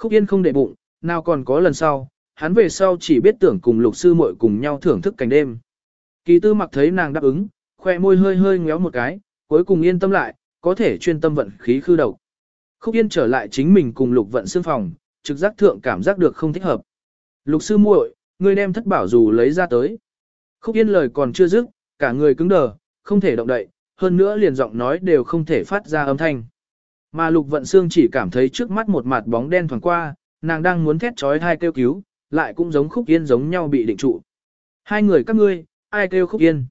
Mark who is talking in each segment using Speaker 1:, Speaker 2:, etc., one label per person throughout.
Speaker 1: Khúc Yên không để bụng, nào còn có lần sau, hắn về sau chỉ biết tưởng cùng lục sư muội cùng nhau thưởng thức cảnh đêm. Kỳ tư mặc thấy nàng đáp ứng, khoe môi hơi hơi ngéo một cái, cuối cùng yên tâm lại, có thể chuyên tâm vận khí khư độc. Khúc Yên trở lại chính mình cùng lục vận xương phòng, trực giác thượng cảm giác được không thích hợp. Lục sư muội, ngươi đem thất bảo dù lấy ra tới. Khúc Yên lời còn chưa dứt, cả người cứng đờ, không thể động đậy, hơn nữa liền giọng nói đều không thể phát ra âm thanh. Mà Lục Vận Xương chỉ cảm thấy trước mắt một mặt bóng đen thoáng qua, nàng đang muốn thét trói hai kêu cứu, lại cũng giống Khúc Yên giống nhau bị định trụ. Hai người các ngươi, ai kêu Khúc Yên?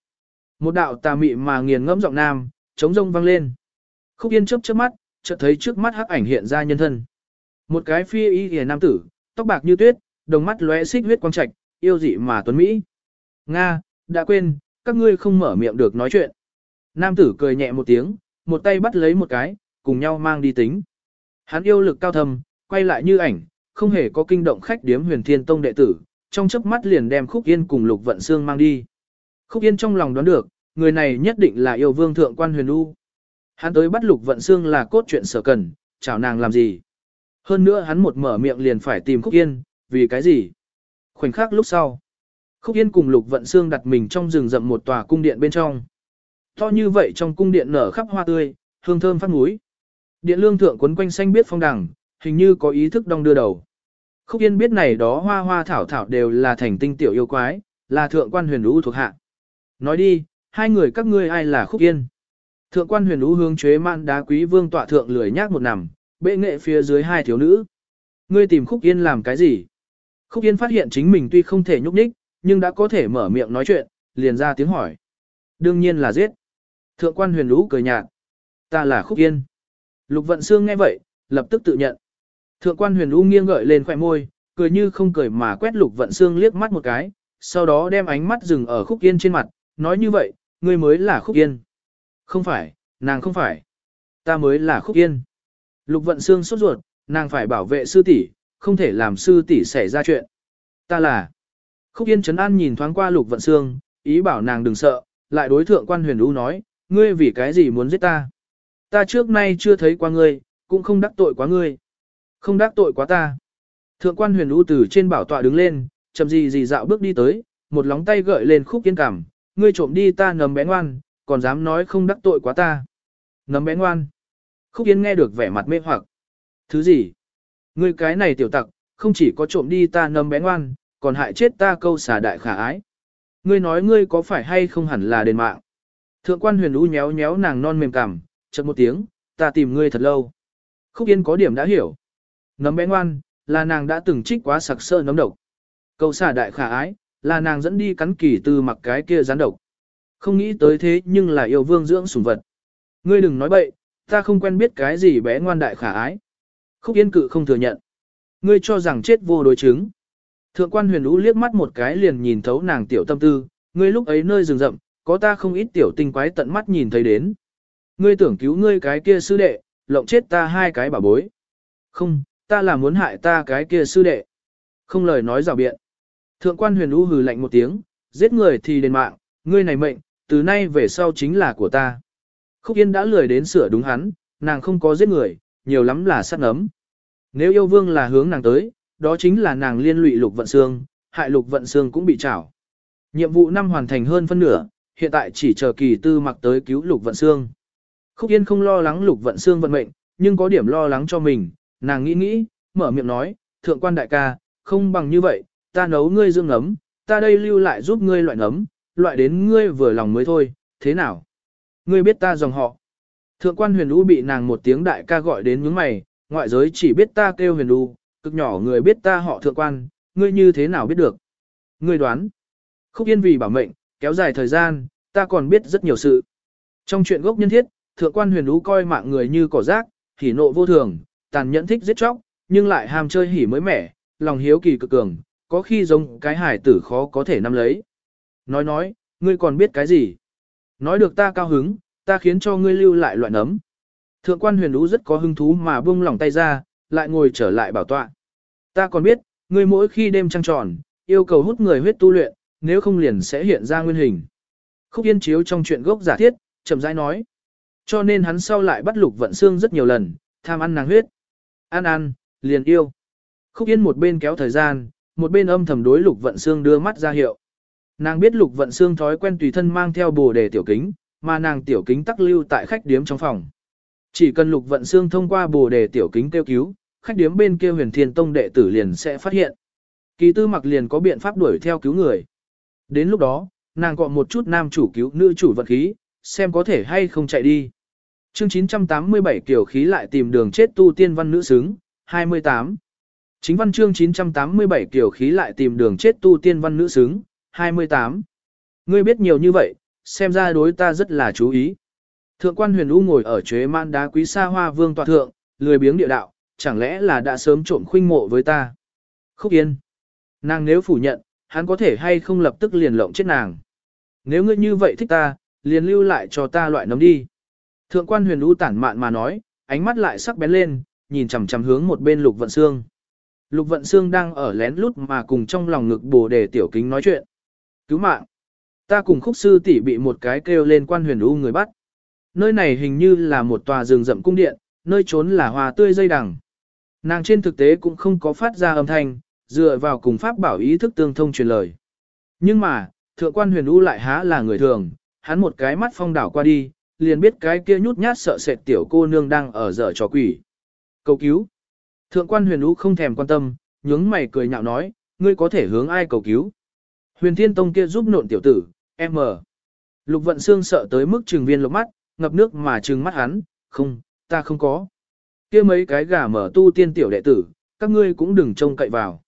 Speaker 1: Một đạo tà mị mà nghiền ngẫm giọng nam, chống rông vang lên. Khúc Yên chớp chớp mắt, chợt thấy trước mắt hắc ảnh hiện ra nhân thân. Một cái phi y hề nam tử, tóc bạc như tuyết, đồng mắt lóe xích huyết quang trạch, yêu dị mà tuấn mỹ. Nga, đã quên, các ngươi không mở miệng được nói chuyện. Nam tử cười nhẹ một tiếng, một tay bắt lấy một cái, cùng nhau mang đi tính. Hắn yêu lực cao thầm, quay lại như ảnh, không hề có kinh động khách điếm huyền thiên tông đệ tử, trong chớp mắt liền đem khúc yên cùng lục vận xương mang đi. Khúc yên trong lòng đoán được, người này nhất định là yêu vương thượng quan huyền u. Hắn tới bắt lục vận xương là cốt chuyện sở cần, chào nàng làm gì. Hơn nữa hắn một mở miệng liền phải tìm khúc yên, vì cái gì? Khoảnh khắc lúc sau, Khúc Yên cùng Lục Vận Xương đặt mình trong rừng rậm một tòa cung điện bên trong. To như vậy trong cung điện nở khắp hoa tươi, hương thơm phát mũi. Điện lương thượng quấn quanh xanh biết phong đằng, hình như có ý thức đong đưa đầu. Khúc Yên biết này đó hoa hoa thảo thảo đều là thành tinh tiểu yêu quái, là thượng quan huyền lũ thuộc hạ. Nói đi, hai người các ngươi ai là Khúc Yên? Thượng quan huyền lũ hướng chế man đá quý vương tọa thượng lười nhác một nằm, bệ nghệ phía dưới hai thiếu nữ. Ngươi tìm Khúc Yên làm cái gì? Khúc Yên phát hiện chính mình tuy không thể nhúc nhích, nhưng đã có thể mở miệng nói chuyện, liền ra tiếng hỏi. Đương nhiên là giết. Thượng quan huyền lũ cười nhạt. Ta là Khúc Yên. Lục Vận Xương nghe vậy, lập tức tự nhận. Thượng quan huyền U nghiêng gợi lên khỏe môi, cười như không cười mà quét Lục Vận Xương liếc mắt một cái, sau đó đem ánh mắt dừng ở Khúc Yên trên mặt, nói như vậy, ngươi mới là Khúc Yên. Không phải, nàng không phải. Ta mới là Khúc Yên. Lục Vận Xương sốt ruột, nàng phải bảo vệ sư tỷ, không thể làm sư tỷ xảy ra chuyện. Ta là. Khúc Yên Trấn An nhìn thoáng qua Lục Vận Xương, ý bảo nàng đừng sợ, lại đối thượng quan huyền U nói, ngươi vì cái gì muốn giết ta? Ta trước nay chưa thấy qua ngươi, cũng không đắc tội quá ngươi. Không đắc tội quá ta. Thượng quan huyền lũ từ trên bảo tọa đứng lên, chậm gì gì dạo bước đi tới, một lóng tay gợi lên khúc yên cảm, ngươi trộm đi ta nấm bé ngoan, còn dám nói không đắc tội quá ta. Nấm bé ngoan. Khúc yên nghe được vẻ mặt mê hoặc. Thứ gì? Ngươi cái này tiểu tặc, không chỉ có trộm đi ta nấm bé ngoan, còn hại chết ta câu xà đại khả ái. Ngươi nói ngươi có phải hay không hẳn là đền mạng. Thượng quan huyền u nhéo nhéo nàng non mềm cảm chợt một tiếng, ta tìm ngươi thật lâu. Khúc Yên có điểm đã hiểu. Nấm bé ngoan, là nàng đã từng trích quá sặc sơ nấm độc. Câu xả đại khả ái, là nàng dẫn đi cắn kỳ từ mặc cái kia rắn độc. Không nghĩ tới thế nhưng là yêu vương dưỡng sủng vật. Ngươi đừng nói bậy, ta không quen biết cái gì bé ngoan đại khả ái. Khúc Yên cự không thừa nhận. Ngươi cho rằng chết vô đối chứng. Thượng quan huyền ú liếc mắt một cái liền nhìn thấu nàng tiểu tâm tư, ngươi lúc ấy nơi rừng rậm, có ta không ít tiểu tinh quái tận mắt nhìn thấy đến. Ngươi tưởng cứu ngươi cái kia sư đệ, lộng chết ta hai cái bà bối. Không, ta là muốn hại ta cái kia sư đệ. Không lời nói rào biện. Thượng quan huyền U hừ lạnh một tiếng, giết người thì đền mạng, ngươi này mệnh, từ nay về sau chính là của ta. Khúc Yên đã lười đến sửa đúng hắn, nàng không có giết người, nhiều lắm là sát ngấm. Nếu yêu vương là hướng nàng tới, đó chính là nàng liên lụy lục vận xương, hại lục vận xương cũng bị trảo. Nhiệm vụ năm hoàn thành hơn phân nửa, hiện tại chỉ chờ kỳ tư mặc tới cứu lục vận xương. Khúc Yên không lo lắng lục vận xương vận mệnh, nhưng có điểm lo lắng cho mình, nàng nghĩ nghĩ, mở miệng nói, thượng quan đại ca, không bằng như vậy, ta nấu ngươi dương ấm, ta đây lưu lại giúp ngươi loại nấm, loại đến ngươi vừa lòng mới thôi, thế nào? Ngươi biết ta dòng họ. Thượng quan huyền u bị nàng một tiếng đại ca gọi đến nhướng mày, ngoại giới chỉ biết ta kêu huyền u, cực nhỏ người biết ta họ thượng quan, ngươi như thế nào biết được? Ngươi đoán. Khúc Yên vì bảo mệnh, kéo dài thời gian, ta còn biết rất nhiều sự. Trong chuyện gốc nhân thiết, thượng quan huyền ú coi mạng người như cỏ rác, hỉ nộ vô thường, tàn nhẫn thích giết chóc, nhưng lại ham chơi hỉ mới mẻ, lòng hiếu kỳ cực cường, có khi giống cái hải tử khó có thể nắm lấy. Nói nói, ngươi còn biết cái gì? Nói được ta cao hứng, ta khiến cho ngươi lưu lại loại nấm. Thượng quan huyền ú rất có hứng thú mà buông lỏng tay ra, lại ngồi trở lại bảo tọa. Ta còn biết, ngươi mỗi khi đêm trăng tròn, yêu cầu hút người huyết tu luyện, nếu không liền sẽ hiện ra nguyên hình. Khúc Yên chiếu trong chuyện gốc giả thiết, chậm rãi nói. Cho nên hắn sau lại bắt lục vận xương rất nhiều lần, tham ăn nàng huyết. Ăn ăn, liền yêu. Khúc Yên một bên kéo thời gian, một bên âm thầm đối Lục Vận Xương đưa mắt ra hiệu. Nàng biết Lục Vận Xương thói quen tùy thân mang theo bồ đề tiểu kính, mà nàng tiểu kính tắc lưu tại khách điếm trong phòng. Chỉ cần Lục Vận Xương thông qua bồ đề tiểu kính kêu cứu, khách điếm bên kia huyền thiên tông đệ tử liền sẽ phát hiện. Kỳ tư mặc liền có biện pháp đuổi theo cứu người. Đến lúc đó, nàng gọi một chút nam chủ cứu nữ chủ vật khí, xem có thể hay không chạy đi. Chương 987 kiểu khí lại tìm đường chết tu tiên văn nữ xứng, 28. Chính văn chương 987 kiểu khí lại tìm đường chết tu tiên văn nữ xứng, 28. Ngươi biết nhiều như vậy, xem ra đối ta rất là chú ý. Thượng quan huyền u ngồi ở chế man đá quý sa hoa vương tọa thượng, lười biếng địa đạo, chẳng lẽ là đã sớm trộm khuynh mộ với ta. Khúc yên. Nàng nếu phủ nhận, hắn có thể hay không lập tức liền lộng chết nàng. Nếu ngươi như vậy thích ta, liền lưu lại cho ta loại nấm đi. Thượng quan huyền u tản mạn mà nói, ánh mắt lại sắc bén lên, nhìn chằm chằm hướng một bên lục vận xương. Lục vận xương đang ở lén lút mà cùng trong lòng ngực bồ đề tiểu kính nói chuyện. Cứu mạng. Ta cùng khúc sư tỷ bị một cái kêu lên quan huyền u người bắt. Nơi này hình như là một tòa rừng rậm cung điện, nơi trốn là hoa tươi dây đằng. Nàng trên thực tế cũng không có phát ra âm thanh, dựa vào cùng pháp bảo ý thức tương thông truyền lời. Nhưng mà, thượng quan huyền u lại há là người thường, hắn một cái mắt phong đảo qua đi, liền biết cái kia nhút nhát sợ sệt tiểu cô nương đang ở dở trò quỷ. Cầu cứu. Thượng quan huyền lũ không thèm quan tâm, nhướng mày cười nhạo nói, ngươi có thể hướng ai cầu cứu. Huyền thiên tông kia giúp nộn tiểu tử, em mở. Lục vận xương sợ tới mức trừng viên lục mắt, ngập nước mà trừng mắt hắn, không, ta không có. kia mấy cái gà mở tu tiên tiểu đệ tử, các ngươi cũng đừng trông cậy vào.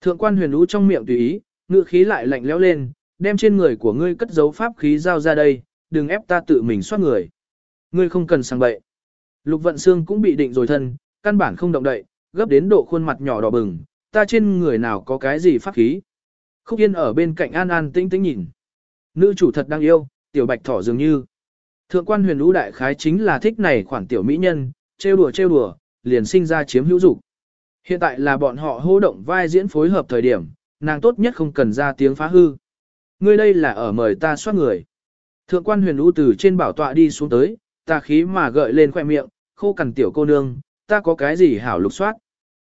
Speaker 1: Thượng quan huyền lũ trong miệng tùy ý, ngựa khí lại lạnh lẽo lên, đem trên người của ngươi cất giấu pháp khí giao ra đây, đừng ép ta tự mình soát người. Ngươi không cần sang bậy. Lục vận xương cũng bị định rồi thân, căn bản không động đậy, gấp đến độ khuôn mặt nhỏ đỏ bừng, ta trên người nào có cái gì pháp khí. Khúc Yên ở bên cạnh an an tĩnh tĩnh nhìn. Nữ chủ thật đang yêu, tiểu bạch thỏ dường như. Thượng quan huyền lũ đại khái chính là thích này khoản tiểu mỹ nhân, trêu đùa trêu đùa, liền sinh ra chiếm hữu dục. Hiện tại là bọn họ hô động vai diễn phối hợp thời điểm, nàng tốt nhất không cần ra tiếng phá hư. Ngươi đây là ở mời ta soát người. Thượng quan huyền lũ từ trên bảo tọa đi xuống tới, ta khí mà gợi lên khoẻ miệng, khô cằn tiểu cô nương, ta có cái gì hảo lục soát.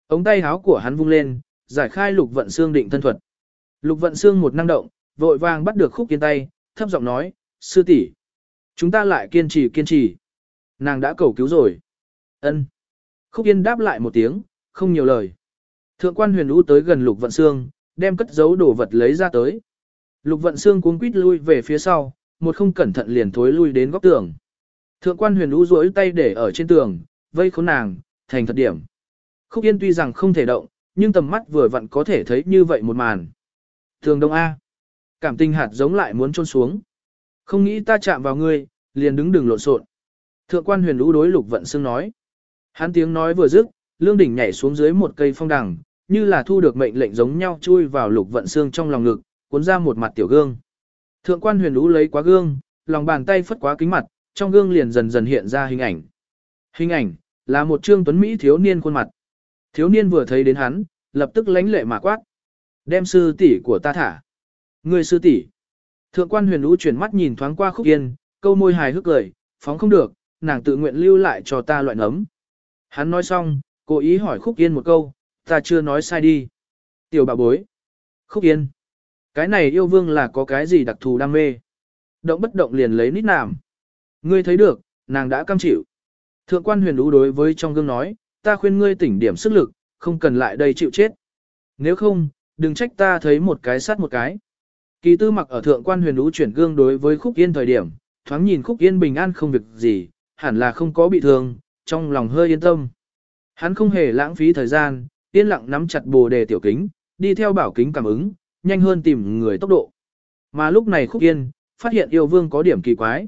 Speaker 1: Ống tay háo của hắn vung lên, giải khai lục vận xương định thân thuật. Lục vận xương một năng động, vội vàng bắt được khúc kiên tay, thấp giọng nói, sư tỷ, Chúng ta lại kiên trì kiên trì. Nàng đã cầu cứu rồi. ân Khúc yên đáp lại một tiếng, không nhiều lời. Thượng quan huyền u tới gần lục vận xương, đem cất giấu đồ vật lấy ra tới. Lục vận xương cuống quýt lui về phía sau, một không cẩn thận liền thối lui đến góc tường. Thượng quan huyền u duỗi tay để ở trên tường, vây khốn nàng, thành thật điểm. Khúc yên tuy rằng không thể động, nhưng tầm mắt vừa vặn có thể thấy như vậy một màn. Thường đông A. Cảm tình hạt giống lại muốn trôn xuống. Không nghĩ ta chạm vào ngươi, liền đứng đường lộn xộn. Thượng quan huyền lũ đối lục vận xương nói. Hắn tiếng nói vừa dứt, lương đỉnh nhảy xuống dưới một cây phong đằng, như là thu được mệnh lệnh giống nhau chui vào lục vận xương trong lòng ngực, cuốn ra một mặt tiểu gương. Thượng quan huyền lũ lấy quá gương, lòng bàn tay phất quá kính mặt, trong gương liền dần dần hiện ra hình ảnh. Hình ảnh, là một trương tuấn Mỹ thiếu niên khuôn mặt. Thiếu niên vừa thấy đến hắn, lập tức lánh lệ mà quát. Đem sư tỷ của ta thả. Người sư tỷ. Thượng quan huyền lũ chuyển mắt nhìn thoáng qua khúc yên, câu môi hài hước cười, phóng không được, nàng tự nguyện lưu lại cho ta loại nấm. Hắn nói xong, cố ý hỏi khúc yên một câu, ta chưa nói sai đi. Tiểu bà bối. Khúc yên. Cái này yêu vương là có cái gì đặc thù đam mê. Động bất động liền lấy nít nàm. Ngươi thấy được, nàng đã cam chịu. Thượng quan huyền lũ đối với trong gương nói, ta khuyên ngươi tỉnh điểm sức lực, không cần lại đây chịu chết. Nếu không, đừng trách ta thấy một cái sát một cái. Kỳ tư mặc ở thượng quan huyền lũ chuyển gương đối với khúc yên thời điểm, thoáng nhìn khúc yên bình an không việc gì, hẳn là không có bị thương, trong lòng hơi yên tâm. Hắn không hề lãng phí thời gian, yên lặng nắm chặt bồ đề tiểu kính, đi theo bảo kính cảm ứng, nhanh hơn tìm người tốc độ. Mà lúc này khúc yên, phát hiện yêu vương có điểm kỳ quái.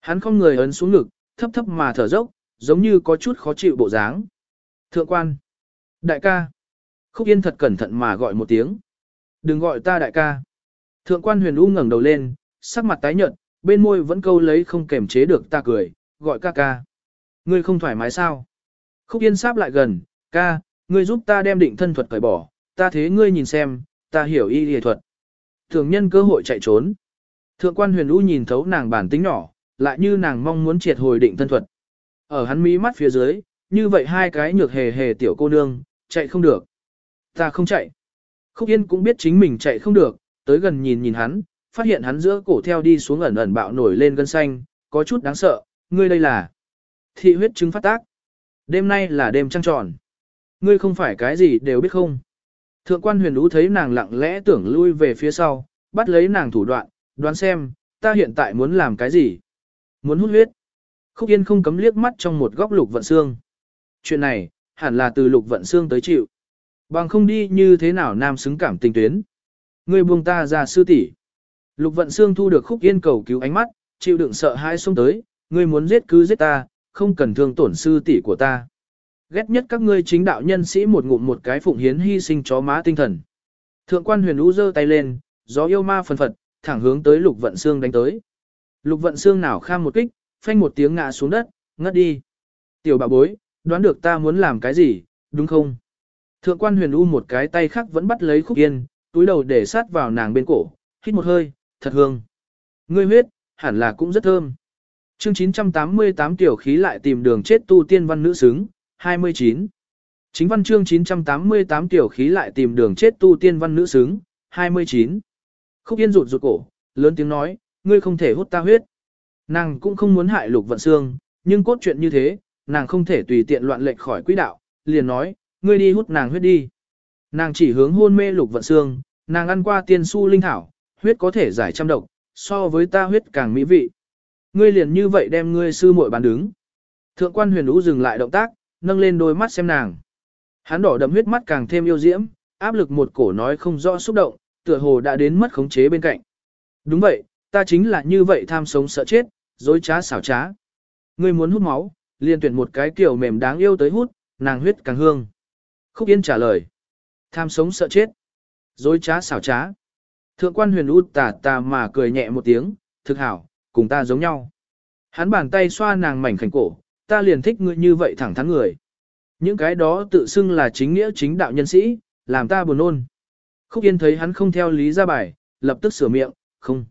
Speaker 1: Hắn không người ấn xuống ngực, thấp thấp mà thở dốc, giống như có chút khó chịu bộ dáng. Thượng quan. Đại ca. Khúc yên thật cẩn thận mà gọi một tiếng. Đừng gọi ta đại ca. Thượng quan huyền u ngẩng đầu lên, sắc mặt tái nhợt, bên môi vẫn câu lấy không kềm chế được ta cười, gọi ca ca. Ngươi không thoải mái sao? Khúc yên sáp lại gần, ca, ngươi giúp ta đem định thân thuật cởi bỏ, ta thế ngươi nhìn xem, ta hiểu y y thuật. Thường nhân cơ hội chạy trốn. Thượng quan huyền u nhìn thấu nàng bản tính nhỏ, lại như nàng mong muốn triệt hồi định thân thuật. Ở hắn mí mắt phía dưới, như vậy hai cái nhược hề hề tiểu cô nương, chạy không được. Ta không chạy. Khúc Yên cũng biết chính mình chạy không được, tới gần nhìn nhìn hắn, phát hiện hắn giữa cổ theo đi xuống ẩn ẩn bạo nổi lên gân xanh, có chút đáng sợ, ngươi đây là thị huyết chứng phát tác. Đêm nay là đêm trăng tròn. Ngươi không phải cái gì đều biết không. Thượng quan huyền lũ thấy nàng lặng lẽ tưởng lui về phía sau, bắt lấy nàng thủ đoạn, đoán xem, ta hiện tại muốn làm cái gì. Muốn hút huyết. Khúc Yên không cấm liếc mắt trong một góc lục vận xương. Chuyện này, hẳn là từ lục vận xương tới chịu. Bằng không đi như thế nào nam xứng cảm tình tuyến. Ngươi buông ta ra sư tỷ. Lục vận xương thu được khúc yên cầu cứu ánh mắt, chịu đựng sợ hãi xuống tới, ngươi muốn giết cứ giết ta, không cần thương tổn sư tỷ của ta. Ghét nhất các ngươi chính đạo nhân sĩ một ngụm một cái phụng hiến hy sinh chó má tinh thần. Thượng quan huyền u giơ tay lên, gió yêu ma phần phật, thẳng hướng tới lục vận xương đánh tới. Lục vận xương nào kham một kích, phanh một tiếng ngã xuống đất, ngất đi. Tiểu bà bối, đoán được ta muốn làm cái gì, đúng không? Thượng quan huyền u một cái tay khác vẫn bắt lấy khúc yên, túi đầu để sát vào nàng bên cổ, hít một hơi, thật hương. Ngươi huyết, hẳn là cũng rất thơm. Chương 988 tiểu khí lại tìm đường chết tu tiên văn nữ xứng, 29. Chính văn chương 988 tiểu khí lại tìm đường chết tu tiên văn nữ xứng, 29. Khúc Yên rụt rụt cổ, lớn tiếng nói, ngươi không thể hút ta huyết. Nàng cũng không muốn hại lục vận xương, nhưng cốt chuyện như thế, nàng không thể tùy tiện loạn lệch khỏi quỹ đạo, liền nói, ngươi đi hút nàng huyết đi. Nàng chỉ hướng hôn mê lục vận xương, nàng ăn qua tiên su linh thảo, huyết có thể giải trăm độc, so với ta huyết càng mỹ vị. Ngươi liền như vậy đem ngươi sư muội bán đứng. Thượng quan huyền lũ dừng lại động tác, nâng lên đôi mắt xem nàng. Hắn đỏ đậm huyết mắt càng thêm yêu diễm, áp lực một cổ nói không rõ xúc động, tựa hồ đã đến mất khống chế bên cạnh. Đúng vậy, ta chính là như vậy tham sống sợ chết, dối trá xảo trá. Ngươi muốn hút máu, liền tuyển một cái kiểu mềm đáng yêu tới hút, nàng huyết càng hương. Khúc Yên trả lời. Tham sống sợ chết. Dối trá xảo trá. Thượng quan huyền út tà tà mà cười nhẹ một tiếng, thực hảo, cùng ta giống nhau. Hắn bàn tay xoa nàng mảnh khảnh cổ, ta liền thích ngươi như vậy thẳng thắn người. Những cái đó tự xưng là chính nghĩa chính đạo nhân sĩ, làm ta buồn nôn. Khúc Yên thấy hắn không theo lý ra bài, lập tức sửa miệng, không.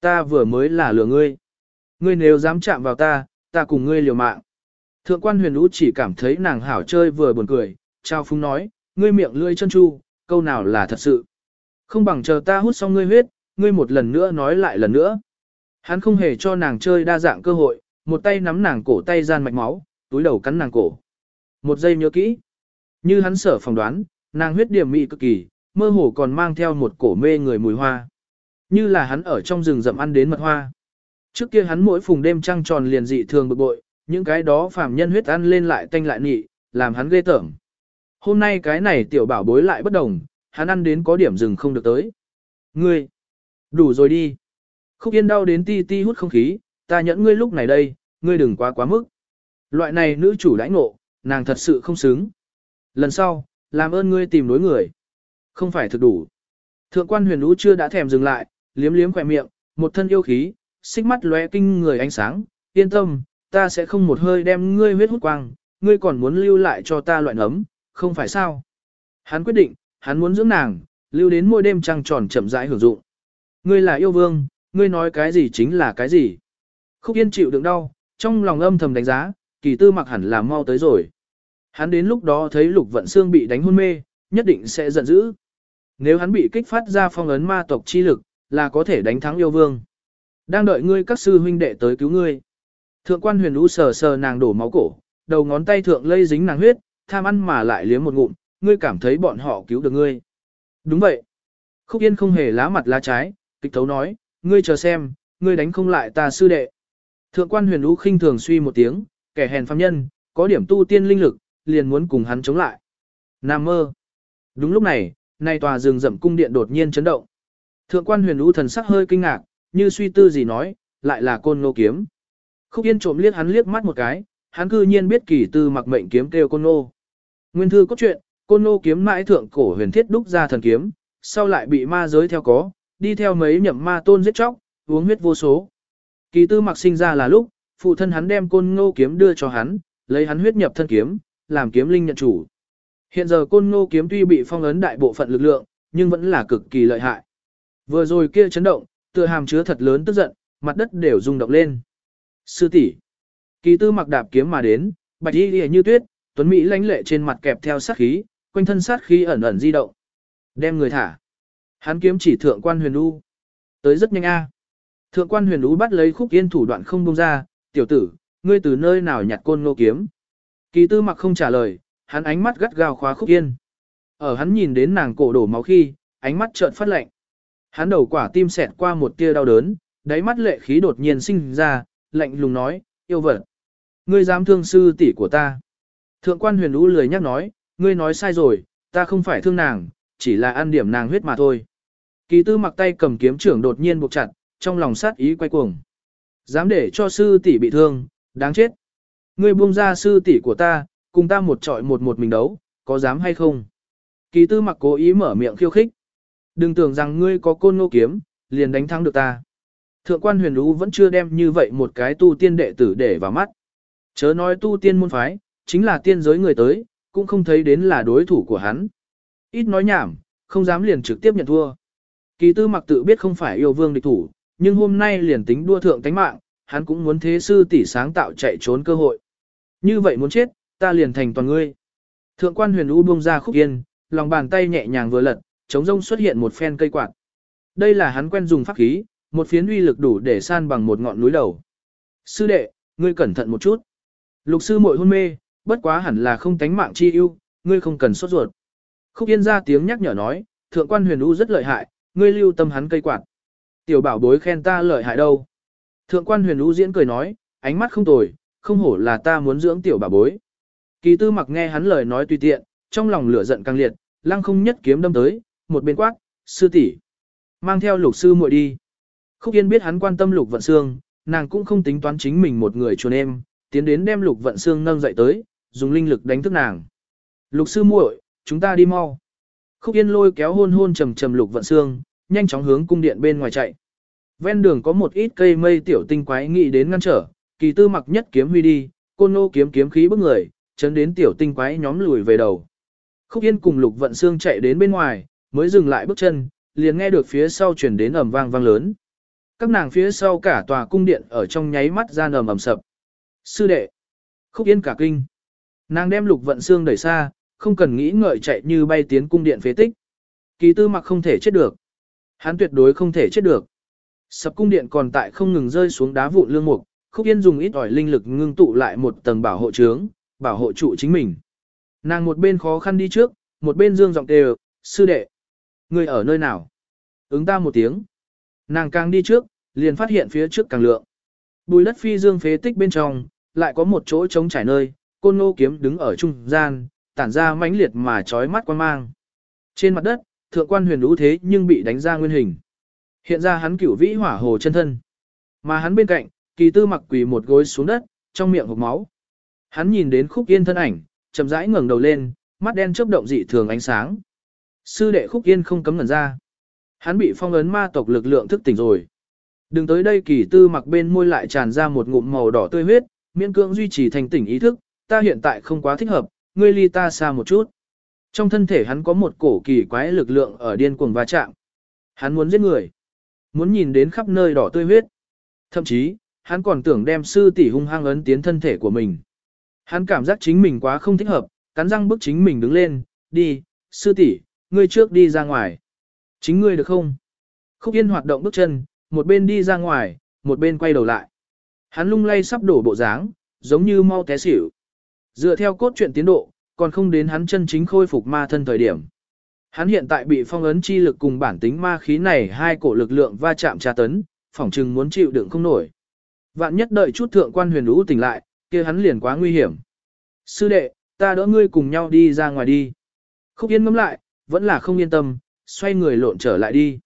Speaker 1: Ta vừa mới là lừa ngươi. Ngươi nếu dám chạm vào ta, ta cùng ngươi liều mạng. Thượng quan huyền lũ chỉ cảm thấy nàng hảo chơi vừa buồn cười, trao phúng nói, ngươi miệng lươi chân chu, câu nào là thật sự. Không bằng chờ ta hút xong ngươi huyết, ngươi một lần nữa nói lại lần nữa. Hắn không hề cho nàng chơi đa dạng cơ hội, một tay nắm nàng cổ tay gian mạch máu, túi đầu cắn nàng cổ. Một giây nhớ kỹ. Như hắn sở phỏng đoán, nàng huyết điểm mị cực kỳ, mơ hồ còn mang theo một cổ mê người mùi hoa. Như là hắn ở trong rừng rậm ăn đến mật hoa. Trước kia hắn mỗi phùng đêm trăng tròn liền dị thường bực bội, những cái đó phàm nhân huyết ăn lên lại tanh lại nị, làm hắn ghê tởm. Hôm nay cái này tiểu bảo bối lại bất đồng, hắn ăn đến có điểm rừng không được tới. Ngươi, đủ rồi đi. Khúc yên đau đến ti ti hút không khí, ta nhẫn ngươi lúc này đây, ngươi đừng quá quá mức. Loại này nữ chủ đãi ngộ, nàng thật sự không xứng. Lần sau, làm ơn ngươi tìm đối người. Không phải thực đủ. Thượng quan huyền lũ chưa đã thèm dừng lại, liếm liếm khỏe miệng, một thân yêu khí, xích mắt lóe kinh người ánh sáng, yên tâm, ta sẽ không một hơi đem ngươi huyết hút quang, ngươi còn muốn lưu lại cho ta loại nấm, không phải sao. Hắn quyết định, hắn muốn dưỡng nàng, lưu đến mỗi đêm trăng tròn chậm rãi hưởng dụng. Ngươi là yêu vương, ngươi nói cái gì chính là cái gì. Khúc Yên chịu đựng đau, trong lòng âm thầm đánh giá, kỳ tư mặc hẳn là mau tới rồi. Hắn đến lúc đó thấy lục vận xương bị đánh hôn mê, nhất định sẽ giận dữ. Nếu hắn bị kích phát ra phong ấn ma tộc chi lực, là có thể đánh thắng yêu vương. Đang đợi ngươi các sư huynh đệ tới cứu ngươi. Thượng quan huyền lũ sờ sờ nàng đổ máu cổ, đầu ngón tay thượng lây dính nàng huyết, tham ăn mà lại liếm một ngụm, ngươi cảm thấy bọn họ cứu được ngươi. Đúng vậy. Khúc Yên không hề lá mặt lá trái, kịch thấu nói, ngươi chờ xem, ngươi đánh không lại ta sư đệ. Thượng quan huyền lũ khinh thường suy một tiếng, kẻ hèn phàm nhân, có điểm tu tiên linh lực, liền muốn cùng hắn chống lại. Nam mơ. Đúng lúc này, nay tòa rừng rậm cung điện đột nhiên chấn động. Thượng quan huyền lũ thần sắc hơi kinh ngạc, như suy tư gì nói, lại là côn Ngô kiếm. Khúc Yên trộm liếc hắn liếc mắt một cái, hắn cư nhiên biết kỳ tư mặc mệnh kiếm kêu côn Ngô. Nguyên thư có chuyện, côn Ngô kiếm mãi thượng cổ huyền thiết đúc ra thần kiếm, sau lại bị ma giới theo có, đi theo mấy nhậm ma tôn giết chóc, uống huyết vô số. Kỳ tư mặc sinh ra là lúc, phụ thân hắn đem côn ngô kiếm đưa cho hắn, lấy hắn huyết nhập thân kiếm, làm kiếm linh nhận chủ. Hiện giờ côn ngô kiếm tuy bị phong ấn đại bộ phận lực lượng, nhưng vẫn là cực kỳ lợi hại. Vừa rồi kia chấn động, tựa hàm chứa thật lớn tức giận, mặt đất đều rung động lên. Sư tỷ, Kỳ tư mặc đạp kiếm mà đến, bạch y lìa như tuyết, tuấn mỹ lãnh lệ trên mặt kẹp theo sát khí, quanh thân sát khí ẩn ẩn di động. Đem người thả. Hắn kiếm chỉ thượng quan huyền u. Tới rất nhanh a. Thượng quan huyền ú bắt lấy khúc yên thủ đoạn không buông ra, tiểu tử, ngươi từ nơi nào nhặt côn ngô kiếm. Kỳ tư mặc không trả lời, hắn ánh mắt gắt gao khóa khúc yên. Ở hắn nhìn đến nàng cổ đổ máu khi, ánh mắt trợn phát lạnh. Hắn đầu quả tim xẹt qua một tia đau đớn, đáy mắt lệ khí đột nhiên sinh ra, lạnh lùng nói, yêu vật. Ngươi dám thương sư tỷ của ta. Thượng quan huyền lũ lười nhắc nói, ngươi nói sai rồi, ta không phải thương nàng, chỉ là ăn điểm nàng huyết mà thôi. Kỳ tư mặc tay cầm kiếm trưởng đột nhiên buộc chặt, trong lòng sát ý quay cuồng. Dám để cho sư tỷ bị thương, đáng chết. Ngươi buông ra sư tỷ của ta, cùng ta một trọi một một mình đấu, có dám hay không? Kỳ tư mặc cố ý mở miệng khiêu khích. Đừng tưởng rằng ngươi có côn ngô kiếm, liền đánh thắng được ta. Thượng quan huyền lũ vẫn chưa đem như vậy một cái tu tiên đệ tử để vào mắt. Chớ nói tu tiên môn phái, chính là tiên giới người tới, cũng không thấy đến là đối thủ của hắn. Ít nói nhảm, không dám liền trực tiếp nhận thua. Kỳ tư mặc tự biết không phải yêu vương địch thủ, nhưng hôm nay liền tính đua thượng tánh mạng, hắn cũng muốn thế sư tỷ sáng tạo chạy trốn cơ hội. Như vậy muốn chết, ta liền thành toàn ngươi. Thượng quan huyền u buông ra khúc yên, lòng bàn tay nhẹ nhàng vừa lật, chống rông xuất hiện một phen cây quạt. Đây là hắn quen dùng pháp khí, một phiến uy lực đủ để san bằng một ngọn núi đầu. Sư đệ, ngươi cẩn thận một chút. Lục sư muội hôn mê, bất quá hẳn là không tánh mạng chi ưu, ngươi không cần sốt ruột. Khúc Yên ra tiếng nhắc nhở nói, thượng quan huyền u rất lợi hại, ngươi lưu tâm hắn cây quạt. Tiểu bảo bối khen ta lợi hại đâu. Thượng quan huyền lũ diễn cười nói, ánh mắt không tồi, không hổ là ta muốn dưỡng tiểu bảo bối. Kỳ tư mặc nghe hắn lời nói tùy tiện, trong lòng lửa giận căng liệt, lăng không nhất kiếm đâm tới, một bên quát, sư tỷ mang theo lục sư muội đi. Khúc Yên biết hắn quan tâm lục vận xương, nàng cũng không tính toán chính mình một người chuồn em, tiến đến đem lục vận xương nâng dậy tới, dùng linh lực đánh thức nàng. Lục sư muội, chúng ta đi mau. Khúc Yên lôi kéo hôn hôn trầm trầm lục vận xương, nhanh chóng hướng cung điện bên ngoài chạy. Ven đường có một ít cây mây tiểu tinh quái nghĩ đến ngăn trở, kỳ tư mặc nhất kiếm huy đi, côn nô kiếm kiếm khí bức người, chấn đến tiểu tinh quái nhóm lùi về đầu. Khúc Yên cùng Lục Vận Xương chạy đến bên ngoài, mới dừng lại bước chân, liền nghe được phía sau chuyển đến ầm vang vang lớn. Các nàng phía sau cả tòa cung điện ở trong nháy mắt ra ầm ầm sập. Sư đệ. Khúc Yên cả kinh. Nàng đem Lục Vận Xương đẩy xa, không cần nghĩ ngợi chạy như bay tiến cung điện phế tích. Kỳ tư mặc không thể chết được. Hắn tuyệt đối không thể chết được. Sập cung điện còn tại không ngừng rơi xuống đá vụn lương mục, Khúc Yên dùng ít ỏi linh lực ngưng tụ lại một tầng bảo hộ trướng, bảo hộ trụ chính mình. Nàng một bên khó khăn đi trước, một bên dương giọng đều, sư đệ. Người ở nơi nào? Ứng ta một tiếng. Nàng càng đi trước, liền phát hiện phía trước càng lượng. Bùi đất phi dương phế tích bên trong, lại có một chỗ trống trải nơi, côn ngô kiếm đứng ở trung gian, tản ra mãnh liệt mà trói mắt quan mang. Trên mặt đất, thượng quan huyền lũ thế nhưng bị đánh ra nguyên hình. Hiện ra hắn cửu vĩ hỏa hồ chân thân. Mà hắn bên cạnh, kỳ tư mặc quỳ một gối xuống đất, trong miệng hộc máu. Hắn nhìn đến khúc yên thân ảnh, chậm rãi ngẩng đầu lên, mắt đen chớp động dị thường ánh sáng. Sư đệ khúc yên không cấm ngẩn ra. Hắn bị phong ấn ma tộc lực lượng thức tỉnh rồi. Đừng tới đây kỳ tư mặc bên môi lại tràn ra một ngụm màu đỏ tươi huyết, miễn cưỡng duy trì thành tỉnh ý thức, ta hiện tại không quá thích hợp, ngươi ly ta xa một chút. Trong thân thể hắn có một cổ kỳ quái lực lượng ở điên cuồng va chạm. Hắn muốn giết người. Muốn nhìn đến khắp nơi đỏ tươi huyết. Thậm chí, hắn còn tưởng đem sư tỷ hung hăng ấn tiến thân thể của mình. Hắn cảm giác chính mình quá không thích hợp, cắn răng bức chính mình đứng lên, đi, sư tỷ, ngươi trước đi ra ngoài. Chính ngươi được không? Khúc Yên hoạt động bước chân, một bên đi ra ngoài, một bên quay đầu lại. Hắn lung lay sắp đổ bộ dáng, giống như mau té xỉu. Dựa theo cốt truyện tiến độ, còn không đến hắn chân chính khôi phục ma thân thời điểm. Hắn hiện tại bị phong ấn chi lực cùng bản tính ma khí này hai cổ lực lượng va chạm tra tấn, phỏng chừng muốn chịu đựng không nổi. Vạn nhất đợi chút thượng quan huyền lũ tỉnh lại, kia hắn liền quá nguy hiểm. Sư đệ, ta đỡ ngươi cùng nhau đi ra ngoài đi. Khúc Yên ngắm lại, vẫn là không yên tâm, xoay người lộn trở lại đi.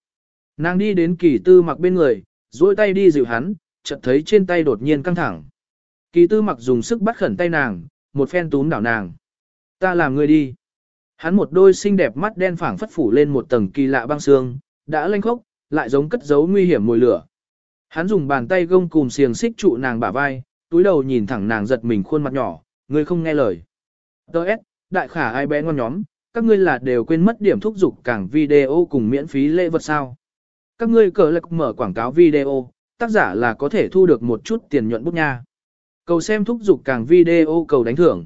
Speaker 1: Nàng đi đến kỳ tư mặc bên người, duỗi tay đi dịu hắn, chợt thấy trên tay đột nhiên căng thẳng. Kỳ tư mặc dùng sức bắt khẩn tay nàng, một phen túm đảo nàng. Ta làm ngươi đi. Hắn một đôi xinh đẹp mắt đen phẳng phất phủ lên một tầng kỳ lạ băng xương, đã lanh khốc, lại giống cất giấu nguy hiểm mùi lửa. Hắn dùng bàn tay gông cùm xiềng xích trụ nàng bả vai, túi đầu nhìn thẳng nàng giật mình khuôn mặt nhỏ, ngươi không nghe lời. Đợt, đại khả ai bé ngon nhóm, các ngươi là đều quên mất điểm thúc dục càng video cùng miễn phí lễ vật sao. Các ngươi cờ lạc mở quảng cáo video, tác giả là có thể thu được một chút tiền nhuận bút nha. Cầu xem thúc dục càng video cầu đánh thưởng.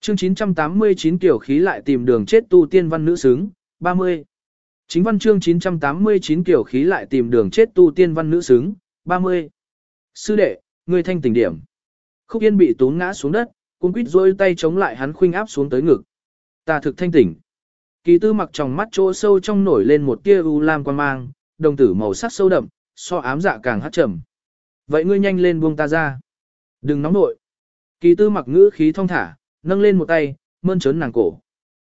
Speaker 1: Chương 989 tiểu khí lại tìm đường chết tu tiên văn nữ xứng, 30. Chính văn chương 989 tiểu khí lại tìm đường chết tu tiên văn nữ xứng, 30. Sư đệ, ngươi thanh tỉnh điểm. Khúc Yên bị tốn ngã xuống đất, cuốn quýt rôi tay chống lại hắn khuynh áp xuống tới ngực. Ta thực thanh tỉnh. Kỳ tư mặc trong mắt chỗ sâu trong nổi lên một tia u lam quan mang, đồng tử màu sắc sâu đậm, so ám dạ càng hát trầm. Vậy ngươi nhanh lên buông ta ra. Đừng nóng nội. Kỳ tư mặc ngữ khí thong thả, nâng lên một tay, mơn trớn nàng cổ.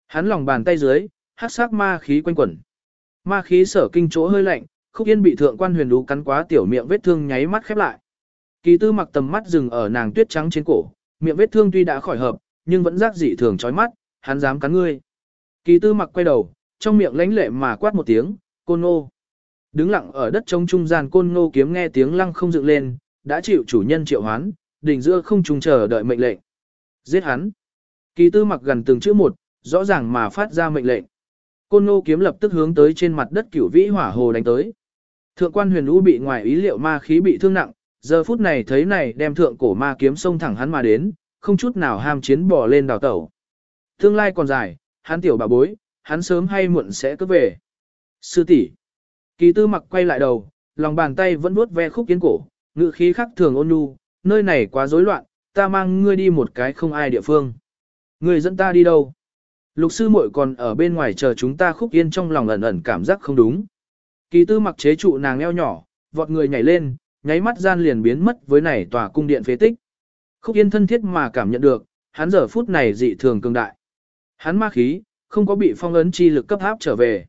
Speaker 1: Hắn lòng bàn tay dưới, hát sắc ma khí quanh quẩn. Ma khí sở kinh chỗ hơi lạnh, khúc yên bị thượng quan huyền đú cắn quá tiểu miệng vết thương nháy mắt khép lại. Kỳ tư mặc tầm mắt dừng ở nàng tuyết trắng trên cổ, miệng vết thương tuy đã khỏi hợp, nhưng vẫn rác dị thường chói mắt, hắn dám cắn ngươi. Kỳ tư mặc quay đầu, trong miệng lánh lệ mà quát một tiếng, côn ngô. Đứng lặng ở đất trống trung gian côn ngô kiếm nghe tiếng lăng không dựng lên, đã chịu chủ nhân triệu hoán, đỉnh giữa không trùng chờ đợi mệnh lệnh. Giết hắn. Kỳ tư mặc gần từng chữ một, rõ ràng mà phát ra mệnh lệnh. Côn ngô kiếm lập tức hướng tới trên mặt đất cửu vĩ hỏa hồ đánh tới. Thượng quan huyền u bị ngoài ý liệu ma khí bị thương nặng, giờ phút này thấy này đem thượng cổ ma kiếm xông thẳng hắn mà đến, không chút nào ham chiến bỏ lên đào tẩu. Tương lai còn dài, hắn tiểu bà bối, hắn sớm hay muộn sẽ cướp về. Sư tỷ, Kỳ tư mặc quay lại đầu, lòng bàn tay vẫn vuốt ve khúc kiến cổ, ngự khí khắc thường ôn nhu, nơi này quá rối loạn, ta mang ngươi đi một cái không ai địa phương. Người dẫn ta đi đâu? Lục sư muội còn ở bên ngoài chờ chúng ta khúc yên trong lòng ẩn ẩn cảm giác không đúng. Kỳ tư mặc chế trụ nàng eo nhỏ, vọt người nhảy lên, nháy mắt gian liền biến mất với này tòa cung điện phế tích. Khúc yên thân thiết mà cảm nhận được, hắn giờ phút này dị thường cường đại. Hắn ma khí, không có bị phong ấn chi lực cấp áp trở về.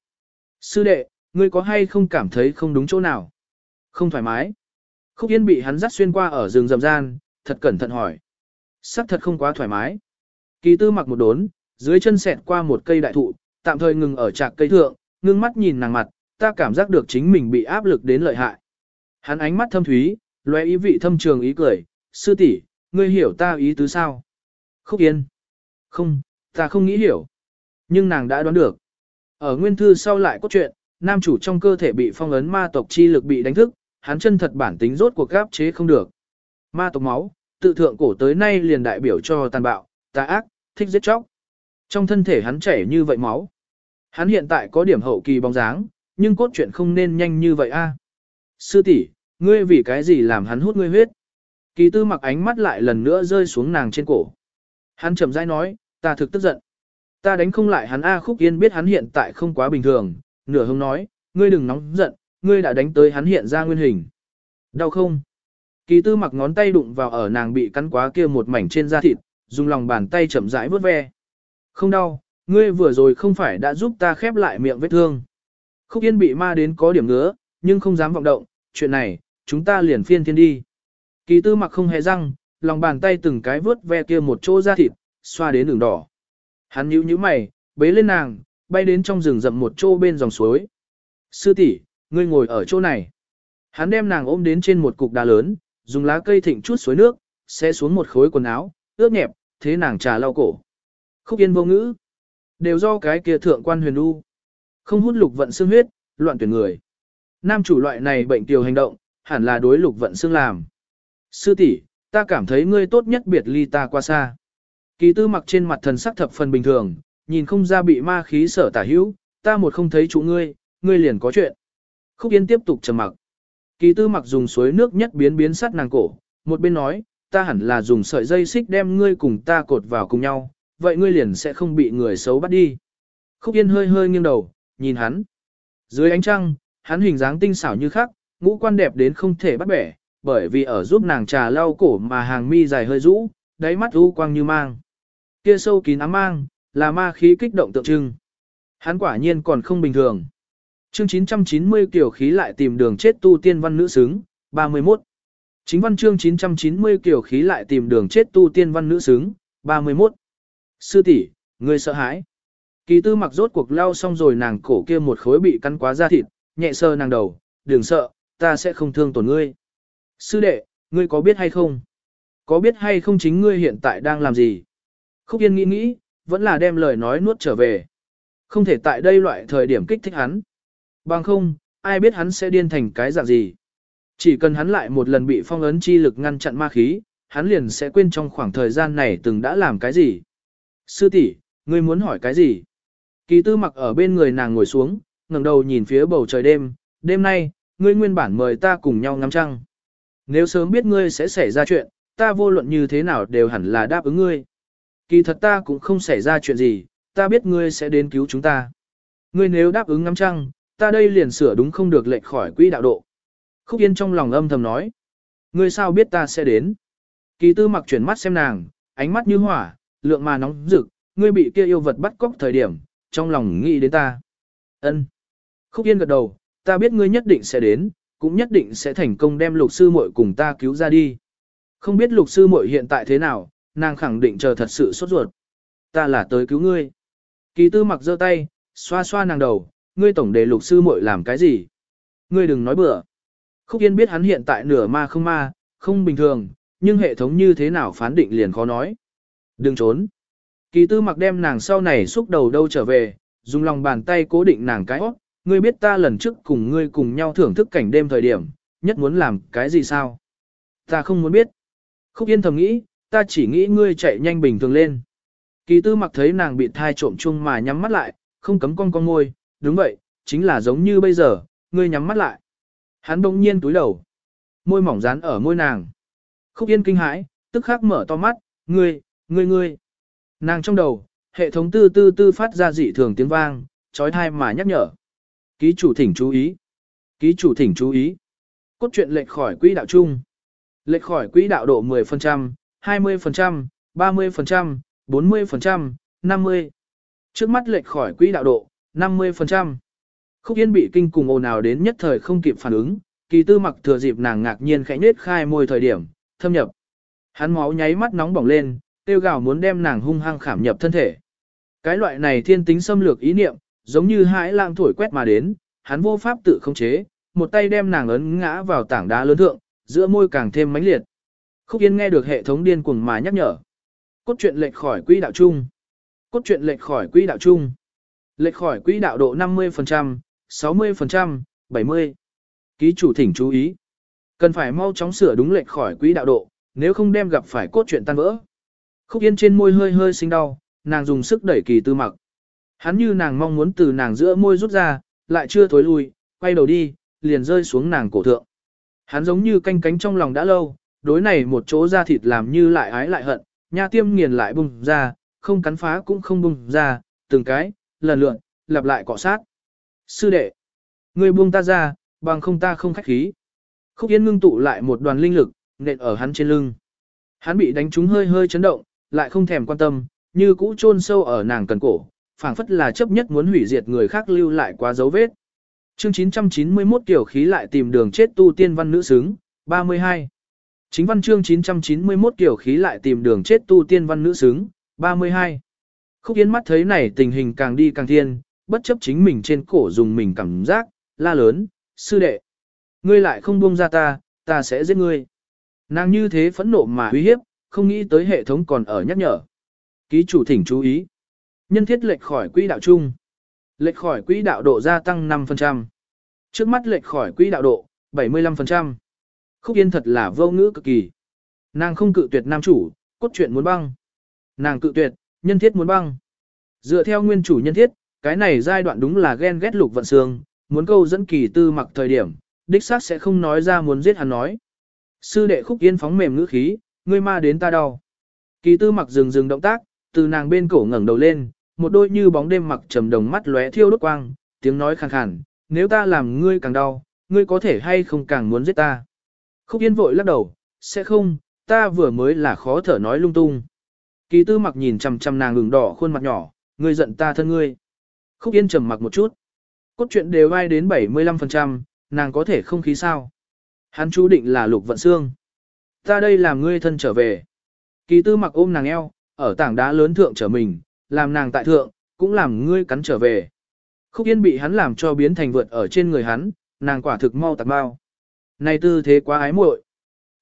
Speaker 1: Sư đệ, ngươi có hay không cảm thấy không đúng chỗ nào? Không thoải mái. Khúc yên bị hắn dắt xuyên qua ở rừng rầm gian, thật cẩn thận hỏi. Sắc thật không quá thoải mái. Kỳ tư mặc một đốn, dưới chân xẹt qua một cây đại thụ, tạm thời ngừng ở trạc cây thượng, ngưng mắt nhìn nàng mặt, ta cảm giác được chính mình bị áp lực đến lợi hại. Hắn ánh mắt thâm thúy, lóe ý vị thâm trường ý cười, sư tỷ, ngươi hiểu ta ý tứ sao? Khúc yên. Không, ta không nghĩ hiểu. Nhưng nàng đã đoán được. Ở nguyên thư sau lại có chuyện, nam chủ trong cơ thể bị phong ấn ma tộc chi lực bị đánh thức, hắn chân thật bản tính rốt cuộc gáp chế không được. Ma tộc máu, tự thượng cổ tới nay liền đại biểu cho tàn bạo, tà ác, thích giết chóc. Trong thân thể hắn chảy như vậy máu. Hắn hiện tại có điểm hậu kỳ bóng dáng, nhưng cốt truyện không nên nhanh như vậy a. À. Sư tỷ, ngươi vì cái gì làm hắn hút ngươi huyết? Kỳ tư mặc ánh mắt lại lần nữa rơi xuống nàng trên cổ. Hắn chậm rãi nói, ta thực tức giận. Ta đánh không lại hắn A à, Khúc Yên biết hắn hiện tại không quá bình thường, nửa hông nói, ngươi đừng nóng giận, ngươi đã đánh tới hắn hiện ra nguyên hình. Đau không? Kỳ tư mặc ngón tay đụng vào ở nàng bị cắn quá kia một mảnh trên da thịt, dùng lòng bàn tay chậm rãi vớt ve. Không đau, ngươi vừa rồi không phải đã giúp ta khép lại miệng vết thương. Khúc Yên bị ma đến có điểm ngứa, nhưng không dám vọng động, chuyện này, chúng ta liền phiên thiên đi. Kỳ tư mặc không hề răng, lòng bàn tay từng cái vớt ve kia một chỗ da thịt, xoa đến đường đỏ. Hắn nhíu nhíu mày, bế lên nàng, bay đến trong rừng rậm một chỗ bên dòng suối. Sư tỷ, ngươi ngồi ở chỗ này. Hắn đem nàng ôm đến trên một cục đá lớn, dùng lá cây thịnh chút suối nước, sẽ xuống một khối quần áo, ướt nhẹp, thế nàng trà lau cổ. Khúc yên vô ngữ. Đều do cái kia thượng quan huyền u. Không hút lục vận xương huyết, loạn tuyển người. Nam chủ loại này bệnh tiểu hành động, hẳn là đối lục vận xương làm. Sư tỷ, ta cảm thấy ngươi tốt nhất biệt ly ta qua xa. Kỳ tư mặc trên mặt thần sắc thập phần bình thường, nhìn không ra bị ma khí sở tả hữu, ta một không thấy chủ ngươi, ngươi liền có chuyện. Khúc Yên tiếp tục trầm mặc. Kỳ tư mặc dùng suối nước nhất biến biến sát nàng cổ, một bên nói, ta hẳn là dùng sợi dây xích đem ngươi cùng ta cột vào cùng nhau, vậy ngươi liền sẽ không bị người xấu bắt đi. Khúc Yên hơi hơi nghiêng đầu, nhìn hắn. Dưới ánh trăng, hắn hình dáng tinh xảo như khắc, ngũ quan đẹp đến không thể bắt bẻ, bởi vì ở giúp nàng trà lau cổ mà hàng mi dài hơi rũ, đáy mắt u quang như mang. Kia sâu kín ám mang, là ma khí kích động tượng trưng. Hắn quả nhiên còn không bình thường. Chương 990 kiểu khí lại tìm đường chết tu tiên văn nữ xứng, 31. Chính văn chương 990 kiểu khí lại tìm đường chết tu tiên văn nữ xứng, 31. Sư tỷ, ngươi sợ hãi. Kỳ tư mặc rốt cuộc lao xong rồi nàng cổ kia một khối bị cắn quá da thịt, nhẹ sơ nàng đầu, đừng sợ, ta sẽ không thương tổn ngươi. Sư đệ, ngươi có biết hay không? Có biết hay không chính ngươi hiện tại đang làm gì? Khúc Yên nghĩ nghĩ, vẫn là đem lời nói nuốt trở về. Không thể tại đây loại thời điểm kích thích hắn. Bằng không, ai biết hắn sẽ điên thành cái dạng gì. Chỉ cần hắn lại một lần bị phong ấn chi lực ngăn chặn ma khí, hắn liền sẽ quên trong khoảng thời gian này từng đã làm cái gì. Sư tỷ, ngươi muốn hỏi cái gì? Kỳ tư mặc ở bên người nàng ngồi xuống, ngẩng đầu nhìn phía bầu trời đêm, đêm nay, ngươi nguyên bản mời ta cùng nhau ngắm trăng. Nếu sớm biết ngươi sẽ xảy ra chuyện, ta vô luận như thế nào đều hẳn là đáp ứng ngươi. Kỳ thật ta cũng không xảy ra chuyện gì, ta biết ngươi sẽ đến cứu chúng ta. Ngươi nếu đáp ứng ngắm trăng, ta đây liền sửa đúng không được lệch khỏi quỹ đạo độ. Khúc Yên trong lòng âm thầm nói. Ngươi sao biết ta sẽ đến? Kỳ tư mặc chuyển mắt xem nàng, ánh mắt như hỏa, lượng mà nóng rực, ngươi bị kia yêu vật bắt cóc thời điểm, trong lòng nghĩ đến ta. ân Khúc Yên gật đầu, ta biết ngươi nhất định sẽ đến, cũng nhất định sẽ thành công đem lục sư muội cùng ta cứu ra đi. Không biết lục sư muội hiện tại thế nào, nàng khẳng định chờ thật sự sốt ruột. Ta là tới cứu ngươi. Kỳ tư mặc giơ tay, xoa xoa nàng đầu, ngươi tổng đề lục sư muội làm cái gì? Ngươi đừng nói bừa. Khúc Yên biết hắn hiện tại nửa ma không ma, không bình thường, nhưng hệ thống như thế nào phán định liền khó nói. Đừng trốn. Kỳ tư mặc đem nàng sau này xúc đầu đâu trở về, dùng lòng bàn tay cố định nàng cái óc. Ngươi biết ta lần trước cùng ngươi cùng nhau thưởng thức cảnh đêm thời điểm, nhất muốn làm cái gì sao? Ta không muốn biết. Khúc Yên thầm nghĩ, ta chỉ nghĩ ngươi chạy nhanh bình thường lên. Kỳ tư mặc thấy nàng bị thai trộm chung mà nhắm mắt lại, không cấm con con môi, đúng vậy, chính là giống như bây giờ, ngươi nhắm mắt lại. Hắn bỗng nhiên túi đầu, môi mỏng dán ở môi nàng. Khúc Yên kinh hãi, tức khắc mở to mắt, ngươi, ngươi ngươi. Nàng trong đầu, hệ thống tư tư tư phát ra dị thường tiếng vang, trói thai mà nhắc nhở. Ký chủ thỉnh chú ý. Ký chủ thỉnh chú ý. Cốt truyện lệch khỏi quỹ đạo chung. Lệch khỏi quỹ đạo độ 10%, 20%, 30%, 40%, 50%. Trước mắt lệch khỏi quỹ đạo độ, 50%. Khúc Yên bị kinh cùng ồn ào đến nhất thời không kịp phản ứng, kỳ tư mặc thừa dịp nàng ngạc nhiên khẽ nết khai môi thời điểm, thâm nhập. Hắn máu nháy mắt nóng bỏng lên, tiêu gào muốn đem nàng hung hăng khảm nhập thân thể. Cái loại này thiên tính xâm lược ý niệm, giống như hãi lang thổi quét mà đến, hắn vô pháp tự khống chế, một tay đem nàng ấn ngã vào tảng đá lớn thượng, giữa môi càng thêm mãnh liệt. Khúc Yên nghe được hệ thống điên cuồng mà nhắc nhở. Cốt truyện lệch khỏi quỹ đạo chung. Cốt truyện lệch khỏi quỹ đạo chung. Lệch khỏi quỹ đạo độ 50%, 60%, 70. Ký chủ thỉnh chú ý. Cần phải mau chóng sửa đúng lệch khỏi quỹ đạo độ, nếu không đem gặp phải cốt truyện tan vỡ. Khúc Yên trên môi hơi hơi sinh đau, nàng dùng sức đẩy kỳ tư mặc. Hắn như nàng mong muốn từ nàng giữa môi rút ra, lại chưa thối lui, quay đầu đi, liền rơi xuống nàng cổ thượng. Hắn giống như canh cánh trong lòng đã lâu, đối này một chỗ da thịt làm như lại ái lại hận, nha tiêm nghiền lại bùng ra, không cắn phá cũng không bùng ra, từng cái, lần lượt, lặp lại cọ sát. Sư đệ, người buông ta ra, bằng không ta không khách khí. Khúc Yên ngưng tụ lại một đoàn linh lực, nện ở hắn trên lưng. Hắn bị đánh trúng hơi hơi chấn động, lại không thèm quan tâm, như cũ chôn sâu ở nàng cần cổ, phảng phất là chấp nhất muốn hủy diệt người khác lưu lại quá dấu vết. Chương 991 tiểu khí lại tìm đường chết tu tiên văn nữ xứng, 32. Chính văn chương 991 tiểu khí lại tìm đường chết tu tiên văn nữ xứng, 32. Khúc Yến mắt thấy này tình hình càng đi càng thiên, bất chấp chính mình trên cổ dùng mình cảm giác, la lớn, sư đệ. Ngươi lại không buông ra ta, ta sẽ giết ngươi. Nàng như thế phẫn nộ mà uy hiếp, không nghĩ tới hệ thống còn ở nhắc nhở. Ký chủ thỉnh chú ý. Nhân thiết lệch khỏi quỹ đạo chung. Lệch khỏi quỹ đạo độ gia tăng 5%. Trước mắt lệch khỏi quỹ đạo độ, 75%. Khúc Yên thật là vô ngữ cực kỳ. Nàng không cự tuyệt nam chủ, cốt truyện muốn băng. Nàng cự tuyệt, nhân thiết muốn băng. Dựa theo nguyên chủ nhân thiết, cái này giai đoạn đúng là ghen ghét lục vận xương, muốn câu dẫn kỳ tư mặc thời điểm, đích xác sẽ không nói ra muốn giết hắn nói. Sư đệ khúc yên phóng mềm ngữ khí, ngươi ma đến ta đau. Kỳ tư mặc dừng dừng động tác, từ nàng bên cổ ngẩng đầu lên, một đôi như bóng đêm mặc trầm đồng mắt lóe thiêu đốt quang, tiếng nói khàn khàn, nếu ta làm ngươi càng đau, ngươi có thể hay không càng muốn giết ta. Khúc Yên vội lắc đầu, sẽ không, ta vừa mới là khó thở nói lung tung. Kỳ tư mặc nhìn chằm chằm nàng ngừng đỏ khuôn mặt nhỏ, ngươi giận ta thân ngươi. Khúc Yên trầm mặc một chút. Cốt truyện đều vai đến 75%, nàng có thể không khí sao. Hắn chú định là lục vận xương. Ta đây làm ngươi thân trở về. Kỳ tư mặc ôm nàng eo, ở tảng đá lớn thượng trở mình, làm nàng tại thượng, cũng làm ngươi cắn trở về. Khúc Yên bị hắn làm cho biến thành vượt ở trên người hắn, nàng quả thực mau tạc bao. Này tư thế quá ái muội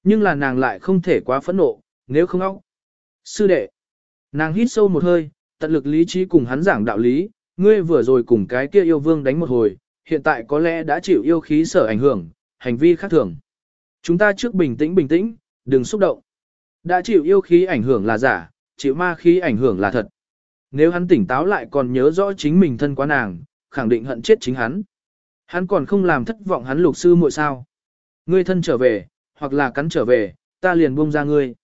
Speaker 1: Nhưng là nàng lại không thể quá phẫn nộ, nếu không óc. Sư đệ. Nàng hít sâu một hơi, tận lực lý trí cùng hắn giảng đạo lý, ngươi vừa rồi cùng cái kia yêu vương đánh một hồi, hiện tại có lẽ đã chịu yêu khí sở ảnh hưởng, hành vi khác thường. Chúng ta trước bình tĩnh bình tĩnh, đừng xúc động. Đã chịu yêu khí ảnh hưởng là giả, chịu ma khí ảnh hưởng là thật. nếu hắn tỉnh táo lại còn nhớ rõ chính mình thân quá nàng, khẳng định hận chết chính hắn. Hắn còn không làm thất vọng hắn lục sư muội sao. Ngươi thân trở về, hoặc là cắn trở về, ta liền buông ra ngươi.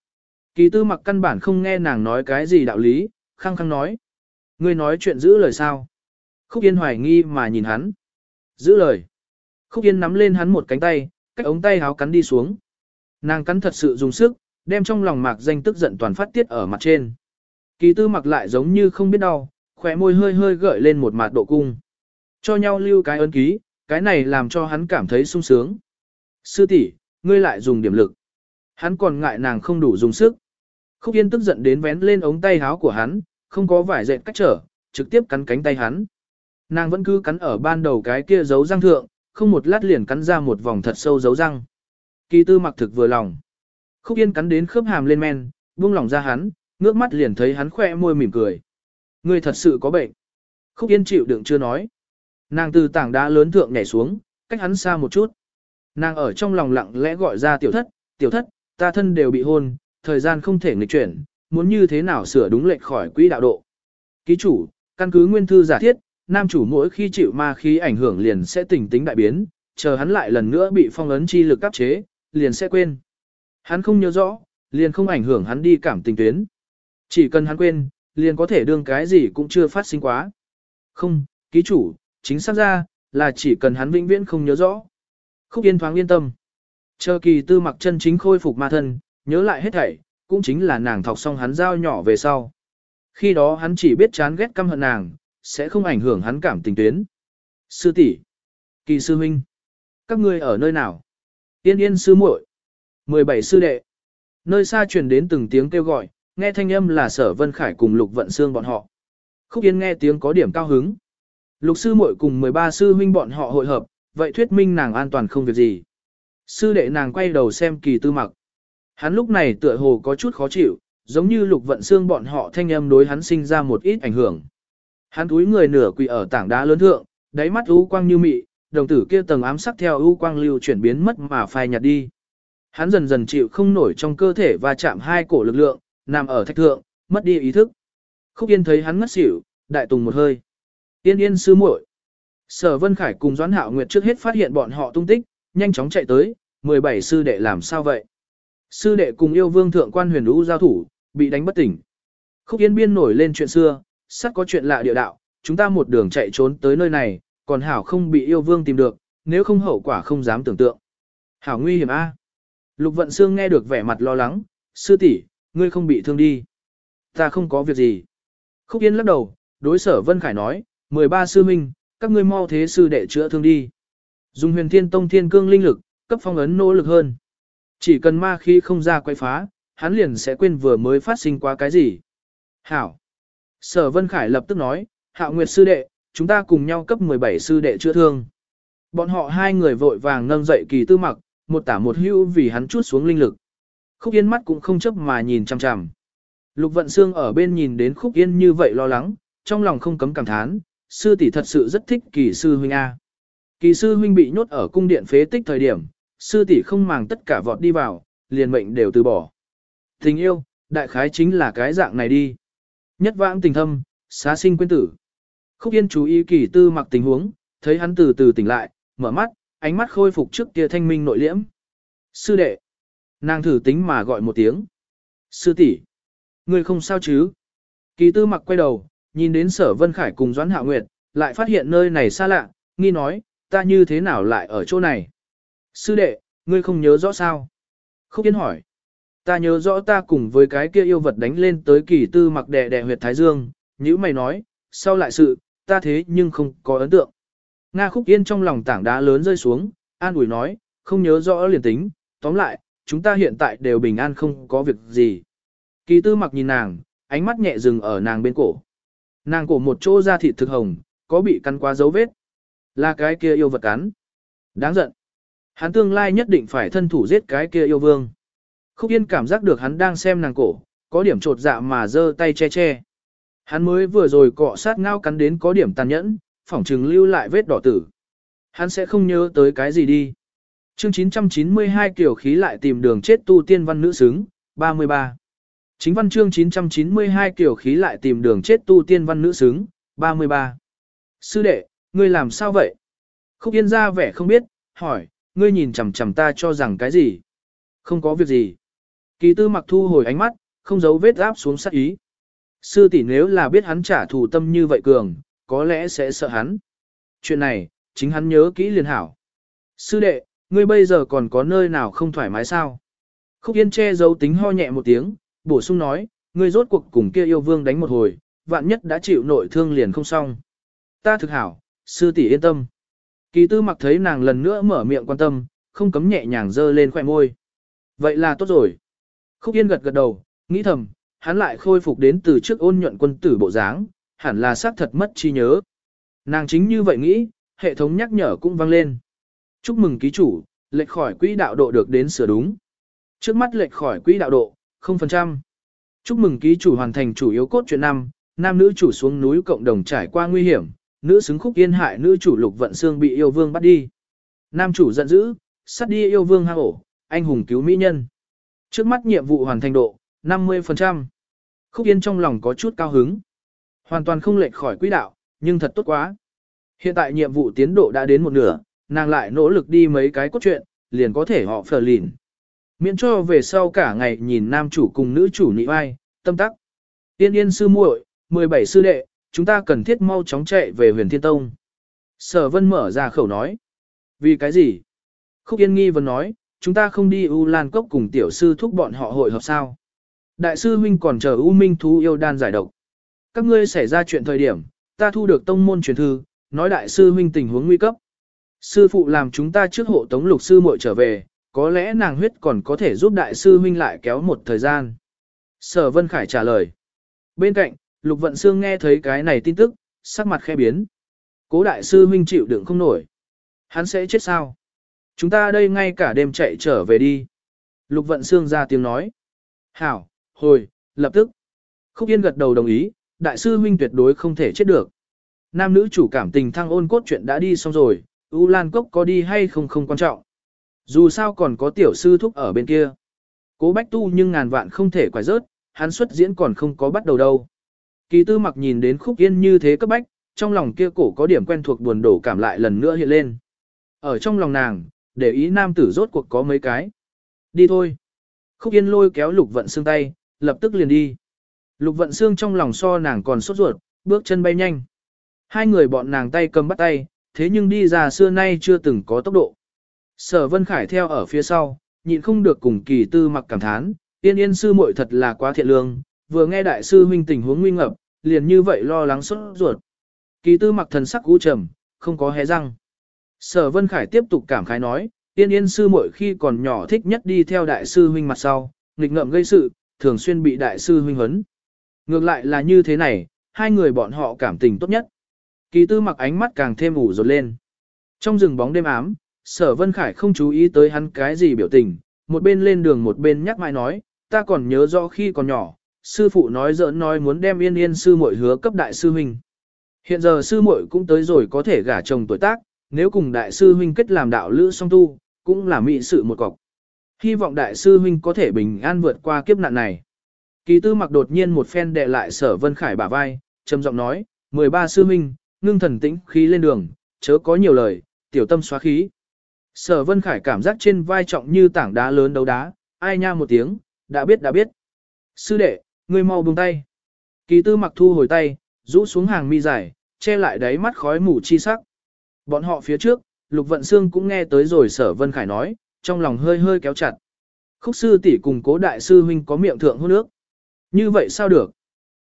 Speaker 1: Kỳ tư mặc căn bản không nghe nàng nói cái gì đạo lý, khăng khăng nói. Ngươi nói chuyện giữ lời sao? Khúc Yên hoài nghi mà nhìn hắn. Giữ lời. Khúc Yên nắm lên hắn một cánh tay, cách ống tay háo cắn đi xuống. Nàng cắn thật sự dùng sức, đem trong lòng mạc danh tức giận toàn phát tiết ở mặt trên. Kỳ tư mặc lại giống như không biết đau, khỏe môi hơi hơi gợi lên một mặt độ cung. Cho nhau lưu cái ấn ký, cái này làm cho hắn cảm thấy sung sướng. Sư tỷ, ngươi lại dùng điểm lực. Hắn còn ngại nàng không đủ dùng sức. Khúc Yên tức giận đến vén lên ống tay háo của hắn, không có vải dệt cách trở, trực tiếp cắn cánh tay hắn. Nàng vẫn cứ cắn ở ban đầu cái kia dấu răng thượng, không một lát liền cắn ra một vòng thật sâu dấu răng. Kỳ tư mặc thực vừa lòng. Khúc Yên cắn đến khớp hàm lên men, buông lòng ra hắn, ngước mắt liền thấy hắn khỏe môi mỉm cười. Ngươi thật sự có bệnh. Khúc Yên chịu đựng chưa nói. Nàng từ tảng đá lớn thượng nhảy xuống, cách hắn xa một chút. Nàng ở trong lòng lặng lẽ gọi ra tiểu thất, tiểu thất, ta thân đều bị hôn, thời gian không thể nghịch chuyển, muốn như thế nào sửa đúng lệch khỏi quỹ đạo độ. Ký chủ, căn cứ nguyên thư giả thiết, nam chủ mỗi khi chịu ma khí ảnh hưởng liền sẽ tỉnh tính đại biến, chờ hắn lại lần nữa bị phong ấn chi lực áp chế, liền sẽ quên. Hắn không nhớ rõ, liền không ảnh hưởng hắn đi cảm tình tuyến. Chỉ cần hắn quên, liền có thể đương cái gì cũng chưa phát sinh quá. Không, ký chủ, chính xác ra, là chỉ cần hắn vĩnh viễn không nhớ rõ. Khúc Yên thoáng yên tâm. Chờ kỳ tư mặc chân chính khôi phục ma thân, nhớ lại hết thảy, cũng chính là nàng thọc xong hắn giao nhỏ về sau. Khi đó hắn chỉ biết chán ghét căm hận nàng, sẽ không ảnh hưởng hắn cảm tình tuyến. Sư tỷ, Kỳ sư huynh, các ngươi ở nơi nào? Yên yên sư muội, 17 sư đệ. Nơi xa truyền đến từng tiếng kêu gọi, nghe thanh âm là Sở Vân Khải cùng Lục Vận Xương bọn họ. Khúc Yên nghe tiếng có điểm cao hứng. Lục sư muội cùng 13 sư huynh bọn họ hội hợp, vậy thuyết minh nàng an toàn không việc gì. Sư đệ nàng quay đầu xem kỳ tư mặc. Hắn lúc này tựa hồ có chút khó chịu, giống như lục vận xương bọn họ thanh âm đối hắn sinh ra một ít ảnh hưởng. Hắn túi người nửa quỳ ở tảng đá lớn thượng, đáy mắt u quang như mị, đồng tử kia tầng ám sắc theo u quang lưu chuyển biến mất mà phai nhạt đi. Hắn dần dần chịu không nổi trong cơ thể và chạm hai cổ lực lượng, nằm ở thạch thượng, mất đi ý thức. Khúc Yên thấy hắn ngất xỉu, đại tùng một hơi. Yên yên sư muội Sở Vân Khải cùng Doãn Hạo Nguyệt trước hết phát hiện bọn họ tung tích, nhanh chóng chạy tới, 17 sư đệ làm sao vậy? Sư đệ cùng yêu vương thượng quan huyền lũ giao thủ, bị đánh bất tỉnh. Khúc Yên Biên nổi lên chuyện xưa, sắp có chuyện lạ địa đạo, chúng ta một đường chạy trốn tới nơi này, còn Hảo không bị yêu vương tìm được, nếu không hậu quả không dám tưởng tượng. Hảo nguy hiểm a Lục Vận Sương nghe được vẻ mặt lo lắng, sư tỷ ngươi không bị thương đi. Ta không có việc gì. Khúc Yên lắc đầu, đối sở Vân Khải nói, 13 sư minh, các ngươi mau thế sư đệ chữa thương đi. Dùng huyền thiên tông thiên cương linh lực, cấp phong ấn nỗ lực hơn. Chỉ cần ma khi không ra quay phá, hắn liền sẽ quên vừa mới phát sinh qua cái gì. Hảo. Sở Vân Khải lập tức nói, Hạo Nguyệt sư đệ, chúng ta cùng nhau cấp 17 sư đệ chữa thương. Bọn họ hai người vội vàng nâng dậy kỳ tư mặc, một tả một hưu vì hắn chút xuống linh lực. Khúc Yên mắt cũng không chấp mà nhìn chằm chằm. Lục Vận Xương ở bên nhìn đến Khúc Yên như vậy lo lắng, trong lòng không cấm cảm thán, sư tỷ thật sự rất thích kỳ sư huynh A. Kỳ sư huynh bị nhốt ở cung điện phế tích thời điểm, sư tỷ không màng tất cả vọt đi vào, liền mệnh đều từ bỏ. Tình yêu, đại khái chính là cái dạng này đi. Nhất vãng tình thâm, xá sinh quên tử. Khúc Yên chú ý kỳ tư mặc tình huống, thấy hắn từ từ tỉnh lại, mở mắt, ánh mắt khôi phục trước kia thanh minh nội liễm. Sư đệ. Nàng thử tính mà gọi một tiếng. Sư tỷ, Người không sao chứ? Kỳ tư mặc quay đầu, nhìn đến sở Vân Khải cùng Doãn Hạ Nguyệt, lại phát hiện nơi này xa lạ, nghi nói, ta như thế nào lại ở chỗ này? Sư đệ, ngươi không nhớ rõ sao? Khúc Yên hỏi. Ta nhớ rõ ta cùng với cái kia yêu vật đánh lên tới kỳ tư mặc đẻ đẻ huyệt Thái Dương, như mày nói, sau lại sự, ta thế nhưng không có ấn tượng. Nga Khúc Yên trong lòng tảng đá lớn rơi xuống, an ủi nói, không nhớ rõ liền tính, tóm lại, chúng ta hiện tại đều bình an không có việc gì. Kỳ tư mặc nhìn nàng, ánh mắt nhẹ dừng ở nàng bên cổ. Nàng cổ một chỗ da thịt thực hồng, có bị cắn qua dấu vết. Là cái kia yêu vật cắn. Đáng giận. Hắn tương lai nhất định phải thân thủ giết cái kia yêu vương. Khúc Yên cảm giác được hắn đang xem nàng cổ, có điểm trột dạ mà giơ tay che che. Hắn mới vừa rồi cọ sát ngao cắn đến có điểm tàn nhẫn, phỏng trừng lưu lại vết đỏ tử. Hắn sẽ không nhớ tới cái gì đi. chương 992 kiểu khí lại tìm đường chết tu tiên văn nữ xứng, 33. Chính văn chương 992 kiểu khí lại tìm đường chết tu tiên văn nữ xứng, 33. Sư đệ, ngươi làm sao vậy? Khúc Yên ra vẻ không biết, hỏi, ngươi nhìn chằm chằm ta cho rằng cái gì? Không có việc gì. Kỳ tư mặc thu hồi ánh mắt, không giấu vết áp xuống sát ý. Sư tỷ nếu là biết hắn trả thù tâm như vậy cường, có lẽ sẽ sợ hắn. Chuyện này, chính hắn nhớ kỹ liền hảo. Sư đệ, ngươi bây giờ còn có nơi nào không thoải mái sao? Khúc Yên che giấu tính ho nhẹ một tiếng, bổ sung nói, ngươi rốt cuộc cùng kia yêu vương đánh một hồi, vạn nhất đã chịu nội thương liền không xong. Ta thực hảo, sư tỷ yên tâm. Kỳ tư mặc thấy nàng lần nữa mở miệng quan tâm, không cấm nhẹ nhàng dơ lên khỏe môi. Vậy là tốt rồi. Khúc Yên gật gật đầu, nghĩ thầm, hắn lại khôi phục đến từ trước ôn nhuận quân tử bộ dáng, hẳn là xác thật mất chi nhớ. Nàng chính như vậy nghĩ, hệ thống nhắc nhở cũng vang lên. Chúc mừng ký chủ, lệch khỏi quỹ đạo độ được đến sửa đúng. Trước mắt lệch khỏi quỹ đạo độ, 0%. Chúc mừng ký chủ hoàn thành chủ yếu cốt truyện năm, nam nữ chủ xuống núi cộng đồng trải qua nguy hiểm, nữ xứng khúc yên hại nữ chủ lục vận xương bị yêu vương bắt đi. Nam chủ giận dữ, sát đi yêu vương hang ổ, anh hùng cứu mỹ nhân. Trước mắt nhiệm vụ hoàn thành độ, 50%. Khúc yên trong lòng có chút cao hứng. Hoàn toàn không lệch khỏi quỹ đạo, nhưng thật tốt quá. Hiện tại nhiệm vụ tiến độ đã đến một nửa, nàng lại nỗ lực đi mấy cái cốt truyện, liền có thể họ phở lìn. Miễn cho về sau cả ngày nhìn nam chủ cùng nữ chủ nị vai, tâm tắc. Tiên yên sư muội, 17 sư đệ, chúng ta cần thiết mau chóng chạy về huyền thiên tông. Sở vân mở ra khẩu nói. Vì cái gì? Khúc yên nghi vẫn nói, chúng ta không đi U Lan Cốc cùng tiểu sư thúc bọn họ hội họp sao. Đại sư huynh còn chờ U Minh thú yêu đan giải độc. Các ngươi xảy ra chuyện thời điểm, ta thu được tông môn truyền thư, nói đại sư huynh tình huống nguy cấp. Sư phụ làm chúng ta trước hộ tống lục sư muội trở về, có lẽ nàng huyết còn có thể giúp đại sư huynh lại kéo một thời gian. Sở Vân Khải trả lời. Bên cạnh, Lục Vận Sương nghe thấy cái này tin tức, sắc mặt khẽ biến. Cố đại sư huynh chịu đựng không nổi. Hắn sẽ chết sao? Chúng ta đây ngay cả đêm chạy trở về đi. Lục Vận Sương ra tiếng nói. Hảo, hồi, lập tức. Khúc Yên gật đầu đồng ý, đại sư huynh tuyệt đối không thể chết được. Nam nữ chủ cảm tình thăng ôn cốt chuyện đã đi xong rồi, U Lan Cốc có đi hay không không quan trọng. Dù sao còn có tiểu sư thúc ở bên kia. Cố bách tu nhưng ngàn vạn không thể quải rớt, hắn xuất diễn còn không có bắt đầu đâu. Kỳ tư mặc nhìn đến khúc yên như thế cấp bách, trong lòng kia cổ có điểm quen thuộc buồn đổ cảm lại lần nữa hiện lên. Ở trong lòng nàng, để ý nam tử rốt cuộc có mấy cái. Đi thôi. Khúc yên lôi kéo lục vận xương tay, lập tức liền đi. Lục vận xương trong lòng so nàng còn sốt ruột, bước chân bay nhanh. Hai người bọn nàng tay cầm bắt tay, thế nhưng đi ra xưa nay chưa từng có tốc độ. Sở Vân Khải theo ở phía sau, nhịn không được cùng kỳ tư mặc cảm thán, tiên yên sư muội thật là quá thiện lương, vừa nghe đại sư huynh tình huống nguy ngập, liền như vậy lo lắng sốt ruột. Kỳ tư mặc thần sắc cú trầm, không có hé răng. Sở Vân Khải tiếp tục cảm khái nói, tiên yên sư muội khi còn nhỏ thích nhất đi theo đại sư huynh mặt sau, nghịch ngợm gây sự, thường xuyên bị đại sư huynh huấn. Ngược lại là như thế này, hai người bọn họ cảm tình tốt nhất. Kỳ tư mặc ánh mắt càng thêm ủ rột lên. Trong rừng bóng đêm ám, sở vân khải không chú ý tới hắn cái gì biểu tình, một bên lên đường một bên nhắc mãi nói, ta còn nhớ rõ khi còn nhỏ, sư phụ nói giỡn nói muốn đem yên yên sư muội hứa cấp đại sư huynh. Hiện giờ sư muội cũng tới rồi có thể gả chồng tuổi tác, nếu cùng đại sư huynh kết làm đạo lữ song tu, cũng là mỹ sự một cọc. Hy vọng đại sư huynh có thể bình an vượt qua kiếp nạn này. Kỳ tư mặc đột nhiên một phen đè lại sở vân khải bả vai, trầm giọng nói, 13 sư huynh, ngưng thần tĩnh khí lên đường, chớ có nhiều lời, tiểu tâm xóa khí. Sở Vân Khải cảm giác trên vai trọng như tảng đá lớn đấu đá, ai nha một tiếng, đã biết đã biết. Sư đệ, ngươi mau buông tay. Kỳ tư mặc thu hồi tay, rũ xuống hàng mi dài, che lại đáy mắt khói mù chi sắc. Bọn họ phía trước, Lục Vận Sương cũng nghe tới rồi Sở Vân Khải nói, trong lòng hơi hơi kéo chặt. Khúc sư tỷ cùng cố đại sư huynh có miệng thượng hôn nước. Như vậy sao được?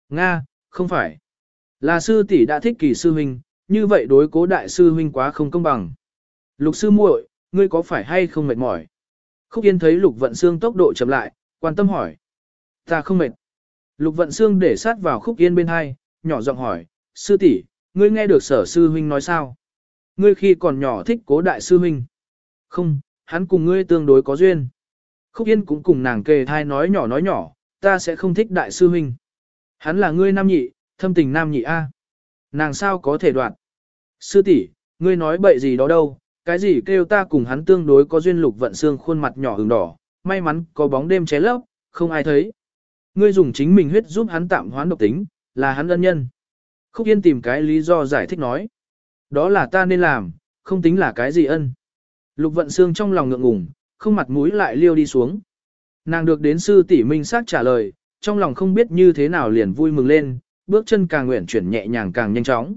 Speaker 1: Nga, không phải. Là sư tỷ đã thích kỳ sư huynh, như vậy đối cố đại sư huynh quá không công bằng. Lục sư muội, ngươi có phải hay không mệt mỏi? Khúc Yên thấy Lục Vận Xương tốc độ chậm lại, quan tâm hỏi. Ta không mệt. Lục Vận Xương để sát vào Khúc Yên bên hai, nhỏ giọng hỏi, sư tỷ, ngươi nghe được sở sư huynh nói sao? Ngươi khi còn nhỏ thích cố đại sư huynh. Không, hắn cùng ngươi tương đối có duyên. Khúc Yên cũng cùng nàng kề thai nói nhỏ nói nhỏ, ta sẽ không thích đại sư huynh. Hắn là ngươi nam nhị, thâm tình nam nhị A. Nàng sao có thể đoạn? Sư tỷ, ngươi nói bậy gì đó đâu, cái gì kêu ta cùng hắn tương đối có duyên lục vận xương khuôn mặt nhỏ hừng đỏ, may mắn có bóng đêm ché lấp, không ai thấy ngươi dùng chính mình huyết giúp hắn tạm hoán độc tính, là hắn ân nhân. Khúc Yên tìm cái lý do giải thích nói. Đó là ta nên làm, không tính là cái gì ân. Lục vận xương trong lòng ngượng ngùng, không mặt mũi lại liêu đi xuống. Nàng được đến sư tỷ minh sát trả lời, trong lòng không biết như thế nào liền vui mừng lên, bước chân càng nguyện chuyển nhẹ nhàng càng nhanh chóng.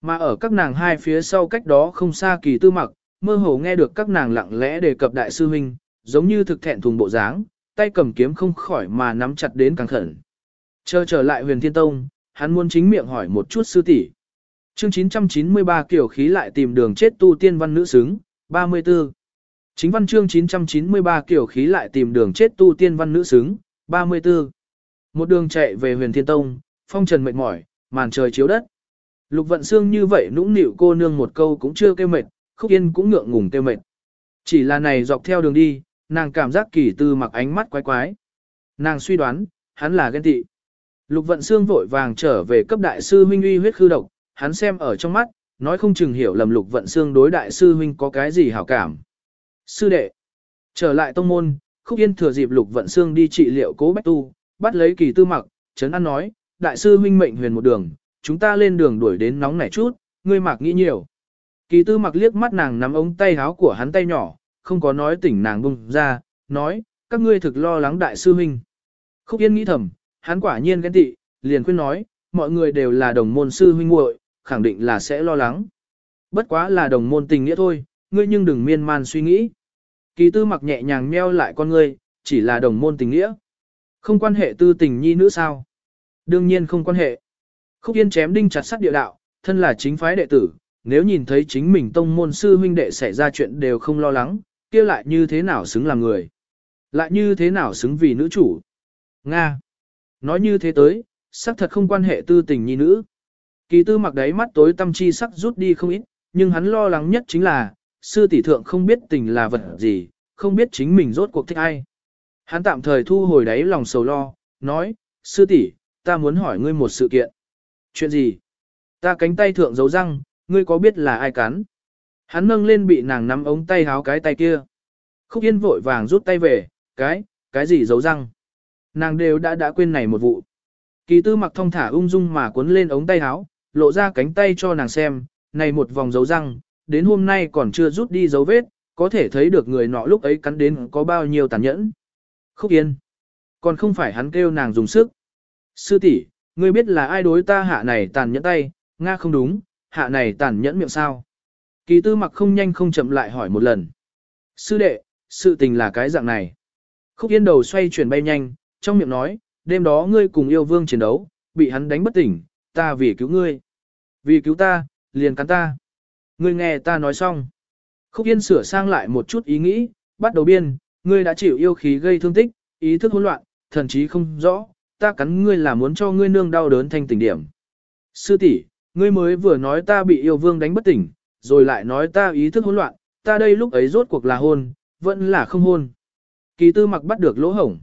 Speaker 1: Mà ở các nàng hai phía sau cách đó không xa kỳ tư mặc, mơ hồ nghe được các nàng lặng lẽ đề cập đại sư huynh, giống như thực thẹn thùng bộ dáng, tay cầm kiếm không khỏi mà nắm chặt đến càng khẩn. Chờ trở lại huyền thiên tông, hắn muốn chính miệng hỏi một chút sư tỷ. Chương 993 kiểu khí lại tìm đường chết tu tiên văn nữ xứng, 34. Chính văn chương 993 kiểu khí lại tìm đường chết tu tiên văn nữ xứng, 34. Một đường chạy về huyền thiên tông, phong trần mệt mỏi, màn trời chiếu đất. Lục vận xương như vậy nũng nịu cô nương một câu cũng chưa kêu mệt, khúc yên cũng ngượng ngùng kêu mệt. Chỉ là này dọc theo đường đi, nàng cảm giác kỳ tư mặc ánh mắt quái quái. Nàng suy đoán, hắn là ghen tị. Lục vận xương vội vàng trở về cấp đại sư huynh uy huyết khư độc, hắn xem ở trong mắt, nói không chừng hiểu lầm lục vận xương đối đại sư huynh có cái gì hảo cảm. Sư đệ, trở lại tông môn, khúc yên thừa dịp lục vận xương đi trị liệu cố bách tu, bắt lấy kỳ tư mặc, Trấn ăn nói, đại sư huynh mệnh huyền một đường, chúng ta lên đường đuổi đến nóng nảy chút, ngươi mặc nghĩ nhiều. Kỳ tư mặc liếc mắt nàng nắm ống tay háo của hắn tay nhỏ, không có nói tỉnh nàng bung ra, nói, các ngươi thực lo lắng đại sư huynh. Khúc yên nghĩ thầm, hắn quả nhiên ghen tị, liền khuyên nói, mọi người đều là đồng môn sư huynh muội khẳng định là sẽ lo lắng. Bất quá là đồng môn tình nghĩa thôi, ngươi nhưng đừng miên man suy nghĩ. Kỳ tư mặc nhẹ nhàng meo lại con ngươi, chỉ là đồng môn tình nghĩa. Không quan hệ tư tình nhi nữ sao? Đương nhiên không quan hệ. Khúc Yên chém đinh chặt sắt địa đạo, thân là chính phái đệ tử, nếu nhìn thấy chính mình tông môn sư huynh đệ xảy ra chuyện đều không lo lắng, kia lại như thế nào xứng làm người? Lại như thế nào xứng vì nữ chủ? Nga. Nói như thế tới, xác thật không quan hệ tư tình nhi nữ. Kỳ tư mặc đáy mắt tối tâm chi sắc rút đi không ít, nhưng hắn lo lắng nhất chính là, sư tỷ thượng không biết tình là vật gì, không biết chính mình rốt cuộc thích ai. Hắn tạm thời thu hồi đáy lòng sầu lo, nói, sư tỷ, ta muốn hỏi ngươi một sự kiện. Chuyện gì? Ta cánh tay thượng dấu răng, ngươi có biết là ai cắn? Hắn nâng lên bị nàng nắm ống tay háo cái tay kia. Khúc Yên vội vàng rút tay về, cái, cái gì giấu răng? Nàng đều đã đã quên này một vụ. Kỳ tư mặc thông thả ung dung mà cuốn lên ống tay háo, lộ ra cánh tay cho nàng xem, này một vòng dấu răng, đến hôm nay còn chưa rút đi dấu vết, có thể thấy được người nọ lúc ấy cắn đến có bao nhiêu tàn nhẫn. Khúc Yên. Còn không phải hắn kêu nàng dùng sức. Sư tỷ, ngươi biết là ai đối ta hạ này tàn nhẫn tay, Nga không đúng, hạ này tàn nhẫn miệng sao. Kỳ tư mặc không nhanh không chậm lại hỏi một lần. Sư đệ, sự tình là cái dạng này. Khúc Yên đầu xoay chuyển bay nhanh, trong miệng nói, đêm đó ngươi cùng yêu vương chiến đấu, bị hắn đánh bất tỉnh, ta vì cứu ngươi. Vì cứu ta, liền cắn ta. Ngươi nghe ta nói xong. Khúc Yên sửa sang lại một chút ý nghĩ, bắt đầu biên, ngươi đã chịu yêu khí gây thương tích, ý thức hỗn loạn, thần chí không rõ, ta cắn ngươi là muốn cho ngươi nương đau đớn thanh tỉnh điểm. Sư tỷ, ngươi mới vừa nói ta bị yêu vương đánh bất tỉnh, rồi lại nói ta ý thức hỗn loạn, ta đây lúc ấy rốt cuộc là hôn, vẫn là không hôn. Kỳ tư mặc bắt được lỗ hổng.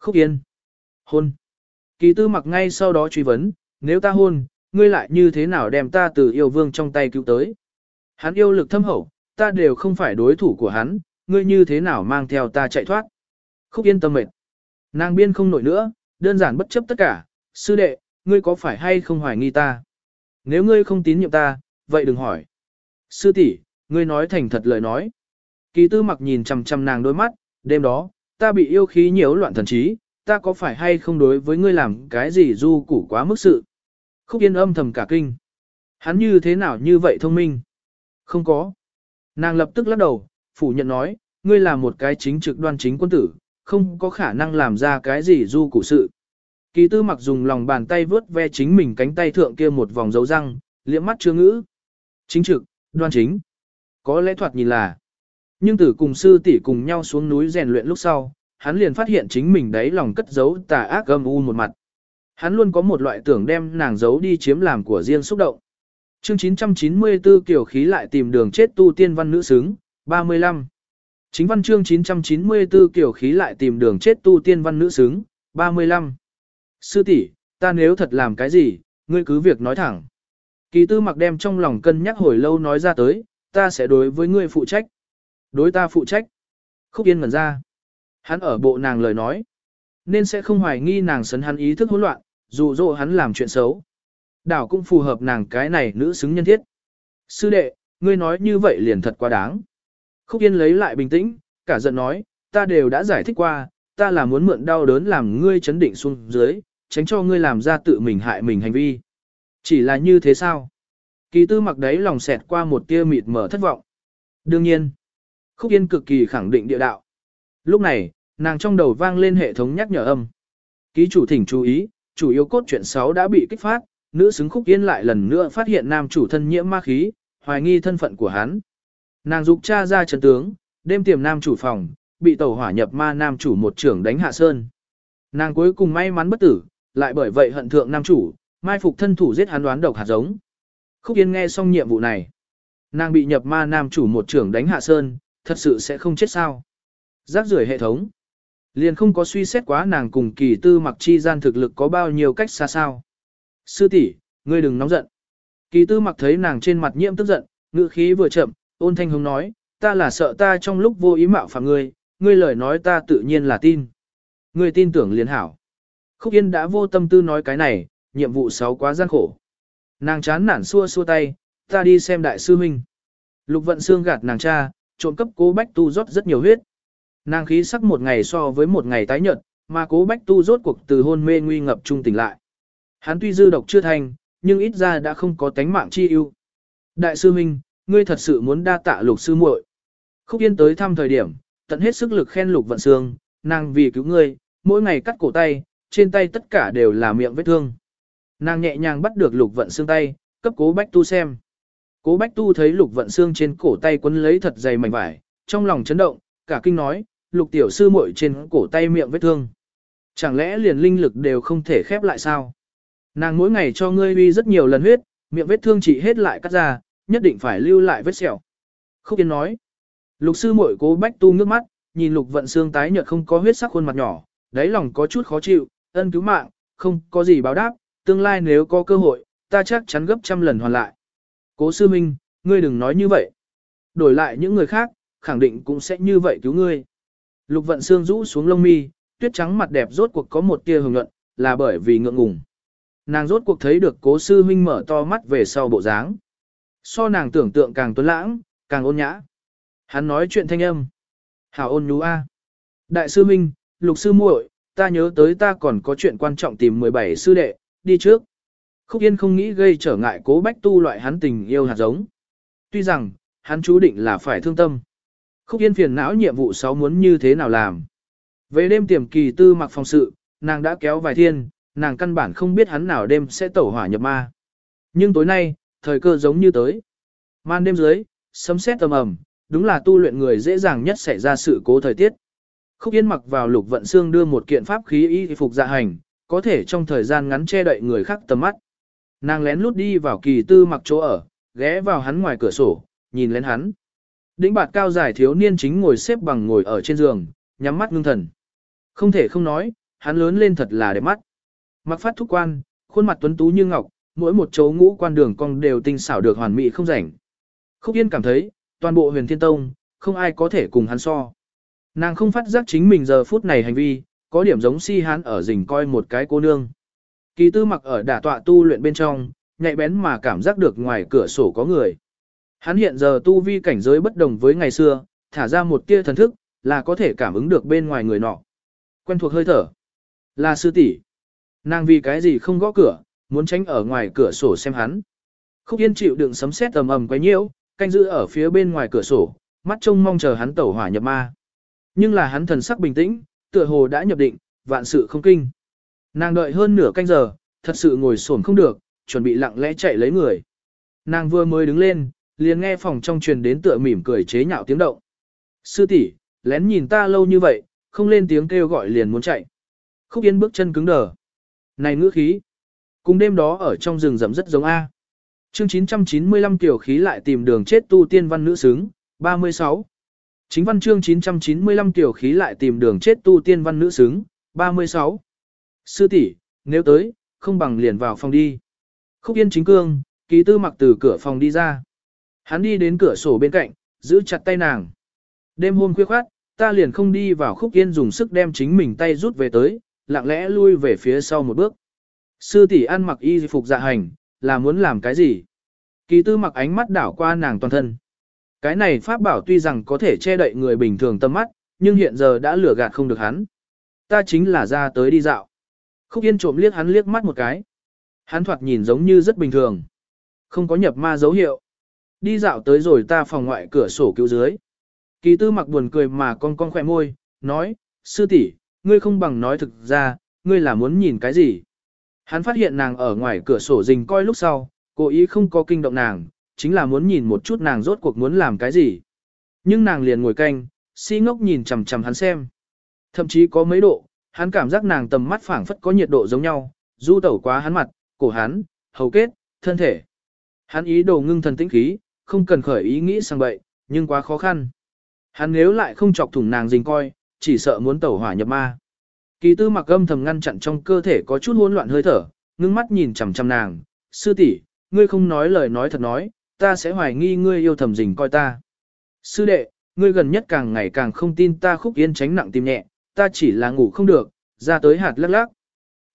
Speaker 1: Khúc Yên. Hôn. Kỳ tư mặc ngay sau đó truy vấn, nếu ta hôn, ngươi lại như thế nào đem ta từ yêu vương trong tay cứu tới. Hắn yêu lực thâm hậu, ta đều không phải đối thủ của hắn, ngươi như thế nào mang theo ta chạy thoát. Khúc yên tâm mệt. Nàng biên không nổi nữa, đơn giản bất chấp tất cả, sư đệ, ngươi có phải hay không hoài nghi ta? Nếu ngươi không tín nhiệm ta, vậy đừng hỏi. Sư tỷ, ngươi nói thành thật lời nói. Kỳ tư mặc nhìn chằm chằm nàng đôi mắt, đêm đó, ta bị yêu khí nhiễu loạn thần trí, ta có phải hay không đối với ngươi làm cái gì du củ quá mức sự? Khúc yên âm thầm cả kinh. Hắn như thế nào như vậy thông minh? Không có. Nàng lập tức lắc đầu, phủ nhận nói, ngươi là một cái chính trực đoan chính quân tử, không có khả năng làm ra cái gì du củ sự. Kỳ tư mặc dùng lòng bàn tay vướt ve chính mình cánh tay thượng kia một vòng dấu răng, liễm mắt chưa ngữ. Chính trực, đoan chính. Có lẽ thoạt nhìn là. Nhưng từ cùng sư tỷ cùng nhau xuống núi rèn luyện lúc sau, hắn liền phát hiện chính mình đấy lòng cất giấu tà ác âm u một mặt. Hắn luôn có một loại tưởng đem nàng giấu đi chiếm làm của riêng xúc động. Chương 994 kiểu khí lại tìm đường chết tu tiên văn nữ xứng, 35. Chính văn chương 994 kiểu khí lại tìm đường chết tu tiên văn nữ xứng, 35. Sư tỷ, ta nếu thật làm cái gì, ngươi cứ việc nói thẳng. Kỳ tư mặc đem trong lòng cân nhắc hồi lâu nói ra tới, ta sẽ đối với ngươi phụ trách. Đối ta phụ trách. Khúc yên ngẩn ra. Hắn ở bộ nàng lời nói. nên sẽ không hoài nghi nàng sấn hắn ý thức hỗn loạn, dù dỗ hắn làm chuyện xấu. Đảo cũng phù hợp nàng cái này nữ xứng nhân thiết. Sư đệ, ngươi nói như vậy liền thật quá đáng. Khúc Yên lấy lại bình tĩnh, cả giận nói, ta đều đã giải thích qua, ta là muốn mượn đau đớn làm ngươi chấn định xuống dưới, tránh cho ngươi làm ra tự mình hại mình hành vi. Chỉ là như thế sao? Kỳ tư mặc đấy lòng xẹt qua một tia mịt mở thất vọng. Đương nhiên, Khúc Yên cực kỳ khẳng định địa đạo. Lúc này, nàng trong đầu vang lên hệ thống nhắc nhở âm. Ký chủ thỉnh chú ý, chủ yếu cốt truyện 6 đã bị kích phát, nữ xứng Khúc Yên lại lần nữa phát hiện nam chủ thân nhiễm ma khí, hoài nghi thân phận của hắn. Nàng dục tra ra trận tướng, đêm tiềm nam chủ phòng, bị tàu hỏa nhập ma nam chủ một trưởng đánh hạ sơn. Nàng cuối cùng may mắn bất tử, lại bởi vậy hận thượng nam chủ, mai phục thân thủ giết hắn đoán độc hạt giống. Khúc Yên nghe xong nhiệm vụ này. Nàng bị nhập ma nam chủ một trưởng đánh hạ sơn, thật sự sẽ không chết sao. Giác rưởi hệ thống. Liền không có suy xét quá nàng cùng kỳ tư mặc chi gian thực lực có bao nhiêu cách xa sao. Sư tỷ ngươi đừng nóng giận. Kỳ tư mặc thấy nàng trên mặt nhiễm tức giận, ngữ khí vừa chậm, ôn thanh hùng nói, ta là sợ ta trong lúc vô ý mạo phạm ngươi, ngươi lời nói ta tự nhiên là tin. Ngươi tin tưởng liền hảo. Khúc Yên đã vô tâm tư nói cái này, nhiệm vụ 6 quá gian khổ. Nàng chán nản xua xua tay, ta đi xem đại sư huynh. Lục vận xương gạt nàng cha, trộn cấp cố bách tu rót rất nhiều huyết. Nàng khí sắc một ngày so với một ngày tái nhợt, mà cố bách tu rốt cuộc từ hôn mê nguy ngập trung tỉnh lại. Hắn tuy dư độc chưa thành, nhưng ít ra đã không có tánh mạng chi ưu. Đại sư huynh, ngươi thật sự muốn đa tạ lục sư muội. Khúc Yên tới thăm thời điểm, tận hết sức lực khen lục vận xương, nàng vì cứu ngươi, mỗi ngày cắt cổ tay, trên tay tất cả đều là miệng vết thương. Nàng nhẹ nhàng bắt được lục vận xương tay, cấp cố bách tu xem. Cố bách tu thấy lục vận xương trên cổ tay quấn lấy thật dày mảnh vải, trong lòng chấn động, cả kinh nói, lục tiểu sư muội trên cổ tay miệng vết thương. Chẳng lẽ liền linh lực đều không thể khép lại sao? Nàng mỗi ngày cho ngươi uy rất nhiều lần huyết, miệng vết thương chỉ hết lại cắt ra, nhất định phải lưu lại vết sẹo. Khúc Yên nói, lục sư muội cố bách tu nước mắt, nhìn lục vận xương tái nhợt không có huyết sắc khuôn mặt nhỏ, đáy lòng có chút khó chịu, ân cứu mạng, không có gì báo đáp, tương lai nếu có cơ hội, ta chắc chắn gấp trăm lần hoàn lại. Cố sư minh, ngươi đừng nói như vậy. Đổi lại những người khác, khẳng định cũng sẽ như vậy cứu ngươi. Lục vận xương rũ xuống lông mi, tuyết trắng mặt đẹp rốt cuộc có một tia hồng nhuận, là bởi vì ngượng ngùng. Nàng rốt cuộc thấy được cố sư huynh mở to mắt về sau bộ dáng. So nàng tưởng tượng càng tuấn lãng, càng ôn nhã. Hắn nói chuyện thanh âm. Hảo ôn nhú a. Đại sư huynh, lục sư muội, ta nhớ tới ta còn có chuyện quan trọng tìm 17 sư đệ, đi trước. Khúc Yên không nghĩ gây trở ngại cố bách tu loại hắn tình yêu hạt giống. Tuy rằng, hắn chú định là phải thương tâm. Khúc Yên phiền não nhiệm vụ 6 muốn như thế nào làm. Về đêm tiềm kỳ tư mặc phòng sự, nàng đã kéo vài thiên, nàng căn bản không biết hắn nào đêm sẽ tẩu hỏa nhập ma. Nhưng tối nay, thời cơ giống như tới. Man đêm dưới, sấm sét tầm ầm, đúng là tu luyện người dễ dàng nhất xảy ra sự cố thời tiết. Khúc Yên mặc vào lục vận xương đưa một kiện pháp khí y phục dạ hành, có thể trong thời gian ngắn che đậy người khác tầm mắt. Nàng lén lút đi vào kỳ tư mặc chỗ ở, ghé vào hắn ngoài cửa sổ, nhìn lên hắn. Đĩnh bạt cao dài thiếu niên chính ngồi xếp bằng ngồi ở trên giường, nhắm mắt ngưng thần. Không thể không nói, hắn lớn lên thật là đẹp mắt. Mặc phát thúc quan, khuôn mặt tuấn tú như ngọc, mỗi một chỗ ngũ quan đường cong đều tinh xảo được hoàn mỹ không rảnh. Khúc Yên cảm thấy, toàn bộ huyền thiên tông, không ai có thể cùng hắn so. Nàng không phát giác chính mình giờ phút này hành vi, có điểm giống si hán ở rình coi một cái cô nương. Kỳ tư mặc ở đả tọa tu luyện bên trong, nhạy bén mà cảm giác được ngoài cửa sổ có người. Hắn hiện giờ tu vi cảnh giới bất đồng với ngày xưa, thả ra một tia thần thức, là có thể cảm ứng được bên ngoài người nọ. Quen thuộc hơi thở. Là sư tỷ. Nàng vì cái gì không gõ cửa, muốn tránh ở ngoài cửa sổ xem hắn. Khúc Yên chịu đựng sấm sét ầm ầm quấy nhiễu, canh giữ ở phía bên ngoài cửa sổ, mắt trông mong chờ hắn tẩu hỏa nhập ma. Nhưng là hắn thần sắc bình tĩnh, tựa hồ đã nhập định, vạn sự không kinh. Nàng đợi hơn nửa canh giờ, thật sự ngồi xổm không được, chuẩn bị lặng lẽ chạy lấy người. Nàng vừa mới đứng lên, liền nghe phòng trong truyền đến tựa mỉm cười chế nhạo tiếng động. Sư tỷ, lén nhìn ta lâu như vậy, không lên tiếng kêu gọi liền muốn chạy. Khúc Yên bước chân cứng đờ. Này ngữ khí, cùng đêm đó ở trong rừng rậm rất giống A. Chương 995 tiểu khí lại tìm đường chết tu tiên văn nữ xứng, 36. Chính văn chương 995 tiểu khí lại tìm đường chết tu tiên văn nữ xứng, 36. Sư tỷ, nếu tới, không bằng liền vào phòng đi. Khúc Yên chính cương, ký tư mặc từ cửa phòng đi ra. Hắn đi đến cửa sổ bên cạnh, giữ chặt tay nàng. Đêm hôm khuya khoát, ta liền không đi vào Khúc Yên dùng sức đem chính mình tay rút về tới, lặng lẽ lui về phía sau một bước. Sư tỷ ăn mặc y phục dạ hành, là muốn làm cái gì? Kỳ tư mặc ánh mắt đảo qua nàng toàn thân. Cái này pháp bảo tuy rằng có thể che đậy người bình thường tâm mắt, nhưng hiện giờ đã lừa gạt không được hắn. Ta chính là ra tới đi dạo. Khúc Yên trộm liếc hắn liếc mắt một cái. Hắn thoạt nhìn giống như rất bình thường. Không có nhập ma dấu hiệu. Đi dạo tới rồi ta phòng ngoại cửa sổ cứu dưới. Kỳ tư mặc buồn cười mà con con khỏe môi, nói, sư tỷ ngươi không bằng nói thực ra, ngươi là muốn nhìn cái gì. Hắn phát hiện nàng ở ngoài cửa sổ rình coi lúc sau, cố ý không có kinh động nàng, chính là muốn nhìn một chút nàng rốt cuộc muốn làm cái gì. Nhưng nàng liền ngồi canh, si ngốc nhìn chằm chằm hắn xem. Thậm chí có mấy độ, hắn cảm giác nàng tầm mắt phảng phất có nhiệt độ giống nhau, du tẩu quá hắn mặt, cổ hắn, hầu kết, thân thể. Hắn ý đồ ngưng thần tĩnh khí, không cần khởi ý nghĩ sang bậy, nhưng quá khó khăn. Hắn nếu lại không chọc thủng nàng dình coi, chỉ sợ muốn tẩu hỏa nhập ma. Kỳ tư mặc âm thầm ngăn chặn trong cơ thể có chút hỗn loạn hơi thở, ngưng mắt nhìn chằm chằm nàng, sư tỷ, ngươi không nói lời nói thật nói, ta sẽ hoài nghi ngươi yêu thầm dình coi ta. Sư đệ, ngươi gần nhất càng ngày càng không tin ta khúc yên tránh nặng tim nhẹ, ta chỉ là ngủ không được, ra tới hạt lắc lắc.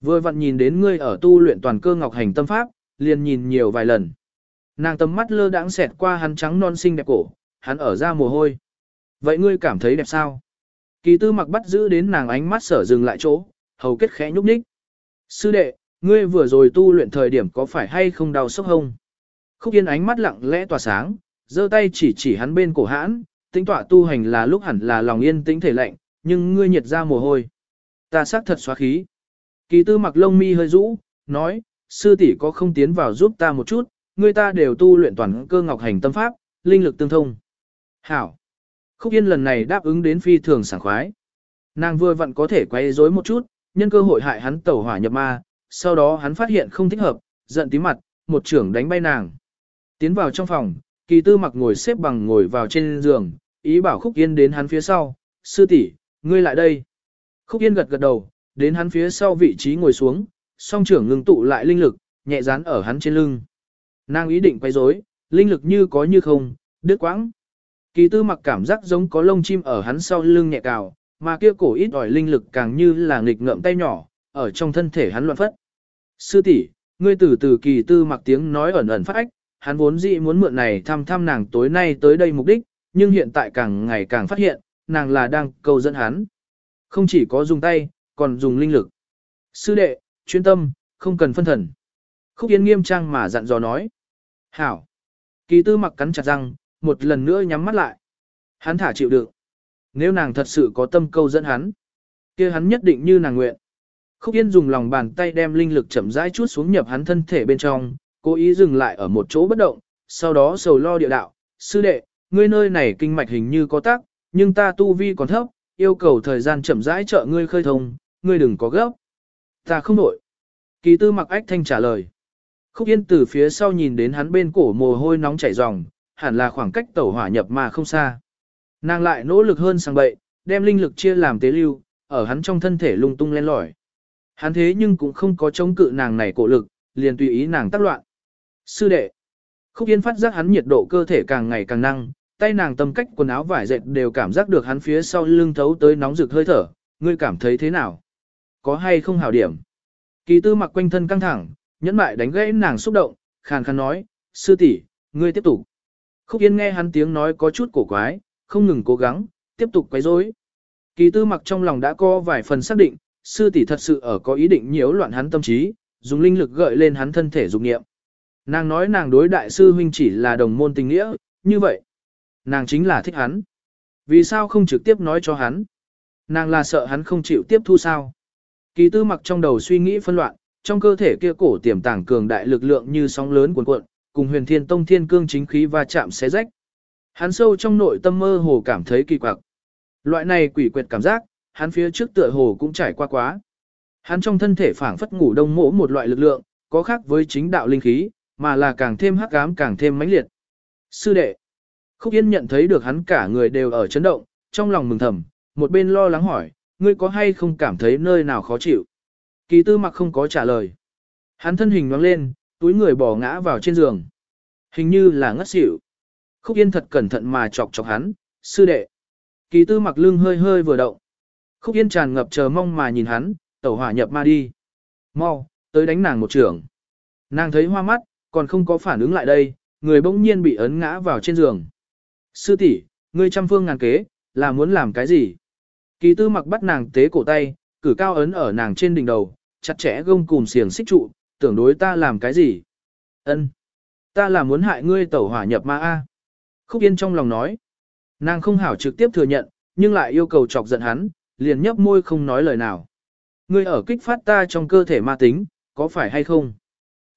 Speaker 1: Vừa vặn nhìn đến ngươi ở tu luyện toàn cơ ngọc hành tâm pháp, liền nhìn nhiều vài lần. Nàng tầm mắt lơ đãng xẹt qua hắn trắng non xinh đẹp cổ, hắn ở ra mồ hôi. Vậy ngươi cảm thấy đẹp sao? Kỳ tư mặc bắt giữ đến nàng ánh mắt sở dừng lại chỗ, hầu kết khẽ nhúc nhích. Sư đệ, ngươi vừa rồi tu luyện thời điểm có phải hay không đau sốc hông? Khúc yên ánh mắt lặng lẽ tỏa sáng, giơ tay chỉ chỉ hắn bên cổ hãn, tính tỏa tu hành là lúc hẳn là lòng yên tĩnh thể lạnh, nhưng ngươi nhiệt ra mồ hôi. Ta xác thật xóa khí. Kỳ tư mặc lông mi hơi rũ, nói, sư tỷ có không tiến vào giúp ta một chút, người ta đều tu luyện toàn cơ ngọc hành tâm pháp, linh lực tương thông. Hảo. Khúc Yên lần này đáp ứng đến phi thường sảng khoái. Nàng vừa vặn có thể quay rối một chút, nhân cơ hội hại hắn tẩu hỏa nhập ma, sau đó hắn phát hiện không thích hợp, giận tí mặt, một trưởng đánh bay nàng. Tiến vào trong phòng, kỳ tư mặc ngồi xếp bằng ngồi vào trên giường, ý bảo Khúc Yên đến hắn phía sau, sư tỷ ngươi lại đây. Khúc Yên gật gật đầu, đến hắn phía sau vị trí ngồi xuống, song trưởng ngừng tụ lại linh lực, nhẹ dán ở hắn trên lưng. Nàng ý định quay rối, linh lực như có như không, đứt quãng. Kỳ tư mặc cảm giác giống có lông chim ở hắn sau lưng nhẹ cào, mà kia cổ ít ỏi linh lực càng như là nghịch ngợm tay nhỏ, ở trong thân thể hắn loạn phất. Sư tỷ, ngươi từ từ kỳ tư mặc tiếng nói ẩn ẩn phát ách, hắn vốn dĩ muốn mượn này thăm thăm nàng tối nay tới đây mục đích, nhưng hiện tại càng ngày càng phát hiện, nàng là đang cầu dẫn hắn. Không chỉ có dùng tay, còn dùng linh lực. Sư đệ, chuyên tâm, không cần phân thần. Khúc Yến nghiêm trang mà dặn dò nói. Hảo. Kỳ tư mặc cắn chặt răng, một lần nữa nhắm mắt lại. Hắn thả chịu đựng. Nếu nàng thật sự có tâm câu dẫn hắn, kia hắn nhất định như nàng nguyện. Khúc Yên dùng lòng bàn tay đem linh lực chậm rãi chút xuống nhập hắn thân thể bên trong, cố ý dừng lại ở một chỗ bất động, sau đó sầu lo địa đạo, sư đệ, ngươi nơi này kinh mạch hình như có tác, nhưng ta tu vi còn thấp, yêu cầu thời gian chậm rãi trợ ngươi khơi thông, ngươi đừng có gấp. Ta không nổi. Kỳ tư mặc ách thanh trả lời. Khúc Yên từ phía sau nhìn đến hắn bên cổ mồ hôi nóng chảy ròng, hẳn là khoảng cách tẩu hỏa nhập mà không xa. Nàng lại nỗ lực hơn sang bậy, đem linh lực chia làm tế lưu, ở hắn trong thân thể lung tung lên lỏi. Hắn thế nhưng cũng không có chống cự nàng này cổ lực, liền tùy ý nàng tác loạn. Sư đệ. Khúc Yên phát giác hắn nhiệt độ cơ thể càng ngày càng năng, tay nàng tâm cách quần áo vải dệt đều cảm giác được hắn phía sau lưng thấu tới nóng rực hơi thở, ngươi cảm thấy thế nào? Có hay không hảo điểm? Kỳ tư mặc quanh thân căng thẳng, nhẫn mại đánh gãy nàng xúc động, khàn khàn nói, sư tỷ, ngươi tiếp tục. Khúc Yên nghe hắn tiếng nói có chút cổ quái, không ngừng cố gắng, tiếp tục quấy rối. Kỳ tư mặc trong lòng đã có vài phần xác định, sư tỷ thật sự ở có ý định nhiễu loạn hắn tâm trí, dùng linh lực gợi lên hắn thân thể dục nghiệm. Nàng nói nàng đối đại sư huynh chỉ là đồng môn tình nghĩa, như vậy. Nàng chính là thích hắn. Vì sao không trực tiếp nói cho hắn? Nàng là sợ hắn không chịu tiếp thu sao? Kỳ tư mặc trong đầu suy nghĩ phân loạn, trong cơ thể kia cổ tiềm tàng cường đại lực lượng như sóng lớn cuồn cuộn, cùng huyền thiên tông thiên cương chính khí va chạm xé rách. Hắn sâu trong nội tâm mơ hồ cảm thấy kỳ quặc. Loại này quỷ quyệt cảm giác, hắn phía trước tựa hồ cũng trải qua quá. Hắn trong thân thể phảng phất ngủ đông mỗ một loại lực lượng, có khác với chính đạo linh khí, mà là càng thêm hắc ám càng thêm mãnh liệt. Sư đệ, Khúc Yên nhận thấy được hắn cả người đều ở chấn động, trong lòng mừng thầm, một bên lo lắng hỏi, ngươi có hay không cảm thấy nơi nào khó chịu? Kỳ tư mặc không có trả lời. Hắn thân hình nhoáng lên, túi người bỏ ngã vào trên giường. Hình như là ngất xỉu. Khúc Yên thật cẩn thận mà chọc chọc hắn, sư đệ. Kỳ tư mặc lưng hơi hơi vừa động. Khúc Yên tràn ngập chờ mong mà nhìn hắn, tẩu hỏa nhập ma đi. Mau, tới đánh nàng một trường. Nàng thấy hoa mắt, còn không có phản ứng lại đây, người bỗng nhiên bị ấn ngã vào trên giường. Sư tỷ, ngươi trăm phương ngàn kế, là muốn làm cái gì? Kỳ tư mặc bắt nàng tế cổ tay, cử cao ấn ở nàng trên đỉnh đầu, chặt chẽ gông cùm xiềng xích trụ, tưởng đối ta làm cái gì? Ân, Ta là muốn hại ngươi tẩu hỏa nhập ma A. Khúc Yên trong lòng nói. Nàng không hảo trực tiếp thừa nhận, nhưng lại yêu cầu chọc giận hắn, liền nhấp môi không nói lời nào. Ngươi ở kích phát ta trong cơ thể ma tính, có phải hay không?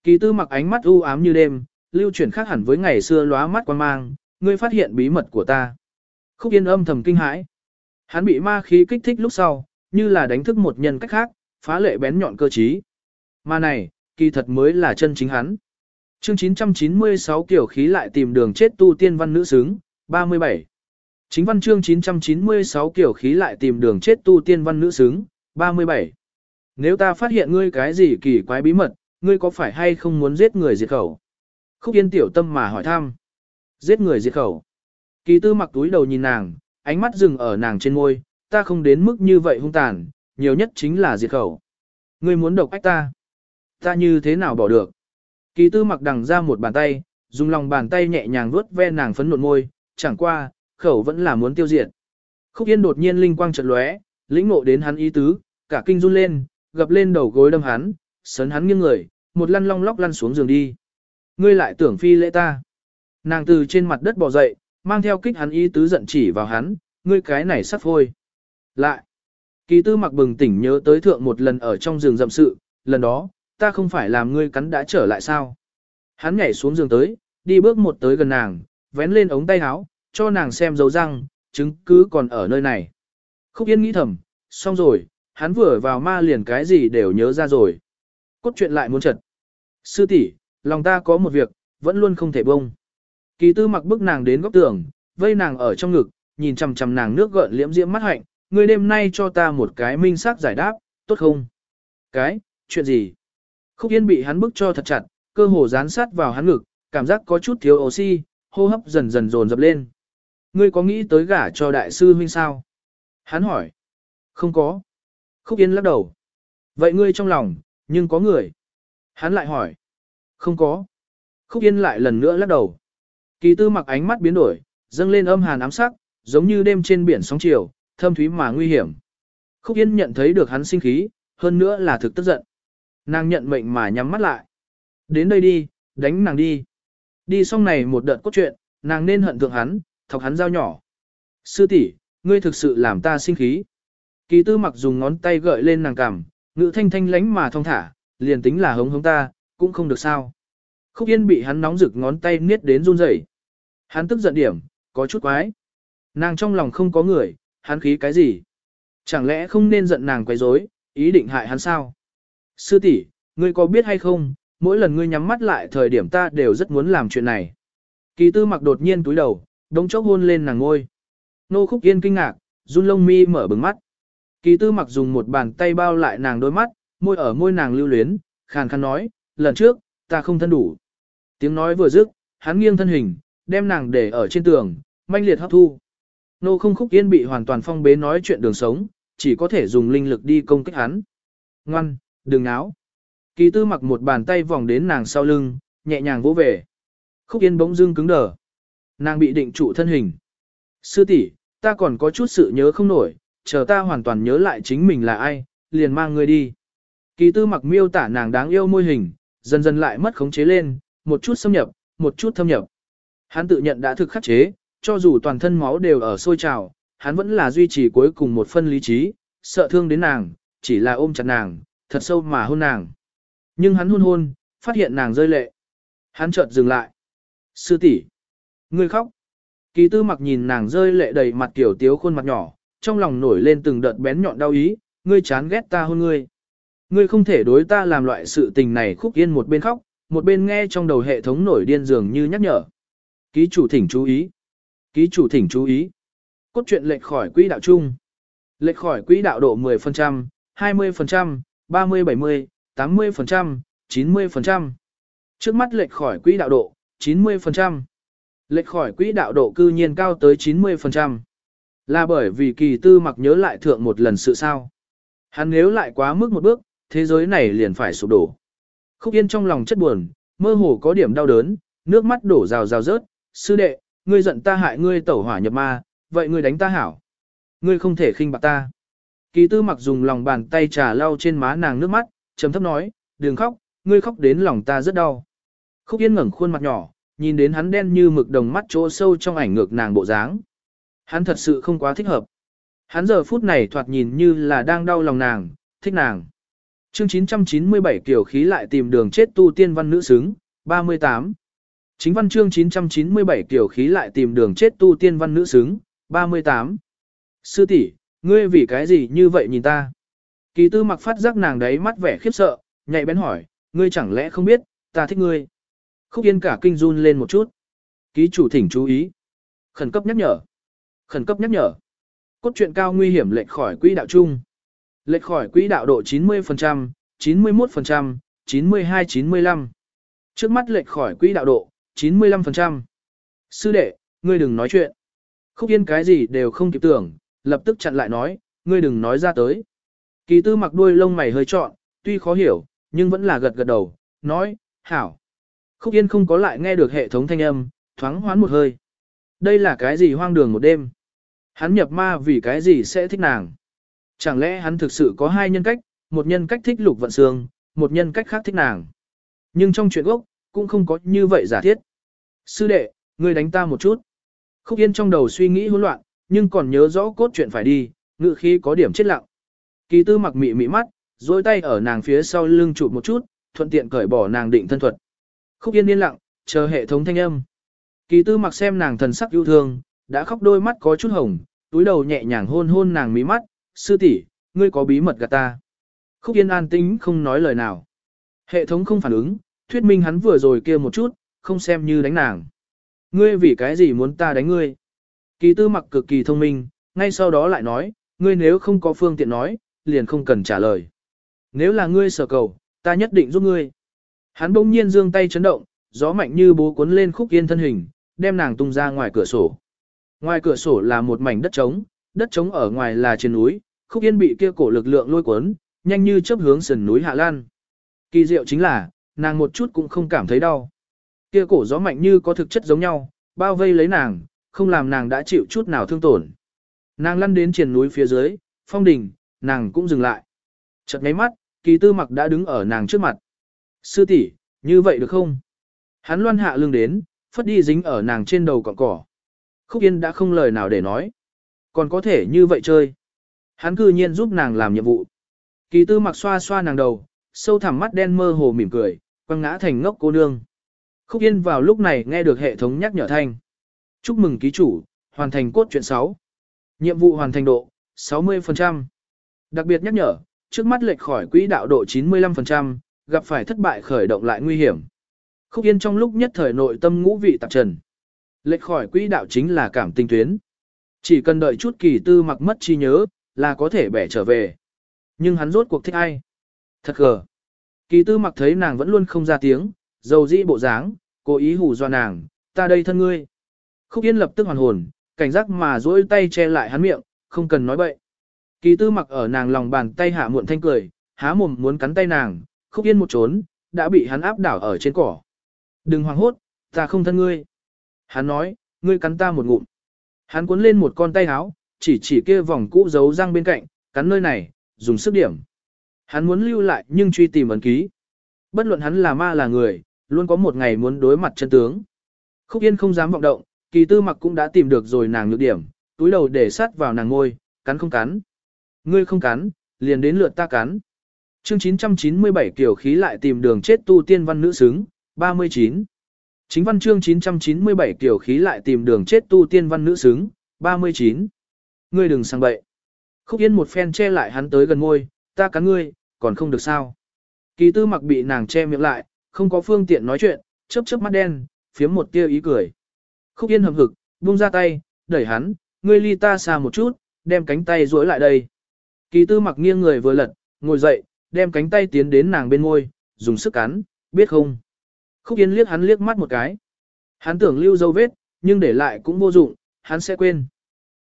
Speaker 1: Kỳ tư mặc ánh mắt u ám như đêm, lưu chuyển khác hẳn với ngày xưa lóa mắt quan mang, ngươi phát hiện bí mật của ta. Khúc Yên âm thầm kinh hãi. Hắn bị ma khí kích thích lúc sau, như là đánh thức một nhân cách khác, phá lệ bén nhọn cơ trí. Ma này, kỳ thật mới là chân chính hắn. Chương 996 kiểu khí lại tìm đường chết tu tiên văn nữ xứng, 37. Chính văn chương 996 kiểu khí lại tìm đường chết tu tiên văn nữ xứng, 37. Nếu ta phát hiện ngươi cái gì kỳ quái bí mật, ngươi có phải hay không muốn giết người diệt khẩu? Khúc yên tiểu tâm mà hỏi thăm. Giết người diệt khẩu. Kỳ tư mặc túi đầu nhìn nàng, ánh mắt dừng ở nàng trên môi, ta không đến mức như vậy hung tàn, nhiều nhất chính là diệt khẩu. Ngươi muốn độc ách ta. Ta như thế nào bỏ được? Kỳ tư mặc đằng ra một bàn tay, dùng lòng bàn tay nhẹ nhàng vuốt ve nàng phấn nộn môi, chẳng qua, khẩu vẫn là muốn tiêu diệt. Khúc Yên đột nhiên linh quang chợt lóe, lĩnh ngộ đến hắn ý tứ, cả kinh run lên, gập lên đầu gối đâm hắn, sấn hắn nghiêng người, một lăn long lóc lăn xuống giường đi. Ngươi lại tưởng phi lễ ta. Nàng từ trên mặt đất bò dậy, mang theo kích hắn ý tứ giận chỉ vào hắn, ngươi cái này sắp phôi. Lại. Kỳ tư mặc bừng tỉnh nhớ tới thượng một lần ở trong giường dậm sự, lần đó, ta không phải làm ngươi cắn đã trở lại sao. Hắn nhảy xuống giường tới, đi bước một tới gần nàng, vén lên ống tay áo, cho nàng xem dấu răng, chứng cứ còn ở nơi này. Khúc Yên nghĩ thầm, xong rồi, hắn vừa vào ma liền cái gì đều nhớ ra rồi. Cốt truyện lại muốn trật. Sư tỷ lòng ta có một việc, vẫn luôn không thể bông. Kỳ tư mặc bức nàng đến góc tường, vây nàng ở trong ngực, nhìn chằm chằm nàng nước gợn liễm diễm mắt hạnh, ngươi đêm nay cho ta một cái minh xác giải đáp, tốt không? Cái, chuyện gì? Khúc Yên bị hắn bức cho thật chặt, cơ hồ dán sát vào hắn ngực, cảm giác có chút thiếu oxy, hô hấp dần dần dồn dập lên. Ngươi có nghĩ tới gả cho đại sư huynh sao? Hắn hỏi. Không có. Khúc Yên lắc đầu. Vậy ngươi trong lòng, nhưng có người. Hắn lại hỏi. Không có. Khúc Yên lại lần nữa lắc đầu. Kỳ tư mặc ánh mắt biến đổi, dâng lên âm hàn ám sắc, giống như đêm trên biển sóng chiều, thâm thúy mà nguy hiểm. Khúc Yên nhận thấy được hắn sinh khí, hơn nữa là thực tức giận. Nàng nhận mệnh mà nhắm mắt lại. Đến đây đi, đánh nàng đi. Đi xong này một đợt cốt truyện, nàng nên hận thượng hắn, thọc hắn dao nhỏ. Sư tỷ, ngươi thực sự làm ta sinh khí. Kỳ tư mặc dùng ngón tay gợi lên nàng cằm, ngữ thanh thanh lánh mà thong thả, liền tính là hống hống ta, cũng không được sao. Khúc Yên bị hắn nóng rực ngón tay niết đến run rẩy. Hắn tức giận điểm, có chút quái. Nàng trong lòng không có người, hắn khí cái gì? Chẳng lẽ không nên giận nàng quấy rối, ý định hại hắn sao? Sư tỷ, ngươi có biết hay không, mỗi lần ngươi nhắm mắt lại thời điểm ta đều rất muốn làm chuyện này. Kỳ tư mặc đột nhiên túi đầu, đống chốc hôn lên nàng ngôi. Nô khúc yên kinh ngạc, run lông mi mở bừng mắt. Kỳ tư mặc dùng một bàn tay bao lại nàng đôi mắt, môi ở môi nàng lưu luyến, khàn khàn nói, lần trước, ta không thân đủ. Tiếng nói vừa dứt, hắn nghiêng thân hình, đem nàng để ở trên tường, manh liệt hấp thu. Nô không khúc yên bị hoàn toàn phong bế nói chuyện đường sống, chỉ có thể dùng linh lực đi công kích hắn. Ngoan, đừng náo. Kỳ tư mặc một bàn tay vòng đến nàng sau lưng, nhẹ nhàng vỗ về. Khúc yên bỗng dưng cứng đờ. Nàng bị định trụ thân hình. Sư tỷ, ta còn có chút sự nhớ không nổi, chờ ta hoàn toàn nhớ lại chính mình là ai, liền mang người đi. Kỳ tư mặc miêu tả nàng đáng yêu môi hình, dần dần lại mất khống chế lên, một chút xâm nhập, một chút thâm nhập. Hắn tự nhận đã thực khắc chế, cho dù toàn thân máu đều ở sôi trào, hắn vẫn là duy trì cuối cùng một phân lý trí, sợ thương đến nàng, chỉ là ôm chặt nàng, thật sâu mà hôn nàng. Nhưng hắn hôn hôn, phát hiện nàng rơi lệ. Hắn chợt dừng lại. Sư tỷ, Ngươi khóc. Kỳ tư mặc nhìn nàng rơi lệ đầy mặt tiểu tiếu khuôn mặt nhỏ, trong lòng nổi lên từng đợt bén nhọn đau ý, ngươi chán ghét ta hôn ngươi. Ngươi không thể đối ta làm loại sự tình này khúc yên một bên khóc, một bên nghe trong đầu hệ thống nổi điên dường như nhắc nhở. Ký chủ thỉnh chú ý. Ký chủ thỉnh chú ý. Cốt truyện lệch khỏi quỹ đạo chung. Lệch khỏi quỹ đạo độ 10%, 20%, 30-70, 80%, 90%. Trước mắt lệch khỏi quỹ đạo độ, 90%. Lệch khỏi quỹ đạo độ cư nhiên cao tới 90%. Là bởi vì kỳ tư mặc nhớ lại thượng một lần sự sao. Hắn nếu lại quá mức một bước, thế giới này liền phải sụp đổ. Khúc Yên trong lòng chất buồn, mơ hồ có điểm đau đớn, nước mắt đổ rào rào rớt, sư đệ, ngươi giận ta hại ngươi tẩu hỏa nhập ma, vậy ngươi đánh ta hảo. Ngươi không thể khinh bạc ta. Kỳ tư mặc dùng lòng bàn tay trà lau trên má nàng nước mắt, trầm thấp nói, đừng khóc, ngươi khóc đến lòng ta rất đau. Khúc Yên ngẩng khuôn mặt nhỏ, nhìn đến hắn đen như mực đồng mắt chỗ sâu trong ảnh ngược nàng bộ dáng. Hắn thật sự không quá thích hợp. Hắn giờ phút này thoạt nhìn như là đang đau lòng nàng, thích nàng. Chương 997 kiểu khí lại tìm đường chết tu tiên văn nữ xứng, 38. Chính văn chương 997 kiểu khí lại tìm đường chết tu tiên văn nữ xứng, 38. Sư tỷ, ngươi vì cái gì như vậy nhìn ta? Kỳ tư mặc phát giác nàng đấy mắt vẻ khiếp sợ, nhạy bén hỏi, ngươi chẳng lẽ không biết, ta thích ngươi. Khúc yên cả kinh run lên một chút. Ký chủ thỉnh chú ý. Khẩn cấp nhắc nhở. Khẩn cấp nhắc nhở. Cốt truyện cao nguy hiểm lệch khỏi quỹ đạo chung. Lệch khỏi quỹ đạo độ 90%, 91%, 92-95. Trước mắt lệch khỏi quỹ đạo độ, 95%. Sư đệ, ngươi đừng nói chuyện. Khúc yên cái gì đều không kịp tưởng, lập tức chặn lại nói, ngươi đừng nói ra tới. Kỳ tư mặc đuôi lông mày hơi trọn, tuy khó hiểu, nhưng vẫn là gật gật đầu, nói, hảo. Khúc yên không có lại nghe được hệ thống thanh âm, thoáng hoán một hơi. Đây là cái gì hoang đường một đêm? Hắn nhập ma vì cái gì sẽ thích nàng? Chẳng lẽ hắn thực sự có hai nhân cách, một nhân cách thích lục vận xương, một nhân cách khác thích nàng? Nhưng trong chuyện gốc, cũng không có như vậy giả thiết. Sư đệ, ngươi đánh ta một chút. Khúc Yên trong đầu suy nghĩ hỗn loạn, nhưng còn nhớ rõ cốt chuyện phải đi, ngự khí có điểm chết lặng. Kỳ tư mặc mị mị mắt, dối tay ở nàng phía sau lưng chụp một chút, thuận tiện cởi bỏ nàng định thân thuật. Khúc Yên yên lặng, chờ hệ thống thanh âm. Kỳ tư mặc xem nàng thần sắc yêu thương, đã khóc đôi mắt có chút hồng, túi đầu nhẹ nhàng hôn hôn nàng mí mắt, sư tỷ ngươi có bí mật gạt ta. Khúc Yên an tính không nói lời nào. Hệ thống không phản ứng, thuyết minh hắn vừa rồi kia một chút, không xem như đánh nàng. Ngươi vì cái gì muốn ta đánh ngươi? Kỳ tư mặc cực kỳ thông minh, ngay sau đó lại nói, ngươi nếu không có phương tiện nói, liền không cần trả lời. Nếu là ngươi sở cầu, ta nhất định giúp ngươi. Hắn bỗng nhiên giương tay chấn động, gió mạnh như bố cuốn lên khúc yên thân hình, đem nàng tung ra ngoài cửa sổ. Ngoài cửa sổ là một mảnh đất trống, đất trống ở ngoài là trên núi, khúc yên bị kia cổ lực lượng lôi cuốn, nhanh như chớp hướng sườn núi hạ lan. Kỳ diệu chính là, nàng một chút cũng không cảm thấy đau. Kia cổ gió mạnh như có thực chất giống nhau, bao vây lấy nàng, không làm nàng đã chịu chút nào thương tổn. Nàng lăn đến trên núi phía dưới, phong đỉnh, nàng cũng dừng lại. Chợt mấy mắt, kỳ tư mặc đã đứng ở nàng trước mặt. Sư tỷ, như vậy được không? Hắn loan hạ lưng đến, phất đi dính ở nàng trên đầu cọng cỏ. Khúc Yên đã không lời nào để nói. Còn có thể như vậy chơi. Hắn cư nhiên giúp nàng làm nhiệm vụ. Kỳ tư mặc xoa xoa nàng đầu, sâu thẳm mắt đen mơ hồ mỉm cười, quăng ngã thành ngốc cô nương. Khúc Yên vào lúc này nghe được hệ thống nhắc nhở thanh. Chúc mừng ký chủ, hoàn thành cốt truyện 6. Nhiệm vụ hoàn thành độ, 60%. Đặc biệt nhắc nhở, trước mắt lệch khỏi quỹ đạo độ 95%, gặp phải thất bại khởi động lại nguy hiểm. Khúc Yên trong lúc nhất thời nội tâm ngũ vị tạp trần. Lệch khỏi quỹ đạo chính là cảm tình tuyến. Chỉ cần đợi chút kỳ tư mặc mất chi nhớ, là có thể bẻ trở về. Nhưng hắn rốt cuộc thích ai? Thật gờ. Kỳ tư mặc thấy nàng vẫn luôn không ra tiếng, dầu dĩ bộ dáng, cố ý hù do nàng, ta đây thân ngươi. Khúc Yên lập tức hoàn hồn, cảnh giác mà duỗi tay che lại hắn miệng, không cần nói bậy. Kỳ tư mặc ở nàng lòng bàn tay hạ muộn thanh cười, há mồm muốn cắn tay nàng, Khúc Yên một trốn, đã bị hắn áp đảo ở trên cỏ. Đừng hoảng hốt, ta không thân ngươi. Hắn nói, ngươi cắn ta một ngụm. Hắn cuốn lên một con tay áo, chỉ chỉ kia vòng cũ giấu răng bên cạnh, cắn nơi này, dùng sức điểm. Hắn muốn lưu lại nhưng truy tìm ấn ký. Bất luận hắn là ma là người, luôn có một ngày muốn đối mặt chân tướng. Khúc Yên không dám vọng động, kỳ tư mặc cũng đã tìm được rồi nàng nhược điểm, túi đầu để sát vào nàng ngôi, cắn không cắn. Ngươi không cắn, liền đến lượt ta cắn. Chương 997 kiểu khí lại tìm đường chết tu tiên văn nữ xứng, 39. Chính văn chương 997 kiểu khí lại tìm đường chết tu tiên văn nữ xứng, 39. Ngươi đừng sang bậy. Khúc Yên một phen che lại hắn tới gần ngôi, ta cắn ngươi, còn không được sao. Kỳ tư mặc bị nàng che miệng lại, không có phương tiện nói chuyện, chớp chớp mắt đen, phiếm một tia ý cười. Khúc Yên hầm hực, buông ra tay, đẩy hắn, ngươi ly ta xa một chút, đem cánh tay duỗi lại đây. Kỳ tư mặc nghiêng người vừa lật, ngồi dậy, đem cánh tay tiến đến nàng bên ngôi, dùng sức cắn, biết không? Khúc Yên liếc hắn liếc mắt một cái. Hắn tưởng lưu dấu vết, nhưng để lại cũng vô dụng, hắn sẽ quên.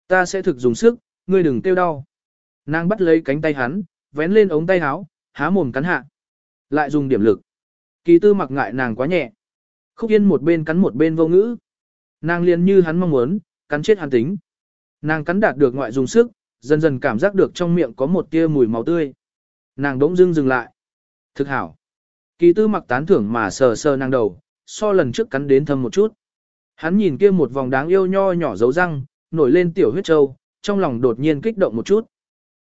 Speaker 1: Ta sẽ thực dùng sức, ngươi đừng tiêu đau. Nàng bắt lấy cánh tay hắn, vén lên ống tay áo, há mồm cắn hạ. Lại dùng điểm lực. Kỳ tư mặc ngại nàng quá nhẹ. Khúc yên một bên cắn một bên vô ngữ. Nàng liền như hắn mong muốn, cắn chết hắn tính. Nàng cắn đạt được ngoại dùng sức, dần dần cảm giác được trong miệng có một tia mùi máu tươi. Nàng đỗng dưng dừng lại. Thực hảo. Kỳ tư mặc tán thưởng mà sờ sờ nàng đầu, so lần trước cắn đến thâm một chút. Hắn nhìn kia một vòng đáng yêu nho nhỏ dấu răng, nổi lên tiểu huyết trâu, trong lòng đột nhiên kích động một chút.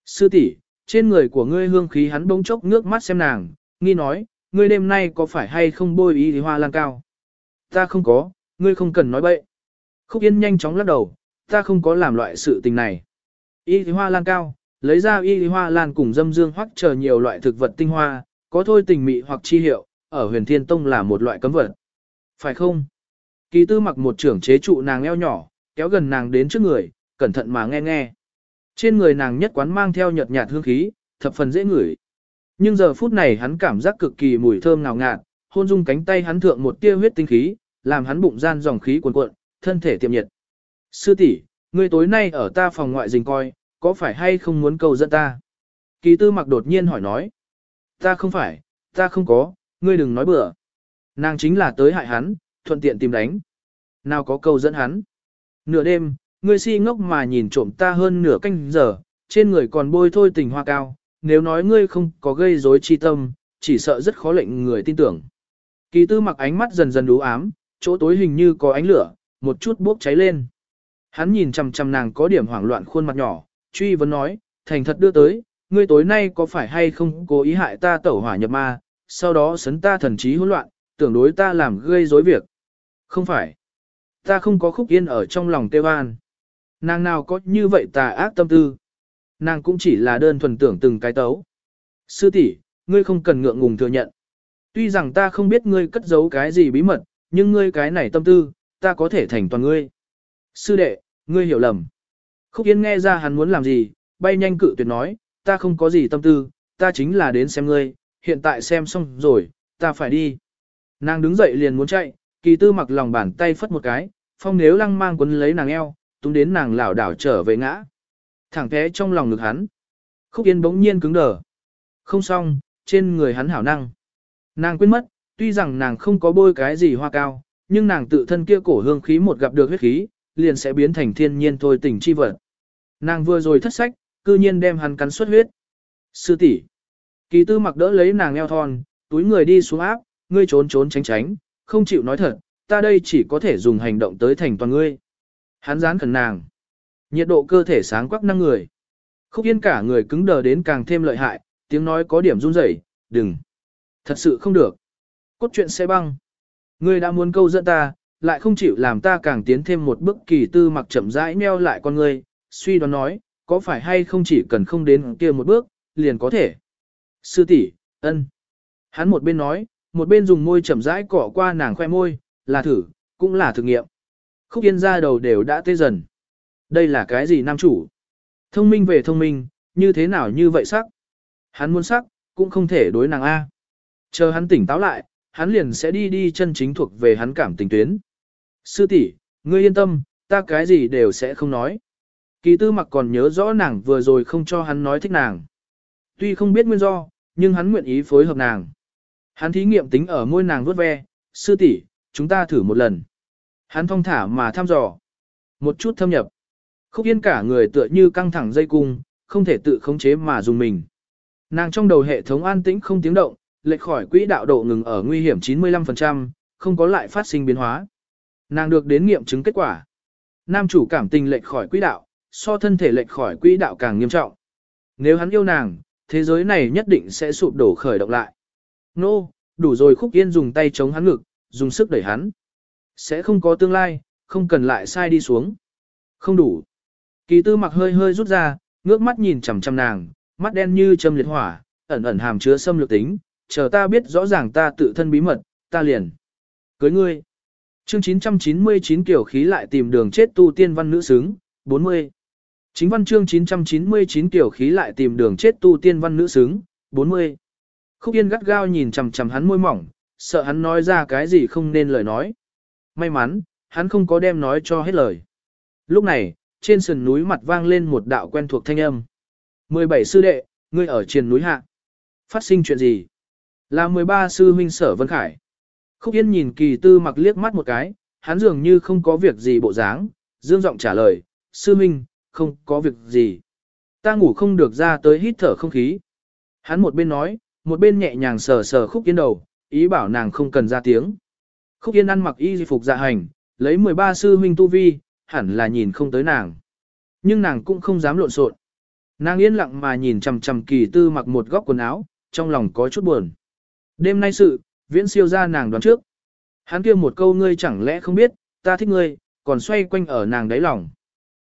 Speaker 1: Sư tỷ, trên người của ngươi hương khí hắn bỗng chốc nước mắt xem nàng, nghi nói, ngươi đêm nay có phải hay không bôi y hoa lan cao? Ta không có, ngươi không cần nói bậy. Khúc Yên nhanh chóng lắc đầu, ta không có làm loại sự tình này. Y hoa lan cao, lấy ra y hoa lan cùng dâm dương hoắc chờ nhiều loại thực vật tinh hoa, có thôi tình mị hoặc chi hiệu, ở huyền thiên tông là một loại cấm vật. Phải không? Kỳ tư mặc một trưởng chế trụ nàng eo nhỏ, kéo gần nàng đến trước người, cẩn thận mà nghe nghe. Trên người nàng nhất quán mang theo nhợt nhạt hương khí, thập phần dễ ngửi. Nhưng giờ phút này hắn cảm giác cực kỳ mùi thơm ngào ngạt, hôn dung cánh tay hắn thượng một tia huyết tinh khí, làm hắn bụng gian dòng khí cuồn cuộn, thân thể tiệm nhiệt. Sư tỷ, ngươi tối nay ở ta phòng ngoại dình coi, có phải hay không muốn cầu dẫn ta? Kỳ tư mặc đột nhiên hỏi nói. Ta không phải, ta không có, ngươi đừng nói bừa. Nàng chính là tới hại hắn, thuận tiện tìm đánh. Nào có câu dẫn hắn. Nửa đêm, ngươi si ngốc mà nhìn trộm ta hơn nửa canh giờ, trên người còn bôi thôi tình hoa cao, nếu nói ngươi không có gây rối chi tâm, chỉ sợ rất khó lệnh người tin tưởng. Kỳ tư mặc ánh mắt dần dần đú ám, chỗ tối hình như có ánh lửa, một chút bốc cháy lên. Hắn nhìn chằm chằm nàng có điểm hoảng loạn khuôn mặt nhỏ, truy vấn nói, thành thật đưa tới, ngươi tối nay có phải hay không cố ý hại ta tẩu hỏa nhập ma, sau đó sấn ta thần trí hỗn loạn, tưởng đối ta làm gây rối việc. Không phải. Ta không có khúc yên ở trong lòng tê an. Nàng nào có như vậy tà ác tâm tư. Nàng cũng chỉ là đơn thuần tưởng từng cái tấu. Sư tỷ, ngươi không cần ngượng ngùng thừa nhận. Tuy rằng ta không biết ngươi cất giấu cái gì bí mật, nhưng ngươi cái này tâm tư, ta có thể thành toàn ngươi. Sư đệ, ngươi hiểu lầm. Khúc Yên nghe ra hắn muốn làm gì, bay nhanh cự tuyệt nói, ta không có gì tâm tư, ta chính là đến xem ngươi, hiện tại xem xong rồi, ta phải đi. Nàng đứng dậy liền muốn chạy, kỳ tư mặc lòng bàn tay phất một cái, phong nếu lăng mang quấn lấy nàng eo, túm đến nàng lảo đảo trở về ngã. Thẳng thế trong lòng ngực hắn. Khúc Yên bỗng nhiên cứng đờ. Không xong, trên người hắn hảo năng. Nàng quên mất, tuy rằng nàng không có bôi cái gì hoa cao, nhưng nàng tự thân kia cổ hương khí một gặp được huyết khí, liền sẽ biến thành thiên nhiên thôi tình chi vật. Nàng vừa rồi thất sách, cư nhiên đem hắn cắn xuất huyết. Sư tỷ, Kỳ tư mặc đỡ lấy nàng eo thon, túi người đi xuống áp, ngươi trốn trốn tránh tránh, không chịu nói thật, ta đây chỉ có thể dùng hành động tới thành toàn ngươi. Hắn dán khẩn nàng. Nhiệt độ cơ thể sáng quắc năng người. Khúc yên cả người cứng đờ đến càng thêm lợi hại, tiếng nói có điểm run rẩy, đừng. Thật sự không được. Cốt truyện sẽ băng. Ngươi đã muốn câu dẫn ta, lại không chịu làm ta càng tiến thêm một bước kỳ tư mặc chậm rãi meo lại con ngươi, suy đoán nói, có phải hay không chỉ cần không đến kia một bước, liền có thể. Sư tỷ, ân. Hắn một bên nói, một bên dùng môi chậm rãi cọ qua nàng khoe môi, là thử, cũng là thử nghiệm. Khúc yên ra đầu đều đã tê dần. Đây là cái gì nam chủ? Thông minh về thông minh, như thế nào như vậy sắc? Hắn muốn sắc, cũng không thể đối nàng A. Chờ hắn tỉnh táo lại, hắn liền sẽ đi đi chân chính thuộc về hắn cảm tình tuyến. Sư tỷ, ngươi yên tâm, ta cái gì đều sẽ không nói. Kỳ tư mặc còn nhớ rõ nàng vừa rồi không cho hắn nói thích nàng. Tuy không biết nguyên do, nhưng hắn nguyện ý phối hợp nàng. Hắn thí nghiệm tính ở môi nàng vuốt ve, sư tỷ, chúng ta thử một lần. Hắn thong thả mà thăm dò. Một chút thâm nhập. Khúc yên cả người tựa như căng thẳng dây cung, không thể tự khống chế mà dùng mình. Nàng trong đầu hệ thống an tĩnh không tiếng động, lệch khỏi quỹ đạo độ ngừng ở nguy hiểm 95%, không có lại phát sinh biến hóa. Nàng được đến nghiệm chứng kết quả. Nam chủ cảm tình lệch khỏi quỹ đạo, so thân thể lệch khỏi quỹ đạo càng nghiêm trọng. Nếu hắn yêu nàng, thế giới này nhất định sẽ sụp đổ khởi động lại. Nô, no, đủ rồi khúc yên dùng tay chống hắn ngực, dùng sức đẩy hắn. Sẽ không có tương lai, không cần lại sai đi xuống. Không đủ. Kỳ tư mặc hơi hơi rút ra, ngước mắt nhìn chằm chằm nàng, mắt đen như châm liệt hỏa, ẩn ẩn hàm chứa xâm lược tính, chờ ta biết rõ ràng ta tự thân bí mật, ta liền. Cưới ngươi. Chương 999 kiểu khí lại tìm đường chết tu tiên văn nữ xứng, 40. Chính văn chương 999 tiểu khí lại tìm đường chết tu tiên văn nữ xứng, 40. Khúc Yên gắt gao nhìn chằm chằm hắn môi mỏng, sợ hắn nói ra cái gì không nên lời nói. May mắn, hắn không có đem nói cho hết lời. Lúc này, trên sườn núi mặt vang lên một đạo quen thuộc thanh âm. 17 sư đệ, ngươi ở trên núi hạ. Phát sinh chuyện gì? Là 13 sư huynh sở Vân Khải. Khúc Yên nhìn kỳ tư mặc liếc mắt một cái, hắn dường như không có việc gì bộ dáng, dương giọng trả lời, sư huynh, không có việc gì. Ta ngủ không được ra tới hít thở không khí. Hắn một bên nói, một bên nhẹ nhàng sờ sờ khúc yên đầu, ý bảo nàng không cần ra tiếng. Khúc yên ăn mặc y phục dạ hành, lấy 13 sư huynh tu vi, hẳn là nhìn không tới nàng. Nhưng nàng cũng không dám lộn xộn. Nàng yên lặng mà nhìn chằm chằm kỳ tư mặc một góc quần áo, trong lòng có chút buồn. Đêm nay sự, viễn siêu ra nàng đoán trước. Hắn kia một câu ngươi chẳng lẽ không biết, ta thích ngươi, còn xoay quanh ở nàng đáy lòng.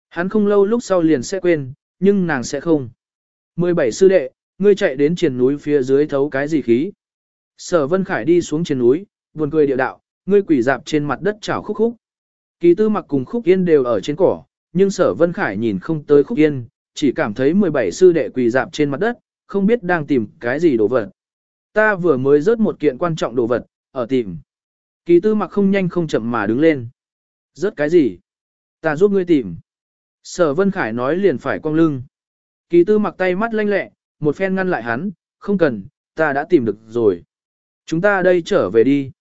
Speaker 1: Hắn không lâu lúc sau liền sẽ quên, nhưng nàng sẽ không. 17 sư đệ, ngươi chạy đến triển núi phía dưới thấu cái gì khí. Sở Vân Khải đi xuống trên núi, buồn cười địa đạo, ngươi quỷ dạp trên mặt đất chảo khúc khúc. Kỳ tư mặc cùng khúc yên đều ở trên cỏ, nhưng sở Vân Khải nhìn không tới khúc yên, chỉ cảm thấy 17 sư đệ quỳ dạp trên mặt đất, không biết đang tìm cái gì đồ vật. Ta vừa mới rớt một kiện quan trọng đồ vật, ở tìm. Kỳ tư mặc không nhanh không chậm mà đứng lên. Rớt cái gì? Ta giúp ngươi tìm. Sở Vân Khải nói liền phải cong lưng. Kỳ tư mặc tay mắt lanh lẹ, một phen ngăn lại hắn, không cần, ta đã tìm được rồi. Chúng ta đây trở về đi.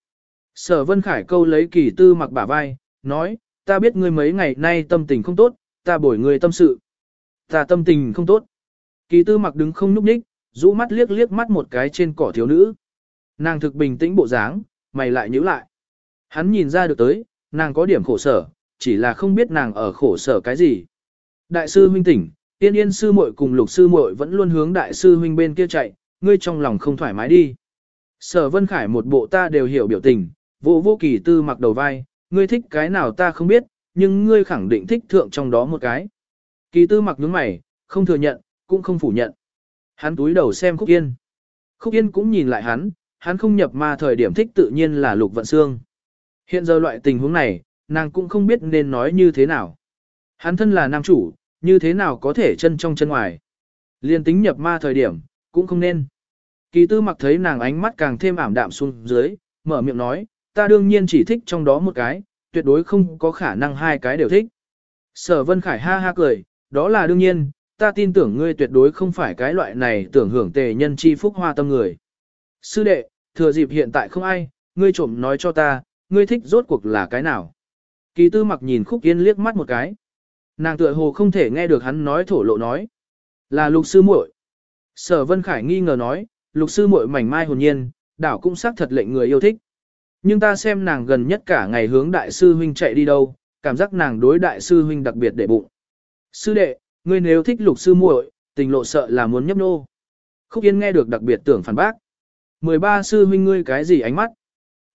Speaker 1: Sở Vân Khải câu lấy kỳ tư mặc bả vai, nói, ta biết ngươi mấy ngày nay tâm tình không tốt, ta bồi ngươi tâm sự. Ta tâm tình không tốt. Kỳ tư mặc đứng không núp nhích, rũ mắt liếc liếc mắt một cái trên cỏ thiếu nữ. Nàng thực bình tĩnh bộ dáng, mày lại nhíu lại. Hắn nhìn ra được tới, nàng có điểm khổ sở, chỉ là không biết nàng ở khổ sở cái gì. Đại sư huynh tỉnh, tiên yên sư muội cùng lục sư muội vẫn luôn hướng đại sư huynh bên kia chạy, ngươi trong lòng không thoải mái đi. Sở Vân Khải một bộ ta đều hiểu biểu tình, vô vô kỳ tư mặc đầu vai, ngươi thích cái nào ta không biết, nhưng ngươi khẳng định thích thượng trong đó một cái. Kỳ tư mặc nhướng mày, không thừa nhận, cũng không phủ nhận. Hắn túi đầu xem Khúc Yên. Khúc Yên cũng nhìn lại hắn, hắn không nhập ma thời điểm thích tự nhiên là Lục Vận Xương. Hiện giờ loại tình huống này, nàng cũng không biết nên nói như thế nào. Hắn thân là nam chủ, như thế nào có thể chân trong chân ngoài. Liên tính nhập ma thời điểm, cũng không nên. Kỳ tư mặc thấy nàng ánh mắt càng thêm ảm đạm xuống dưới, mở miệng nói, ta đương nhiên chỉ thích trong đó một cái, tuyệt đối không có khả năng hai cái đều thích. Sở Vân Khải ha ha cười, đó là đương nhiên, ta tin tưởng ngươi tuyệt đối không phải cái loại này tưởng hưởng tề nhân chi phúc hoa tâm người. Sư đệ, thừa dịp hiện tại không ai, ngươi trộm nói cho ta, ngươi thích rốt cuộc là cái nào. Kỳ tư mặc nhìn khúc yên liếc mắt một cái. Nàng tựa hồ không thể nghe được hắn nói thổ lộ nói. Là lục sư muội. Sở Vân Khải nghi ngờ nói, lục sư muội mảnh mai hồn nhiên, đảo cũng xác thật lệnh người yêu thích. Nhưng ta xem nàng gần nhất cả ngày hướng đại sư huynh chạy đi đâu, cảm giác nàng đối đại sư huynh đặc biệt để bụng. Sư đệ, ngươi nếu thích lục sư muội, tình lộ sợ là muốn nhấp nô. Khúc Yên nghe được đặc biệt tưởng phản bác. 13 sư huynh ngươi cái gì ánh mắt?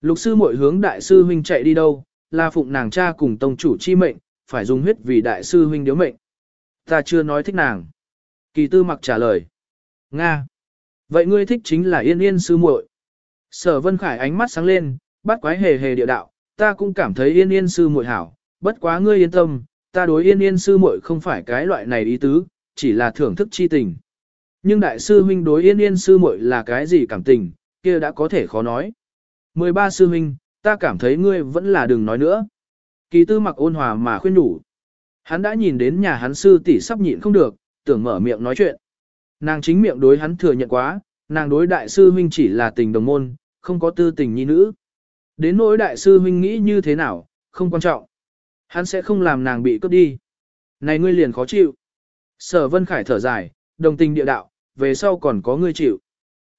Speaker 1: Lục sư muội hướng đại sư huynh chạy đi đâu, là phụng nàng cha cùng tông chủ chi mệnh, phải dùng huyết vì đại sư huynh điếu mệnh. Ta chưa nói thích nàng. Kỳ tư mặc trả lời. Nga. Vậy ngươi thích chính là yên yên sư muội. Sở Vân Khải ánh mắt sáng lên, bắt quái hề hề địa đạo, ta cũng cảm thấy yên yên sư muội hảo, bất quá ngươi yên tâm, ta đối yên yên sư muội không phải cái loại này ý tứ, chỉ là thưởng thức chi tình. Nhưng đại sư huynh đối yên yên sư muội là cái gì cảm tình, kia đã có thể khó nói. 13 sư huynh, ta cảm thấy ngươi vẫn là đừng nói nữa. Kỳ tư mặc ôn hòa mà khuyên đủ. Hắn đã nhìn đến nhà hắn sư tỷ sắp nhịn không được, tưởng mở miệng nói chuyện. Nàng chính miệng đối hắn thừa nhận quá, nàng đối đại sư huynh chỉ là tình đồng môn, không có tư tình nhi nữ. Đến nỗi đại sư huynh nghĩ như thế nào, không quan trọng. Hắn sẽ không làm nàng bị cướp đi. Này ngươi liền khó chịu. Sở Vân Khải thở dài, đồng tình địa đạo, về sau còn có ngươi chịu.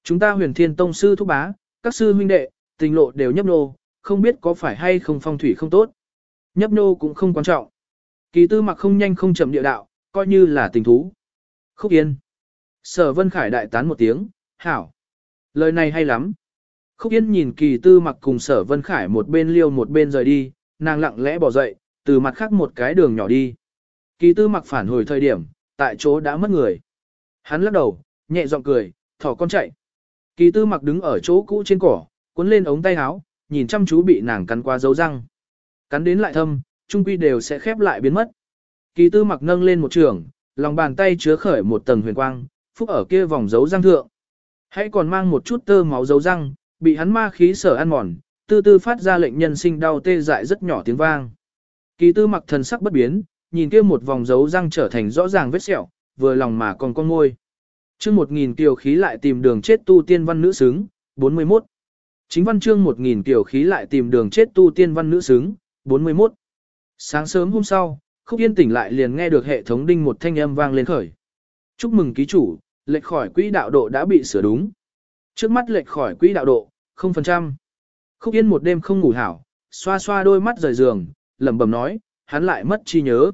Speaker 1: Chúng ta huyền thiên tông sư thúc bá, các sư huynh đệ, tình lộ đều nhấp nô, không biết có phải hay không phong thủy không tốt. Nhấp nô cũng không quan trọng. Kỳ tư mặc không nhanh không chậm địa đạo, coi như là tình thú. Khúc Yên. Sở Vân Khải đại tán một tiếng, hảo. Lời này hay lắm. Khúc Yên nhìn kỳ tư mặc cùng sở Vân Khải một bên liêu một bên rời đi, nàng lặng lẽ bỏ dậy, từ mặt khác một cái đường nhỏ đi. Kỳ tư mặc phản hồi thời điểm, tại chỗ đã mất người. Hắn lắc đầu, nhẹ giọng cười, thỏ con chạy. Kỳ tư mặc đứng ở chỗ cũ trên cỏ, cuốn lên ống tay áo, nhìn chăm chú bị nàng cắn qua dấu răng. Cắn đến lại thâm, trung quy đều sẽ khép lại biến mất. Kỳ tư mặc nâng lên một trường, lòng bàn tay chứa khởi một tầng huyền quang, phúc ở kia vòng dấu răng thượng. Hãy còn mang một chút tơ máu dấu răng, bị hắn ma khí sở ăn mòn, tư tư phát ra lệnh nhân sinh đau tê dại rất nhỏ tiếng vang. Kỳ tư mặc thần sắc bất biến, nhìn kia một vòng dấu răng trở thành rõ ràng vết sẹo, vừa lòng mà còn con môi. Chương 1000 kiều khí lại tìm đường chết tu tiên văn nữ xứng, 41. Chính văn chương 1000 kiều khí lại tìm đường chết tu tiên văn nữ xứng, 41. Sáng sớm hôm sau, Khúc Yên tỉnh lại liền nghe được hệ thống đinh một thanh âm vang lên khởi. Chúc mừng ký chủ, lệch khỏi quỹ đạo độ đã bị sửa đúng. Trước mắt lệch khỏi quỹ đạo độ, 0%. Khúc Yên một đêm không ngủ hảo, xoa xoa đôi mắt rời giường, lẩm bẩm nói, hắn lại mất chi nhớ.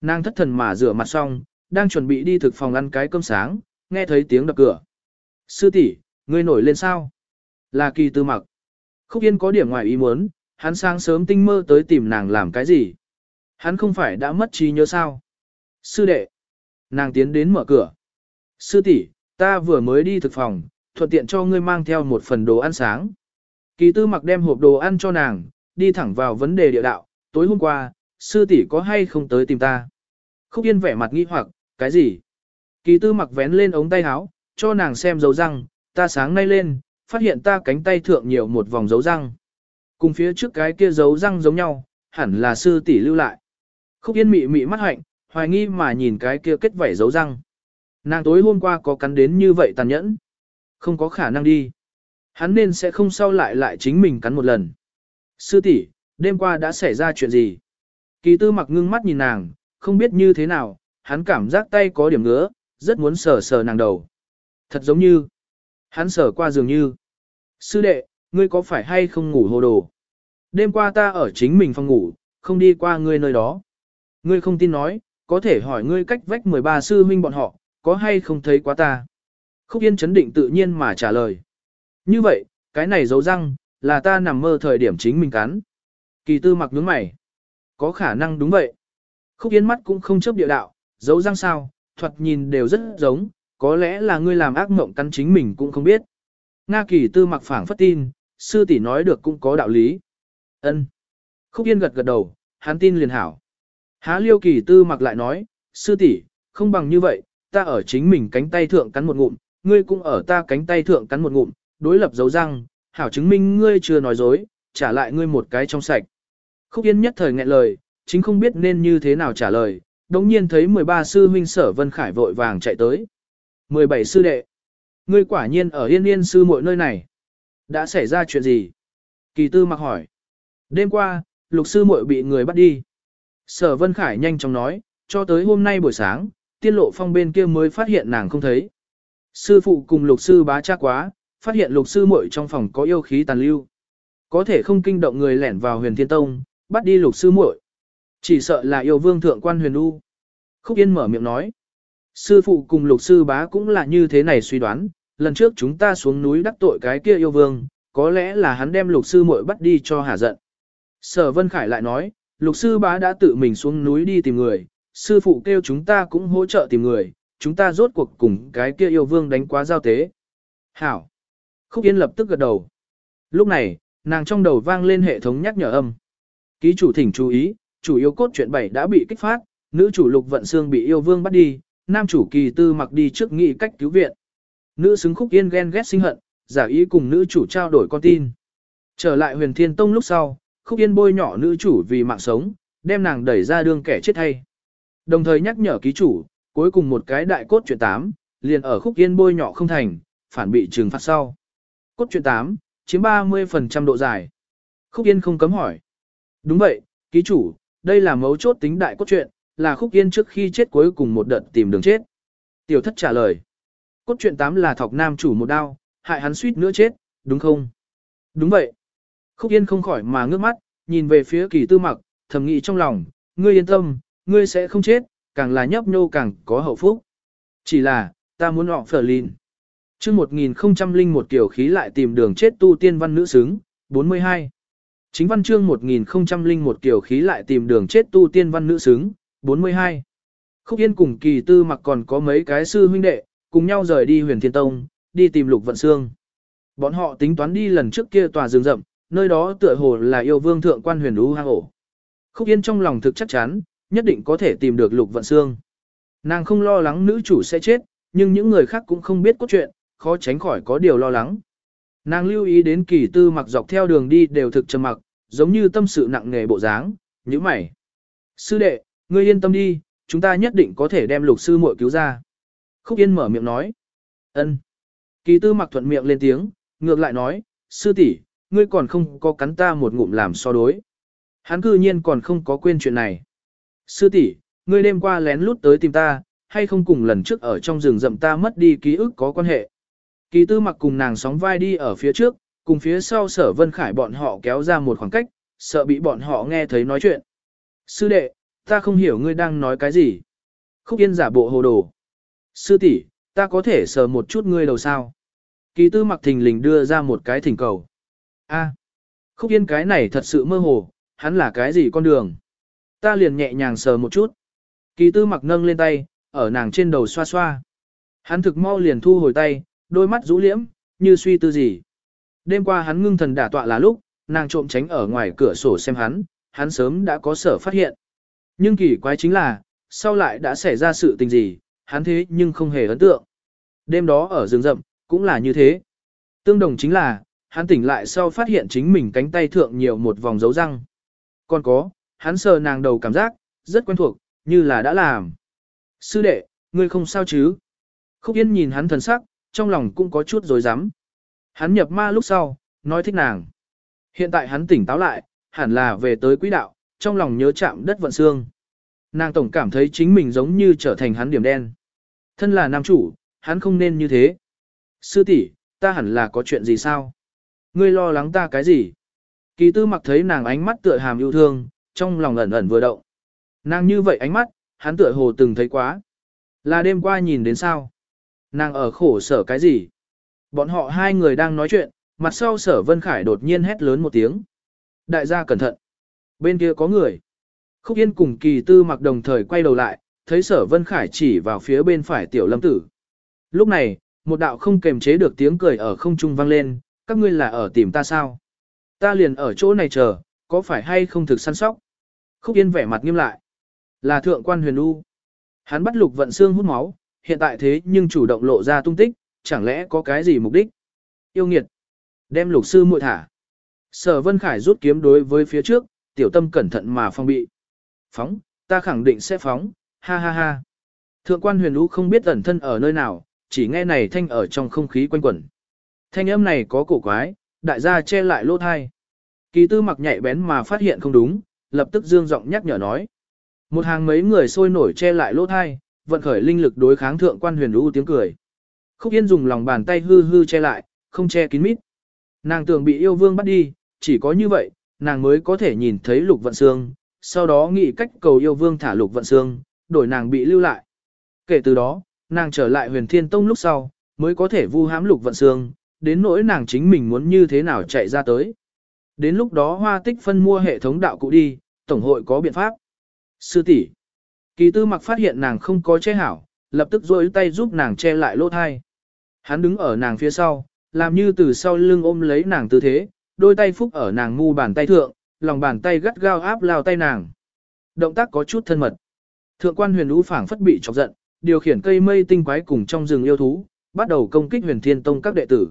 Speaker 1: Nàng thất thần mà rửa mặt xong, đang chuẩn bị đi thực phòng ăn cái cơm sáng, nghe thấy tiếng đập cửa. Sư tỷ, ngươi nổi lên sao? Là kỳ tư mặc. Khúc Yên có điểm ngoài ý muốn, hắn sáng sớm tinh mơ tới tìm nàng làm cái gì? Hắn không phải đã mất trí nhớ sao? Sư đệ. Nàng tiến đến mở cửa. Sư tỷ, ta vừa mới đi thực phòng, thuận tiện cho ngươi mang theo một phần đồ ăn sáng. Kỳ tư mặc đem hộp đồ ăn cho nàng, đi thẳng vào vấn đề địa đạo, tối hôm qua, sư tỷ có hay không tới tìm ta? Khúc Yên vẻ mặt nghi hoặc, cái gì? Kỳ tư mặc vén lên ống tay áo, cho nàng xem dấu răng, ta sáng nay lên, phát hiện ta cánh tay thượng nhiều một vòng dấu răng. Cùng phía trước cái kia dấu răng giống nhau, hẳn là sư tỷ lưu lại. Khúc Yên mị mị mắt hạnh, hoài nghi mà nhìn cái kia kết vảy dấu răng. Nàng tối hôm qua có cắn đến như vậy tàn nhẫn. Không có khả năng đi. Hắn nên sẽ không sau lại lại chính mình cắn một lần. Sư tỷ, đêm qua đã xảy ra chuyện gì? Kỳ tư mặc ngưng mắt nhìn nàng, không biết như thế nào, hắn cảm giác tay có điểm ngứa, rất muốn sờ sờ nàng đầu. Thật giống như, hắn sờ qua dường như. Sư đệ, ngươi có phải hay không ngủ hồ đồ? Đêm qua ta ở chính mình phòng ngủ, không đi qua ngươi nơi đó. Ngươi không tin nói, có thể hỏi ngươi cách vách 13 sư huynh bọn họ, có hay không thấy quá ta? Khúc Yên chấn định tự nhiên mà trả lời. Như vậy, cái này dấu răng, là ta nằm mơ thời điểm chính mình cắn. Kỳ tư mặc nhướng mày. Có khả năng đúng vậy. Khúc Yên mắt cũng không chấp địa đạo, dấu răng sao, thuật nhìn đều rất giống, có lẽ là ngươi làm ác mộng cắn chính mình cũng không biết. Nga kỳ tư mặc phảng phất tin, sư tỷ nói được cũng có đạo lý. ân Khúc Yên gật gật đầu, hắn tin liền hảo. Há liêu kỳ tư mặc lại nói, sư tỷ không bằng như vậy, ta ở chính mình cánh tay thượng cắn một ngụm, ngươi cũng ở ta cánh tay thượng cắn một ngụm, đối lập dấu răng, hảo chứng minh ngươi chưa nói dối, trả lại ngươi một cái trong sạch. Khúc Yên nhất thời nghẹn lời, chính không biết nên như thế nào trả lời, đồng nhiên thấy 13 sư huynh sở Vân Khải vội vàng chạy tới. 17 sư đệ. Ngươi quả nhiên ở yên yên sư muội nơi này. Đã xảy ra chuyện gì? Kỳ tư mặc hỏi. Đêm qua, lục sư muội bị người bắt đi. Sở Vân Khải nhanh chóng nói, cho tới hôm nay buổi sáng, tiên lộ phong bên kia mới phát hiện nàng không thấy. Sư phụ cùng lục sư bá chắc quá, phát hiện lục sư muội trong phòng có yêu khí tàn lưu. Có thể không kinh động người lẻn vào huyền thiên tông, bắt đi lục sư muội. Chỉ sợ là yêu vương thượng quan huyền u. Khúc Yên mở miệng nói. Sư phụ cùng lục sư bá cũng là như thế này suy đoán, lần trước chúng ta xuống núi đắc tội cái kia yêu vương, có lẽ là hắn đem lục sư muội bắt đi cho hả giận. Sở Vân Khải lại nói, lục sư bá đã tự mình xuống núi đi tìm người, sư phụ kêu chúng ta cũng hỗ trợ tìm người, chúng ta rốt cuộc cùng cái kia yêu vương đánh quá giao tế. Hảo! Khúc Yên lập tức gật đầu. Lúc này, nàng trong đầu vang lên hệ thống nhắc nhở âm. Ký chủ thỉnh chú ý, chủ yếu cốt truyện 7 đã bị kích phát, nữ chủ lục vận xương bị yêu vương bắt đi, nam chủ kỳ tư mặc đi trước nghị cách cứu viện. Nữ xứng khúc yên ghen ghét sinh hận, giả ý cùng nữ chủ trao đổi con tin. Trở lại huyền thiên tông lúc sau, khúc yên bôi nhỏ nữ chủ vì mạng sống, đem nàng đẩy ra đương kẻ chết hay. Đồng thời nhắc nhở ký chủ, cuối cùng một cái đại cốt truyện 8, liền ở khúc yên bôi nhỏ không thành, phản bị trừng phạt sau. Cốt truyện 8, chiếm 30% độ dài. Khúc yên không cấm hỏi. Đúng vậy, ký chủ, đây là mấu chốt tính đại cốt truyện, là khúc yên trước khi chết cuối cùng một đợt tìm đường chết. Tiểu thất trả lời. Cốt truyện 8 là thọc nam chủ một đao, hại hắn suýt nữa chết, đúng không? Đúng vậy. Khúc yên không khỏi mà ngước mắt, nhìn về phía kỳ tư mặc, thầm nghĩ trong lòng, ngươi yên tâm, ngươi sẽ không chết, càng là nhấp nhô càng có hậu phúc. Chỉ là, ta muốn họ phở lìn. chương 1001 kiểu khí lại tìm đường chết tu tiên văn nữ xứng, 42. Chính văn chương 1001 kiểu khí lại tìm đường chết tu tiên văn nữ xứng, 42. Khúc Yên cùng kỳ tư mặc còn có mấy cái sư huynh đệ, cùng nhau rời đi huyền thiên tông, đi tìm lục vận xương. Bọn họ tính toán đi lần trước kia tòa rừng rậm, nơi đó tựa hồ là yêu vương thượng quan huyền đú hang ổ. Khúc Yên trong lòng thực chắc chắn, nhất định có thể tìm được lục vận xương. Nàng không lo lắng nữ chủ sẽ chết, nhưng những người khác cũng không biết cốt truyện, khó tránh khỏi có điều lo lắng. Nàng lưu ý đến kỳ tư mặc dọc theo đường đi đều thực trầm mặc, giống như tâm sự nặng nề bộ dáng, như mày. Sư đệ, ngươi yên tâm đi, chúng ta nhất định có thể đem lục sư muội cứu ra. Khúc Yên mở miệng nói. Ân. Kỳ tư mặc thuận miệng lên tiếng, ngược lại nói, sư tỷ, ngươi còn không có cắn ta một ngụm làm so đối. Hắn cư nhiên còn không có quên chuyện này. Sư tỷ, ngươi đêm qua lén lút tới tìm ta, hay không cùng lần trước ở trong rừng rậm ta mất đi ký ức có quan hệ. Kỳ tư mặc cùng nàng sóng vai đi ở phía trước, cùng phía sau sở vân khải bọn họ kéo ra một khoảng cách, sợ bị bọn họ nghe thấy nói chuyện. Sư đệ, ta không hiểu ngươi đang nói cái gì. Khúc yên giả bộ hồ đồ. Sư tỷ, ta có thể sờ một chút ngươi đầu sao. Kỳ tư mặc thình lình đưa ra một cái thỉnh cầu. a khúc yên cái này thật sự mơ hồ, hắn là cái gì con đường. Ta liền nhẹ nhàng sờ một chút. Kỳ tư mặc nâng lên tay, ở nàng trên đầu xoa xoa. Hắn thực mau liền thu hồi tay, đôi mắt rũ liễm, như suy tư gì. Đêm qua hắn ngưng thần đả tọa là lúc, nàng trộm tránh ở ngoài cửa sổ xem hắn, hắn sớm đã có sở phát hiện. Nhưng kỳ quái chính là, sau lại đã xảy ra sự tình gì, hắn thế nhưng không hề ấn tượng. Đêm đó ở rừng rậm, cũng là như thế. Tương đồng chính là, hắn tỉnh lại sau phát hiện chính mình cánh tay thượng nhiều một vòng dấu răng. Còn có, hắn sờ nàng đầu cảm giác, rất quen thuộc, như là đã làm. Sư đệ, ngươi không sao chứ? Khúc Yên nhìn hắn thần sắc, trong lòng cũng có chút dối rắm Hắn nhập ma lúc sau, nói thích nàng. Hiện tại hắn tỉnh táo lại, hẳn là về tới quỹ đạo, trong lòng nhớ chạm đất vận xương. Nàng tổng cảm thấy chính mình giống như trở thành hắn điểm đen. Thân là nam chủ, hắn không nên như thế. Sư tỷ, ta hẳn là có chuyện gì sao? Ngươi lo lắng ta cái gì? Kỳ tư mặc thấy nàng ánh mắt tựa hàm yêu thương, trong lòng ẩn ẩn vừa động. Nàng như vậy ánh mắt, hắn tựa hồ từng thấy quá. Là đêm qua nhìn đến sao? Nàng ở khổ sở cái gì? Bọn họ hai người đang nói chuyện, mặt sau sở Vân Khải đột nhiên hét lớn một tiếng. Đại gia cẩn thận. Bên kia có người. Khúc Yên cùng kỳ tư mặc đồng thời quay đầu lại, thấy sở Vân Khải chỉ vào phía bên phải tiểu lâm tử. Lúc này, một đạo không kềm chế được tiếng cười ở không trung vang lên, các ngươi là ở tìm ta sao? Ta liền ở chỗ này chờ, có phải hay không thực săn sóc? Khúc Yên vẻ mặt nghiêm lại. Là thượng quan huyền u. Hắn bắt lục vận xương hút máu, hiện tại thế nhưng chủ động lộ ra tung tích, chẳng lẽ có cái gì mục đích? Yêu nghiệt. Đem lục sư muội thả. Sở Vân Khải rút kiếm đối với phía trước, tiểu tâm cẩn thận mà phong bị. Phóng, ta khẳng định sẽ phóng, ha ha ha. Thượng quan huyền lũ không biết ẩn thân ở nơi nào, chỉ nghe này thanh ở trong không khí quanh quẩn. Thanh âm này có cổ quái, đại gia che lại lỗ thai. Kỳ tư mặc nhạy bén mà phát hiện không đúng, lập tức dương giọng nhắc nhở nói. Một hàng mấy người sôi nổi che lại lỗ thai, vận khởi linh lực đối kháng thượng quan huyền lũ tiếng cười. Khúc Yên dùng lòng bàn tay hư hư che lại, không che kín mít. Nàng tưởng bị yêu vương bắt đi, chỉ có như vậy, nàng mới có thể nhìn thấy lục vận xương, sau đó nghĩ cách cầu yêu vương thả lục vận xương, đổi nàng bị lưu lại. Kể từ đó, nàng trở lại huyền thiên tông lúc sau, mới có thể vu hám lục vận xương, đến nỗi nàng chính mình muốn như thế nào chạy ra tới. Đến lúc đó hoa tích phân mua hệ thống đạo cụ đi, tổng hội có biện pháp. Sư tỷ Kỳ tư mặc phát hiện nàng không có che hảo, lập tức rôi tay giúp nàng che lại lỗ thai. Hắn đứng ở nàng phía sau, làm như từ sau lưng ôm lấy nàng tư thế, đôi tay phúc ở nàng ngu bàn tay thượng, lòng bàn tay gắt gao áp lao tay nàng. Động tác có chút thân mật. Thượng quan huyền lũ phảng phất bị chọc giận, điều khiển cây mây tinh quái cùng trong rừng yêu thú, bắt đầu công kích huyền thiên tông các đệ tử.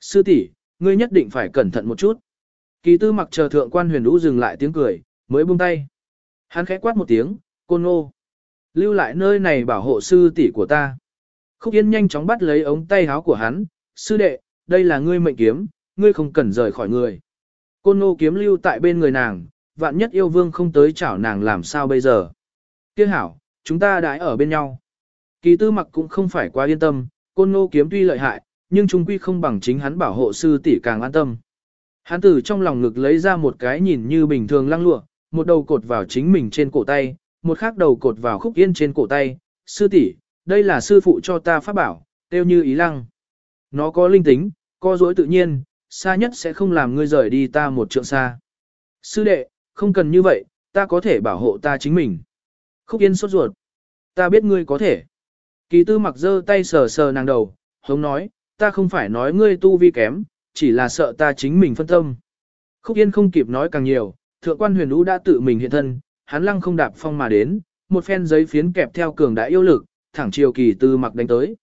Speaker 1: Sư tỷ, ngươi nhất định phải cẩn thận một chút. Kỳ tư mặc chờ thượng quan huyền lũ dừng lại tiếng cười, mới buông tay. Hắn khẽ quát một tiếng, côn ngô. Lưu lại nơi này bảo hộ sư tỷ của ta. Khúc Yên nhanh chóng bắt lấy ống tay áo của hắn, sư đệ, đây là ngươi mệnh kiếm, ngươi không cần rời khỏi người. Côn ngô kiếm lưu tại bên người nàng, vạn nhất yêu vương không tới chảo nàng làm sao bây giờ. Tiếc hảo, chúng ta đãi ở bên nhau. Kỳ tư mặc cũng không phải quá yên tâm, côn ngô kiếm tuy lợi hại, nhưng trung quy không bằng chính hắn bảo hộ sư tỷ càng an tâm. Hắn từ trong lòng ngực lấy ra một cái nhìn như bình thường lăng lụa, một đầu cột vào chính mình trên cổ tay, một khác đầu cột vào khúc yên trên cổ tay. Sư tỷ, đây là sư phụ cho ta pháp bảo, tiêu như ý lăng. Nó có linh tính, có dối tự nhiên, xa nhất sẽ không làm ngươi rời đi ta một trượng xa. Sư đệ, không cần như vậy, ta có thể bảo hộ ta chính mình. Khúc Yên sốt ruột. Ta biết ngươi có thể. Kỳ tư mặc dơ tay sờ sờ nàng đầu, hống nói, ta không phải nói ngươi tu vi kém, chỉ là sợ ta chính mình phân tâm. Khúc Yên không kịp nói càng nhiều, thượng quan huyền lũ đã tự mình hiện thân, hắn lăng không đạp phong mà đến, một phen giấy phiến kẹp theo cường đại yêu lực, thẳng chiều kỳ tư mặc đánh tới.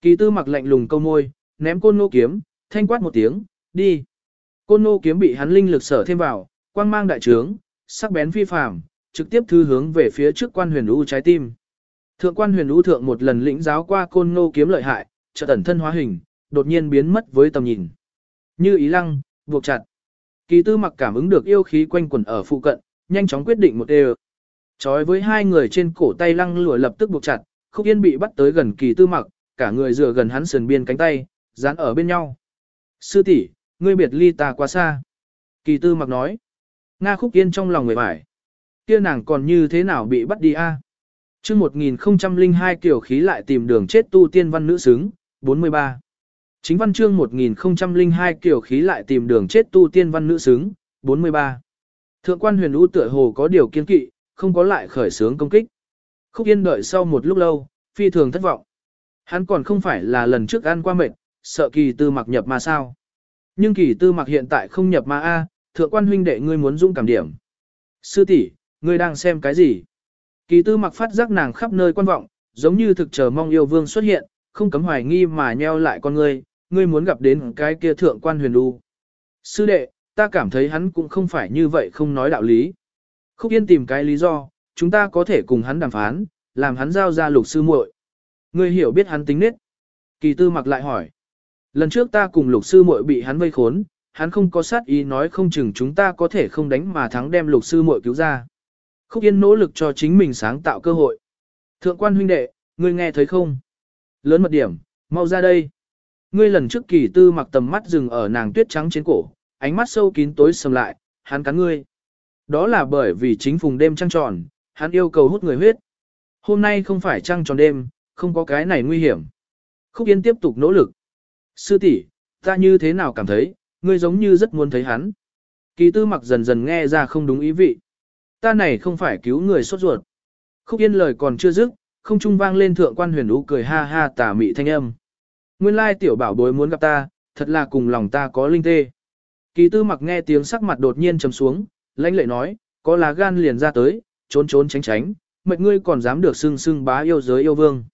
Speaker 1: Kỳ tư mặc lạnh lùng câu môi, ném côn nô kiếm, thanh quát một tiếng, đi. Côn nô kiếm bị hắn linh lực sở thêm vào, quang mang đại trướng, sắc bén phi phàm, trực tiếp thư hướng về phía trước quan huyền u trái tim. Thượng quan huyền u thượng một lần lĩnh giáo qua côn nô kiếm lợi hại, chợt ẩn thân hóa hình, đột nhiên biến mất với tầm nhìn. Như ý lăng, buộc chặt. Kỳ tư mặc cảm ứng được yêu khí quanh quẩn ở phụ cận, nhanh chóng quyết định một đều. Chói với hai người trên cổ tay lăng lụa lập tức buộc chặt, khúc yên bị bắt tới gần kỳ tư mặc, cả người dựa gần hắn sườn biên cánh tay, dán ở bên nhau. Sư tỷ ngươi biệt ly ta quá xa. Kỳ tư mặc nói. Nga khúc yên trong lòng người vải Kia nàng còn như thế nào bị bắt đi a à? chương 1002 kiểu khí lại tìm đường chết tu tiên văn nữ xứng, 43. Chính văn chương 1002 kiểu khí lại tìm đường chết tu tiên văn nữ xứng, 43. Thượng quan huyền u tựa hồ có điều kiên kỵ, không có lại khởi sướng công kích. Khúc yên đợi sau một lúc lâu, phi thường thất vọng. Hắn còn không phải là lần trước ăn qua mệt, sợ kỳ tư mặc nhập ma sao. Nhưng kỳ tư mặc hiện tại không nhập ma A, thượng quan huynh đệ ngươi muốn dũng cảm điểm. Sư tỷ ngươi đang xem cái gì? Kỳ tư mặc phát giác nàng khắp nơi quan vọng, giống như thực chờ mong yêu vương xuất hiện, không cấm hoài nghi mà nheo lại con ngươi, ngươi muốn gặp đến cái kia thượng quan huyền lưu. Sư đệ, ta cảm thấy hắn cũng không phải như vậy không nói đạo lý. Khúc Yên tìm cái lý do, chúng ta có thể cùng hắn đàm phán, làm hắn giao ra lục sư muội. Ngươi hiểu biết hắn tính nết. Kỳ tư mặc lại hỏi. Lần trước ta cùng lục sư muội bị hắn vây khốn, hắn không có sát ý nói không chừng chúng ta có thể không đánh mà thắng đem lục sư muội cứu ra. Khúc Yên nỗ lực cho chính mình sáng tạo cơ hội. Thượng quan huynh đệ, ngươi nghe thấy không? Lớn mật điểm, mau ra đây. Ngươi lần trước kỳ tư mặc tầm mắt dừng ở nàng tuyết trắng trên cổ, ánh mắt sâu kín tối sầm lại, hắn cắn ngươi. Đó là bởi vì chính phùng đêm trăng tròn, hắn yêu cầu hút người huyết. Hôm nay không phải trăng tròn đêm, không có cái này nguy hiểm. Khúc Yên tiếp tục nỗ lực. Sư tỷ ta như thế nào cảm thấy, ngươi giống như rất muốn thấy hắn. Kỳ tư mặc dần dần nghe ra không đúng ý vị. Ta này không phải cứu người sốt ruột. Khúc Yên lời còn chưa dứt, không trung vang lên thượng quan huyền ú cười ha ha tà mị thanh âm. Nguyên lai tiểu bảo bối muốn gặp ta, thật là cùng lòng ta có linh tê. Kỳ tư mặc nghe tiếng sắc mặt đột nhiên trầm xuống, lãnh lệ nói, có lá gan liền ra tới, trốn trốn tránh tránh, mệt ngươi còn dám được xưng xưng bá yêu giới yêu vương.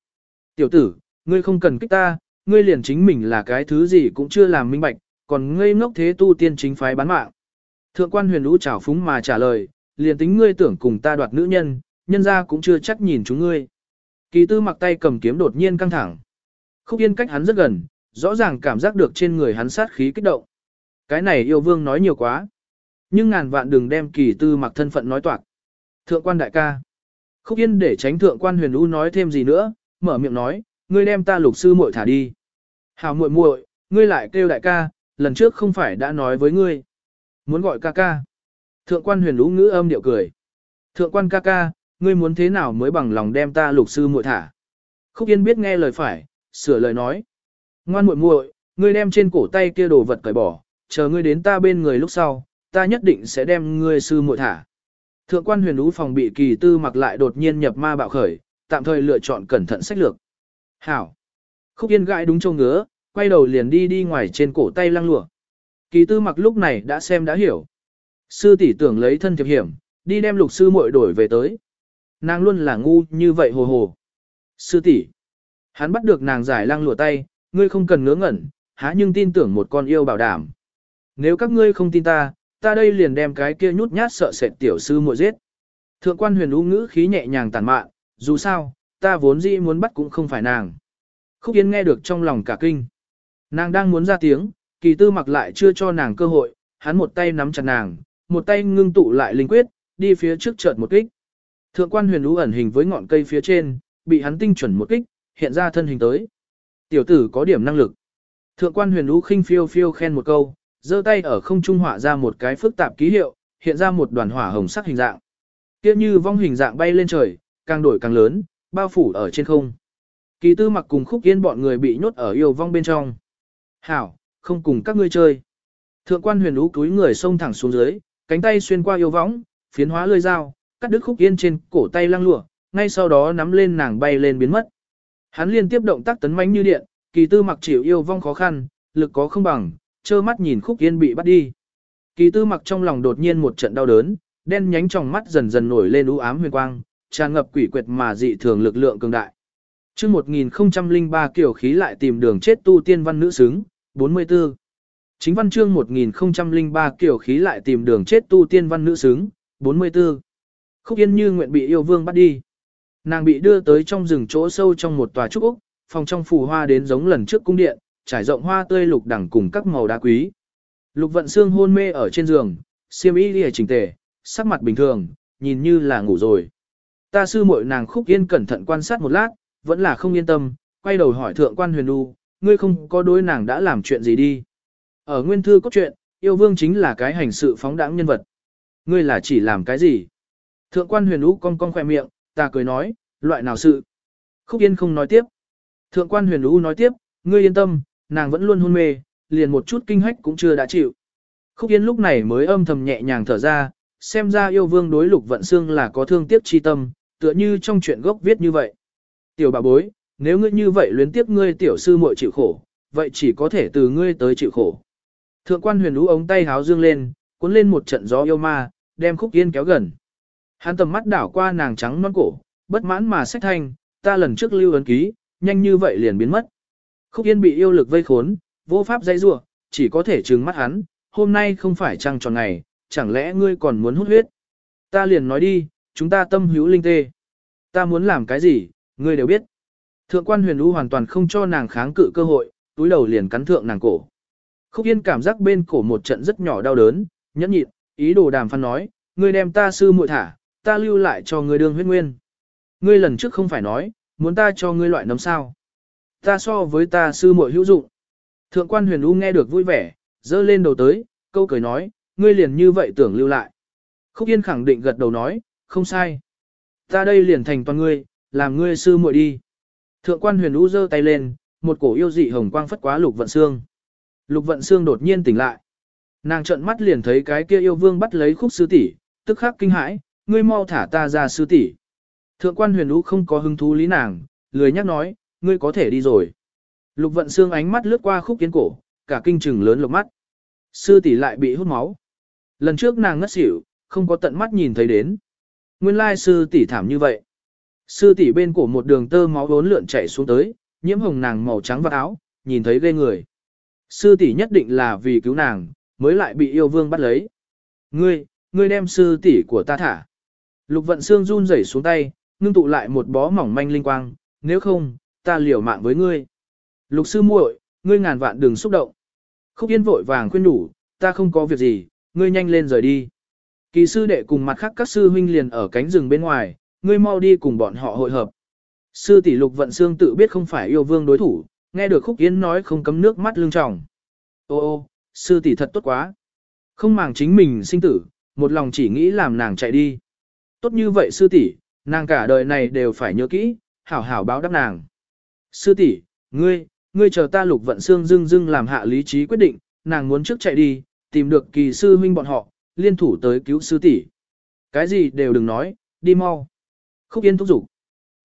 Speaker 1: Tiểu tử, ngươi không cần kích ta, ngươi liền chính mình là cái thứ gì cũng chưa làm minh bạch, còn ngây ngốc thế tu tiên chính phái bán mạng. Thượng quan huyền lũ trào phúng mà trả lời, liền tính ngươi tưởng cùng ta đoạt nữ nhân, nhân ra cũng chưa chắc nhìn chúng ngươi. Kỳ tư mặc tay cầm kiếm đột nhiên căng thẳng. Khúc yên cách hắn rất gần, rõ ràng cảm giác được trên người hắn sát khí kích động. Cái này yêu vương nói nhiều quá. Nhưng ngàn vạn đừng đem kỳ tư mặc thân phận nói toạc. Thượng quan đại ca. Khúc yên để tránh thượng quan huyền u nói thêm gì nữa, mở miệng nói, ngươi đem ta lục sư muội thả đi. Hào muội muội, ngươi lại kêu đại ca, lần trước không phải đã nói với ngươi. Muốn gọi ca ca. Thượng quan huyền lũ ngữ âm điệu cười. Thượng quan ca ca, ngươi muốn thế nào mới bằng lòng đem ta lục sư muội thả. Khúc Yên biết nghe lời phải, sửa lời nói. Ngoan muội muội, ngươi đem trên cổ tay kia đồ vật cởi bỏ, chờ ngươi đến ta bên người lúc sau, ta nhất định sẽ đem ngươi sư muội thả. Thượng quan huyền lũ phòng bị kỳ tư mặc lại đột nhiên nhập ma bạo khởi, tạm thời lựa chọn cẩn thận sách lược. Hảo. Khúc Yên gãi đúng châu ngứa, quay đầu liền đi đi ngoài trên cổ tay lăng lụa. Kỳ tư mặc lúc này đã xem đã hiểu. Sư tỷ tưởng lấy thân thiệp hiểm, đi đem lục sư muội đổi về tới. Nàng luôn là ngu như vậy hồ hồ. Sư tỷ, Hắn bắt được nàng giải lăng lụa tay, ngươi không cần ngớ ngẩn, há nhưng tin tưởng một con yêu bảo đảm. Nếu các ngươi không tin ta, ta đây liền đem cái kia nhút nhát sợ sệt tiểu sư muội giết. Thượng quan huyền u ngữ khí nhẹ nhàng tàn mạn, dù sao, ta vốn dĩ muốn bắt cũng không phải nàng. Khúc Yến nghe được trong lòng cả kinh. Nàng đang muốn ra tiếng, kỳ tư mặc lại chưa cho nàng cơ hội, hắn một tay nắm chặt nàng, một tay ngưng tụ lại linh quyết, đi phía trước chợt một kích. Thượng quan huyền lũ ẩn hình với ngọn cây phía trên, bị hắn tinh chuẩn một kích, hiện ra thân hình tới. Tiểu tử có điểm năng lực. Thượng quan huyền lũ khinh phiêu phiêu khen một câu, giơ tay ở không trung hỏa ra một cái phức tạp ký hiệu, hiện ra một đoàn hỏa hồng sắc hình dạng. Kia như vong hình dạng bay lên trời, càng đổi càng lớn, bao phủ ở trên không. Kỳ tư mặc cùng khúc yên bọn người bị nhốt ở yêu vong bên trong. Hảo, không cùng các ngươi chơi. Thượng quan huyền lũ túi người xông thẳng xuống dưới, cánh tay xuyên qua yêu vong, phiến hóa lưỡi dao, cắt đứt khúc yên trên cổ tay lăng lụa, ngay sau đó nắm lên nàng bay lên biến mất. Hắn liên tiếp động tác tấn mãnh như điện, kỳ tư mặc chịu yêu vong khó khăn, lực có không bằng, trơ mắt nhìn khúc yên bị bắt đi. Kỳ tư mặc trong lòng đột nhiên một trận đau đớn, đen nhánh trong mắt dần dần nổi lên u ám huyền quang, tràn ngập quỷ quyệt mà dị thường lực lượng cường đại. Chương 1003 kiểu khí lại tìm đường chết tu tiên văn nữ xứng, 44. Chính văn chương 1003 kiểu khí lại tìm đường chết tu tiên văn nữ xứng, 44. Khúc Yên như nguyện bị yêu vương bắt đi. Nàng bị đưa tới trong rừng chỗ sâu trong một tòa trúc Úc, phòng trong phù hoa đến giống lần trước cung điện, trải rộng hoa tươi lục đẳng cùng các màu đá quý. Lục vận xương hôn mê ở trên giường, siêm y lìa chỉnh tề, sắc mặt bình thường, nhìn như là ngủ rồi. Ta sư muội nàng khúc yên cẩn thận quan sát một lát, vẫn là không yên tâm, quay đầu hỏi thượng quan huyền đu, ngươi không có đối nàng đã làm chuyện gì đi. Ở nguyên thư cốt truyện yêu vương chính là cái hành sự phóng đãng nhân vật. Ngươi là chỉ làm cái gì? Thượng quan huyền ú cong cong khoe miệng, ta cười nói, loại nào sự? Khúc yên không nói tiếp. Thượng quan huyền ú nói tiếp, ngươi yên tâm, nàng vẫn luôn hôn mê, liền một chút kinh hách cũng chưa đã chịu. Khúc yên lúc này mới âm thầm nhẹ nhàng thở ra, xem ra yêu vương đối lục vận xương là có thương tiếc chi tâm, tựa như trong chuyện gốc viết như vậy. Tiểu bà bối, nếu ngươi như vậy luyến tiếp ngươi tiểu sư muội chịu khổ, vậy chỉ có thể từ ngươi tới chịu khổ. Thượng quan huyền lũ ống tay háo dương lên, cuốn lên một trận gió yêu ma, đem khúc yên kéo gần. Hắn tầm mắt đảo qua nàng trắng non cổ, bất mãn mà sách thanh, ta lần trước lưu ấn ký, nhanh như vậy liền biến mất. Khúc yên bị yêu lực vây khốn, vô pháp dây rua, chỉ có thể trừng mắt hắn, hôm nay không phải trăng tròn ngày, chẳng lẽ ngươi còn muốn hút huyết? Ta liền nói đi, chúng ta tâm hữu linh tê. Ta muốn làm cái gì, ngươi đều biết. Thượng quan huyền lũ hoàn toàn không cho nàng kháng cự cơ hội, túi đầu liền cắn thượng nàng cổ. Khúc yên cảm giác bên cổ một trận rất nhỏ đau đớn, nhẫn nhịn, ý đồ đàm phan nói, ngươi đem ta sư muội thả, ta lưu lại cho ngươi đương huyết nguyên. Ngươi lần trước không phải nói, muốn ta cho ngươi loại nấm sao. Ta so với ta sư muội hữu dụng. Thượng quan huyền u nghe được vui vẻ, dơ lên đầu tới, câu cười nói, ngươi liền như vậy tưởng lưu lại. Khúc Yên khẳng định gật đầu nói, không sai. Ta đây liền thành toàn ngươi, làm ngươi sư muội đi. Thượng quan huyền u giơ tay lên, một cổ yêu dị hồng quang phất quá lục vận xương. Lục vận xương đột nhiên tỉnh lại. Nàng trợn mắt liền thấy cái kia yêu vương bắt lấy khúc sư tỷ, tức khắc kinh hãi, ngươi mau thả ta ra sư tỷ. Thượng quan huyền Lũ không có hứng thú lý nàng, lười nhắc nói, ngươi có thể đi rồi. Lục vận xương ánh mắt lướt qua khúc kiến cổ, cả kinh trừng lớn lục mắt. Sư tỷ lại bị hút máu. Lần trước nàng ngất xỉu, không có tận mắt nhìn thấy đến. Nguyên lai sư tỷ thảm như vậy. Sư tỷ bên cổ một đường tơ máu vốn lượn chảy xuống tới, nhiễm hồng nàng màu trắng và áo, nhìn thấy ghê người. Sư tỷ nhất định là vì cứu nàng, mới lại bị yêu vương bắt lấy. Ngươi, ngươi đem sư tỷ của ta thả. Lục vận xương run rẩy xuống tay, ngưng tụ lại một bó mỏng manh linh quang, nếu không, ta liều mạng với ngươi. Lục sư muội, ngươi ngàn vạn đừng xúc động. Khúc Yên vội vàng khuyên đủ, ta không có việc gì, ngươi nhanh lên rời đi. Kỳ sư đệ cùng mặt khác các sư huynh liền ở cánh rừng bên ngoài, ngươi mau đi cùng bọn họ hội hợp. Sư tỷ lục vận xương tự biết không phải yêu vương đối thủ, nghe được Khúc Yến nói không cấm nước mắt lưng tròng. Ô ô, sư tỷ thật tốt quá. Không màng chính mình sinh tử, một lòng chỉ nghĩ làm nàng chạy đi. Tốt như vậy sư tỷ, nàng cả đời này đều phải nhớ kỹ, hảo hảo báo đáp nàng. Sư tỷ, ngươi, ngươi chờ ta lục vận xương dưng dưng làm hạ lý trí quyết định, nàng muốn trước chạy đi, tìm được kỳ sư huynh bọn họ, liên thủ tới cứu sư tỷ. Cái gì đều đừng nói, đi mau. Khúc Yên thúc giục.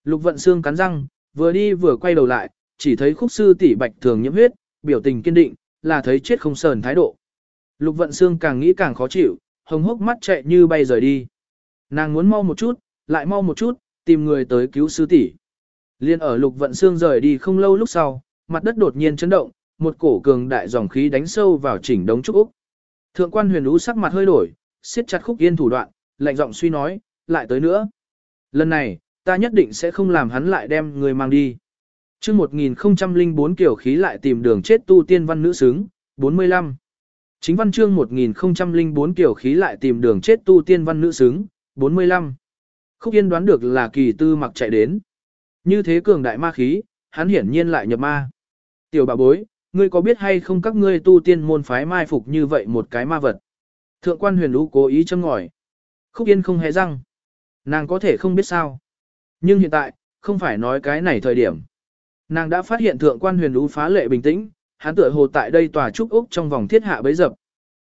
Speaker 1: Lục vận xương cắn răng, vừa đi vừa quay đầu lại, chỉ thấy khúc sư tỷ bạch thường nhiễm huyết, biểu tình kiên định, là thấy chết không sờn thái độ. Lục vận xương càng nghĩ càng khó chịu, hồng hốc mắt chạy như bay rời đi. Nàng muốn mau một chút, lại mau một chút, tìm người tới cứu sư tỷ. Liên ở lục vận xương rời đi không lâu lúc sau, mặt đất đột nhiên chấn động, một cổ cường đại dòng khí đánh sâu vào chỉnh đống trúc Úc. Thượng quan huyền ú sắc mặt hơi đổi, siết chặt khúc yên thủ đoạn, lạnh giọng suy nói, lại tới nữa. Lần này, ta nhất định sẽ không làm hắn lại đem người mang đi chương 1004 kiểu khí lại tìm đường chết tu tiên văn nữ xứng, 45. Chính văn chương 1004 kiểu khí lại tìm đường chết tu tiên văn nữ xứng, 45. Khúc Yên đoán được là kỳ tư mặc chạy đến. Như thế cường đại ma khí, hắn hiển nhiên lại nhập ma. Tiểu bà bối, ngươi có biết hay không các ngươi tu tiên môn phái mai phục như vậy một cái ma vật? Thượng quan huyền lũ cố ý châm ngòi. Khúc Yên không hề răng. Nàng có thể không biết sao. Nhưng hiện tại, không phải nói cái này thời điểm. Nàng đã phát hiện thượng quan huyền lũ phá lệ bình tĩnh, hắn tựa hồ tại đây tòa trúc úc trong vòng thiết hạ bấy dập.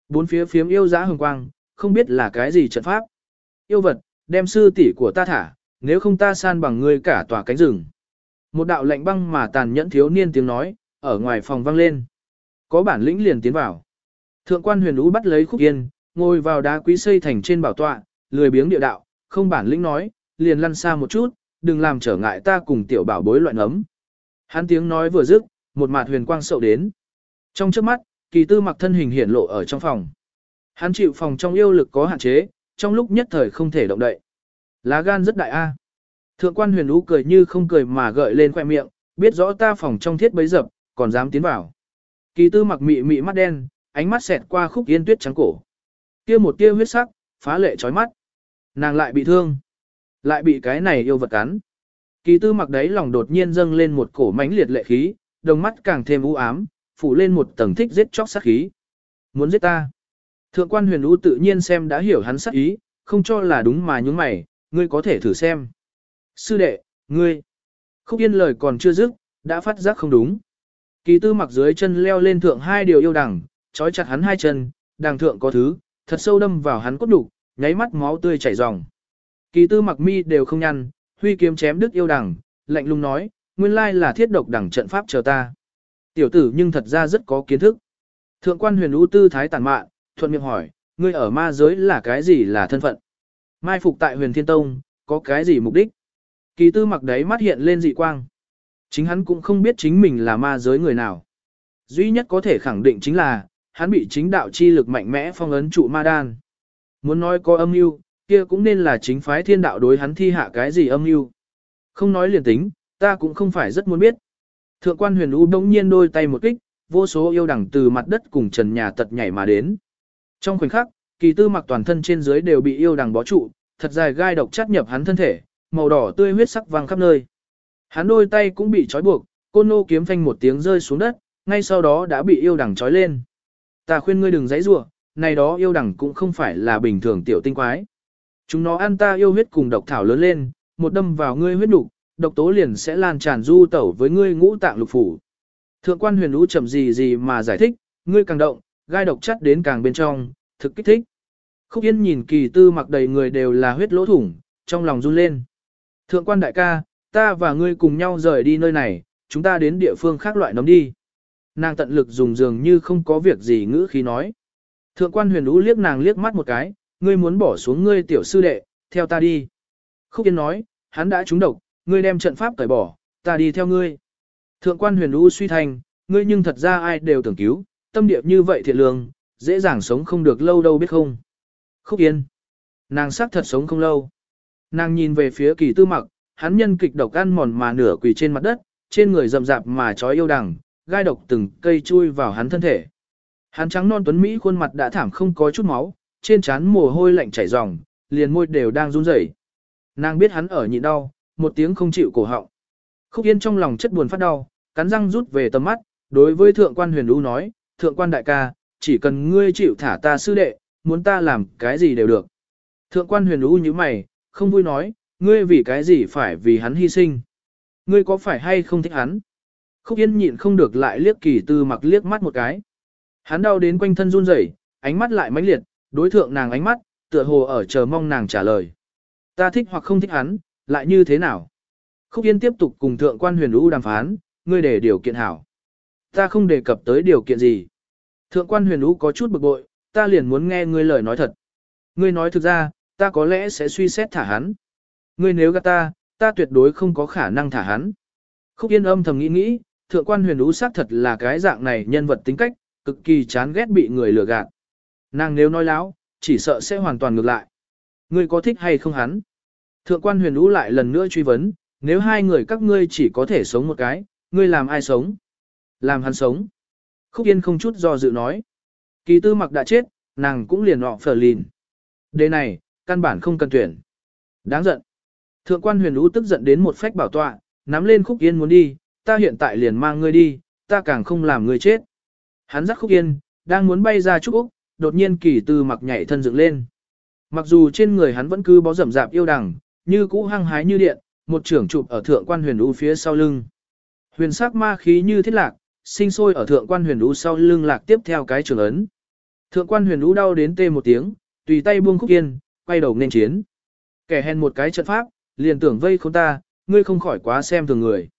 Speaker 1: Bốn phía phiếm yêu giá hồng quang, không biết là cái gì trận pháp. Yêu vật, đem sư tỷ của ta thả, nếu không ta san bằng ngươi cả tòa cánh rừng. Một đạo lạnh băng mà tàn nhẫn thiếu niên tiếng nói, ở ngoài phòng vang lên. Có bản lĩnh liền tiến vào. Thượng quan huyền lũ bắt lấy khúc yên, ngồi vào đá quý xây thành trên bảo tọa, lười biếng địa đạo, không bản lĩnh nói, liền lăn xa một chút, đừng làm trở ngại ta cùng tiểu bảo bối loạn ấm. Hắn tiếng nói vừa dứt, một mạt huyền quang sậu đến. Trong trước mắt, kỳ tư mặc thân hình hiển lộ ở trong phòng. Hắn chịu phòng trong yêu lực có hạn chế, trong lúc nhất thời không thể động đậy. Lá gan rất đại a. Thượng quan huyền lũ cười như không cười mà gợi lên khoe miệng, biết rõ ta phòng trong thiết bấy dập, còn dám tiến vào. Kỳ tư mặc mị mị mắt đen, ánh mắt xẹt qua khúc yên tuyết trắng cổ. Kia một tia huyết sắc, phá lệ chói mắt. Nàng lại bị thương. Lại bị cái này yêu vật cắn. Kỳ tư mặc đấy lòng đột nhiên dâng lên một cổ mãnh liệt lệ khí, đồng mắt càng thêm u ám, phủ lên một tầng thích giết chóc sát khí. Muốn giết ta. Thượng quan huyền u tự nhiên xem đã hiểu hắn sát ý, không cho là đúng mà những mày, ngươi có thể thử xem. Sư đệ, ngươi. Khúc yên lời còn chưa dứt, đã phát giác không đúng. Kỳ tư mặc dưới chân leo lên thượng hai điều yêu đằng, trói chặt hắn hai chân, đằng thượng có thứ, thật sâu đâm vào hắn cốt đục, nháy mắt máu tươi chảy ròng. Kỳ tư mặc mi đều không nhăn, huy kiếm chém đứt yêu đằng, lạnh lùng nói, nguyên lai là thiết độc đẳng trận pháp chờ ta. Tiểu tử nhưng thật ra rất có kiến thức. Thượng quan huyền ưu tư thái tàn mạn, thuận miệng hỏi, ngươi ở ma giới là cái gì là thân phận? Mai phục tại huyền thiên tông, có cái gì mục đích? Kỳ tư mặc đấy mắt hiện lên dị quang. Chính hắn cũng không biết chính mình là ma giới người nào. Duy nhất có thể khẳng định chính là, hắn bị chính đạo chi lực mạnh mẽ phong ấn trụ ma đan. Muốn nói có âm mưu, kia cũng nên là chính phái thiên đạo đối hắn thi hạ cái gì âm mưu. Không nói liền tính, ta cũng không phải rất muốn biết. Thượng quan huyền u đông nhiên đôi tay một kích, vô số yêu đẳng từ mặt đất cùng trần nhà tật nhảy mà đến. Trong khoảnh khắc, kỳ tư mặc toàn thân trên dưới đều bị yêu đằng bó trụ, thật dài gai độc chát nhập hắn thân thể, màu đỏ tươi huyết sắc vàng khắp nơi. Hắn đôi tay cũng bị trói buộc, côn nô kiếm phanh một tiếng rơi xuống đất, ngay sau đó đã bị yêu đằng trói lên. Ta khuyên ngươi đừng giãy giụa, này đó yêu đằng cũng không phải là bình thường tiểu tinh quái. Chúng nó ăn ta yêu huyết cùng độc thảo lớn lên, một đâm vào ngươi huyết nục, độc tố liền sẽ lan tràn du tẩu với ngươi ngũ tạng lục phủ. Thượng quan huyền lũ chậm gì gì mà giải thích, ngươi càng động, gai độc chắt đến càng bên trong, thực kích thích. Khúc Yên nhìn kỳ tư mặc đầy người đều là huyết lỗ thủng, trong lòng run lên. Thượng quan đại ca, ta và ngươi cùng nhau rời đi nơi này, chúng ta đến địa phương khác loại nấm đi. Nàng tận lực dùng dường như không có việc gì ngữ khí nói. Thượng quan huyền lũ liếc nàng liếc mắt một cái, ngươi muốn bỏ xuống ngươi tiểu sư đệ, theo ta đi. Khúc Yên nói, hắn đã trúng độc, ngươi đem trận pháp tẩy bỏ, ta đi theo ngươi. Thượng quan huyền U suy thành, ngươi nhưng thật ra ai đều tưởng cứu, tâm địa như vậy thiệt lương, dễ dàng sống không được lâu đâu biết không. Khúc Yên. Nàng sắc thật sống không lâu. Nàng nhìn về phía kỳ tư mặc, hắn nhân kịch độc ăn mòn mà nửa quỳ trên mặt đất, trên người rậm rạp mà trói yêu đằng, gai độc từng cây chui vào hắn thân thể. Hắn trắng non tuấn Mỹ khuôn mặt đã thảm không có chút máu, trên trán mồ hôi lạnh chảy ròng, liền môi đều đang run rẩy. Nàng biết hắn ở nhịn đau, một tiếng không chịu cổ họng. Khúc Yên trong lòng chất buồn phát đau, cắn răng rút về tầm mắt, đối với thượng quan huyền lũ nói, thượng quan đại ca, chỉ cần ngươi chịu thả ta sư đệ, muốn ta làm cái gì đều được. Thượng quan huyền lũ như mày, không vui nói, ngươi vì cái gì phải vì hắn hy sinh. Ngươi có phải hay không thích hắn? Khúc Yên nhịn không được lại liếc kỳ tư mặc liếc mắt một cái. Hắn đau đến quanh thân run rẩy, ánh mắt lại mãnh liệt, đối thượng nàng ánh mắt, tựa hồ ở chờ mong nàng trả lời. Ta thích hoặc không thích hắn, lại như thế nào? Khúc Yên tiếp tục cùng thượng quan huyền lũ đàm phán, ngươi để điều kiện hảo. Ta không đề cập tới điều kiện gì. Thượng quan huyền lũ có chút bực bội, ta liền muốn nghe ngươi lời nói thật. Ngươi nói thực ra, ta có lẽ sẽ suy xét thả hắn. Ngươi nếu gạt ta, ta tuyệt đối không có khả năng thả hắn. Khúc Yên âm thầm nghĩ nghĩ, thượng quan huyền lũ xác thật là cái dạng này nhân vật tính cách, cực kỳ chán ghét bị người lừa gạt. Nàng nếu nói láo, chỉ sợ sẽ hoàn toàn ngược lại. Ngươi có thích hay không hắn? Thượng quan huyền lũ lại lần nữa truy vấn, nếu hai người các ngươi chỉ có thể sống một cái, ngươi làm ai sống? Làm hắn sống. Khúc Yên không chút do dự nói. Kỳ tư mặc đã chết, nàng cũng liền họ phở lìn. Đề này, căn bản không cần tuyển. Đáng giận. Thượng quan huyền lũ tức giận đến một phách bảo tọa, nắm lên Khúc Yên muốn đi, ta hiện tại liền mang ngươi đi, ta càng không làm ngươi chết. Hắn dắt Khúc Yên, đang muốn bay ra Trúc Úc, đột nhiên kỳ tư mặc nhảy thân dựng lên. Mặc dù trên người hắn vẫn cứ bó rậm rạp yêu đằng, như cũ hăng hái như điện, một trưởng chụp ở thượng quan huyền u phía sau lưng. Huyền sắc ma khí như thiết lạc, sinh sôi ở thượng quan huyền u sau lưng lạc tiếp theo cái trường ấn. Thượng quan huyền u đau đến tê một tiếng, tùy tay buông khúc yên, quay đầu nên chiến. Kẻ hèn một cái trận pháp, liền tưởng vây không ta, ngươi không khỏi quá xem thường người.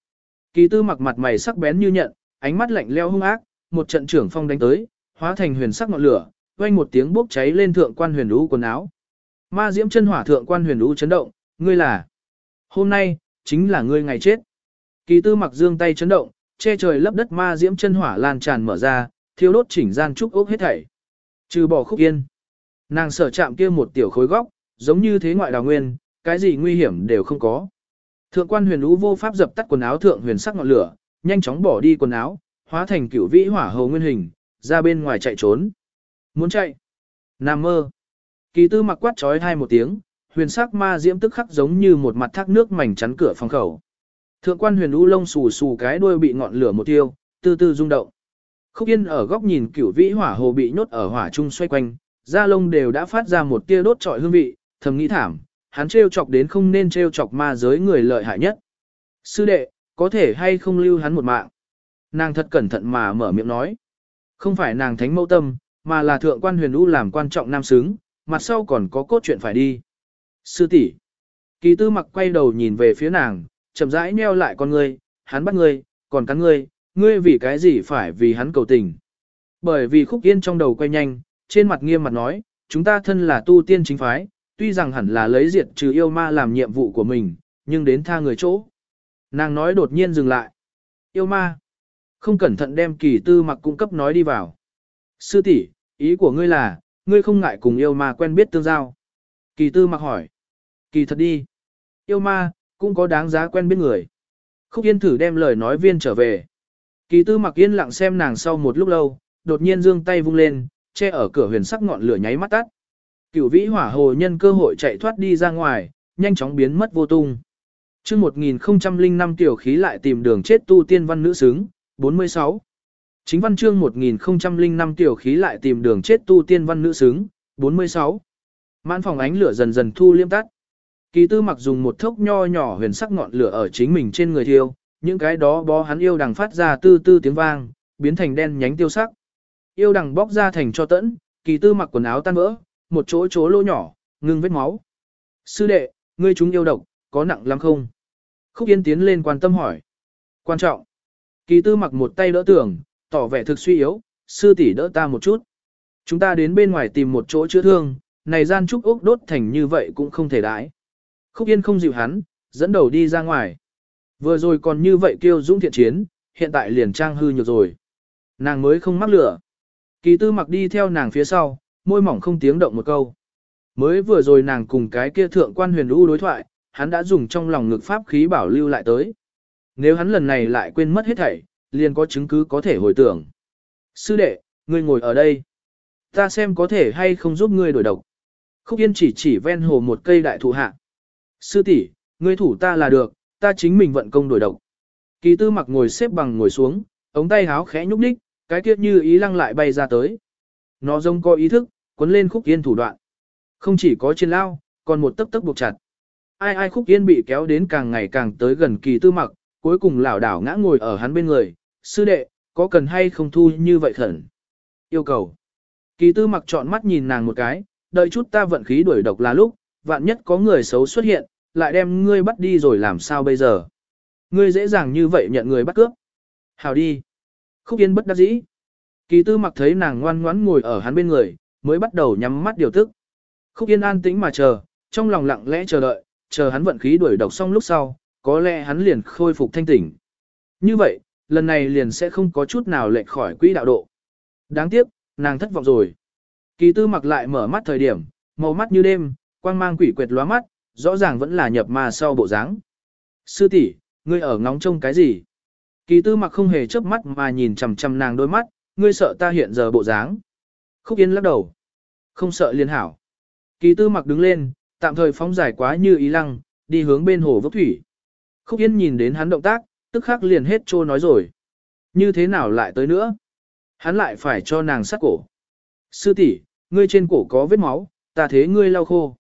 Speaker 1: Kỳ tư mặc mặt mày sắc bén như nhận, ánh mắt lạnh leo hung ác, một trận trưởng phong đánh tới, hóa thành huyền sắc ngọn lửa, vang một tiếng bốc cháy lên thượng quan huyền lũ quần áo. Ma diễm chân hỏa thượng quan huyền lũ chấn động, ngươi là Hôm nay, chính là ngươi ngày chết. Kỳ tư mặc dương tay chấn động, che trời lấp đất ma diễm chân hỏa lan tràn mở ra, thiêu đốt chỉnh gian trúc ốc hết thảy. Trừ bỏ khúc yên. Nàng sở chạm kia một tiểu khối góc, giống như thế ngoại đào nguyên, cái gì nguy hiểm đều không có. Thượng quan huyền lũ vô pháp dập tắt quần áo thượng huyền sắc ngọn lửa, nhanh chóng bỏ đi quần áo, hóa thành cửu vĩ hỏa hầu nguyên hình, ra bên ngoài chạy trốn. Muốn chạy? Nam mơ. Kỳ tư mặc quát trói hai một tiếng, huyền sắc ma diễm tức khắc giống như một mặt thác nước mảnh chắn cửa phòng khẩu. Thượng quan huyền u lông xù xù cái đuôi bị ngọn lửa một tiêu, từ từ rung động. Khúc Yên ở góc nhìn cửu vĩ hỏa hồ bị nhốt ở hỏa trung xoay quanh, da lông đều đã phát ra một tia đốt trọi hương vị, thầm nghĩ thảm, hắn trêu chọc đến không nên trêu chọc ma giới người lợi hại nhất. Sư đệ, có thể hay không lưu hắn một mạng? Nàng thật cẩn thận mà mở miệng nói. Không phải nàng thánh mâu tâm, mà là thượng quan huyền u làm quan trọng nam xứng, mặt sau còn có cốt chuyện phải đi. Sư tỷ, Kỳ tư mặc quay đầu nhìn về phía nàng, chậm rãi nheo lại con ngươi, hắn bắt ngươi, còn cắn ngươi, ngươi vì cái gì phải vì hắn cầu tình. Bởi vì khúc yên trong đầu quay nhanh, trên mặt nghiêm mặt nói, chúng ta thân là tu tiên chính phái, tuy rằng hẳn là lấy diệt trừ yêu ma làm nhiệm vụ của mình, nhưng đến tha người chỗ. Nàng nói đột nhiên dừng lại. Yêu ma. Không cẩn thận đem kỳ tư mặc cung cấp nói đi vào. Sư tỷ, ý của ngươi là, ngươi không ngại cùng yêu ma quen biết tương giao. Kỳ tư mặc hỏi. Kỳ thật đi. Yêu ma, cũng có đáng giá quen biết người. Khúc Yên thử đem lời nói viên trở về. Kỳ tư mặc yên lặng xem nàng sau một lúc lâu, đột nhiên dương tay vung lên, che ở cửa huyền sắc ngọn lửa nháy mắt tắt. Cửu vĩ hỏa hồ nhân cơ hội chạy thoát đi ra ngoài, nhanh chóng biến mất vô tung. chương 1005 tiểu khí lại tìm đường chết tu tiên văn nữ xứng, 46. Chính văn chương 1005 tiểu khí lại tìm đường chết tu tiên văn nữ xứng, 46. Mãn phòng ánh lửa dần dần thu liêm tắt. Kỳ tư mặc dùng một thốc nho nhỏ huyền sắc ngọn lửa ở chính mình trên người thiêu, những cái đó bó hắn yêu đằng phát ra tư tư tiếng vang, biến thành đen nhánh tiêu sắc. Yêu đằng bóc ra thành cho tẫn, kỳ tư mặc quần áo tan vỡ, một chỗ chỗ lỗ nhỏ, ngưng vết máu. Sư đệ, ngươi chúng yêu độc, có nặng lắm không? Khúc Yên tiến lên quan tâm hỏi. Quan trọng. Kỳ tư mặc một tay đỡ tưởng, tỏ vẻ thực suy yếu, sư tỷ đỡ ta một chút. Chúng ta đến bên ngoài tìm một chỗ chữa thương, này gian trúc ốc đốt thành như vậy cũng không thể đãi. Khúc Yên không dịu hắn, dẫn đầu đi ra ngoài. Vừa rồi còn như vậy kêu dũng thiện chiến, hiện tại liền trang hư nhược rồi. Nàng mới không mắc lửa. Kỳ tư mặc đi theo nàng phía sau, môi mỏng không tiếng động một câu. Mới vừa rồi nàng cùng cái kia thượng quan huyền lũ đối thoại, hắn đã dùng trong lòng ngực pháp khí bảo lưu lại tới. Nếu hắn lần này lại quên mất hết thảy, liền có chứng cứ có thể hồi tưởng. Sư đệ, ngươi ngồi ở đây. Ta xem có thể hay không giúp ngươi đổi độc. Khúc Yên chỉ chỉ ven hồ một cây đại thụ hạ. Sư tỷ, ngươi thủ ta là được, ta chính mình vận công đổi độc. Kỳ tư mặc ngồi xếp bằng ngồi xuống, ống tay háo khẽ nhúc nhích, cái kiếp như ý lăng lại bay ra tới. Nó rông có ý thức, cuốn lên khúc yên thủ đoạn. Không chỉ có trên lao, còn một tấc tấc buộc chặt. Ai ai khúc yên bị kéo đến càng ngày càng tới gần kỳ tư mặc, cuối cùng lảo đảo ngã ngồi ở hắn bên người. Sư đệ, có cần hay không thu như vậy khẩn? Yêu cầu. Kỳ tư mặc chọn mắt nhìn nàng một cái, đợi chút ta vận khí đuổi độc là lúc, vạn nhất có người xấu xuất hiện, lại đem ngươi bắt đi rồi làm sao bây giờ? Ngươi dễ dàng như vậy nhận người bắt cướp. Hào đi. Khúc Yên bất đắc dĩ. Kỳ tư mặc thấy nàng ngoan ngoãn ngồi ở hắn bên người, mới bắt đầu nhắm mắt điều tức. Khúc Yên an tĩnh mà chờ, trong lòng lặng lẽ chờ đợi, chờ hắn vận khí đuổi độc xong lúc sau, có lẽ hắn liền khôi phục thanh tỉnh. Như vậy, lần này liền sẽ không có chút nào lệch khỏi quỹ đạo độ. Đáng tiếc, nàng thất vọng rồi. Kỳ tư mặc lại mở mắt thời điểm, màu mắt như đêm, quang mang quỷ quệt lóa mắt, rõ ràng vẫn là nhập ma sau bộ dáng. Sư tỷ, ngươi ở ngóng trông cái gì? Kỳ tư mặc không hề chớp mắt mà nhìn chằm chằm nàng đôi mắt, ngươi sợ ta hiện giờ bộ dáng. Khúc Yên lắc đầu. Không sợ liên hảo. Kỳ tư mặc đứng lên, tạm thời phóng giải quá như ý lăng, đi hướng bên hồ vốc thủy. Khúc Yên nhìn đến hắn động tác, tức khắc liền hết trô nói rồi. Như thế nào lại tới nữa? Hắn lại phải cho nàng sát cổ. Sư tỷ, ngươi trên cổ có vết máu, ta thế ngươi lau khô.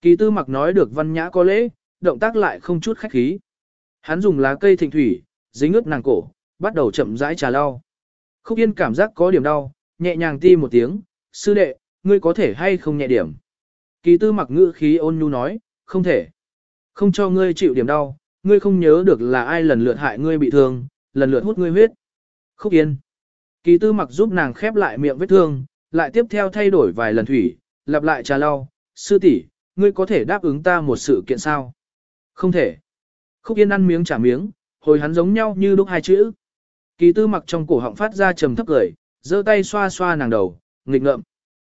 Speaker 1: Kỳ tư mặc nói được văn nhã có lễ, động tác lại không chút khách khí. Hắn dùng lá cây thịnh thủy, dính ướt nàng cổ, bắt đầu chậm rãi trà lau. Khúc Yên cảm giác có điểm đau, nhẹ nhàng ti một tiếng, sư đệ, ngươi có thể hay không nhẹ điểm. Kỳ tư mặc ngữ khí ôn nhu nói, không thể. Không cho ngươi chịu điểm đau, ngươi không nhớ được là ai lần lượt hại ngươi bị thương, lần lượt hút ngươi huyết. Khúc Yên. Kỳ tư mặc giúp nàng khép lại miệng vết thương, lại tiếp theo thay đổi vài lần thủy, lặp lại trà lau, sư tỷ ngươi có thể đáp ứng ta một sự kiện sao? Không thể. Khúc Yên ăn miếng trả miếng, hồi hắn giống nhau như đúc hai chữ. Kỳ tư mặc trong cổ họng phát ra trầm thấp cười, giơ tay xoa xoa nàng đầu, nghịch ngợm.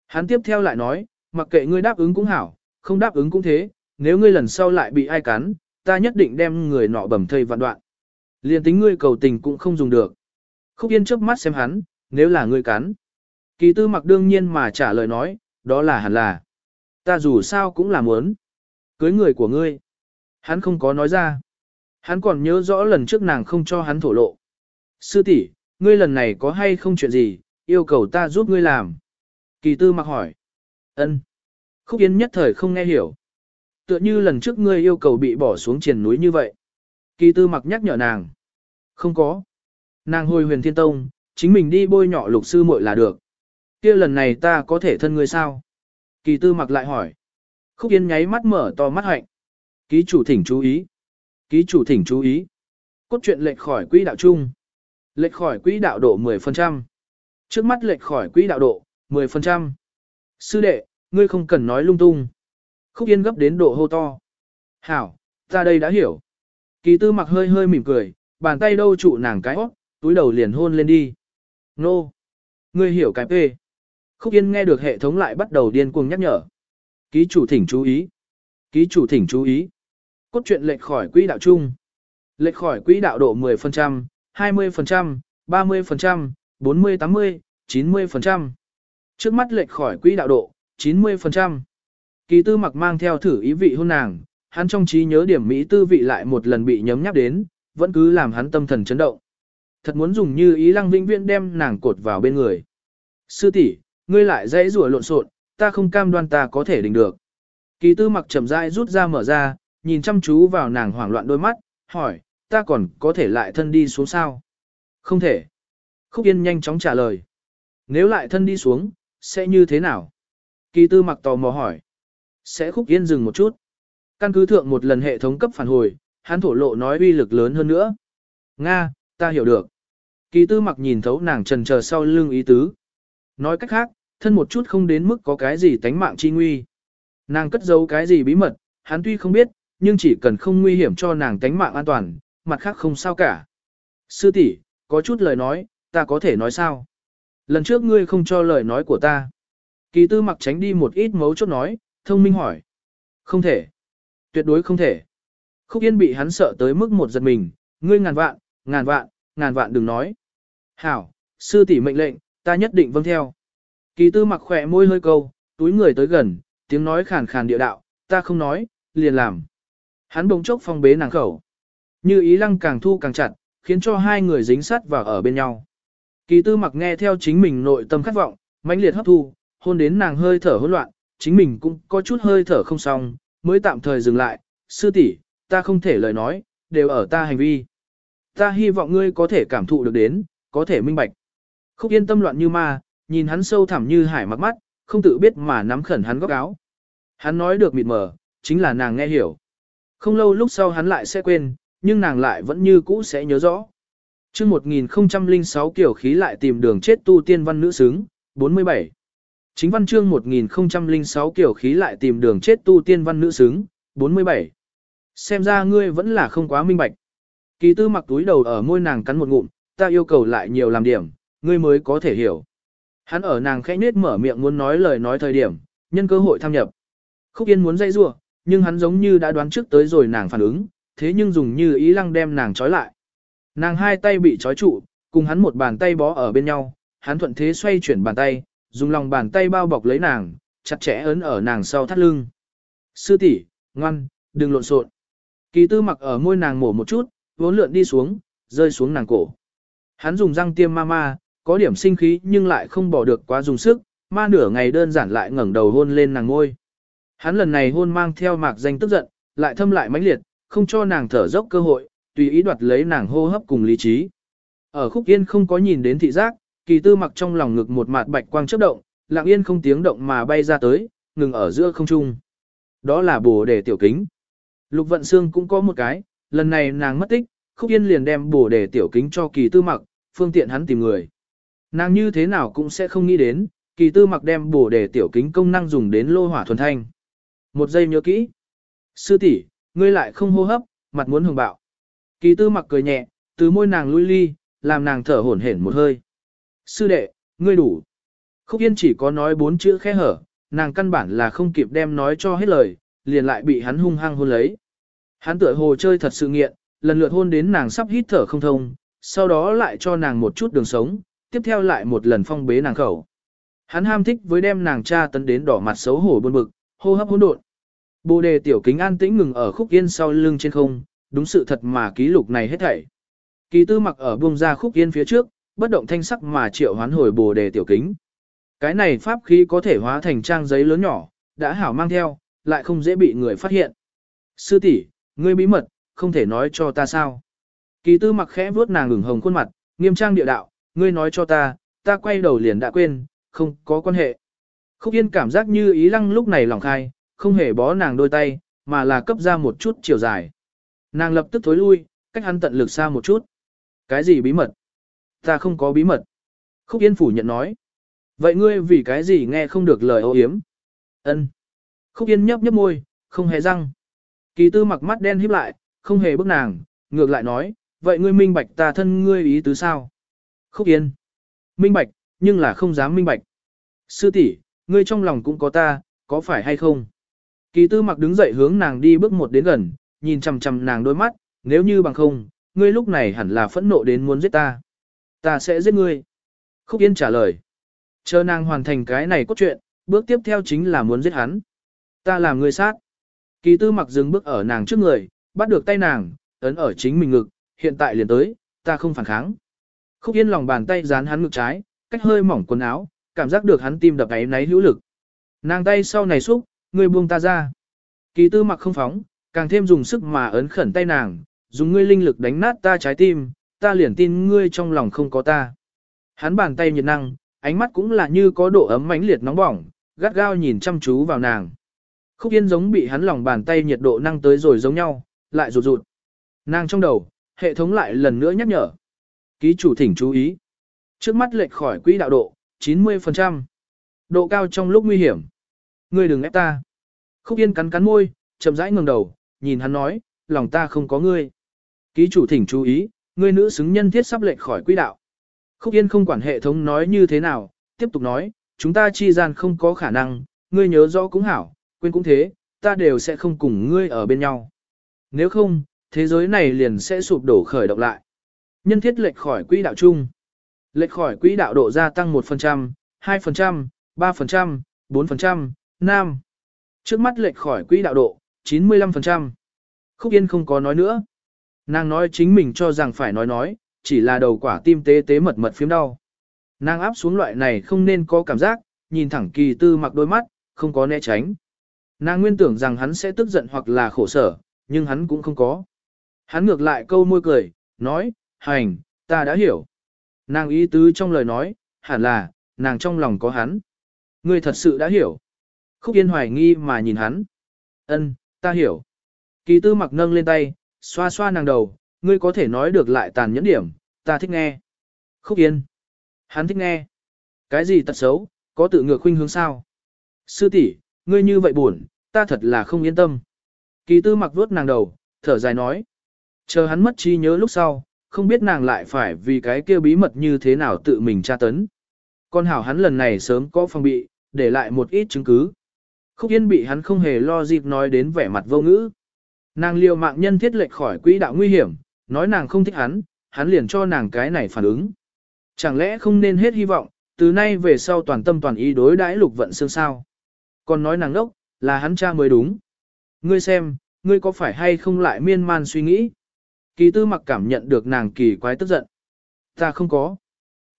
Speaker 1: Hắn tiếp theo lại nói, mặc kệ ngươi đáp ứng cũng hảo, không đáp ứng cũng thế, nếu ngươi lần sau lại bị ai cắn, ta nhất định đem người nọ bầm thây vạn đoạn. Liên tính ngươi cầu tình cũng không dùng được. Khúc Yên trước mắt xem hắn, nếu là ngươi cắn. Kỳ tư mặc đương nhiên mà trả lời nói, đó là hẳn là. Ta dù sao cũng là muốn. Cưới người của ngươi. Hắn không có nói ra. Hắn còn nhớ rõ lần trước nàng không cho hắn thổ lộ. Sư tỷ, ngươi lần này có hay không chuyện gì, yêu cầu ta giúp ngươi làm. Kỳ tư mặc hỏi. ân. Khúc Yên nhất thời không nghe hiểu. Tựa như lần trước ngươi yêu cầu bị bỏ xuống triển núi như vậy. Kỳ tư mặc nhắc nhở nàng. Không có. Nàng hồi huyền thiên tông, chính mình đi bôi nhọ lục sư muội là được. kia lần này ta có thể thân ngươi sao? Kỳ tư mặc lại hỏi. Khúc Yên nháy mắt mở to mắt hạnh. Ký chủ thỉnh chú ý. Ký chủ thỉnh chú ý. Cốt truyện lệch khỏi quỹ đạo chung. Lệch khỏi quỹ đạo độ 10%. Trước mắt lệch khỏi quỹ đạo độ 10%. Sư đệ, ngươi không cần nói lung tung. Khúc Yên gấp đến độ hô to. Hảo, ta đây đã hiểu. Kỳ tư mặc hơi hơi mỉm cười, bàn tay đâu trụ nàng cái hót, túi đầu liền hôn lên đi. Nô! Ngươi hiểu cái phê. Khúc Yên nghe được hệ thống lại bắt đầu điên cuồng nhắc nhở. Ký chủ thỉnh chú ý. Ký chủ thỉnh chú ý. Cốt truyện lệch khỏi quỹ đạo chung. Lệch khỏi quỹ đạo độ 10%, 20%, 30%, 40, 80, 90%. Trước mắt lệch khỏi quỹ đạo độ, 90%. Kỳ tư mặc mang theo thử ý vị hôn nàng, hắn trong trí nhớ điểm Mỹ tư vị lại một lần bị nhấm nháp đến, vẫn cứ làm hắn tâm thần chấn động. Thật muốn dùng như ý lăng vĩnh viễn đem nàng cột vào bên người. Sư tỷ, ngươi lại dãy rủa lộn xộn, ta không cam đoan ta có thể đỉnh được. Kỳ tư mặc chậm rãi rút ra mở ra, nhìn chăm chú vào nàng hoảng loạn đôi mắt, hỏi, ta còn có thể lại thân đi xuống sao? Không thể. Khúc Yên nhanh chóng trả lời. Nếu lại thân đi xuống, sẽ như thế nào? Kỳ tư mặc tò mò hỏi. Sẽ Khúc Yên dừng một chút. Căn cứ thượng một lần hệ thống cấp phản hồi, hắn thổ lộ nói uy lực lớn hơn nữa. Nga, ta hiểu được. Kỳ tư mặc nhìn thấu nàng trần chờ sau lưng ý tứ. Nói cách khác, thân một chút không đến mức có cái gì tánh mạng chi nguy. Nàng cất giấu cái gì bí mật, hắn tuy không biết, nhưng chỉ cần không nguy hiểm cho nàng tánh mạng an toàn, mặt khác không sao cả. Sư tỷ, có chút lời nói, ta có thể nói sao? Lần trước ngươi không cho lời nói của ta. Kỳ tư mặc tránh đi một ít mấu chốt nói, thông minh hỏi. Không thể. Tuyệt đối không thể. Khúc Yên bị hắn sợ tới mức một giật mình, ngươi ngàn vạn, ngàn vạn, ngàn vạn đừng nói. Hảo, sư tỷ mệnh lệnh, ta nhất định vâng theo. Kỳ tư mặc khỏe môi hơi câu, túi người tới gần, tiếng nói khàn khàn địa đạo, ta không nói, liền làm. Hắn bỗng chốc phong bế nàng khẩu. Như ý lăng càng thu càng chặt, khiến cho hai người dính sát vào ở bên nhau. Kỳ tư mặc nghe theo chính mình nội tâm khát vọng, mãnh liệt hấp thu, hôn đến nàng hơi thở hỗn loạn, chính mình cũng có chút hơi thở không xong, mới tạm thời dừng lại, sư tỷ, ta không thể lời nói, đều ở ta hành vi. Ta hy vọng ngươi có thể cảm thụ được đến, có thể minh bạch. Khúc yên tâm loạn như ma, nhìn hắn sâu thẳm như hải mặc mắt, không tự biết mà nắm khẩn hắn góc áo. Hắn nói được mịt mờ, chính là nàng nghe hiểu. Không lâu lúc sau hắn lại sẽ quên, nhưng nàng lại vẫn như cũ sẽ nhớ rõ. chương 1006 kiểu khí lại tìm đường chết tu tiên văn nữ xứng, 47. Chính văn chương 1006 kiểu khí lại tìm đường chết tu tiên văn nữ xứng, 47. Xem ra ngươi vẫn là không quá minh bạch. Kỳ tư mặc túi đầu ở môi nàng cắn một ngụm, ta yêu cầu lại nhiều làm điểm, ngươi mới có thể hiểu. Hắn ở nàng khẽ nết mở miệng muốn nói lời nói thời điểm, nhân cơ hội tham nhập. Khúc Yên muốn dây rua, nhưng hắn giống như đã đoán trước tới rồi nàng phản ứng, thế nhưng dùng như ý lăng đem nàng trói lại. Nàng hai tay bị trói trụ, cùng hắn một bàn tay bó ở bên nhau, hắn thuận thế xoay chuyển bàn tay, dùng lòng bàn tay bao bọc lấy nàng, chặt chẽ ấn ở nàng sau thắt lưng. Sư tỷ, ngoan, đừng lộn xộn. Kỳ tư mặc ở môi nàng mổ một chút, vốn lượn đi xuống, rơi xuống nàng cổ. Hắn dùng răng tiêm ma ma, có điểm sinh khí nhưng lại không bỏ được quá dùng sức, ma nửa ngày đơn giản lại ngẩng đầu hôn lên nàng ngôi. Hắn lần này hôn mang theo mạc danh tức giận, lại thâm lại mãnh liệt, không cho nàng thở dốc cơ hội, tùy ý đoạt lấy nàng hô hấp cùng lý trí. Ở khúc yên không có nhìn đến thị giác, kỳ tư mặc trong lòng ngực một mạt bạch quang chớp động, lặng yên không tiếng động mà bay ra tới, ngừng ở giữa không trung. Đó là bồ đề tiểu kính. Lục vận xương cũng có một cái, lần này nàng mất tích, khúc yên liền đem bồ đề tiểu kính cho kỳ tư mặc, phương tiện hắn tìm người. Nàng như thế nào cũng sẽ không nghĩ đến, kỳ tư mặc đem bồ đề tiểu kính công năng dùng đến lô hỏa thuần thanh. Một giây nhớ kỹ. Sư tỷ, ngươi lại không hô hấp, mặt muốn hồng bạo. Kỳ tư mặc cười nhẹ, từ môi nàng lui ly, làm nàng thở hổn hển một hơi. Sư đệ, ngươi đủ. Khúc Yên chỉ có nói bốn chữ khẽ hở, nàng căn bản là không kịp đem nói cho hết lời, liền lại bị hắn hung hăng hôn lấy. Hắn tựa hồ chơi thật sự nghiện, lần lượt hôn đến nàng sắp hít thở không thông, sau đó lại cho nàng một chút đường sống, tiếp theo lại một lần phong bế nàng khẩu. Hắn ham thích với đem nàng cha tấn đến đỏ mặt xấu hổ buồn bực, hô hấp hỗn độn. Bồ đề tiểu kính an tĩnh ngừng ở khúc yên sau lưng trên không, đúng sự thật mà ký lục này hết thảy. Kỳ tư mặc ở buông ra khúc yên phía trước, bất động thanh sắc mà triệu hoán hồi bồ đề tiểu kính. Cái này pháp khí có thể hóa thành trang giấy lớn nhỏ, đã hảo mang theo, lại không dễ bị người phát hiện. Sư tỷ, ngươi bí mật, không thể nói cho ta sao. Kỳ tư mặc khẽ vuốt nàng ửng hồng khuôn mặt, nghiêm trang địa đạo, ngươi nói cho ta, ta quay đầu liền đã quên, không có quan hệ. Khúc yên cảm giác như ý lăng lúc này lòng khai, không hề bó nàng đôi tay, mà là cấp ra một chút chiều dài. Nàng lập tức thối lui, cách hắn tận lực xa một chút. Cái gì bí mật? Ta không có bí mật. Khúc Yên phủ nhận nói. Vậy ngươi vì cái gì nghe không được lời ô hiếm? ân Khúc Yên nhấp nhấp môi, không hề răng. Kỳ tư mặc mắt đen híp lại, không hề bức nàng, ngược lại nói, vậy ngươi minh bạch ta thân ngươi ý tứ sao? Khúc Yên. Minh bạch, nhưng là không dám minh bạch. Sư tỷ ngươi trong lòng cũng có ta, có phải hay không? Kỳ tư mặc đứng dậy hướng nàng đi bước một đến gần, nhìn chầm chầm nàng đôi mắt, nếu như bằng không, ngươi lúc này hẳn là phẫn nộ đến muốn giết ta. Ta sẽ giết ngươi. Khúc Yên trả lời. Chờ nàng hoàn thành cái này cốt truyện, bước tiếp theo chính là muốn giết hắn. Ta làm ngươi sát. Kỳ tư mặc dừng bước ở nàng trước người, bắt được tay nàng, ấn ở chính mình ngực, hiện tại liền tới, ta không phản kháng. Khúc Yên lòng bàn tay dán hắn ngực trái, cách hơi mỏng quần áo, cảm giác được hắn tim đập ấy náy hữu lực. Nàng tay sau này xúc, ngươi buông ta ra. Kỳ tư mặc không phóng, càng thêm dùng sức mà ấn khẩn tay nàng, dùng ngươi linh lực đánh nát ta trái tim, ta liền tin ngươi trong lòng không có ta. Hắn bàn tay nhiệt năng, ánh mắt cũng là như có độ ấm mãnh liệt nóng bỏng, gắt gao nhìn chăm chú vào nàng. Khúc Yên giống bị hắn lòng bàn tay nhiệt độ năng tới rồi giống nhau, lại rụt rụt. Nàng trong đầu, hệ thống lại lần nữa nhắc nhở. Ký chủ thỉnh chú ý. Trước mắt lệch khỏi quỹ đạo độ, 90%. Độ cao trong lúc nguy hiểm. Ngươi đừng ép ta. Khúc Yên cắn cắn môi, chậm rãi ngẩng đầu, nhìn hắn nói, lòng ta không có ngươi. Ký chủ thỉnh chú ý, ngươi nữ xứng nhân thiết sắp lệch khỏi quỹ đạo. Khúc Yên không quản hệ thống nói như thế nào, tiếp tục nói, chúng ta chi gian không có khả năng, ngươi nhớ rõ cũng hảo, quên cũng thế, ta đều sẽ không cùng ngươi ở bên nhau. Nếu không, thế giới này liền sẽ sụp đổ khởi động lại. Nhân thiết lệch khỏi quỹ đạo chung. Lệch khỏi quỹ đạo độ gia tăng 1%, 2%, 3%, 4%, 5. Trước mắt lệch khỏi quỹ đạo độ, 95%. Khúc Yên không có nói nữa. Nàng nói chính mình cho rằng phải nói nói, chỉ là đầu quả tim tế tế mật mật phiếm đau. Nàng áp xuống loại này không nên có cảm giác, nhìn thẳng kỳ tư mặc đôi mắt, không có né tránh. Nàng nguyên tưởng rằng hắn sẽ tức giận hoặc là khổ sở, nhưng hắn cũng không có. Hắn ngược lại câu môi cười, nói, hành, ta đã hiểu. Nàng ý tứ trong lời nói, hẳn là, nàng trong lòng có hắn. Ngươi thật sự đã hiểu. Khúc Yên hoài nghi mà nhìn hắn. Ân, ta hiểu. Kỳ tư mặc nâng lên tay, xoa xoa nàng đầu, ngươi có thể nói được lại tàn nhẫn điểm, ta thích nghe. Khúc Yên. Hắn thích nghe. Cái gì tật xấu, có tự ngược khuynh hướng sao? Sư tỷ ngươi như vậy buồn, ta thật là không yên tâm. Kỳ tư mặc vuốt nàng đầu, thở dài nói. Chờ hắn mất trí nhớ lúc sau, không biết nàng lại phải vì cái kia bí mật như thế nào tự mình tra tấn. Con hảo hắn lần này sớm có phòng bị, để lại một ít chứng cứ. Khúc Yên bị hắn không hề lo dịp nói đến vẻ mặt vô ngữ. Nàng liều mạng nhân thiết lệch khỏi quỹ đạo nguy hiểm, nói nàng không thích hắn, hắn liền cho nàng cái này phản ứng. Chẳng lẽ không nên hết hy vọng, từ nay về sau toàn tâm toàn ý đối đãi lục vận xương sao. Còn nói nàng đốc, là hắn cha mới đúng. Ngươi xem, ngươi có phải hay không lại miên man suy nghĩ? Kỳ tư mặc cảm nhận được nàng kỳ quái tức giận. Ta không có.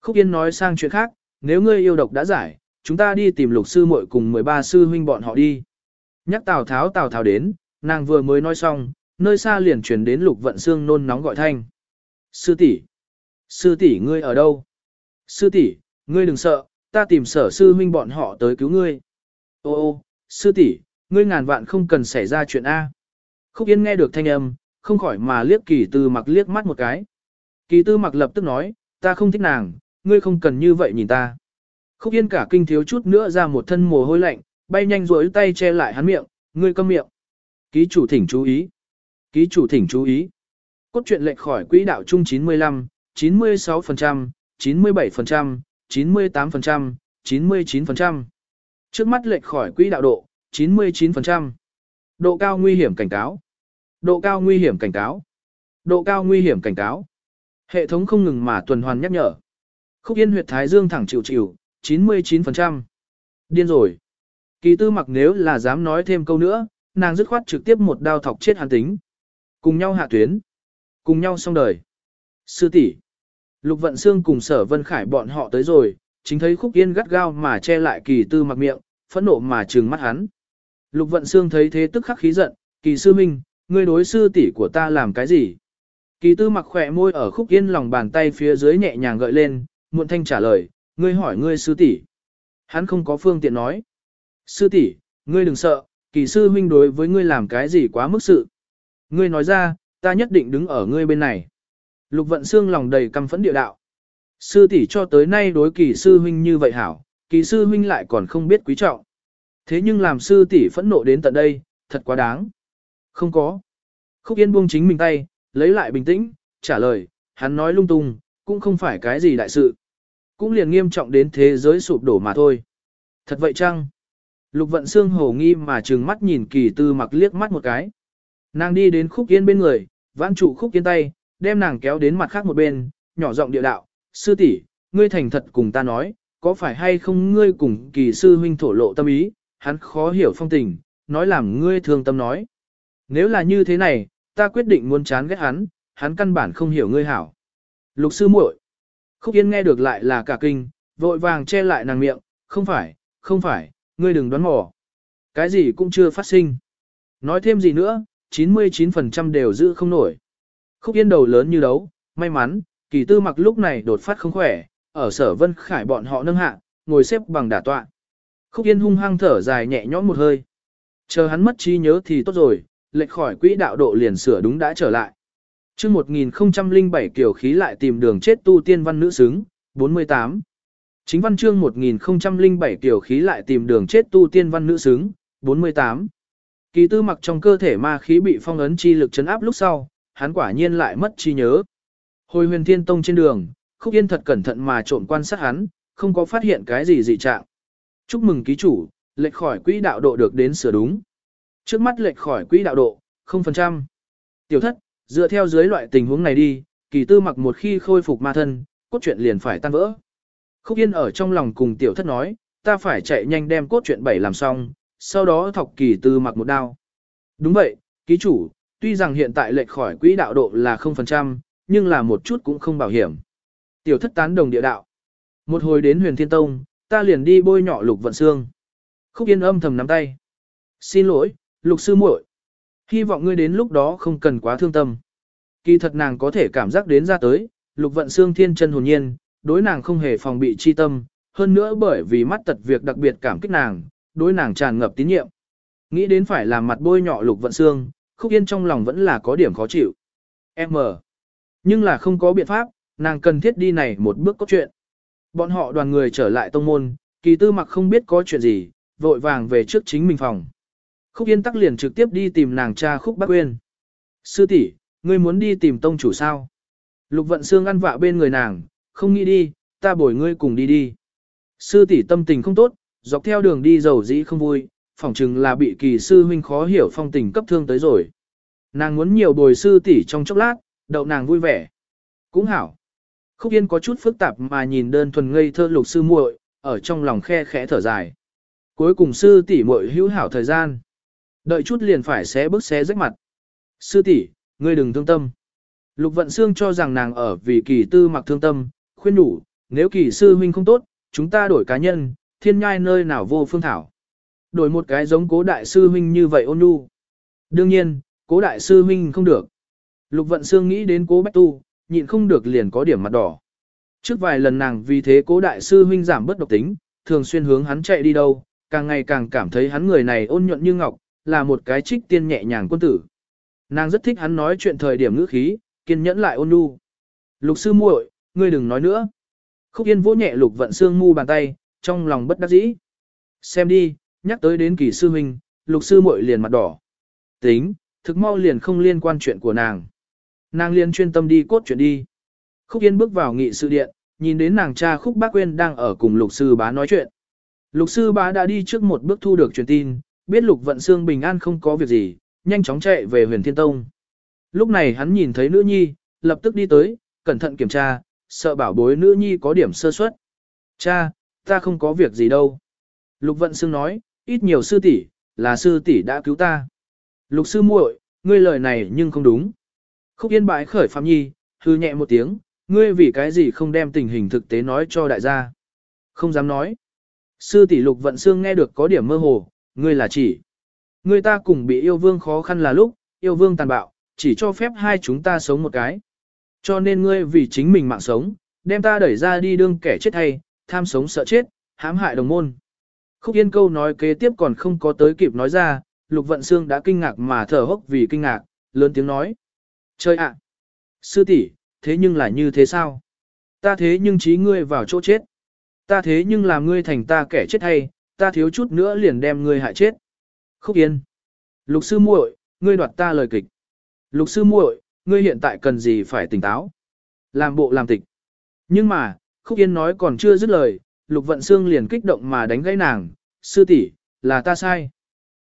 Speaker 1: Khúc Yên nói sang chuyện khác, nếu ngươi yêu độc đã giải, chúng ta đi tìm lục sư muội cùng 13 sư huynh bọn họ đi. Nhắc Tào Tháo Tào Tháo đến, nàng vừa mới nói xong, nơi xa liền chuyển đến lục vận xương nôn nóng gọi thanh. Sư tỷ, Sư tỷ ngươi ở đâu? Sư tỷ, ngươi đừng sợ, ta tìm sở sư huynh bọn họ tới cứu ngươi. Ô ô, sư tỷ, ngươi ngàn vạn không cần xảy ra chuyện A. Khúc Yên nghe được thanh âm, không khỏi mà liếc kỳ tư mặc liếc mắt một cái. Kỳ tư mặc lập tức nói, ta không thích nàng, ngươi không cần như vậy nhìn ta. Khúc Yên cả kinh thiếu chút nữa ra một thân mồ hôi lạnh, bay nhanh rối tay che lại hắn miệng, ngươi câm miệng. Ký chủ thỉnh chú ý. Ký chủ thỉnh chú ý. Cốt truyện lệch khỏi quỹ đạo chung 95, 96%, 97%, 98%, 99%. Trước mắt lệch khỏi quỹ đạo độ, 99%. Độ cao nguy hiểm cảnh cáo. Độ cao nguy hiểm cảnh cáo. Độ cao nguy hiểm cảnh cáo. Hệ thống không ngừng mà tuần hoàn nhắc nhở. Khúc Yên huyệt thái dương thẳng chịu chịu, 99%. Điên rồi. Kỳ tư mặc nếu là dám nói thêm câu nữa, nàng dứt khoát trực tiếp một đao thọc chết hắn tính. Cùng nhau hạ tuyến. Cùng nhau xong đời. Sư tỷ Lục Vận Xương cùng sở Vân Khải bọn họ tới rồi, chính thấy Khúc Yên gắt gao mà che lại kỳ tư mặc miệng, phẫn nộ mà trừng mắt hắn. Lục Vận Xương thấy thế tức khắc khí giận, kỳ sư minh, ngươi đối sư tỷ của ta làm cái gì? Kỳ tư mặc khỏe môi ở Khúc Yên lòng bàn tay phía dưới nhẹ nhàng gợi lên, muộn thanh trả lời, ngươi hỏi ngươi sư tỷ Hắn không có phương tiện nói. Sư tỷ ngươi đừng sợ, kỳ sư huynh đối với ngươi làm cái gì quá mức sự. Ngươi nói ra, ta nhất định đứng ở ngươi bên này. Lục vận xương lòng đầy căm phẫn địa đạo. Sư tỷ cho tới nay đối kỳ sư huynh như vậy hảo, kỳ sư huynh lại còn không biết quý trọng. Thế nhưng làm sư tỷ phẫn nộ đến tận đây, thật quá đáng. Không có. Khúc Yên buông chính mình tay, lấy lại bình tĩnh, trả lời, hắn nói lung tung, cũng không phải cái gì đại sự. Cũng liền nghiêm trọng đến thế giới sụp đổ mà thôi. Thật vậy chăng? Lục vận xương hổ nghi mà trừng mắt nhìn kỳ tư mặc liếc mắt một cái. Nàng đi đến khúc yên bên người, vãn trụ khúc yên tay, đem nàng kéo đến mặt khác một bên, nhỏ giọng địa đạo, sư tỷ ngươi thành thật cùng ta nói, có phải hay không ngươi cùng kỳ sư huynh thổ lộ tâm ý, hắn khó hiểu phong tình, nói làm ngươi thương tâm nói. Nếu là như thế này, ta quyết định muốn chán ghét hắn, hắn căn bản không hiểu ngươi hảo. Lục sư muội, Khúc Yên nghe được lại là cả kinh, vội vàng che lại nàng miệng, không phải, không phải, ngươi đừng đoán mò. Cái gì cũng chưa phát sinh. Nói thêm gì nữa, 99% đều giữ không nổi. Khúc Yên đầu lớn như đấu, may mắn, kỳ tư mặc lúc này đột phát không khỏe, ở sở vân khải bọn họ nâng hạ, ngồi xếp bằng đả tọa. Khúc Yên hung hăng thở dài nhẹ nhõm một hơi. Chờ hắn mất trí nhớ thì tốt rồi, lệch khỏi quỹ đạo độ liền sửa đúng đã trở lại. chương 1007 kiểu khí lại tìm đường chết tu tiên văn nữ xứng, 48. Chính văn chương 1007 tiểu khí lại tìm đường chết tu tiên văn nữ xứng, 48. Kỳ tư mặc trong cơ thể ma khí bị phong ấn chi lực chấn áp lúc sau, hắn quả nhiên lại mất chi nhớ. Hồi huyền thiên tông trên đường, khúc yên thật cẩn thận mà trộm quan sát hắn, không có phát hiện cái gì dị trạng. Chúc mừng ký chủ, lệch khỏi quỹ đạo độ được đến sửa đúng. Trước mắt lệch khỏi quỹ đạo độ, 0%. Tiểu thất, dựa theo dưới loại tình huống này đi, kỳ tư mặc một khi khôi phục ma thân, cốt truyện liền phải tan vỡ. Khúc Yên ở trong lòng cùng tiểu thất nói, ta phải chạy nhanh đem cốt truyện bảy làm xong, sau đó thọc kỳ tư mặc một đao. Đúng vậy, ký chủ, tuy rằng hiện tại lệch khỏi quỹ đạo độ là 0%, nhưng là một chút cũng không bảo hiểm. Tiểu thất tán đồng địa đạo. Một hồi đến huyền thiên tông, ta liền đi bôi nhỏ lục vận xương. Khúc Yên âm thầm nắm tay. Xin lỗi, lục sư muội Hy vọng ngươi đến lúc đó không cần quá thương tâm. Kỳ thật nàng có thể cảm giác đến ra tới, lục vận xương thiên chân hồn nhiên, đối nàng không hề phòng bị chi tâm, hơn nữa bởi vì mắt tật việc đặc biệt cảm kích nàng, đối nàng tràn ngập tín nhiệm. Nghĩ đến phải làm mặt bôi nhọ lục vận xương, khúc yên trong lòng vẫn là có điểm khó chịu. M. Nhưng là không có biện pháp, nàng cần thiết đi này một bước có chuyện. Bọn họ đoàn người trở lại tông môn, kỳ tư mặc không biết có chuyện gì, vội vàng về trước chính mình phòng. Khúc yên tắc liền trực tiếp đi tìm nàng cha khúc bác quên. Sư tỷ ngươi muốn đi tìm tông chủ sao? Lục vận xương ăn vạ bên người nàng, không nghĩ đi, ta bồi ngươi cùng đi đi. Sư tỷ tâm tình không tốt, dọc theo đường đi dầu dĩ không vui, phỏng chừng là bị kỳ sư huynh khó hiểu phong tình cấp thương tới rồi. Nàng muốn nhiều bồi sư tỷ trong chốc lát, đậu nàng vui vẻ. Cũng hảo. Khúc Yên có chút phức tạp mà nhìn đơn thuần ngây thơ lục sư muội, ở trong lòng khe khẽ thở dài. Cuối cùng sư tỷ muội hữu hảo thời gian. Đợi chút liền phải xé bước xé rách mặt. Sư tỷ, ngươi đừng thương tâm. Lục Vận Xương cho rằng nàng ở vì kỳ tư mặc thương tâm, khuyên đủ, nếu kỳ sư huynh không tốt, chúng ta đổi cá nhân, thiên nhai nơi nào vô phương thảo. Đổi một cái giống cố đại sư huynh như vậy ôn nhu. Đương nhiên, cố đại sư huynh không được. Lục vận xương nghĩ đến cố bách tu, nhịn không được liền có điểm mặt đỏ. Trước vài lần nàng vì thế cố đại sư huynh giảm bất độc tính, thường xuyên hướng hắn chạy đi đâu, càng ngày càng cảm thấy hắn người này ôn nhuận như ngọc, là một cái trích tiên nhẹ nhàng quân tử. Nàng rất thích hắn nói chuyện thời điểm ngữ khí, kiên nhẫn lại ôn nhu. Lục sư muội, ngươi đừng nói nữa. Khúc Yên vỗ nhẹ Lục Vận Xương mu bàn tay, trong lòng bất đắc dĩ. Xem đi, nhắc tới đến kỳ sư huynh, Lục sư muội liền mặt đỏ. Tính, thực mau liền không liên quan chuyện của nàng. Nàng liền chuyên tâm đi cốt chuyện đi. Khúc Yên bước vào nghị sự điện, nhìn đến nàng cha Khúc Bác Quyên đang ở cùng Lục sư bá nói chuyện. Lục sư bá đã đi trước một bước thu được truyền tin, biết Lục Vận Xương bình an không có việc gì, nhanh chóng chạy về huyền thiên tông. Lúc này hắn nhìn thấy nữ nhi, lập tức đi tới, cẩn thận kiểm tra, sợ bảo bối nữ nhi có điểm sơ suất. Cha, ta không có việc gì đâu. Lục vận Sương nói, ít nhiều sư tỷ, là sư tỷ đã cứu ta. Lục sư muội, ngươi lời này nhưng không đúng. Khúc yên bãi khởi phạm nhi, hư nhẹ một tiếng, ngươi vì cái gì không đem tình hình thực tế nói cho đại gia. Không dám nói. Sư tỷ lục vận xương nghe được có điểm mơ hồ, ngươi là chỉ. Ngươi ta cùng bị yêu vương khó khăn là lúc, yêu vương tàn bạo, chỉ cho phép hai chúng ta sống một cái. Cho nên ngươi vì chính mình mạng sống, đem ta đẩy ra đi đương kẻ chết hay, tham sống sợ chết, hãm hại đồng môn. Khúc Yên câu nói kế tiếp còn không có tới kịp nói ra, Lục Vận Xương đã kinh ngạc mà thở hốc vì kinh ngạc, lớn tiếng nói. Chơi ạ! Sư tỷ thế nhưng là như thế sao? Ta thế nhưng trí ngươi vào chỗ chết. Ta thế nhưng làm ngươi thành ta kẻ chết hay, ta thiếu chút nữa liền đem ngươi hại chết. Khúc Yên! Lục sư muội, ngươi đoạt ta lời kịch. Lục sư muội, ngươi hiện tại cần gì phải tỉnh táo. Làm bộ làm tịch. Nhưng mà, Khúc Yên nói còn chưa dứt lời, Lục Vận Xương liền kích động mà đánh gãy nàng, sư tỷ là ta sai.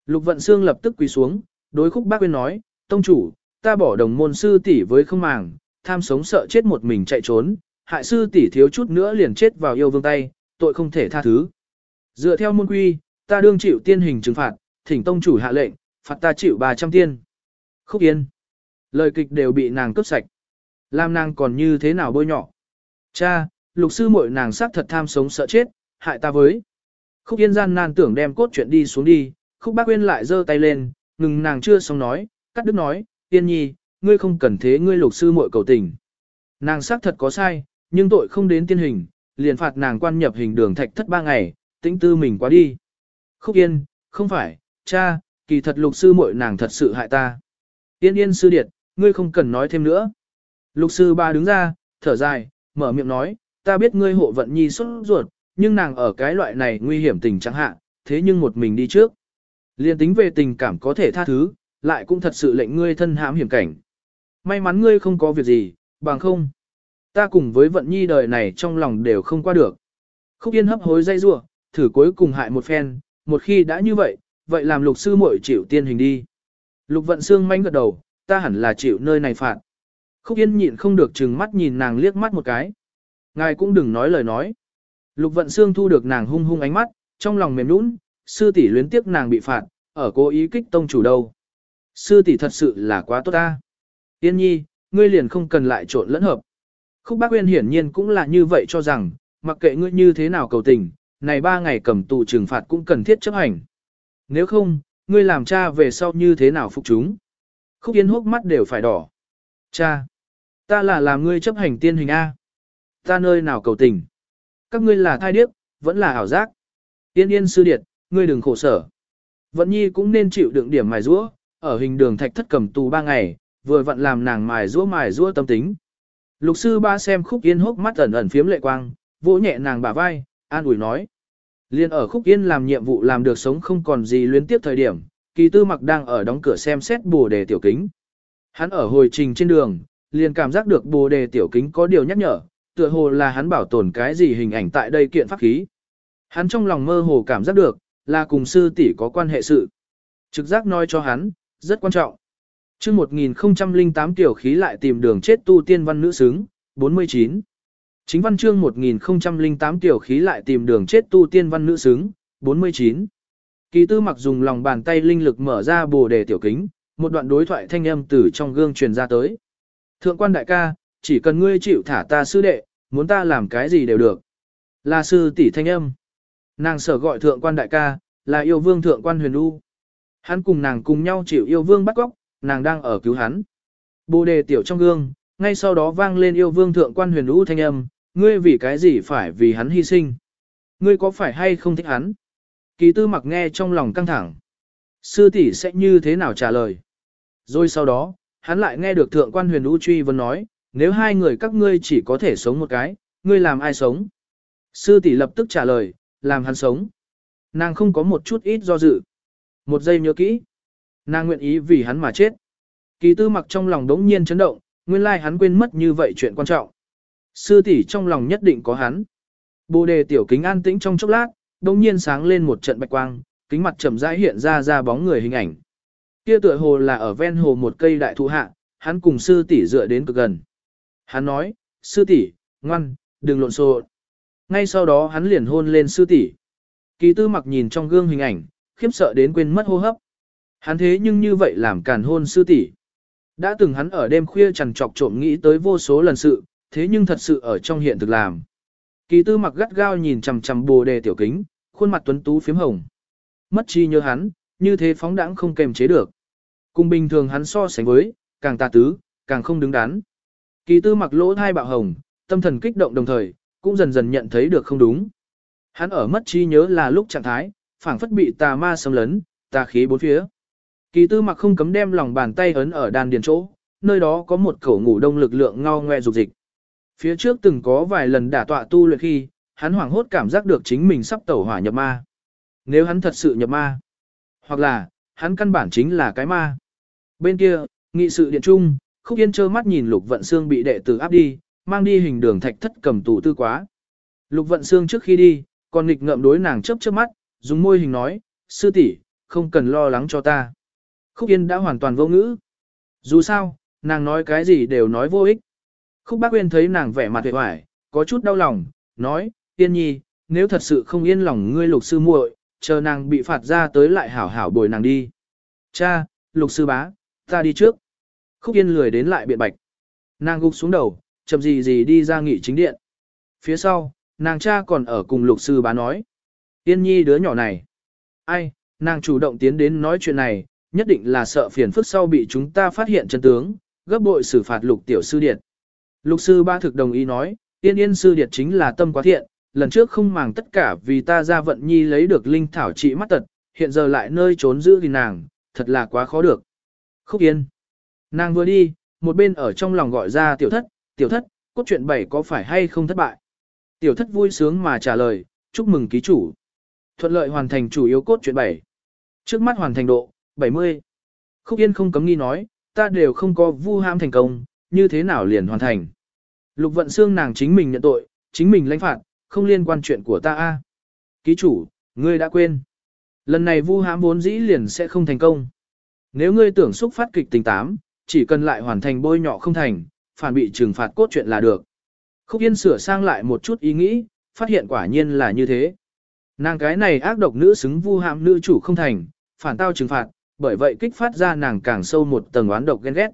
Speaker 1: Lục Vận Xương lập tức quỳ xuống, đối Khúc Bác Quyên nói, tông chủ, ta bỏ đồng môn sư tỷ với không màng, tham sống sợ chết một mình chạy trốn, hại sư tỷ thiếu chút nữa liền chết vào yêu vương tay, tội không thể tha thứ. Dựa theo môn quy, ta đương chịu tiên hình trừng phạt, thỉnh tông chủ hạ lệnh, phạt ta chịu 300 tiên. Khúc Yên. Lời kịch đều bị nàng cướp sạch. Làm nàng còn như thế nào bôi nhỏ. Cha, lục sư muội nàng sắc thật tham sống sợ chết, hại ta với. Khúc Yên gian nan tưởng đem cốt chuyện đi xuống đi, Khúc Bác Uyên lại giơ tay lên, ngừng nàng chưa xong nói, cắt đứt nói, Yên Nhi, ngươi không cần thế ngươi lục sư muội cầu tình. Nàng sắc thật có sai, nhưng tội không đến tiên hình, liền phạt nàng quan nhập hình đường thạch thất ba ngày, tĩnh tư mình quá đi. Khúc Yên, không phải, cha, kỳ thật lục sư muội nàng thật sự hại ta. Yên Yên sư điệt, ngươi không cần nói thêm nữa. Lục sư ba đứng ra, thở dài, mở miệng nói, ta biết ngươi hộ vận nhi xuất ruột, nhưng nàng ở cái loại này nguy hiểm tình trạng hạn, thế nhưng một mình đi trước. Liên tính về tình cảm có thể tha thứ, lại cũng thật sự lệnh ngươi thân hãm hiểm cảnh. May mắn ngươi không có việc gì, bằng không. Ta cùng với vận nhi đời này trong lòng đều không qua được. Khúc yên hấp hối dây ruột, thử cuối cùng hại một phen, một khi đã như vậy, vậy làm lục sư muội chịu tiên hình đi. Lục vận xương manh gật đầu, ta hẳn là chịu nơi này phạt. Khúc yên nhịn không được chừng mắt nhìn nàng liếc mắt một cái. Ngài cũng đừng nói lời nói. Lục vận xương thu được nàng hung hung ánh mắt, trong lòng mềm nhũn, sư tỷ luyến tiếc nàng bị phạt, ở cố ý kích tông chủ đâu. Sư tỷ thật sự là quá tốt ta. Tiên nhi, ngươi liền không cần lại trộn lẫn hợp. Khúc bác Uyên hiển nhiên cũng là như vậy cho rằng, mặc kệ ngươi như thế nào cầu tình, này ba ngày cầm tù trừng phạt cũng cần thiết chấp hành. Nếu không, ngươi làm cha về sau như thế nào phục chúng. Khúc Yên hốc mắt đều phải đỏ. Cha, ta là làm ngươi chấp hành tiên hình A. Ta nơi nào cầu tình. Các ngươi là thai điếc, vẫn là ảo giác. Yên yên sư điệt, ngươi đừng khổ sở. Vận nhi cũng nên chịu đựng điểm mài rũa, ở hình đường thạch thất cầm tù ba ngày, vừa vận làm nàng mài rũa mài rũa tâm tính. Lục sư ba xem khúc yên hốc mắt ẩn ẩn phiếm lệ quang, vỗ nhẹ nàng bả vai, an ủi nói. Liên ở khúc yên làm nhiệm vụ làm được sống không còn gì luyến tiếp thời điểm, kỳ tư mặc đang ở đóng cửa xem xét bồ đề tiểu kính. Hắn ở hồi trình trên đường, liền cảm giác được bồ đề tiểu kính có điều nhắc nhở, tựa hồ là hắn bảo tồn cái gì hình ảnh tại đây kiện pháp khí. Hắn trong lòng mơ hồ cảm giác được, là cùng sư tỷ có quan hệ sự. Trực giác nói cho hắn, rất quan trọng. chương 1008 tiểu khí lại tìm đường chết tu tiên văn nữ xứng, 49. Chính văn chương 1008 tiểu khí lại tìm đường chết tu tiên văn nữ xứng, 49. Kỳ tư mặc dùng lòng bàn tay linh lực mở ra bồ đề tiểu kính, một đoạn đối thoại thanh âm từ trong gương truyền ra tới. Thượng quan đại ca, chỉ cần ngươi chịu thả ta sư đệ, muốn ta làm cái gì đều được. Là sư tỷ thanh âm. Nàng sở gọi thượng quan đại ca, là yêu vương thượng quan huyền u. Hắn cùng nàng cùng nhau chịu yêu vương bắt góc, nàng đang ở cứu hắn. Bồ đề tiểu trong gương, ngay sau đó vang lên yêu vương thượng quan huyền u thanh âm, ngươi vì cái gì phải vì hắn hy sinh. Ngươi có phải hay không thích hắn? Kỳ tư mặc nghe trong lòng căng thẳng. Sư tỷ sẽ như thế nào trả lời? Rồi sau đó, hắn lại nghe được thượng quan huyền u truy vấn nói, nếu hai người các ngươi chỉ có thể sống một cái, ngươi làm ai sống? Sư tỷ lập tức trả lời, làm hắn sống. Nàng không có một chút ít do dự. Một giây nhớ kỹ. Nàng nguyện ý vì hắn mà chết. Kỳ tư mặc trong lòng đống nhiên chấn động, nguyên lai hắn quên mất như vậy chuyện quan trọng. Sư tỷ trong lòng nhất định có hắn. Bồ đề tiểu kính an tĩnh trong chốc lát, đông nhiên sáng lên một trận bạch quang, kính mặt chậm rãi hiện ra ra bóng người hình ảnh. Kia tựa hồ là ở ven hồ một cây đại thụ hạ, hắn cùng sư tỷ dựa đến cực gần. Hắn nói, sư tỷ, ngoan, đừng lộn xộn. Ngay sau đó hắn liền hôn lên sư tỷ. Kỳ tư mặc nhìn trong gương hình ảnh, khiếp sợ đến quên mất hô hấp. Hắn thế nhưng như vậy làm càn hôn sư tỷ. Đã từng hắn ở đêm khuya chằn trọc trộm nghĩ tới vô số lần sự, thế nhưng thật sự ở trong hiện thực làm. Kỳ tư mặc gắt gao nhìn chằm chằm bồ đề tiểu kính, khuôn mặt tuấn tú phím hồng. Mất chi nhớ hắn, như thế phóng đãng không kềm chế được. Cùng bình thường hắn so sánh với, càng tà tứ, càng không đứng đắn. Kỳ tư mặc lỗ thai bạo hồng, tâm thần kích động đồng thời, cũng dần dần nhận thấy được không đúng. Hắn ở mất chi nhớ là lúc trạng thái, phảng phất bị tà ma xâm lấn, tà khí bốn phía. Kỳ tư mặc không cấm đem lòng bàn tay ấn ở đan điền chỗ, nơi đó có một khẩu ngủ đông lực lượng ngao ngoe dục dịch. Phía trước từng có vài lần đả tọa tu luyện khi, hắn hoảng hốt cảm giác được chính mình sắp tẩu hỏa nhập ma. Nếu hắn thật sự nhập ma, hoặc là, hắn căn bản chính là cái ma. Bên kia, nghị sự điện trung, khúc yên trơ mắt nhìn lục vận xương bị đệ tử áp đi, mang đi hình đường thạch thất cầm tù tư quá. Lục vận xương trước khi đi, còn nghịch ngợm đối nàng chớp chớp mắt, dùng môi hình nói, sư tỷ không cần lo lắng cho ta. Khúc yên đã hoàn toàn vô ngữ. Dù sao, nàng nói cái gì đều nói vô ích. Khúc bác Uyên thấy nàng vẻ mặt vẻ hoài, có chút đau lòng, nói, yên nhi, nếu thật sự không yên lòng ngươi lục sư muội, chờ nàng bị phạt ra tới lại hảo hảo bồi nàng đi. Cha, lục sư bá, ta đi trước. Khúc yên lười đến lại biện bạch. Nàng gục xuống đầu, chậm gì gì đi ra nghị chính điện. Phía sau, nàng cha còn ở cùng lục sư bá nói. Yên nhi đứa nhỏ này. Ai, nàng chủ động tiến đến nói chuyện này, nhất định là sợ phiền phức sau bị chúng ta phát hiện chân tướng, gấp bội xử phạt lục tiểu sư điện. Lục sư ba thực đồng ý nói, yên yên sư điệt chính là tâm quá thiện, lần trước không màng tất cả vì ta ra vận nhi lấy được linh thảo trị mắt tật, hiện giờ lại nơi trốn giữ thì nàng, thật là quá khó được. Khúc yên. Nàng vừa đi, một bên ở trong lòng gọi ra tiểu thất, tiểu thất, cốt truyện bảy có phải hay không thất bại. Tiểu thất vui sướng mà trả lời, chúc mừng ký chủ. Thuận lợi hoàn thành chủ yếu cốt truyện bảy. Trước mắt hoàn thành độ, 70. Khúc yên không cấm nghi nói, ta đều không có vu ham thành công, như thế nào liền hoàn thành. Lục vận xương nàng chính mình nhận tội, chính mình lãnh phạt, không liên quan chuyện của ta a. Ký chủ, ngươi đã quên. Lần này vu hãm vốn dĩ liền sẽ không thành công. Nếu ngươi tưởng xúc phát kịch tình tám, chỉ cần lại hoàn thành bôi nhọ không thành, phản bị trừng phạt cốt chuyện là được. Khúc Yên sửa sang lại một chút ý nghĩ, phát hiện quả nhiên là như thế. Nàng cái này ác độc nữ xứng vu hãm nữ chủ không thành, phản tao trừng phạt, bởi vậy kích phát ra nàng càng sâu một tầng oán độc ghen ghét.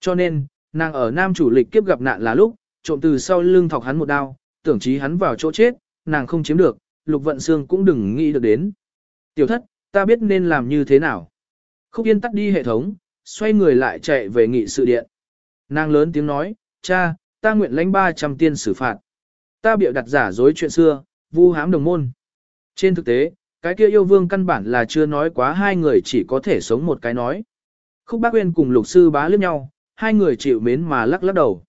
Speaker 1: Cho nên, nàng ở nam chủ lịch kiếp gặp nạn là lúc, trộm từ sau lưng thọc hắn một đao, tưởng chí hắn vào chỗ chết, nàng không chiếm được, lục vận xương cũng đừng nghĩ được đến. Tiểu thất, ta biết nên làm như thế nào. Khúc yên tắt đi hệ thống, xoay người lại chạy về nghị sự điện. Nàng lớn tiếng nói, cha, ta nguyện lãnh 300 tiên xử phạt. Ta biểu đặt giả dối chuyện xưa, vu hám đồng môn. Trên thực tế, cái kia yêu vương căn bản là chưa nói quá hai người chỉ có thể sống một cái nói. Khúc bác Uyên cùng lục sư bá liếc nhau, hai người chịu mến mà lắc lắc đầu.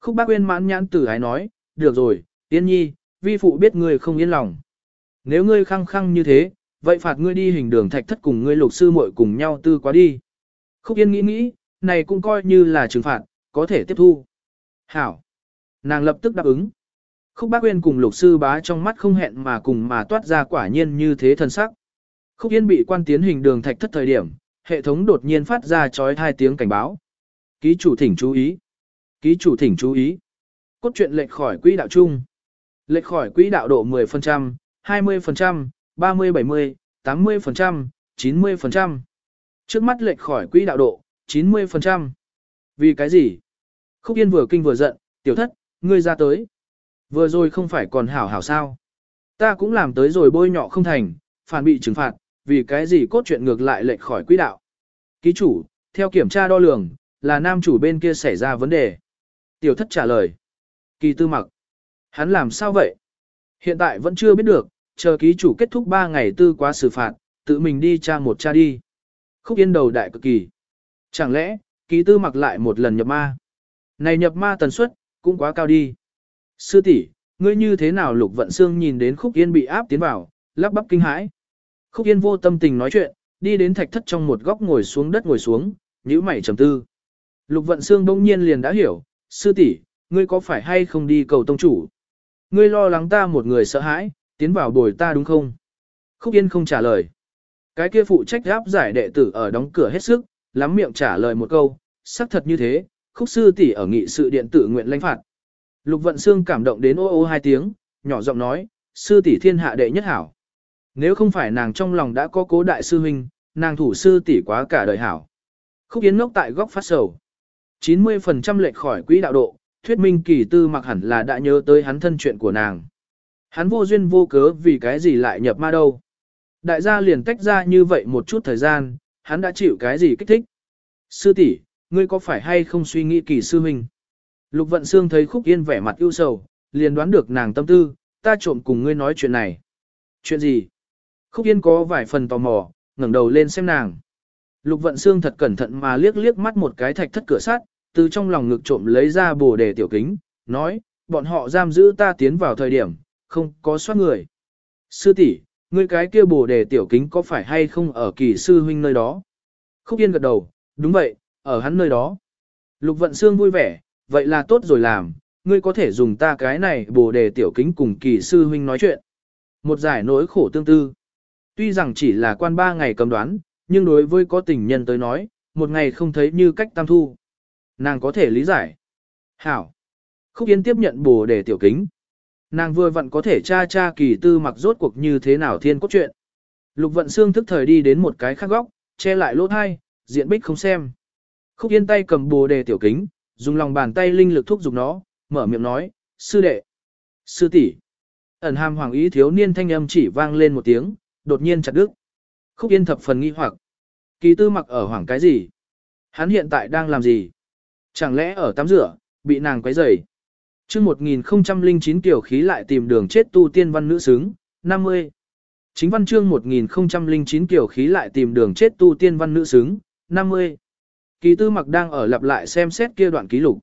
Speaker 1: Khúc bác Uyên mãn nhãn tử ái nói, được rồi, tiên nhi, vi phụ biết ngươi không yên lòng. Nếu ngươi khăng khăng như thế, vậy phạt ngươi đi hình đường thạch thất cùng ngươi lục sư muội cùng nhau tư quá đi. Khúc yên nghĩ nghĩ, này cũng coi như là trừng phạt, có thể tiếp thu. Hảo. Nàng lập tức đáp ứng. Khúc bác Uyên cùng lục sư bá trong mắt không hẹn mà cùng mà toát ra quả nhiên như thế thân sắc. Khúc Yên bị quan tiến hình đường thạch thất thời điểm, hệ thống đột nhiên phát ra chói hai tiếng cảnh báo. Ký chủ thỉnh chú ý. Ký chủ thỉnh chú ý. Cốt truyện lệch khỏi quỹ đạo chung. Lệch khỏi quỹ đạo độ 10%, 20%, 30-70, 80%, 90%. Trước mắt lệch khỏi quỹ đạo độ, 90%. Vì cái gì? Khúc Yên vừa kinh vừa giận, tiểu thất, ngươi ra tới. Vừa rồi không phải còn hảo hảo sao. Ta cũng làm tới rồi bôi nhọ không thành, phản bị trừng phạt, vì cái gì cốt truyện ngược lại lệch khỏi quỹ đạo. Ký chủ, theo kiểm tra đo lường, là nam chủ bên kia xảy ra vấn đề. Tiểu thất trả lời. Kỳ tư mặc. Hắn làm sao vậy? Hiện tại vẫn chưa biết được, chờ ký chủ kết thúc 3 ngày tư quá xử phạt, tự mình đi tra một tra đi. Khúc yên đầu đại cực kỳ. Chẳng lẽ, ký tư mặc lại một lần nhập ma? Này nhập ma tần suất, cũng quá cao đi. Sư tỷ, ngươi như thế nào lục vận xương nhìn đến khúc yên bị áp tiến vào, lắp bắp kinh hãi. Khúc yên vô tâm tình nói chuyện, đi đến thạch thất trong một góc ngồi xuống đất ngồi xuống, nhíu mày trầm tư. Lục vận xương đông nhiên liền đã hiểu, sư tỷ, ngươi có phải hay không đi cầu tông chủ? Ngươi lo lắng ta một người sợ hãi, tiến vào bồi ta đúng không? Khúc Yên không trả lời. Cái kia phụ trách gáp giải đệ tử ở đóng cửa hết sức, lắm miệng trả lời một câu, xác thật như thế, khúc sư tỷ ở nghị sự điện tử nguyện lãnh phạt. Lục Vận Xương cảm động đến ô ô hai tiếng, nhỏ giọng nói, sư tỷ thiên hạ đệ nhất hảo. Nếu không phải nàng trong lòng đã có cố đại sư huynh, nàng thủ sư tỷ quá cả đời hảo. Khúc Yến ngốc tại góc phát sầu. 90% lệch khỏi quỹ đạo độ, thuyết minh kỳ tư mặc hẳn là đã nhớ tới hắn thân chuyện của nàng. Hắn vô duyên vô cớ vì cái gì lại nhập ma đâu. Đại gia liền tách ra như vậy một chút thời gian, hắn đã chịu cái gì kích thích. Sư tỷ, ngươi có phải hay không suy nghĩ kỳ sư huynh? Lục Vận Xương thấy Khúc Yên vẻ mặt ưu sầu, liền đoán được nàng tâm tư, ta trộm cùng ngươi nói chuyện này. Chuyện gì? Khúc Yên có vài phần tò mò, ngẩng đầu lên xem nàng. Lục Vận Xương thật cẩn thận mà liếc liếc mắt một cái thạch thất cửa sắt, từ trong lòng ngực trộm lấy ra bồ đề tiểu kính, nói, bọn họ giam giữ ta tiến vào thời điểm, không có soát người. Sư tỷ, ngươi cái kia bồ đề tiểu kính có phải hay không ở kỳ sư huynh nơi đó? Khúc Yên gật đầu, đúng vậy, ở hắn nơi đó. Lục Vận Xương vui vẻ, vậy là tốt rồi làm, ngươi có thể dùng ta cái này bồ đề tiểu kính cùng kỳ sư huynh nói chuyện. Một giải nỗi khổ tương tư. Tuy rằng chỉ là quan ba ngày cầm đoán, nhưng đối với có tình nhân tới nói, một ngày không thấy như cách tam thu. Nàng có thể lý giải. Hảo. Khúc Yên tiếp nhận bồ đề tiểu kính. Nàng vừa vặn có thể tra tra kỳ tư mặc rốt cuộc như thế nào thiên cốt chuyện. Lục vận xương thức thời đi đến một cái khác góc, che lại lỗ thai, diện bích không xem. Khúc Yên tay cầm bồ đề tiểu kính, dùng lòng bàn tay linh lực thúc giục nó, mở miệng nói, sư đệ, sư tỷ Ẩn hàm hoàng ý thiếu niên thanh âm chỉ vang lên một tiếng, đột nhiên chặt đứt. Khúc Yên thập phần nghi hoặc. Kỳ tư mặc ở hoàng cái gì? Hắn hiện tại đang làm gì? Chẳng lẽ ở tắm rửa, bị nàng quấy rầy? chương 1009 tiểu khí lại tìm đường chết tu tiên văn nữ xứng, 50. Chính văn chương 1009 tiểu khí lại tìm đường chết tu tiên văn nữ xứng, 50. Kỳ tư mặc đang ở lặp lại xem xét kia đoạn ký lục.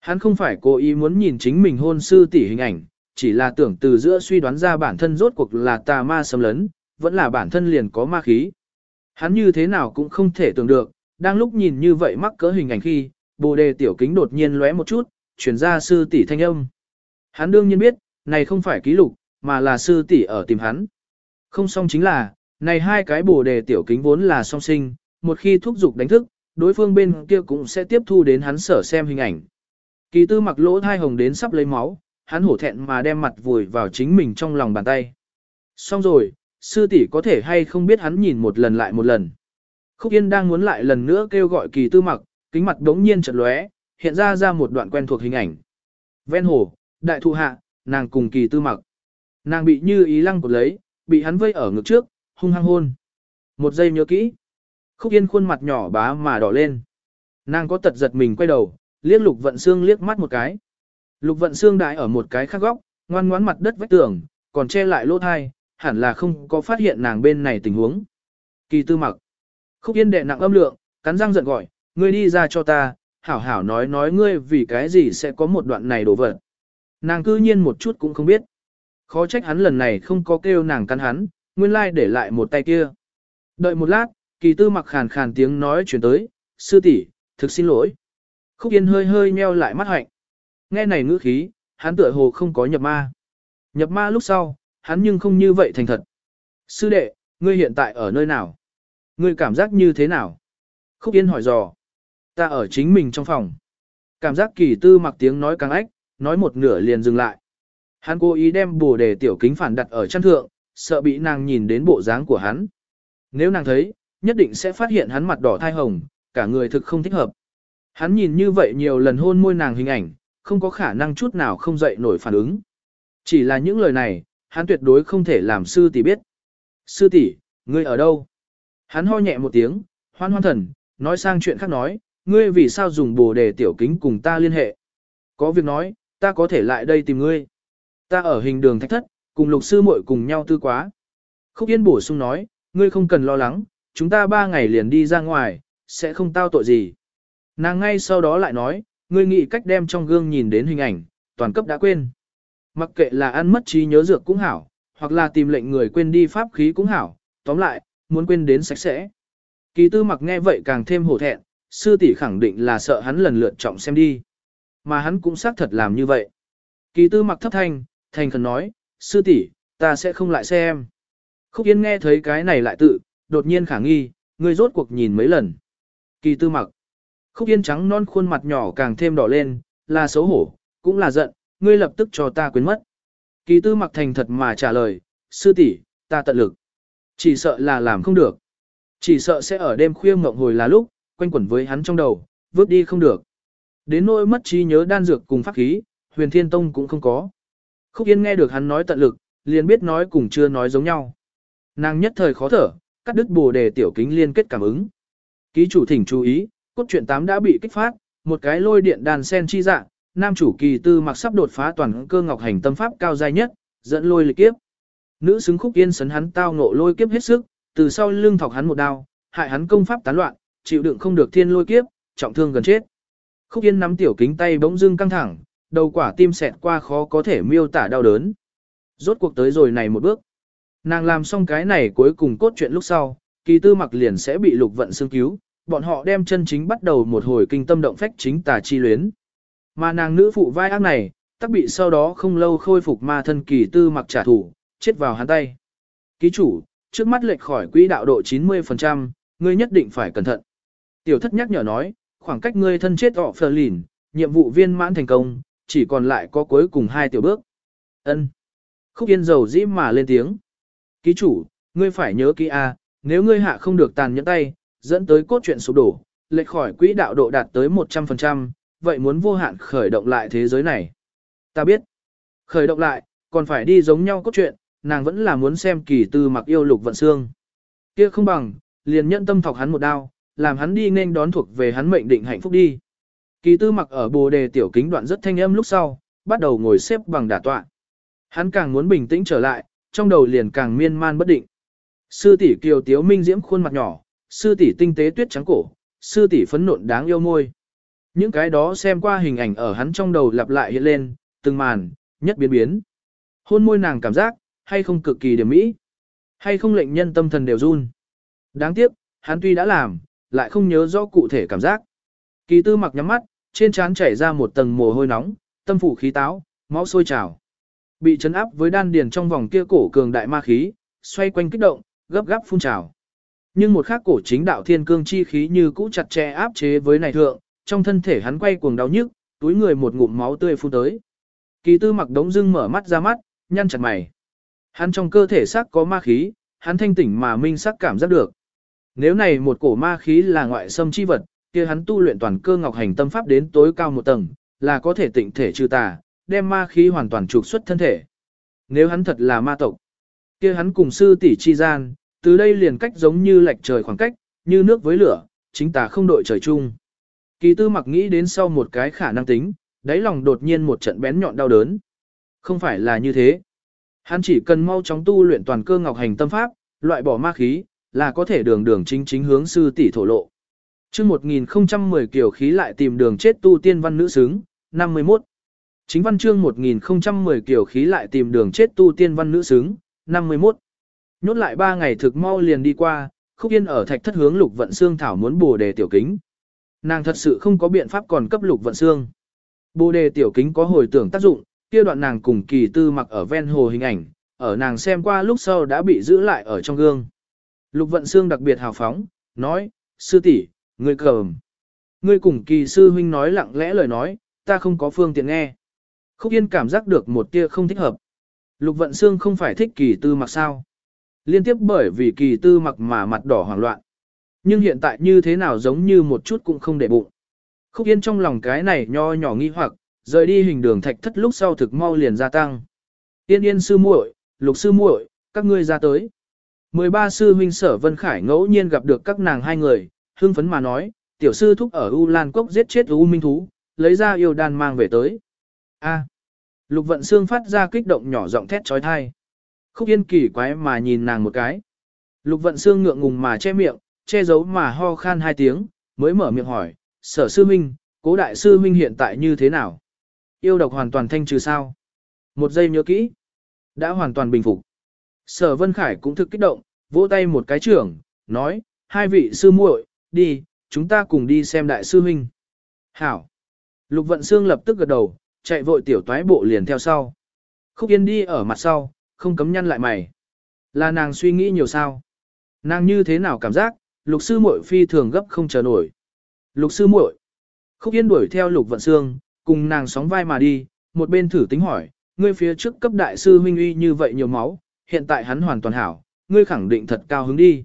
Speaker 1: Hắn không phải cố ý muốn nhìn chính mình hôn sư tỷ hình ảnh, chỉ là tưởng từ giữa suy đoán ra bản thân rốt cuộc là tà ma xâm lấn, vẫn là bản thân liền có ma khí. Hắn như thế nào cũng không thể tưởng được, đang lúc nhìn như vậy mắc cỡ hình ảnh khi, bồ đề tiểu kính đột nhiên lóe một chút, chuyển ra sư tỷ thanh âm. Hắn đương nhiên biết, này không phải ký lục, mà là sư tỷ ở tìm hắn. Không xong chính là, này hai cái bồ đề tiểu kính vốn là song sinh, một khi thúc dục đánh thức, đối phương bên kia cũng sẽ tiếp thu đến hắn sở xem hình ảnh. Kỳ tư mặc lỗ thai hồng đến sắp lấy máu, hắn hổ thẹn mà đem mặt vùi vào chính mình trong lòng bàn tay. Xong rồi, sư tỷ có thể hay không biết hắn nhìn một lần lại một lần. Khúc Yên đang muốn lại lần nữa kêu gọi kỳ tư mặc, kính mặt đống nhiên chợt lóe, hiện ra ra một đoạn quen thuộc hình ảnh. Ven hồ, đại thụ hạ, nàng cùng kỳ tư mặc. Nàng bị như ý lăng cột lấy, bị hắn vây ở ngực trước, hung hăng hôn. Một giây nhớ kỹ. Khúc Yên khuôn mặt nhỏ bá mà đỏ lên. Nàng có tật giật mình quay đầu, liếc Lục Vận Xương liếc mắt một cái. Lục Vận Xương đại ở một cái khác góc, ngoan ngoãn mặt đất vách tường, còn che lại lỗ thai, hẳn là không có phát hiện nàng bên này tình huống. Kỳ tư mặc. Khúc Yên đệ nặng âm lượng, cắn răng giận gọi, ngươi đi ra cho ta, hảo hảo nói nói ngươi vì cái gì sẽ có một đoạn này đổ vật. Nàng cư nhiên một chút cũng không biết. Khó trách hắn lần này không có kêu nàng cắn hắn, nguyên lai để lại một tay kia. Đợi một lát, kỳ tư mặc khàn khàn tiếng nói chuyển tới, sư tỷ, thực xin lỗi. Khúc Yên hơi hơi nheo lại mắt hạnh. Nghe này ngữ khí, hắn tựa hồ không có nhập ma. Nhập ma lúc sau, hắn nhưng không như vậy thành thật. Sư đệ, ngươi hiện tại ở nơi nào? Ngươi cảm giác như thế nào? Khúc Yên hỏi dò. Ta ở chính mình trong phòng. Cảm giác kỳ tư mặc tiếng nói càng ách, nói một nửa liền dừng lại. Hắn cố ý đem bồ đề tiểu kính phản đặt ở chân thượng, sợ bị nàng nhìn đến bộ dáng của hắn. Nếu nàng thấy, nhất định sẽ phát hiện hắn mặt đỏ thai hồng, cả người thực không thích hợp. Hắn nhìn như vậy nhiều lần hôn môi nàng hình ảnh, không có khả năng chút nào không dậy nổi phản ứng. Chỉ là những lời này, hắn tuyệt đối không thể làm sư tỷ biết. Sư tỷ, ngươi ở đâu? Hắn ho nhẹ một tiếng, hoan hoan thần, nói sang chuyện khác nói, ngươi vì sao dùng bồ đề tiểu kính cùng ta liên hệ? Có việc nói, ta có thể lại đây tìm ngươi. Ta ở hình đường thạch thất, cùng lục sư muội cùng nhau tư quá. Khúc Yên bổ sung nói, ngươi không cần lo lắng, chúng ta ba ngày liền đi ra ngoài, sẽ không tao tội gì. Nàng ngay sau đó lại nói, ngươi nghĩ cách đem trong gương nhìn đến hình ảnh, toàn cấp đã quên. Mặc kệ là ăn mất trí nhớ dược cũng hảo, hoặc là tìm lệnh người quên đi pháp khí cũng hảo, tóm lại, muốn quên đến sạch sẽ. Kỳ tư mặc nghe vậy càng thêm hổ thẹn, sư tỷ khẳng định là sợ hắn lần lượt trọng xem đi. Mà hắn cũng xác thật làm như vậy. Kỳ tư mặc thấp thanh, thành khẩn nói, sư tỷ, ta sẽ không lại xem. Khúc Yên nghe thấy cái này lại tự, đột nhiên khả nghi, ngươi rốt cuộc nhìn mấy lần. Kỳ tư mặc. Khúc yên trắng non khuôn mặt nhỏ càng thêm đỏ lên, là xấu hổ, cũng là giận, ngươi lập tức cho ta quên mất. Kỳ tư mặc thành thật mà trả lời, sư tỷ ta tận lực. Chỉ sợ là làm không được. Chỉ sợ sẽ ở đêm khuya mộng hồi là lúc, quanh quẩn với hắn trong đầu, vứt đi không được. Đến nỗi mất trí nhớ đan dược cùng pháp khí, huyền thiên tông cũng không có. Khúc Yên nghe được hắn nói tận lực, liền biết nói cùng chưa nói giống nhau. Nàng nhất thời khó thở, cắt đứt bồ đề tiểu kính liên kết cảm ứng. Ký chủ thỉnh chú ý, cốt truyện 8 đã bị kích phát, một cái lôi điện đàn sen chi dạng, nam chủ kỳ tư mặc sắp đột phá toàn cơ ngọc hành tâm pháp cao dài nhất, dẫn lôi lịch kiếp. Nữ xứng khúc yên sấn hắn tao ngộ lôi kiếp hết sức, từ sau lưng thọc hắn một đao, hại hắn công pháp tán loạn, chịu đựng không được thiên lôi kiếp, trọng thương gần chết. Khúc yên nắm tiểu kính tay bỗng dưng căng thẳng, đầu quả tim xẹt qua khó có thể miêu tả đau đớn. Rốt cuộc tới rồi này một bước. Nàng làm xong cái này cuối cùng cốt truyện lúc sau, kỳ tư mặc liền sẽ bị lục vận xương cứu, bọn họ đem chân chính bắt đầu một hồi kinh tâm động phách chính tà chi luyến. Mà nàng nữ phụ vai ác này, tắc bị sau đó không lâu khôi phục ma thân kỳ tư mặc trả thù, chết vào hắn tay. Ký chủ, trước mắt lệch khỏi quỹ đạo độ 90%, ngươi nhất định phải cẩn thận. Tiểu thất nhắc nhở nói, khoảng cách ngươi thân chết họ phờ lìn, nhiệm vụ viên mãn thành công, chỉ còn lại có cuối cùng hai tiểu bước. Ân. Khúc Yên dầu dĩ mà lên tiếng. Ký chủ, ngươi phải nhớ kỹ A, nếu ngươi hạ không được tàn nhẫn tay, dẫn tới cốt truyện sụp đổ, lệch khỏi quỹ đạo độ đạt tới 100%, vậy muốn vô hạn khởi động lại thế giới này. Ta biết, khởi động lại, còn phải đi giống nhau cốt truyện, nàng vẫn là muốn xem kỳ tư mặc yêu lục vận xương. Kia không bằng, liền nhận tâm thọc hắn một đao, làm hắn đi nên đón thuộc về hắn mệnh định hạnh phúc đi. Kỳ tư mặc ở bồ đề tiểu kính đoạn rất thanh âm lúc sau, bắt đầu ngồi xếp bằng đả tọa. Hắn càng muốn bình tĩnh trở lại, trong đầu liền càng miên man bất định. Sư tỷ kiều tiếu minh diễm khuôn mặt nhỏ, sư tỷ tinh tế tuyết trắng cổ, sư tỷ phấn nộn đáng yêu môi. Những cái đó xem qua hình ảnh ở hắn trong đầu lặp lại hiện lên, từng màn, nhất biến biến. Hôn môi nàng cảm giác, hay không cực kỳ điểm mỹ, hay không lệnh nhân tâm thần đều run. Đáng tiếc, hắn tuy đã làm, lại không nhớ rõ cụ thể cảm giác. Kỳ tư mặc nhắm mắt, trên trán chảy ra một tầng mồ hôi nóng, tâm phủ khí táo, máu sôi trào. Bị chấn áp với đan điền trong vòng kia cổ cường đại ma khí, xoay quanh kích động, gấp gáp phun trào. Nhưng một khắc cổ chính đạo thiên cương chi khí như cũ chặt chẽ áp chế với này thượng, trong thân thể hắn quay cuồng đau nhức, túi người một ngụm máu tươi phun tới. Kỳ tư mặc đống dưng mở mắt ra mắt, nhăn chặt mày. Hắn trong cơ thể sắc có ma khí, hắn thanh tỉnh mà minh sắc cảm giác được. Nếu này một cổ ma khí là ngoại xâm chi vật, kia hắn tu luyện toàn cơ ngọc hành tâm pháp đến tối cao một tầng, là có thể tịnh thể trừ tà, đem ma khí hoàn toàn trục xuất thân thể. Nếu hắn thật là ma tộc, kia hắn cùng sư tỷ chi gian, từ đây liền cách giống như lệch trời khoảng cách, như nước với lửa, chính tà không đội trời chung. Kỳ tư mặc nghĩ đến sau một cái khả năng tính, đáy lòng đột nhiên một trận bén nhọn đau đớn. Không phải là như thế. Hắn chỉ cần mau chóng tu luyện toàn cơ ngọc hành tâm pháp, loại bỏ ma khí, là có thể đường đường chính chính hướng sư tỷ thổ lộ. Trước 1010 kiểu khí lại tìm đường chết tu tiên văn nữ xứng, 51. Chính văn chương 1010 kiểu khí lại tìm đường chết tu tiên văn nữ xứng, 51. Nhốt lại 3 ngày thực mau liền đi qua, khúc yên ở thạch thất hướng lục vận xương thảo muốn bồ đề tiểu kính. Nàng thật sự không có biện pháp còn cấp lục vận xương. Bồ đề tiểu kính có hồi tưởng tác dụng, kia đoạn nàng cùng kỳ tư mặc ở ven hồ hình ảnh, ở nàng xem qua lúc sau đã bị giữ lại ở trong gương. Lục vận xương đặc biệt hào phóng, nói, sư tỷ, ngươi cầm. Ngươi cùng kỳ sư huynh nói lặng lẽ lời nói, ta không có phương tiện nghe. Khúc Yên cảm giác được một tia không thích hợp. Lục vận xương không phải thích kỳ tư mặc sao. Liên tiếp bởi vì kỳ tư mặc mà mặt đỏ hoảng loạn. Nhưng hiện tại như thế nào giống như một chút cũng không để bụng. Khúc Yên trong lòng cái này nho nhỏ nghi hoặc, rời đi hình đường thạch thất lúc sau thực mau liền gia tăng. Yên yên sư muội, lục sư muội, các ngươi ra tới. 13 sư huynh sở Vân Khải ngẫu nhiên gặp được các nàng hai người, hưng phấn mà nói, tiểu sư thúc ở U Lan Cốc giết chết U Minh Thú, lấy ra yêu đan mang về tới. A. Lục vận xương phát ra kích động nhỏ giọng thét trói thai. Khúc yên kỳ quái mà nhìn nàng một cái. Lục vận xương ngượng ngùng mà che miệng, che giấu mà ho khan hai tiếng, mới mở miệng hỏi, sở sư huynh, cố đại sư huynh hiện tại như thế nào? Yêu độc hoàn toàn thanh trừ sao? Một giây nhớ kỹ. Đã hoàn toàn bình phục. Sở Vân Khải cũng thực kích động, vỗ tay một cái trưởng, nói, hai vị sư muội, đi, chúng ta cùng đi xem đại sư huynh. Hảo. Lục Vận Xương lập tức gật đầu, chạy vội tiểu toái bộ liền theo sau. Khúc Yên đi ở mặt sau, không cấm nhăn lại mày. Là nàng suy nghĩ nhiều sao. Nàng như thế nào cảm giác, lục sư muội phi thường gấp không chờ nổi. Lục sư muội, khúc yên đuổi theo lục vận xương, cùng nàng sóng vai mà đi, một bên thử tính hỏi, ngươi phía trước cấp đại sư huynh uy như vậy nhiều máu, hiện tại hắn hoàn toàn hảo, ngươi khẳng định thật cao hứng đi.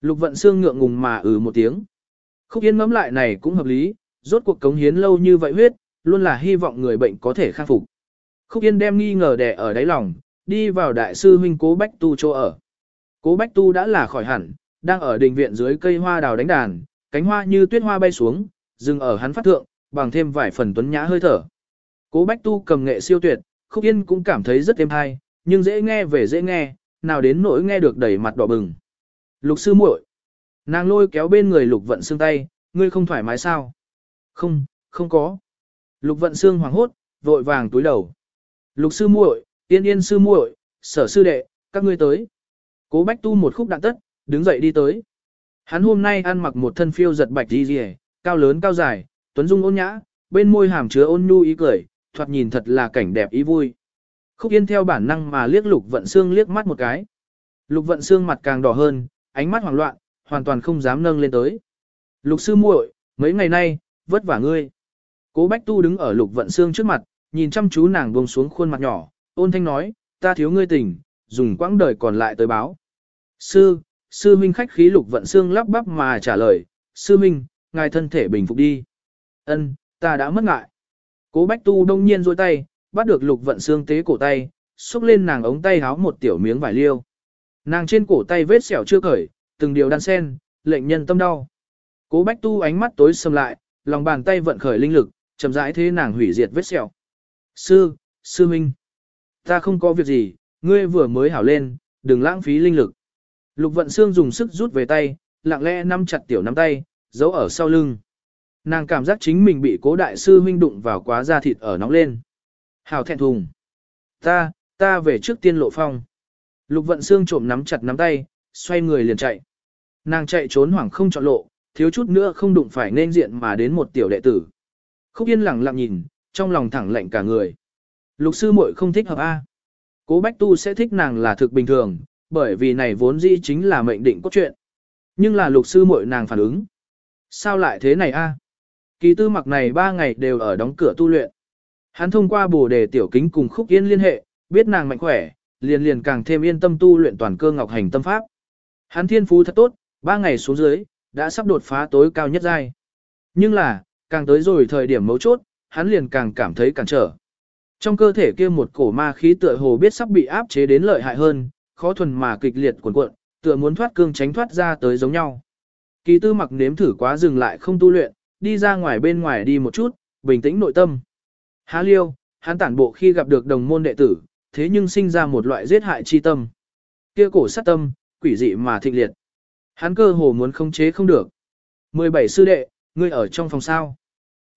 Speaker 1: Lục vận xương ngượng ngùng mà ừ một tiếng. Khúc yên ngẫm lại này cũng hợp lý, rốt cuộc cống hiến lâu như vậy huyết, luôn là hy vọng người bệnh có thể khắc phục. Khúc yên đem nghi ngờ đè ở đáy lòng, đi vào đại sư huynh cố Bách Tu chỗ ở. Cố Bách Tu đã là khỏi hẳn, đang ở đình viện dưới cây hoa đào đánh đàn, cánh hoa như tuyết hoa bay xuống, dừng ở hắn phát thượng, bằng thêm vài phần tuấn nhã hơi thở. Cố Bách Tu cầm nghệ siêu tuyệt, Khúc Yên cũng cảm thấy rất êm hay, nhưng dễ nghe về dễ nghe, nào đến nỗi nghe được đẩy mặt đỏ bừng. Lục sư muội, nàng lôi kéo bên người Lục Vận Xương tay, ngươi không thoải mái sao? Không, không có. Lục Vận Xương hoảng hốt, vội vàng túi đầu. Lục sư muội, Tiên Yên sư muội, Sở sư đệ, các ngươi tới. Cố Bách Tu một khúc đạn tất, đứng dậy đi tới. Hắn hôm nay ăn mặc một thân phiêu giật bạch đi rìa, cao lớn cao dài, tuấn dung ôn nhã, bên môi hàm chứa ôn nhu ý cười, thoạt nhìn thật là cảnh đẹp ý vui. Khúc Yên theo bản năng mà liếc Lục Vận Xương liếc mắt một cái. Lục Vận Xương mặt càng đỏ hơn, ánh mắt hoảng loạn, hoàn toàn không dám nâng lên tới. Lục sư muội, mấy ngày nay, vất vả ngươi. Cố Bách Tu đứng ở Lục Vận Xương trước mặt, nhìn chăm chú nàng buông xuống khuôn mặt nhỏ, ôn thanh nói, ta thiếu ngươi tình, dùng quãng đời còn lại tới báo. Sư, sư minh khách khí Lục Vận Xương lắp bắp mà trả lời, sư minh, ngài thân thể bình phục đi. Ân, ta đã mất ngại. Cố Bách Tu đông nhiên rôi tay, bắt được Lục Vận Xương tế cổ tay, xúc lên nàng ống tay háo một tiểu miếng vải liêu. Nàng trên cổ tay vết sẹo chưa cởi, từng điều đan sen, lệnh nhân tâm đau. Cố Bách Tu ánh mắt tối sầm lại, lòng bàn tay vận khởi linh lực, chậm rãi thế nàng hủy diệt vết sẹo. Sư, sư minh, ta không có việc gì, ngươi vừa mới hảo lên, đừng lãng phí linh lực. Lục Vận Xương dùng sức rút về tay, lặng lẽ nắm chặt tiểu nắm tay, giấu ở sau lưng. Nàng cảm giác chính mình bị cố đại sư huynh đụng vào quá da thịt ở nóng lên. Hào thẹn thùng. Ta, ta về trước tiên lộ phong. Lục vận xương trộm nắm chặt nắm tay, xoay người liền chạy. Nàng chạy trốn hoảng không chọn lộ, thiếu chút nữa không đụng phải nên diện mà đến một tiểu đệ tử. Khúc yên lặng lặng nhìn, trong lòng thẳng lạnh cả người. Lục sư muội không thích hợp A. Cố Bách Tu sẽ thích nàng là thực bình thường, bởi vì này vốn dĩ chính là mệnh định cốt truyện. Nhưng là lục sư muội nàng phản ứng. Sao lại thế này a? Kỳ tư mặc này ba ngày đều ở đóng cửa tu luyện. Hắn thông qua bồ đề tiểu kính cùng khúc yên liên hệ, biết nàng mạnh khỏe, liền liền càng thêm yên tâm tu luyện toàn cơ ngọc hành tâm pháp. Hắn thiên phú thật tốt, ba ngày xuống dưới, đã sắp đột phá tối cao nhất giai. Nhưng là, càng tới rồi thời điểm mấu chốt, hắn liền càng cảm thấy cản trở. Trong cơ thể kia một cổ ma khí tựa hồ biết sắp bị áp chế đến lợi hại hơn, khó thuần mà kịch liệt cuộn cuộn, tựa muốn thoát cương tránh thoát ra tới giống nhau. Kỳ tư mặc nếm thử quá dừng lại không tu luyện, đi ra ngoài bên ngoài đi một chút, bình tĩnh nội tâm. Há liêu, hắn tản bộ khi gặp được đồng môn đệ tử, thế nhưng sinh ra một loại giết hại chi tâm. Kia cổ sát tâm, quỷ dị mà thịnh liệt. Hắn cơ hồ muốn không chế không được. 17 sư đệ, ngươi ở trong phòng sao?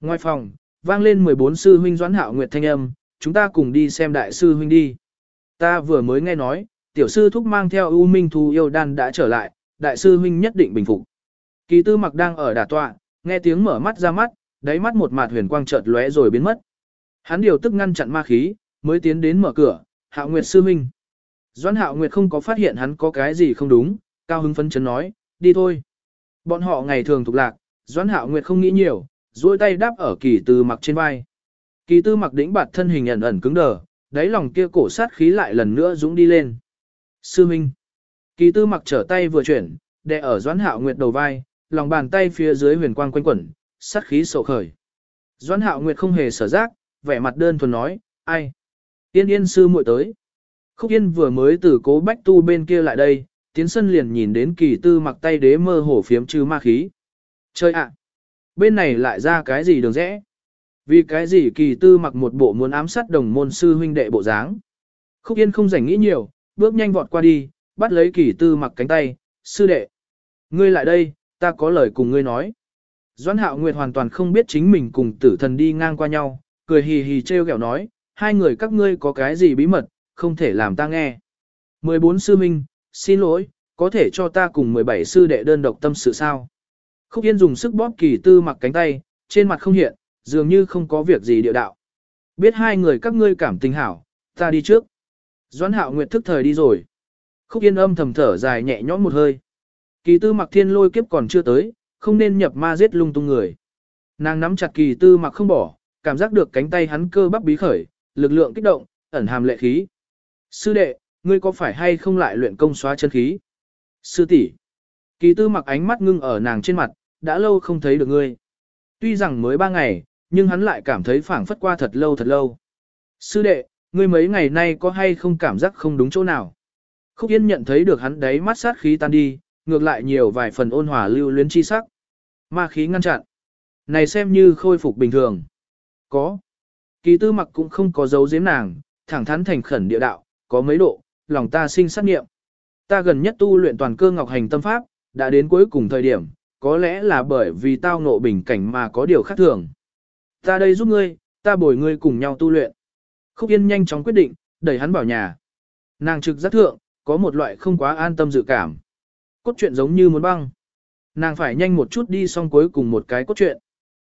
Speaker 1: Ngoài phòng, vang lên 14 sư huynh doãn hạo nguyệt thanh âm, chúng ta cùng đi xem đại sư huynh đi. Ta vừa mới nghe nói, tiểu sư thúc mang theo u minh thú yêu đan đã trở lại, đại sư huynh nhất định bình phục. Kỳ tư mặc đang ở đà tọa, nghe tiếng mở mắt ra mắt, đáy mắt một mạt huyền quang chợt lóe rồi biến mất. Hắn điều tức ngăn chặn ma khí, mới tiến đến mở cửa, Hạo Nguyệt sư minh. Doãn Hạo Nguyệt không có phát hiện hắn có cái gì không đúng, cao hứng phấn chấn nói, đi thôi. Bọn họ ngày thường thuộc lạc, Doãn Hạo Nguyệt không nghĩ nhiều, duỗi tay đáp ở kỳ tư mặc trên vai. Kỳ tư mặc đĩnh bạt thân hình ẩn ẩn cứng đờ, đáy lòng kia cổ sát khí lại lần nữa dũng đi lên. Sư Minh. Kỳ tư mặc trở tay vừa chuyển, đè ở Doãn Hạo Nguyệt đầu vai, lòng bàn tay phía dưới huyền quang quanh quẩn, sát khí sổ khởi. Doãn Hạo Nguyệt không hề sở giác, vẻ mặt đơn thuần nói, ai? Tiên yên sư muội tới. Khúc Yên vừa mới từ cố bách tu bên kia lại đây, tiến sân liền nhìn đến kỳ tư mặc tay đế mơ hổ phiếm trừ ma khí. Chơi ạ! bên này lại ra cái gì đường rẽ? Vì cái gì kỳ tư mặc một bộ muốn ám sát đồng môn sư huynh đệ bộ dáng? Khúc Yên không rảnh nghĩ nhiều, bước nhanh vọt qua đi, bắt lấy kỳ tư mặc cánh tay, sư đệ. Ngươi lại đây, ta có lời cùng ngươi nói. Doãn hạo nguyệt hoàn toàn không biết chính mình cùng tử thần đi ngang qua nhau, cười hì hì treo kẹo nói, hai người các ngươi có cái gì bí mật, không thể làm ta nghe. 14 sư minh, xin lỗi, có thể cho ta cùng 17 sư đệ đơn độc tâm sự sao. Khúc Yên dùng sức bóp kỳ tư mặc cánh tay, trên mặt không hiện, dường như không có việc gì địa đạo. Biết hai người các ngươi cảm tình hảo, ta đi trước. Doãn hạo nguyệt thức thời đi rồi. Khúc Yên âm thầm thở dài nhẹ nhõm một hơi. Kỳ tư mặc thiên lôi kiếp còn chưa tới, không nên nhập ma giết lung tung người. Nàng nắm chặt kỳ tư mặc không bỏ, cảm giác được cánh tay hắn cơ bắp bí khởi, lực lượng kích động, ẩn hàm lệ khí. Sư đệ, ngươi có phải hay không lại luyện công xóa chân khí? Sư tỷ, Kỳ tư mặc ánh mắt ngưng ở nàng trên mặt, đã lâu không thấy được ngươi. Tuy rằng mới ba ngày, nhưng hắn lại cảm thấy phảng phất qua thật lâu thật lâu. Sư đệ, ngươi mấy ngày nay có hay không cảm giác không đúng chỗ nào? Khúc Yên nhận thấy được hắn đấy mắt sát khí tan đi, ngược lại nhiều vài phần ôn hòa lưu luyến chi sắc. Ma khí ngăn chặn. Này xem như khôi phục bình thường. Có. Kỳ tư mặc cũng không có dấu giếm nàng, thẳng thắn thành khẩn địa đạo, có mấy độ, lòng ta sinh sát nghiệm. Ta gần nhất tu luyện toàn cơ ngọc hành tâm pháp, đã đến cuối cùng thời điểm, có lẽ là bởi vì tao ngộ bình cảnh mà có điều khác thường. Ta đây giúp ngươi, ta bồi ngươi cùng nhau tu luyện. Khúc Yên nhanh chóng quyết định, đẩy hắn vào nhà. Nàng trực giác thượng, có một loại không quá an tâm dự cảm. Cốt truyện giống như muốn băng. Nàng phải nhanh một chút đi xong cuối cùng một cái cốt truyện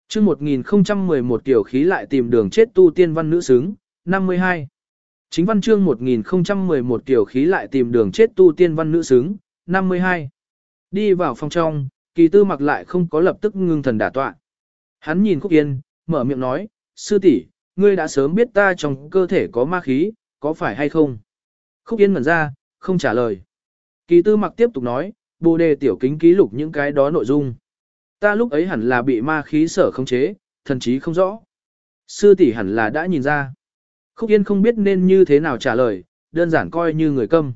Speaker 1: chương 1011 tiểu khí lại tìm đường chết tu tiên văn nữ xứng, 52. Chính văn chương 1011 tiểu khí lại tìm đường chết tu tiên văn nữ xứng, 52. Đi vào phòng trong, kỳ tư mặc lại không có lập tức ngưng thần đả tọa. Hắn nhìn Khúc Yên, mở miệng nói, sư tỷ ngươi đã sớm biết ta trong cơ thể có ma khí, có phải hay không? Khúc Yên mở ra, không trả lời. Kỳ tư mặc tiếp tục nói, bồ đề tiểu kính ký lục những cái đó nội dung. Ta lúc ấy hẳn là bị ma khí sở khống chế, thần chí không rõ. Sư tỷ hẳn là đã nhìn ra. Khúc Yên không biết nên như thế nào trả lời, đơn giản coi như người câm.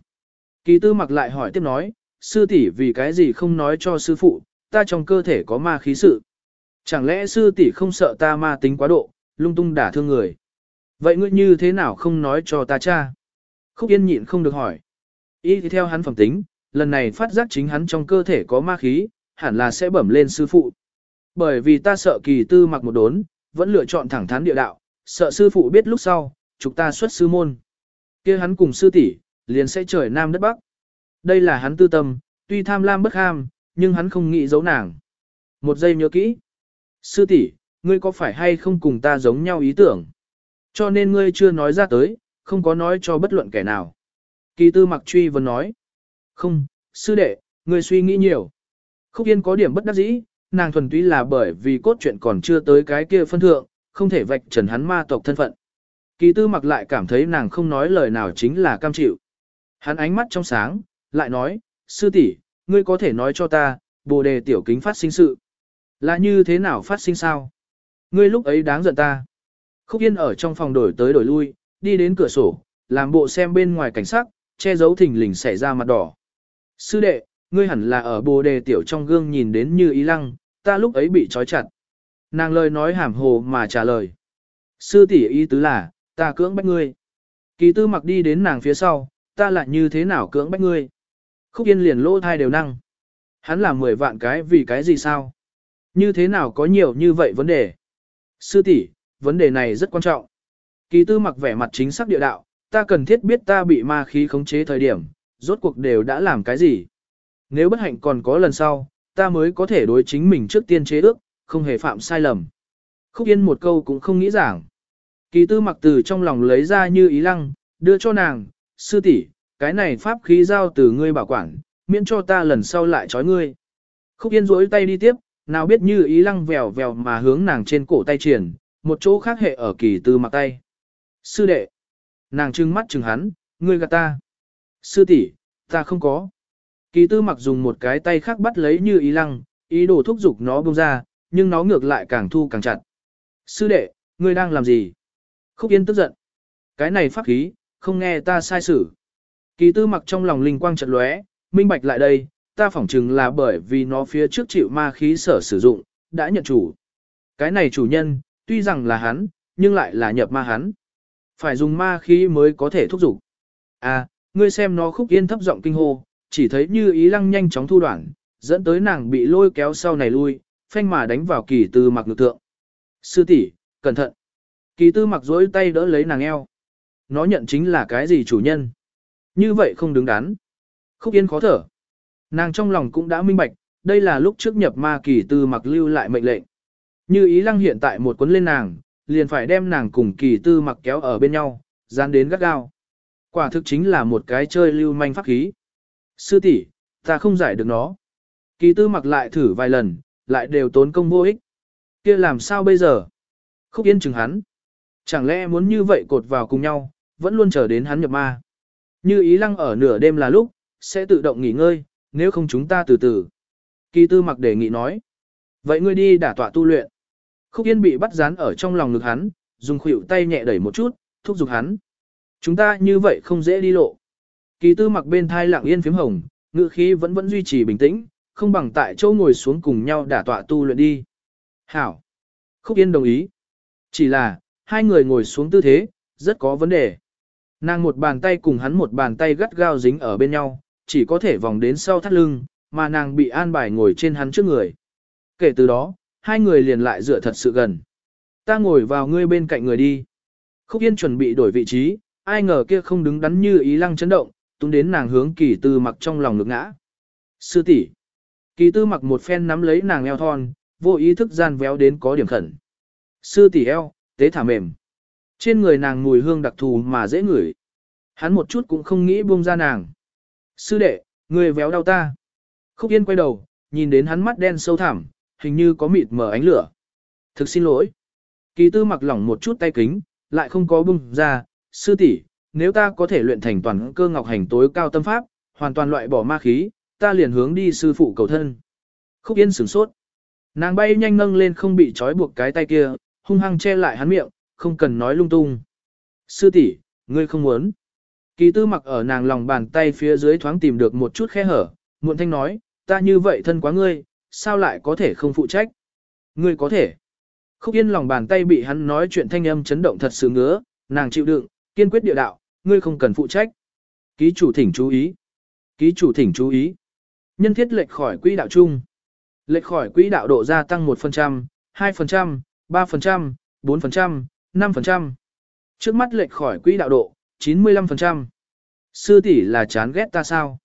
Speaker 1: Kỳ tư mặc lại hỏi tiếp nói, sư tỷ vì cái gì không nói cho sư phụ, ta trong cơ thể có ma khí sự. Chẳng lẽ sư tỷ không sợ ta ma tính quá độ, lung tung đả thương người. Vậy ngươi như thế nào không nói cho ta cha? Khúc Yên nhịn không được hỏi. Ý thì theo hắn phẩm tính, lần này phát giác chính hắn trong cơ thể có ma khí, hẳn là sẽ bẩm lên sư phụ. Bởi vì ta sợ kỳ tư mặc một đốn, vẫn lựa chọn thẳng thắn địa đạo, sợ sư phụ biết lúc sau, chúng ta xuất sư môn. kia hắn cùng sư tỷ liền sẽ trời nam đất bắc. Đây là hắn tư tâm, tuy tham lam bất ham, nhưng hắn không nghĩ giấu nàng. Một giây nhớ kỹ. Sư tỷ, ngươi có phải hay không cùng ta giống nhau ý tưởng? Cho nên ngươi chưa nói ra tới, không có nói cho bất luận kẻ nào. Kỳ tư mặc truy vấn nói. Không, sư đệ, ngươi suy nghĩ nhiều. Khúc Yên có điểm bất đắc dĩ, nàng thuần túy là bởi vì cốt truyện còn chưa tới cái kia phân thượng, không thể vạch trần hắn ma tộc thân phận. Kỳ tư mặc lại cảm thấy nàng không nói lời nào chính là cam chịu. Hắn ánh mắt trong sáng, lại nói, sư tỷ, ngươi có thể nói cho ta, bồ đề tiểu kính phát sinh sự. Là như thế nào phát sinh sao? Ngươi lúc ấy đáng giận ta. Khúc Yên ở trong phòng đổi tới đổi lui, đi đến cửa sổ, làm bộ xem bên ngoài cảnh sắc, che giấu thình lình xảy ra mặt đỏ. Sư đệ, ngươi hẳn là ở bồ đề tiểu trong gương nhìn đến như ý lăng, ta lúc ấy bị trói chặt. Nàng lời nói hàm hồ mà trả lời. Sư tỷ ý tứ là, ta cưỡng bách ngươi. Kỳ tư mặc đi đến nàng phía sau, ta lại như thế nào cưỡng bách ngươi. Khúc yên liền lỗ thai đều năng. Hắn làm 10 vạn cái vì cái gì sao? Như thế nào có nhiều như vậy vấn đề? Sư tỷ, vấn đề này rất quan trọng. Kỳ tư mặc vẻ mặt chính xác địa đạo, ta cần thiết biết ta bị ma khí khống chế thời điểm, rốt cuộc đều đã làm cái gì. Nếu bất hạnh còn có lần sau, ta mới có thể đối chính mình trước tiên chế ước, không hề phạm sai lầm. Khúc Yên một câu cũng không nghĩ giảng. Kỳ tư mặc từ trong lòng lấy ra như ý lăng, đưa cho nàng, sư tỷ cái này pháp khí giao từ ngươi bảo quản, miễn cho ta lần sau lại trói ngươi. Khúc Yên rỗi tay đi tiếp, nào biết như ý lăng vèo vèo mà hướng nàng trên cổ tay triển, một chỗ khác hệ ở kỳ tư mặc tay. Sư đệ. Nàng trưng mắt trừng hắn, ngươi gạt ta. Sư tỷ, ta không có. Kỳ tư mặc dùng một cái tay khác bắt lấy như ý lăng, ý đồ thúc giục nó bông ra, nhưng nó ngược lại càng thu càng chặt. Sư đệ, ngươi đang làm gì? Khúc Yên tức giận. Cái này pháp khí, không nghe ta sai xử. Kỳ tư mặc trong lòng linh quang chợt lóe, minh bạch lại đây, ta phỏng chừng là bởi vì nó phía trước chịu ma khí sở sử dụng, đã nhận chủ. Cái này chủ nhân, tuy rằng là hắn, nhưng lại là nhập ma hắn. Phải dùng ma khí mới có thể thúc giục. À, ngươi xem nó khúc yên thấp giọng kinh hô, chỉ thấy như ý lăng nhanh chóng thu đoạn, dẫn tới nàng bị lôi kéo sau này lui, phanh mà đánh vào kỳ tư mặc ngực tượng. Sư tỷ, cẩn thận. Kỳ tư mặc dối tay đỡ lấy nàng eo. Nó nhận chính là cái gì chủ nhân. Như vậy không đứng đắn. Khúc yên khó thở. Nàng trong lòng cũng đã minh bạch, đây là lúc trước nhập ma kỳ tư mặc lưu lại mệnh lệnh. Như ý lăng hiện tại một cuốn lên nàng, liền phải đem nàng cùng kỳ tư mặc kéo ở bên nhau, dán đến gắt gao. Quả thực chính là một cái chơi lưu manh pháp khí. Sư tỷ, ta không giải được nó. Kỳ tư mặc lại thử vài lần, lại đều tốn công vô ích. kia làm sao bây giờ? Khúc yên chừng hắn. Chẳng lẽ muốn như vậy cột vào cùng nhau, vẫn luôn chờ đến hắn nhập ma. Như ý lăng ở nửa đêm là lúc, sẽ tự động nghỉ ngơi, nếu không chúng ta từ từ. Kỳ tư mặc đề nghị nói. Vậy ngươi đi đả tọa tu luyện. Khúc yên bị bắt dán ở trong lòng ngực hắn, dùng khuỷu tay nhẹ đẩy một chút, thúc giục hắn. Chúng ta như vậy không dễ đi lộ. Kỳ tư mặc bên thai lặng yên phím hồng, ngữ khí vẫn vẫn duy trì bình tĩnh, không bằng tại chỗ ngồi xuống cùng nhau đả tọa tu luyện đi. Hảo. Khúc yên đồng ý. Chỉ là, hai người ngồi xuống tư thế, rất có vấn đề. Nàng một bàn tay cùng hắn một bàn tay gắt gao dính ở bên nhau, chỉ có thể vòng đến sau thắt lưng, mà nàng bị an bài ngồi trên hắn trước người. Kể từ đó, hai người liền lại dựa thật sự gần. Ta ngồi vào ngươi bên cạnh người đi. Khúc Yên chuẩn bị đổi vị trí, ai ngờ kia không đứng đắn như ý lăng chấn động, tung đến nàng hướng kỳ tư mặc trong lòng ngực ngã. Sư tỷ Kỳ tư mặc một phen nắm lấy nàng eo thon, vô ý thức gian véo đến có điểm khẩn. Sư tỷ eo, tế thả mềm. Trên người nàng mùi hương đặc thù mà dễ ngửi. Hắn một chút cũng không nghĩ buông ra nàng. Sư đệ, người véo đau ta. Khúc Yên quay đầu, nhìn đến hắn mắt đen sâu thẳm, hình như có mịt mở ánh lửa. Thực xin lỗi. Kỳ tư mặc lỏng một chút tay kính, lại không có bung ra. Sư tỷ nếu ta có thể luyện thành toàn cơ ngọc hành tối cao tâm pháp, hoàn toàn loại bỏ ma khí, ta liền hướng đi sư phụ cầu thân. Khúc Yên sửng sốt. Nàng bay nhanh nâng lên không bị trói buộc cái tay kia, hung hăng che lại hắn miệng, không cần nói lung tung. Sư tỷ, ngươi không muốn. Kỳ tư mặc ở nàng lòng bàn tay phía dưới thoáng tìm được một chút khe hở, muộn thanh nói, ta như vậy thân quá ngươi, sao lại có thể không phụ trách? Ngươi có thể. Khúc yên lòng bàn tay bị hắn nói chuyện thanh âm chấn động thật sự ngứa, nàng chịu đựng, kiên quyết địa đạo, ngươi không cần phụ trách. Ký chủ thỉnh chú ý. Ký chủ thỉnh chú ý. Nhân thiết lệch khỏi quỹ đạo chung. Lệch khỏi quỹ đạo độ gia tăng 1%, 2%, 3%, 4%, 5%. Trước mắt lệch khỏi quỹ đạo độ, 95%. Sư tỷ là chán ghét ta sao?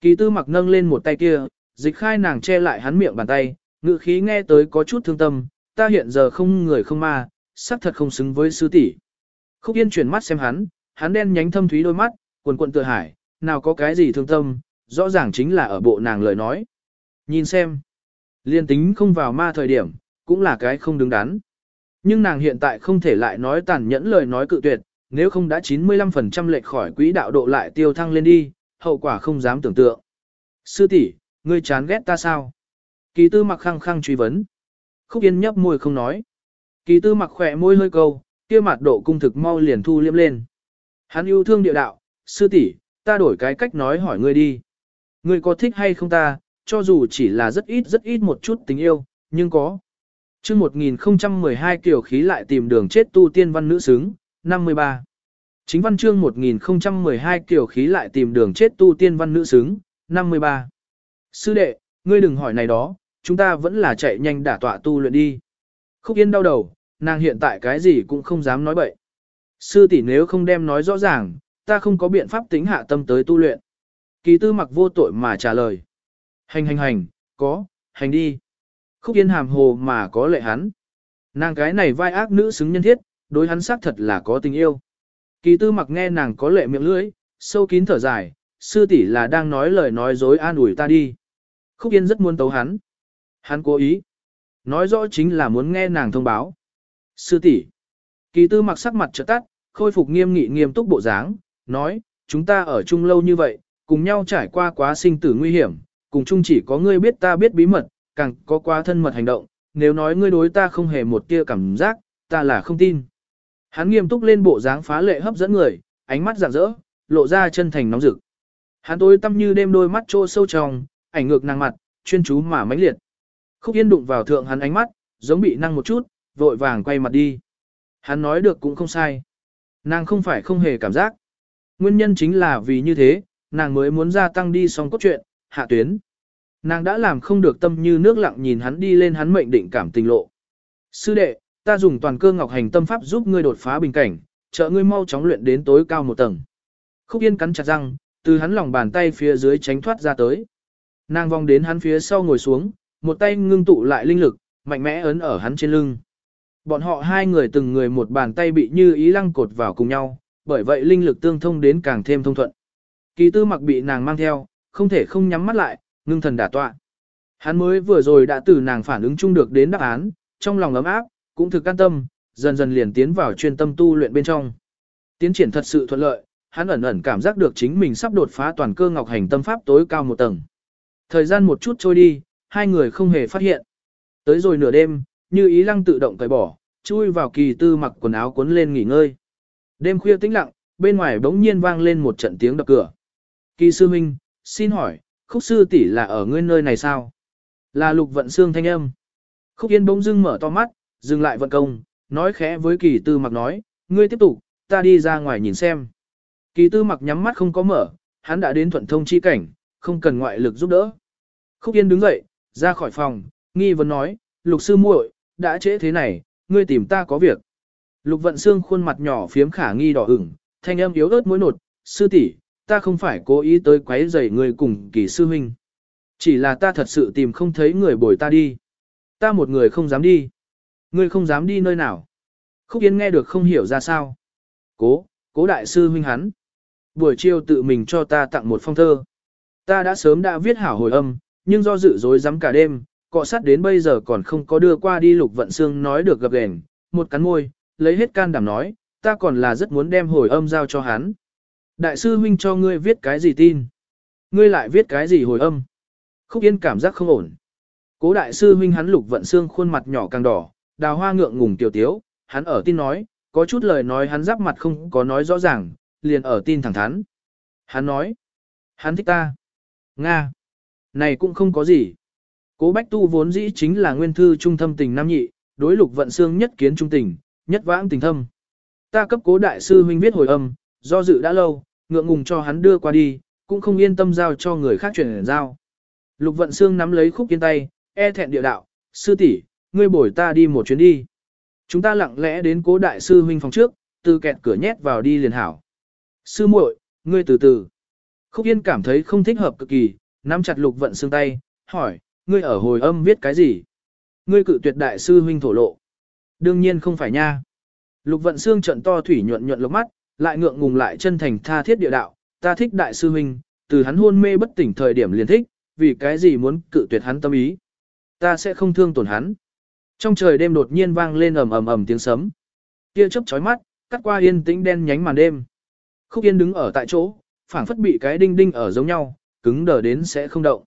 Speaker 1: Kỳ tư mặc nâng lên một tay kia, dịch khai nàng che lại hắn miệng bàn tay, ngự khí nghe tới có chút thương tâm, ta hiện giờ không người không ma, sắc thật không xứng với sư tỷ. Khúc Yên chuyển mắt xem hắn, hắn đen nhánh thâm thúy đôi mắt, quần quần tựa hải, nào có cái gì thương tâm, rõ ràng chính là ở bộ nàng lời nói. Nhìn xem, liên tính không vào ma thời điểm, cũng là cái không đứng đắn. Nhưng nàng hiện tại không thể lại nói tàn nhẫn lời nói cự tuyệt, nếu không đã 95% lệch khỏi quỹ đạo độ lại tiêu thăng lên đi, hậu quả không dám tưởng tượng. Sư tỷ, ngươi chán ghét ta sao? Kỳ tư mặc khăng khăng truy vấn. Khúc yên nhấp môi không nói. Kỳ tư mặc khỏe môi hơi câu, kia mặt độ cung thực mau liền thu liếm lên. Hắn yêu thương địa đạo, sư tỷ, ta đổi cái cách nói hỏi ngươi đi. Ngươi có thích hay không ta, cho dù chỉ là rất ít rất ít một chút tình yêu, nhưng có. chương 1012 kiểu khí lại tìm đường chết tu tiên văn nữ xứng, 53. Chính văn chương 1012 kiểu khí lại tìm đường chết tu tiên văn nữ xứng, 53. Sư đệ, ngươi đừng hỏi này đó, chúng ta vẫn là chạy nhanh đả tọa tu luyện đi. Khúc Yên đau đầu, nàng hiện tại cái gì cũng không dám nói bậy. Sư tỷ nếu không đem nói rõ ràng, ta không có biện pháp tính hạ tâm tới tu luyện. Kỳ tư mặc vô tội mà trả lời. Hành hành hành, có, hành đi. Khúc Yên hàm hồ mà có lệ hắn. Nàng cái này vai ác nữ xứng nhân thiết, đối hắn xác thật là có tình yêu. Kỳ tư mặc nghe nàng có lệ miệng lưỡi, sâu kín thở dài, sư tỷ là đang nói lời nói dối an ủi ta đi. Khúc Yên rất muốn tấu hắn. Hắn cố ý. Nói rõ chính là muốn nghe nàng thông báo. Sư tỷ Kỳ tư mặc sắc mặt trợ tắt, khôi phục nghiêm nghị nghiêm túc bộ dáng, nói, chúng ta ở chung lâu như vậy, cùng nhau trải qua quá sinh tử nguy hiểm, cùng chung chỉ có ngươi biết ta biết bí mật, càng có quá thân mật hành động, nếu nói ngươi đối ta không hề một tia cảm giác, ta là không tin. Hắn nghiêm túc lên bộ dáng phá lệ hấp dẫn người, ánh mắt rạng rỡ, lộ ra chân thành nóng rực. Hắn tối tâm như đêm đôi mắt trô sâu trong, ảnh ngược nàng mặt, chuyên chú mà mãnh liệt. Khúc Yên đụng vào thượng hắn ánh mắt, giống bị năng một chút, vội vàng quay mặt đi. Hắn nói được cũng không sai. Nàng không phải không hề cảm giác. Nguyên nhân chính là vì như thế, nàng mới muốn gia tăng đi xong cốt truyện, hạ tuyến. Nàng đã làm không được tâm như nước lặng nhìn hắn đi lên hắn mệnh định cảm tình lộ. Sư đệ, ta dùng toàn cơ ngọc hành tâm pháp giúp ngươi đột phá bình cảnh, trợ ngươi mau chóng luyện đến tối cao một tầng. Khúc Yên cắn chặt răng, từ hắn lòng bàn tay phía dưới tránh thoát ra tới. Nàng vòng đến hắn phía sau ngồi xuống, một tay ngưng tụ lại linh lực, mạnh mẽ ấn ở hắn trên lưng. Bọn họ hai người từng người một bàn tay bị như ý lăng cột vào cùng nhau, bởi vậy linh lực tương thông đến càng thêm thông thuận. Kỳ tư mặc bị nàng mang theo, không thể không nhắm mắt lại, ngưng thần đả tọa. Hắn mới vừa rồi đã từ nàng phản ứng chung được đến đáp án, trong lòng ấm áp, cũng thực can tâm, dần dần liền tiến vào chuyên tâm tu luyện bên trong. Tiến triển thật sự thuận lợi, hắn ẩn ẩn cảm giác được chính mình sắp đột phá toàn cơ ngọc hành tâm pháp tối cao một tầng. Thời gian một chút trôi đi, hai người không hề phát hiện. Tới rồi nửa đêm, như ý lăng tự động cởi bỏ, chui vào kỳ tư mặc quần áo cuốn lên nghỉ ngơi. Đêm khuya tĩnh lặng, bên ngoài bỗng nhiên vang lên một trận tiếng đập cửa. Kỳ sư huynh, xin hỏi, khúc sư tỷ là ở ngươi nơi này sao? Là lục vận xương thanh âm. Khúc yên bỗng dưng mở to mắt, dừng lại vận công, nói khẽ với kỳ tư mặc nói, ngươi tiếp tục, ta đi ra ngoài nhìn xem. Kỳ tư mặc nhắm mắt không có mở, hắn đã đến thuận thông chi cảnh, không cần ngoại lực giúp đỡ. Khúc yên đứng dậy, ra khỏi phòng, nghi vấn nói, lục sư muội đã trễ thế này, ngươi tìm ta có việc. Lục vận xương khuôn mặt nhỏ phiếm khả nghi đỏ ửng, thanh âm yếu ớt mối nột, sư tỷ, ta không phải cố ý tới quấy rầy người cùng kỳ sư huynh. Chỉ là ta thật sự tìm không thấy người bồi ta đi. Ta một người không dám đi. Ngươi không dám đi nơi nào. Khúc Yến nghe được không hiểu ra sao. Cố, cố đại sư huynh hắn. Buổi chiều tự mình cho ta tặng một phong thơ. Ta đã sớm đã viết hảo hồi âm, nhưng do dự dối rắm cả đêm, cọ sát đến bây giờ còn không có đưa qua đi lục vận xương nói được gặp gền, một cắn môi, lấy hết can đảm nói, ta còn là rất muốn đem hồi âm giao cho hắn. Đại sư huynh cho ngươi viết cái gì tin? Ngươi lại viết cái gì hồi âm? Khúc Yên cảm giác không ổn. Cố đại sư huynh hắn lục vận xương khuôn mặt nhỏ càng đỏ, đào hoa ngượng ngùng tiểu tiếu, hắn ở tin nói, có chút lời nói hắn giáp mặt không có nói rõ ràng, liền ở tin thẳng thắn. Hắn nói, hắn thích ta. Nga. Này cũng không có gì. Cố Bách Tu vốn dĩ chính là nguyên thư trung thâm tình nam nhị, đối lục vận xương nhất kiến trung tình, nhất vãng tình thâm. Ta cấp cố đại sư huynh viết hồi âm, do dự đã lâu, ngượng ngùng cho hắn đưa qua đi, cũng không yên tâm giao cho người khác chuyển giao. Lục vận xương nắm lấy khúc yên tay, e thẹn địa đạo, sư tỷ ngươi bổi ta đi một chuyến đi. Chúng ta lặng lẽ đến cố đại sư huynh phòng trước, từ kẹt cửa nhét vào đi liền hảo. Sư muội, ngươi từ từ. Khúc Yên cảm thấy không thích hợp cực kỳ, nắm chặt lục vận xương tay, hỏi, ngươi ở hồi âm viết cái gì? Ngươi cự tuyệt đại sư huynh thổ lộ. Đương nhiên không phải nha. Lục vận xương trận to thủy nhuận nhuận lốc mắt, lại ngượng ngùng lại chân thành tha thiết địa đạo, ta thích đại sư huynh, từ hắn hôn mê bất tỉnh thời điểm liền thích, vì cái gì muốn cự tuyệt hắn tâm ý. Ta sẽ không thương tổn hắn. Trong trời đêm đột nhiên vang lên ầm ầm ầm tiếng sấm. kia chớp chói mắt, cắt qua yên tĩnh đen nhánh màn đêm. Khúc Yên đứng ở tại chỗ, phảng phất bị cái đinh đinh ở giống nhau, cứng đờ đến sẽ không động.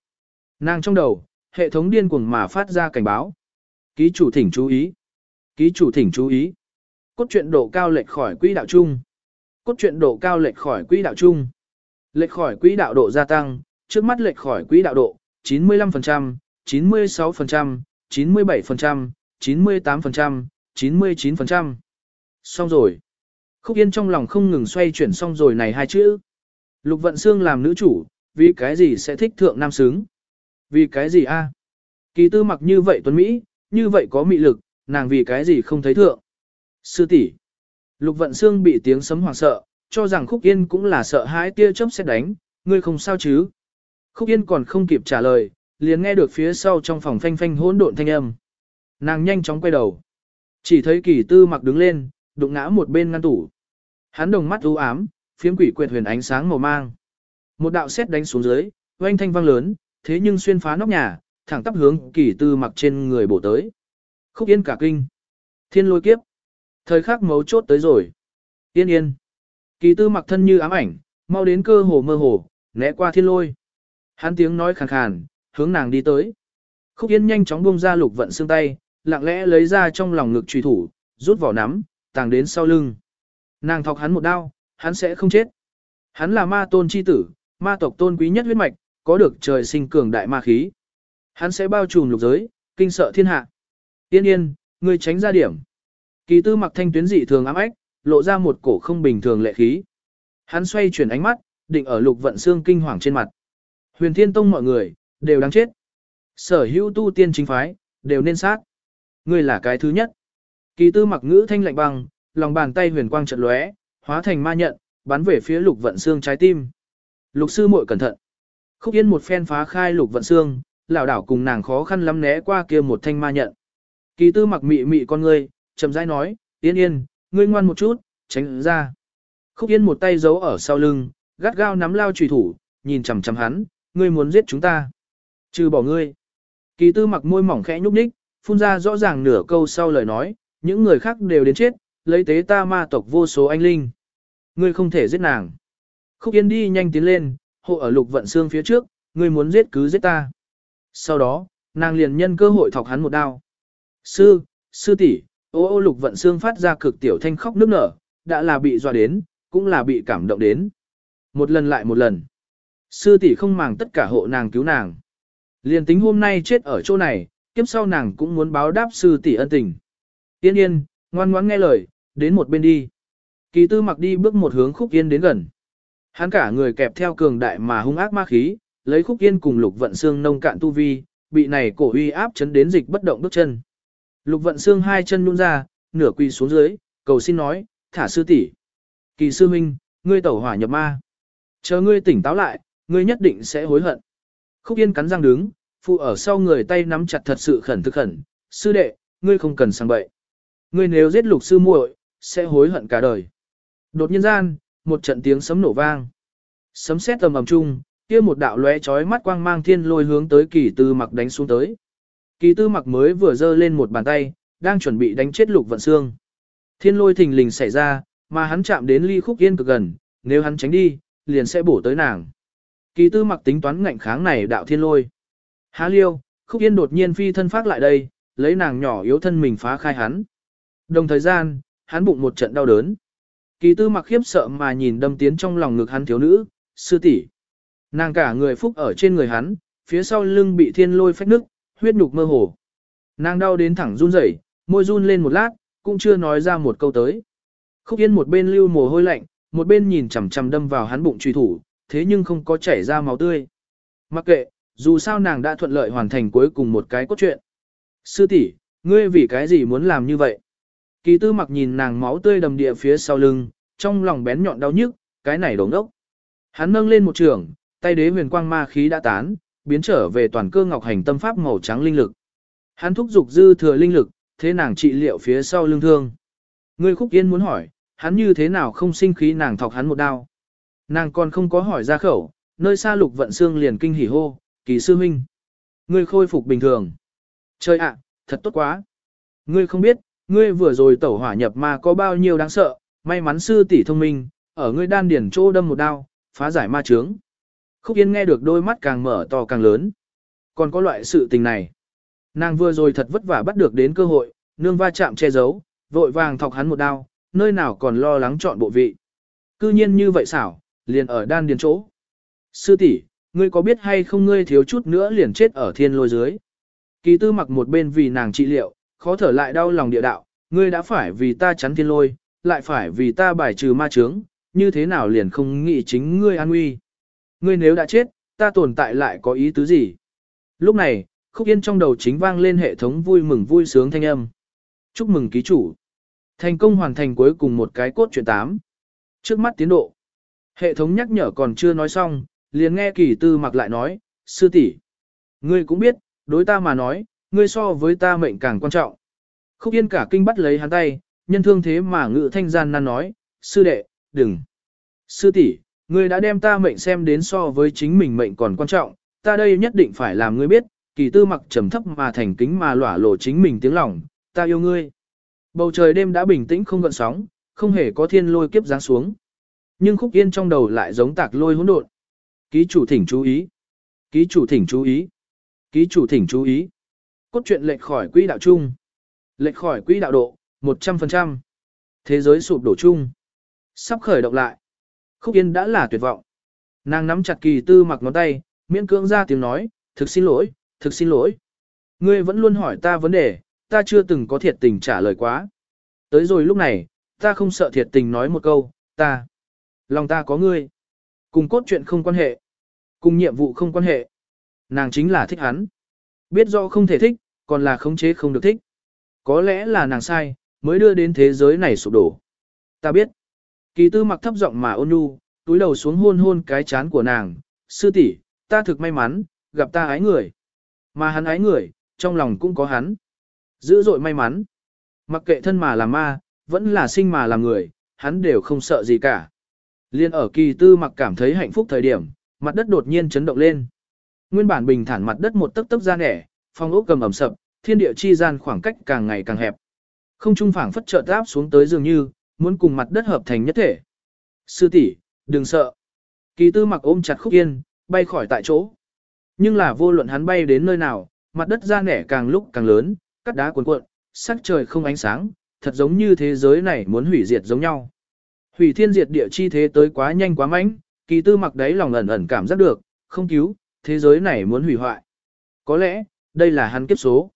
Speaker 1: Nàng trong đầu, hệ thống điên cuồng mà phát ra cảnh báo. Ký chủ thỉnh chú ý. Ký chủ thỉnh chú ý. Cốt truyện độ cao lệch khỏi quỹ đạo chung. Cốt truyện độ cao lệch khỏi quỹ đạo chung. Lệch khỏi quỹ đạo độ gia tăng, trước mắt lệch khỏi quỹ đạo độ 95%, 96%, 97%, 98%, 99%. Xong rồi. Khúc Yên trong lòng không ngừng xoay chuyển xong rồi này hai chữ. Lục Vận Xương làm nữ chủ, vì cái gì sẽ thích thượng nam xứng? Vì cái gì a? Kỳ tư mặc như vậy tuấn Mỹ, như vậy có mị lực, nàng vì cái gì không thấy thượng? Sư tỷ Lục Vận Xương bị tiếng sấm hoảng sợ, cho rằng Khúc Yên cũng là sợ hãi tia chớp sẽ đánh, ngươi không sao chứ? Khúc Yên còn không kịp trả lời, liền nghe được phía sau trong phòng phanh phanh hỗn độn thanh âm. Nàng nhanh chóng quay đầu. Chỉ thấy kỳ tư mặc đứng lên, đụng ngã một bên ngăn tủ. Hắn đồng mắt u ám, phiếm quỷ quyệt huyền ánh sáng màu mang. Một đạo sét đánh xuống dưới, oanh thanh vang lớn, thế nhưng xuyên phá nóc nhà, thẳng tắp hướng kỳ tư mặc trên người bổ tới. Khúc yên cả kinh. Thiên lôi kiếp. Thời khắc mấu chốt tới rồi. Yên yên. Kỳ tư mặc thân như ám ảnh, mau đến cơ hồ mơ hồ, né qua thiên lôi. Hắn tiếng nói khàn khàn, hướng nàng đi tới. Khúc yên nhanh chóng buông ra lục vận xương tay, lặng lẽ lấy ra trong lòng ngực truy thủ, rút vỏ nắm, tàng đến sau lưng. Nàng thọc hắn một đao, hắn sẽ không chết. Hắn là ma tôn chi tử, ma tộc tôn quý nhất huyết mạch, có được trời sinh cường đại ma khí. Hắn sẽ bao trùm lục giới, kinh sợ thiên hạ. Tiên yên, ngươi tránh ra điểm. Kỳ tư mặc thanh tuyến dị thường ám ách, lộ ra một cổ không bình thường lệ khí. Hắn xoay chuyển ánh mắt, định ở lục vận xương kinh hoàng trên mặt. Huyền thiên tông mọi người, đều đáng chết. Sở hữu tu tiên chính phái, đều nên sát. Ngươi là cái thứ nhất. Kỳ tư mặc ngữ thanh lạnh băng, lòng bàn tay huyền quang trận lóe, hóa thành ma nhận, bắn về phía lục vận xương trái tim. Lục sư muội cẩn thận. Khúc Yên một phen phá khai lục vận xương, lão đảo cùng nàng khó khăn lắm né qua kia một thanh ma nhận. Kỳ tư mặc mị mị con ngươi, chậm rãi nói, yên yên, ngươi ngoan một chút, tránh ra. Khúc Yên một tay giấu ở sau lưng, gắt gao nắm lao trùy thủ, nhìn chằm chằm hắn, ngươi muốn giết chúng ta. Trừ bỏ ngươi. Kỳ tư mặc môi mỏng khẽ nhúc nhích, phun ra rõ ràng nửa câu sau lời nói, những người khác đều đến chết, lấy tế ta ma tộc vô số anh linh. Ngươi không thể giết nàng. Khúc Yên đi nhanh tiến lên, hộ ở lục vận xương phía trước, ngươi muốn giết cứ giết ta. Sau đó, nàng liền nhân cơ hội thọc hắn một đao. Sư, sư tỷ, ô ô lục vận xương phát ra cực tiểu thanh khóc nức nở, đã là bị dọa đến, cũng là bị cảm động đến. Một lần lại một lần. Sư tỷ không màng tất cả hộ nàng cứu nàng. Liền tính hôm nay chết ở chỗ này, kiếp sau nàng cũng muốn báo đáp sư tỷ ân tình. Yên yên, ngoan ngoãn nghe lời, đến một bên đi. Kỳ tư mặc đi bước một hướng khúc yên đến gần. Hắn cả người kẹp theo cường đại mà hung ác ma khí, lấy khúc yên cùng lục vận xương nông cạn tu vi, bị này cổ uy áp chấn đến dịch bất động bước chân. Lục vận xương hai chân nhún ra, nửa quỳ xuống dưới, cầu xin nói, thả sư tỷ Kỳ sư minh, ngươi tẩu hỏa nhập ma. Chờ ngươi tỉnh táo lại, ngươi nhất định sẽ hối hận. Khúc yên cắn răng đứng, phụ ở sau người tay nắm chặt thật sự khẩn thực khẩn, sư đệ, ngươi không cần sang bậy. Ngươi nếu giết lục sư muội, sẽ hối hận cả đời. Đột nhiên gian, một trận tiếng sấm nổ vang. Sấm sét tầm ầm chung, kia một đạo lóe chói mắt quang mang thiên lôi hướng tới kỳ tư mặc đánh xuống tới. Kỳ tư mặc mới vừa giơ lên một bàn tay, đang chuẩn bị đánh chết lục vận xương. Thiên lôi thình lình xảy ra, mà hắn chạm đến ly khúc yên cực gần, nếu hắn tránh đi, liền sẽ bổ tới nàng. Kỳ tư mặc tính toán ngạnh kháng này đạo thiên lôi. Há liêu, khúc yên đột nhiên phi thân phát lại đây, lấy nàng nhỏ yếu thân mình phá khai hắn. Đồng thời gian, hắn bụng một trận đau đớn. Kỳ tư mặc khiếp sợ mà nhìn đâm tiến trong lòng ngực hắn thiếu nữ, sư tỷ Nàng cả người phúc ở trên người hắn, phía sau lưng bị thiên lôi phách nức, huyết nhục mơ hồ. Nàng đau đến thẳng run rẩy, môi run lên một lát, cũng chưa nói ra một câu tới. Khúc Yên một bên lưu mồ hôi lạnh, một bên nhìn chằm chằm đâm vào hắn bụng truy thủ, thế nhưng không có chảy ra máu tươi. Mặc kệ, dù sao nàng đã thuận lợi hoàn thành cuối cùng một cái cốt truyện. Sư tỷ, ngươi vì cái gì muốn làm như vậy? Kỳ tư mặc nhìn nàng máu tươi đầm địa phía sau lưng, trong lòng bén nhọn đau nhức, cái này đống đốc. Hắn nâng lên một trường, tay đế huyền quang ma khí đã tán, biến trở về toàn cơ ngọc hành tâm pháp màu trắng linh lực. Hắn thúc giục dư thừa linh lực, thế nàng trị liệu phía sau lưng thương. Ngươi khúc yên muốn hỏi, hắn như thế nào không sinh khí nàng thọc hắn một đao. Nàng còn không có hỏi ra khẩu, nơi xa lục vận xương liền kinh hỉ hô, kỳ sư huynh. Ngươi khôi phục bình thường. Trời ạ, thật tốt quá. Ngươi không biết, ngươi vừa rồi tẩu hỏa nhập ma có bao nhiêu đáng sợ, may mắn sư tỷ thông minh, ở ngươi đan điển chỗ đâm một đao, phá giải ma trướng. Khúc Yên nghe được đôi mắt càng mở to càng lớn. Còn có loại sự tình này. Nàng vừa rồi thật vất vả bắt được đến cơ hội, nương va chạm che giấu, vội vàng thọc hắn một đao, nơi nào còn lo lắng chọn bộ vị. Cư nhiên như vậy xảo, liền ở đan điền chỗ. Sư tỷ, ngươi có biết hay không ngươi thiếu chút nữa liền chết ở thiên lôi dưới. Kỳ tư mặc một bên vì nàng trị liệu, khó thở lại đau lòng địa đạo, ngươi đã phải vì ta chắn thiên lôi, lại phải vì ta bài trừ ma chướng, như thế nào liền không nghĩ chính ngươi an nguy. Ngươi nếu đã chết, ta tồn tại lại có ý tứ gì? Lúc này, khúc yên trong đầu chính vang lên hệ thống vui mừng vui sướng thanh âm. Chúc mừng ký chủ. Thành công hoàn thành cuối cùng một cái cốt truyện 8. Trước mắt tiến độ. Hệ thống nhắc nhở còn chưa nói xong, liền nghe kỳ tư mặc lại nói, sư tỷ Ngươi cũng biết, đối ta mà nói, ngươi so với ta mệnh càng quan trọng. Khúc yên cả kinh bắt lấy hắn tay, nhân thương thế mà ngự thanh gian nan nói, sư đệ, đừng. Sư tỷ ngươi đã đem ta mệnh xem đến so với chính mình mệnh còn quan trọng, ta đây nhất định phải làm ngươi biết, kỳ tư mặc trầm thấp mà thành kính mà lỏa lộ chính mình tiếng lòng, ta yêu ngươi. Bầu trời đêm đã bình tĩnh không gợn sóng, không hề có thiên lôi kiếp giáng xuống. Nhưng khúc yên trong đầu lại giống tạc lôi hỗn độn. Ký chủ thỉnh chú ý. Ký chủ thỉnh chú ý. Ký chủ thỉnh chú ý. Cốt truyện lệch khỏi quỹ đạo chung. Lệch khỏi quỹ đạo độ, 100%. Thế giới sụp đổ chung. Sắp khởi động lại. Khúc Yên đã là tuyệt vọng. Nàng nắm chặt kỳ tư mặc ngón tay, miễn cưỡng ra tiếng nói, thực xin lỗi, thực xin lỗi. Ngươi vẫn luôn hỏi ta vấn đề, ta chưa từng có thiệt tình trả lời quá. Tới rồi lúc này, ta không sợ thiệt tình nói một câu, ta. Lòng ta có ngươi. Cùng cốt truyện không quan hệ. Cùng nhiệm vụ không quan hệ. Nàng chính là thích hắn. Biết rõ không thể thích, còn là khống chế không được thích. Có lẽ là nàng sai, mới đưa đến thế giới này sụp đổ. Ta biết. Kỳ tư mặc thấp giọng mà ôn nhu, túi đầu xuống hôn hôn cái chán của nàng. Sư tỷ, ta thực may mắn, gặp ta ái người. Mà hắn ái người, trong lòng cũng có hắn. Dữ dội may mắn. Mặc kệ thân mà làm ma, vẫn là sinh mà làm người, hắn đều không sợ gì cả. Liên ở kỳ tư mặc cảm thấy hạnh phúc thời điểm, mặt đất đột nhiên chấn động lên. Nguyên bản bình thản mặt đất một tấc tấc ra nẻ, phong ốc cầm ẩm sập, thiên địa chi gian khoảng cách càng ngày càng hẹp. Không trung phảng phất chợt áp xuống tới dường như, muốn cùng mặt đất hợp thành nhất thể. Sư tỷ, đừng sợ. Kỳ tư mặc ôm chặt khúc yên, bay khỏi tại chỗ. Nhưng là vô luận hắn bay đến nơi nào, mặt đất ra nẻ càng lúc càng lớn, cắt đá cuồn cuộn, sắc trời không ánh sáng, thật giống như thế giới này muốn hủy diệt giống nhau. Hủy thiên diệt địa chi thế tới quá nhanh quá mạnh, kỳ tư mặc đấy lòng ẩn ẩn cảm giác được, không cứu, thế giới này muốn hủy hoại. Có lẽ, đây là hắn kiếp số.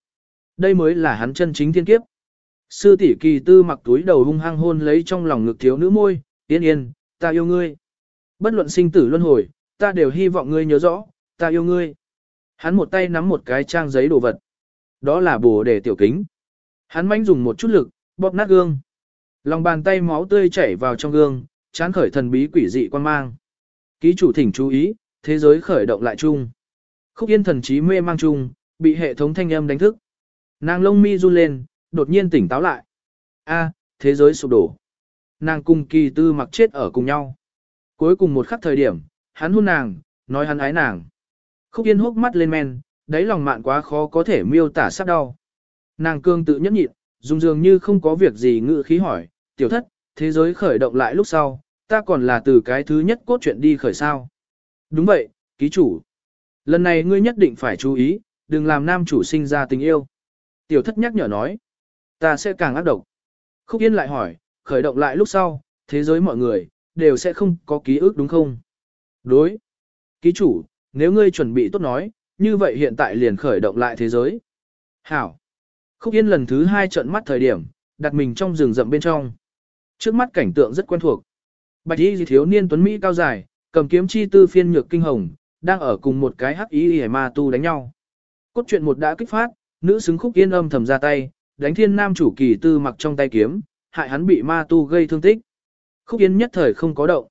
Speaker 1: Đây mới là hắn chân chính thiên kiếp. Sư tỷ kỳ tư mặc túi đầu hung hăng hôn lấy trong lòng ngực thiếu nữ môi, yên yên, ta yêu ngươi. Bất luận sinh tử luân hồi, ta đều hy vọng ngươi nhớ rõ, ta yêu ngươi. Hắn một tay nắm một cái trang giấy đồ vật. Đó là bồ đề tiểu kính. Hắn manh dùng một chút lực, bóp nát gương. Lòng bàn tay máu tươi chảy vào trong gương, chán khởi thần bí quỷ dị quan mang. Ký chủ thỉnh chú ý, thế giới khởi động lại chung. Khúc yên thần trí mê mang chung, bị hệ thống thanh âm đánh thức. Nàng lông mi run lên, đột nhiên tỉnh táo lại. A, thế giới sụp đổ. Nàng cùng kỳ tư mặc chết ở cùng nhau. Cuối cùng một khắc thời điểm, hắn hôn nàng, nói hắn ái nàng. Khúc yên hốc mắt lên men, đáy lòng mạn quá khó có thể miêu tả sát đau. Nàng cương tự nhẫn nhịn, dùng dường như không có việc gì ngự khí hỏi, tiểu thất, thế giới khởi động lại lúc sau, ta còn là từ cái thứ nhất cốt chuyện đi khởi sao. Đúng vậy, ký chủ. Lần này ngươi nhất định phải chú ý, đừng làm nam chủ sinh ra tình yêu. Tiểu thất nhắc nhở nói, ta sẽ càng ác độc. Khúc Yên lại hỏi, khởi động lại lúc sau, thế giới mọi người, đều sẽ không có ký ức đúng không? Đối. Ký chủ, nếu ngươi chuẩn bị tốt nói, như vậy hiện tại liền khởi động lại thế giới. Hảo. Khúc Yên lần thứ hai trận mắt thời điểm, đặt mình trong rừng rậm bên trong. Trước mắt cảnh tượng rất quen thuộc. Bạch y thiếu niên tuấn Mỹ cao dài, cầm kiếm chi tư phiên nhược kinh hồng, đang ở cùng một cái hắc y hề ma tu đánh nhau. Cốt truyện một đã kích phát, nữ xứng khúc yên âm thầm ra tay, đánh thiên nam chủ kỳ tư mặc trong tay kiếm, hại hắn bị ma tu gây thương tích. Khúc yên nhất thời không có động.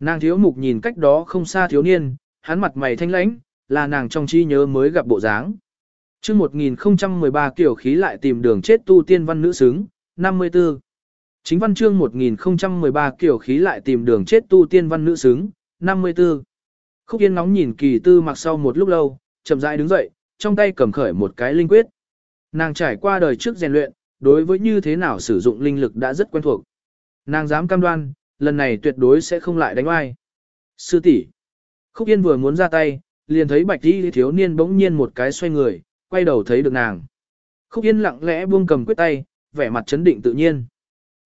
Speaker 1: Nàng thiếu mục nhìn cách đó không xa thiếu niên, hắn mặt mày thanh lãnh, là nàng trong chi nhớ mới gặp bộ dáng. chương 1013 kiểu khí lại tìm đường chết tu tiên văn nữ xứng, 54. Chính văn chương 1013 kiểu khí lại tìm đường chết tu tiên văn nữ xứng, 54. Khúc Yên nóng nhìn kỳ tư mặc sau một lúc lâu, chậm rãi đứng dậy, trong tay cầm khởi một cái linh quyết. Nàng trải qua đời trước rèn luyện, đối với như thế nào sử dụng linh lực đã rất quen thuộc. Nàng dám cam đoan, lần này tuyệt đối sẽ không lại đánh oai. Sư tỷ Khúc Yên vừa muốn ra tay, liền thấy bạch đi thiếu niên bỗng nhiên một cái xoay người, quay đầu thấy được nàng. Khúc Yên lặng lẽ buông cầm quyết tay, vẻ mặt chấn định tự nhiên.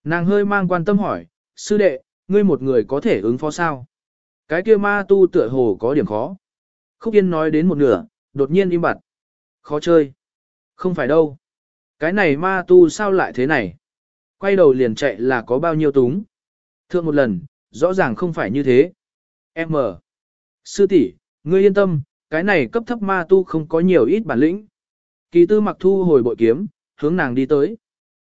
Speaker 1: Nàng hơi mang quan tâm hỏi, sư đệ, ngươi một người có thể ứng phó sao? Cái kia ma tu tựa hồ có điểm khó. Khúc Yên nói đến một nửa, đột nhiên im bặt. Khó chơi. Không phải đâu. Cái này ma tu sao lại thế này? Quay đầu liền chạy là có bao nhiêu túng. Thượng một lần, rõ ràng không phải như thế. M. Sư tỷ, ngươi yên tâm, cái này cấp thấp ma tu không có nhiều ít bản lĩnh. Kỳ tư mặc thu hồi bội kiếm, hướng nàng đi tới.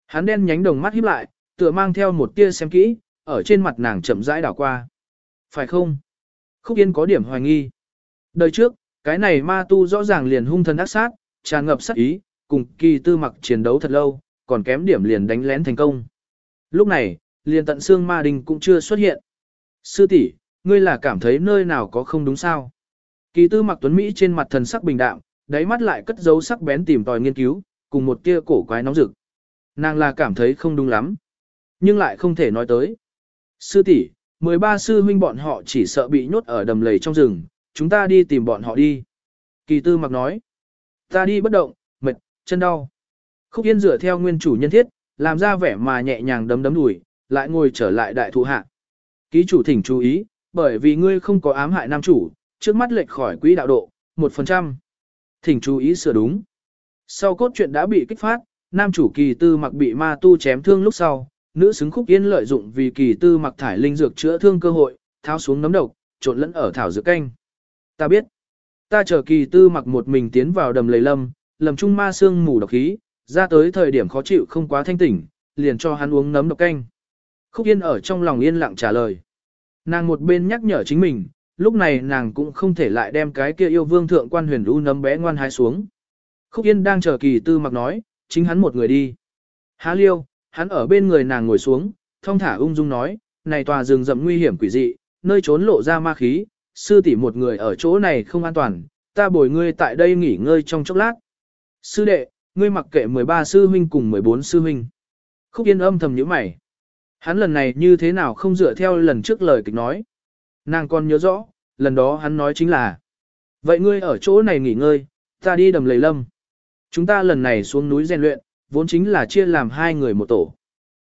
Speaker 1: Hắn đen nhánh đồng mắt híp lại, tựa mang theo một tia xem kỹ, ở trên mặt nàng chậm rãi đảo qua. Phải không? Khúc Yên có điểm hoài nghi. Đời trước, cái này ma tu rõ ràng liền hung thần ác sát, tràn ngập sát ý, cùng kỳ tư mặc chiến đấu thật lâu, còn kém điểm liền đánh lén thành công. Lúc này, liền tận xương ma đình cũng chưa xuất hiện. Sư tỷ ngươi là cảm thấy nơi nào có không đúng sao? Kỳ tư mặc tuấn Mỹ trên mặt thần sắc bình đạm, đáy mắt lại cất dấu sắc bén tìm tòi nghiên cứu, cùng một tia cổ quái nóng rực. Nàng là cảm thấy không đúng lắm, nhưng lại không thể nói tới. Sư tỷ 13 sư huynh bọn họ chỉ sợ bị nhốt ở đầm lầy trong rừng, chúng ta đi tìm bọn họ đi. Kỳ tư mặc nói, ta đi bất động, mệt, chân đau. Khúc Yên dựa theo nguyên chủ nhân thiết, làm ra vẻ mà nhẹ nhàng đấm đấm đùi, lại ngồi trở lại đại thụ hạ. Ký chủ thỉnh chú ý, bởi vì ngươi không có ám hại nam chủ, trước mắt lệch khỏi quỹ đạo độ, 1%. Thỉnh chú ý sửa đúng. Sau cốt truyện đã bị kích phát, nam chủ kỳ tư mặc bị ma tu chém thương lúc sau, nữ xứng khúc yên lợi dụng vì kỳ tư mặc thải linh dược chữa thương cơ hội, tháo xuống nấm độc, trộn lẫn ở thảo dược canh. Ta biết, ta chờ kỳ tư mặc một mình tiến vào đầm lầy lâm, lầm trung ma xương mù độc khí, ra tới thời điểm khó chịu không quá thanh tỉnh, liền cho hắn uống nấm độc canh. Khúc yên ở trong lòng yên lặng trả lời. Nàng một bên nhắc nhở chính mình, lúc này nàng cũng không thể lại đem cái kia yêu vương thượng quan huyền u nấm bé ngoan hái xuống. Khúc yên đang chờ kỳ tư mặc nói, chính hắn một người đi. Há liêu, hắn ở bên người nàng ngồi xuống, thông thả ung dung nói, này tòa rừng rậm nguy hiểm quỷ dị, nơi trốn lộ ra ma khí, sư tỷ một người ở chỗ này không an toàn, ta bồi ngươi tại đây nghỉ ngơi trong chốc lát. Sư đệ, ngươi mặc kệ 13 sư huynh cùng 14 sư huynh. Khúc Yên âm thầm nhíu mày. Hắn lần này như thế nào không dựa theo lần trước lời kịch nói. Nàng còn nhớ rõ, lần đó hắn nói chính là Vậy ngươi ở chỗ này nghỉ ngơi, ta đi đầm lầy lâm. Chúng ta lần này xuống núi rèn luyện, vốn chính là chia làm hai người một tổ.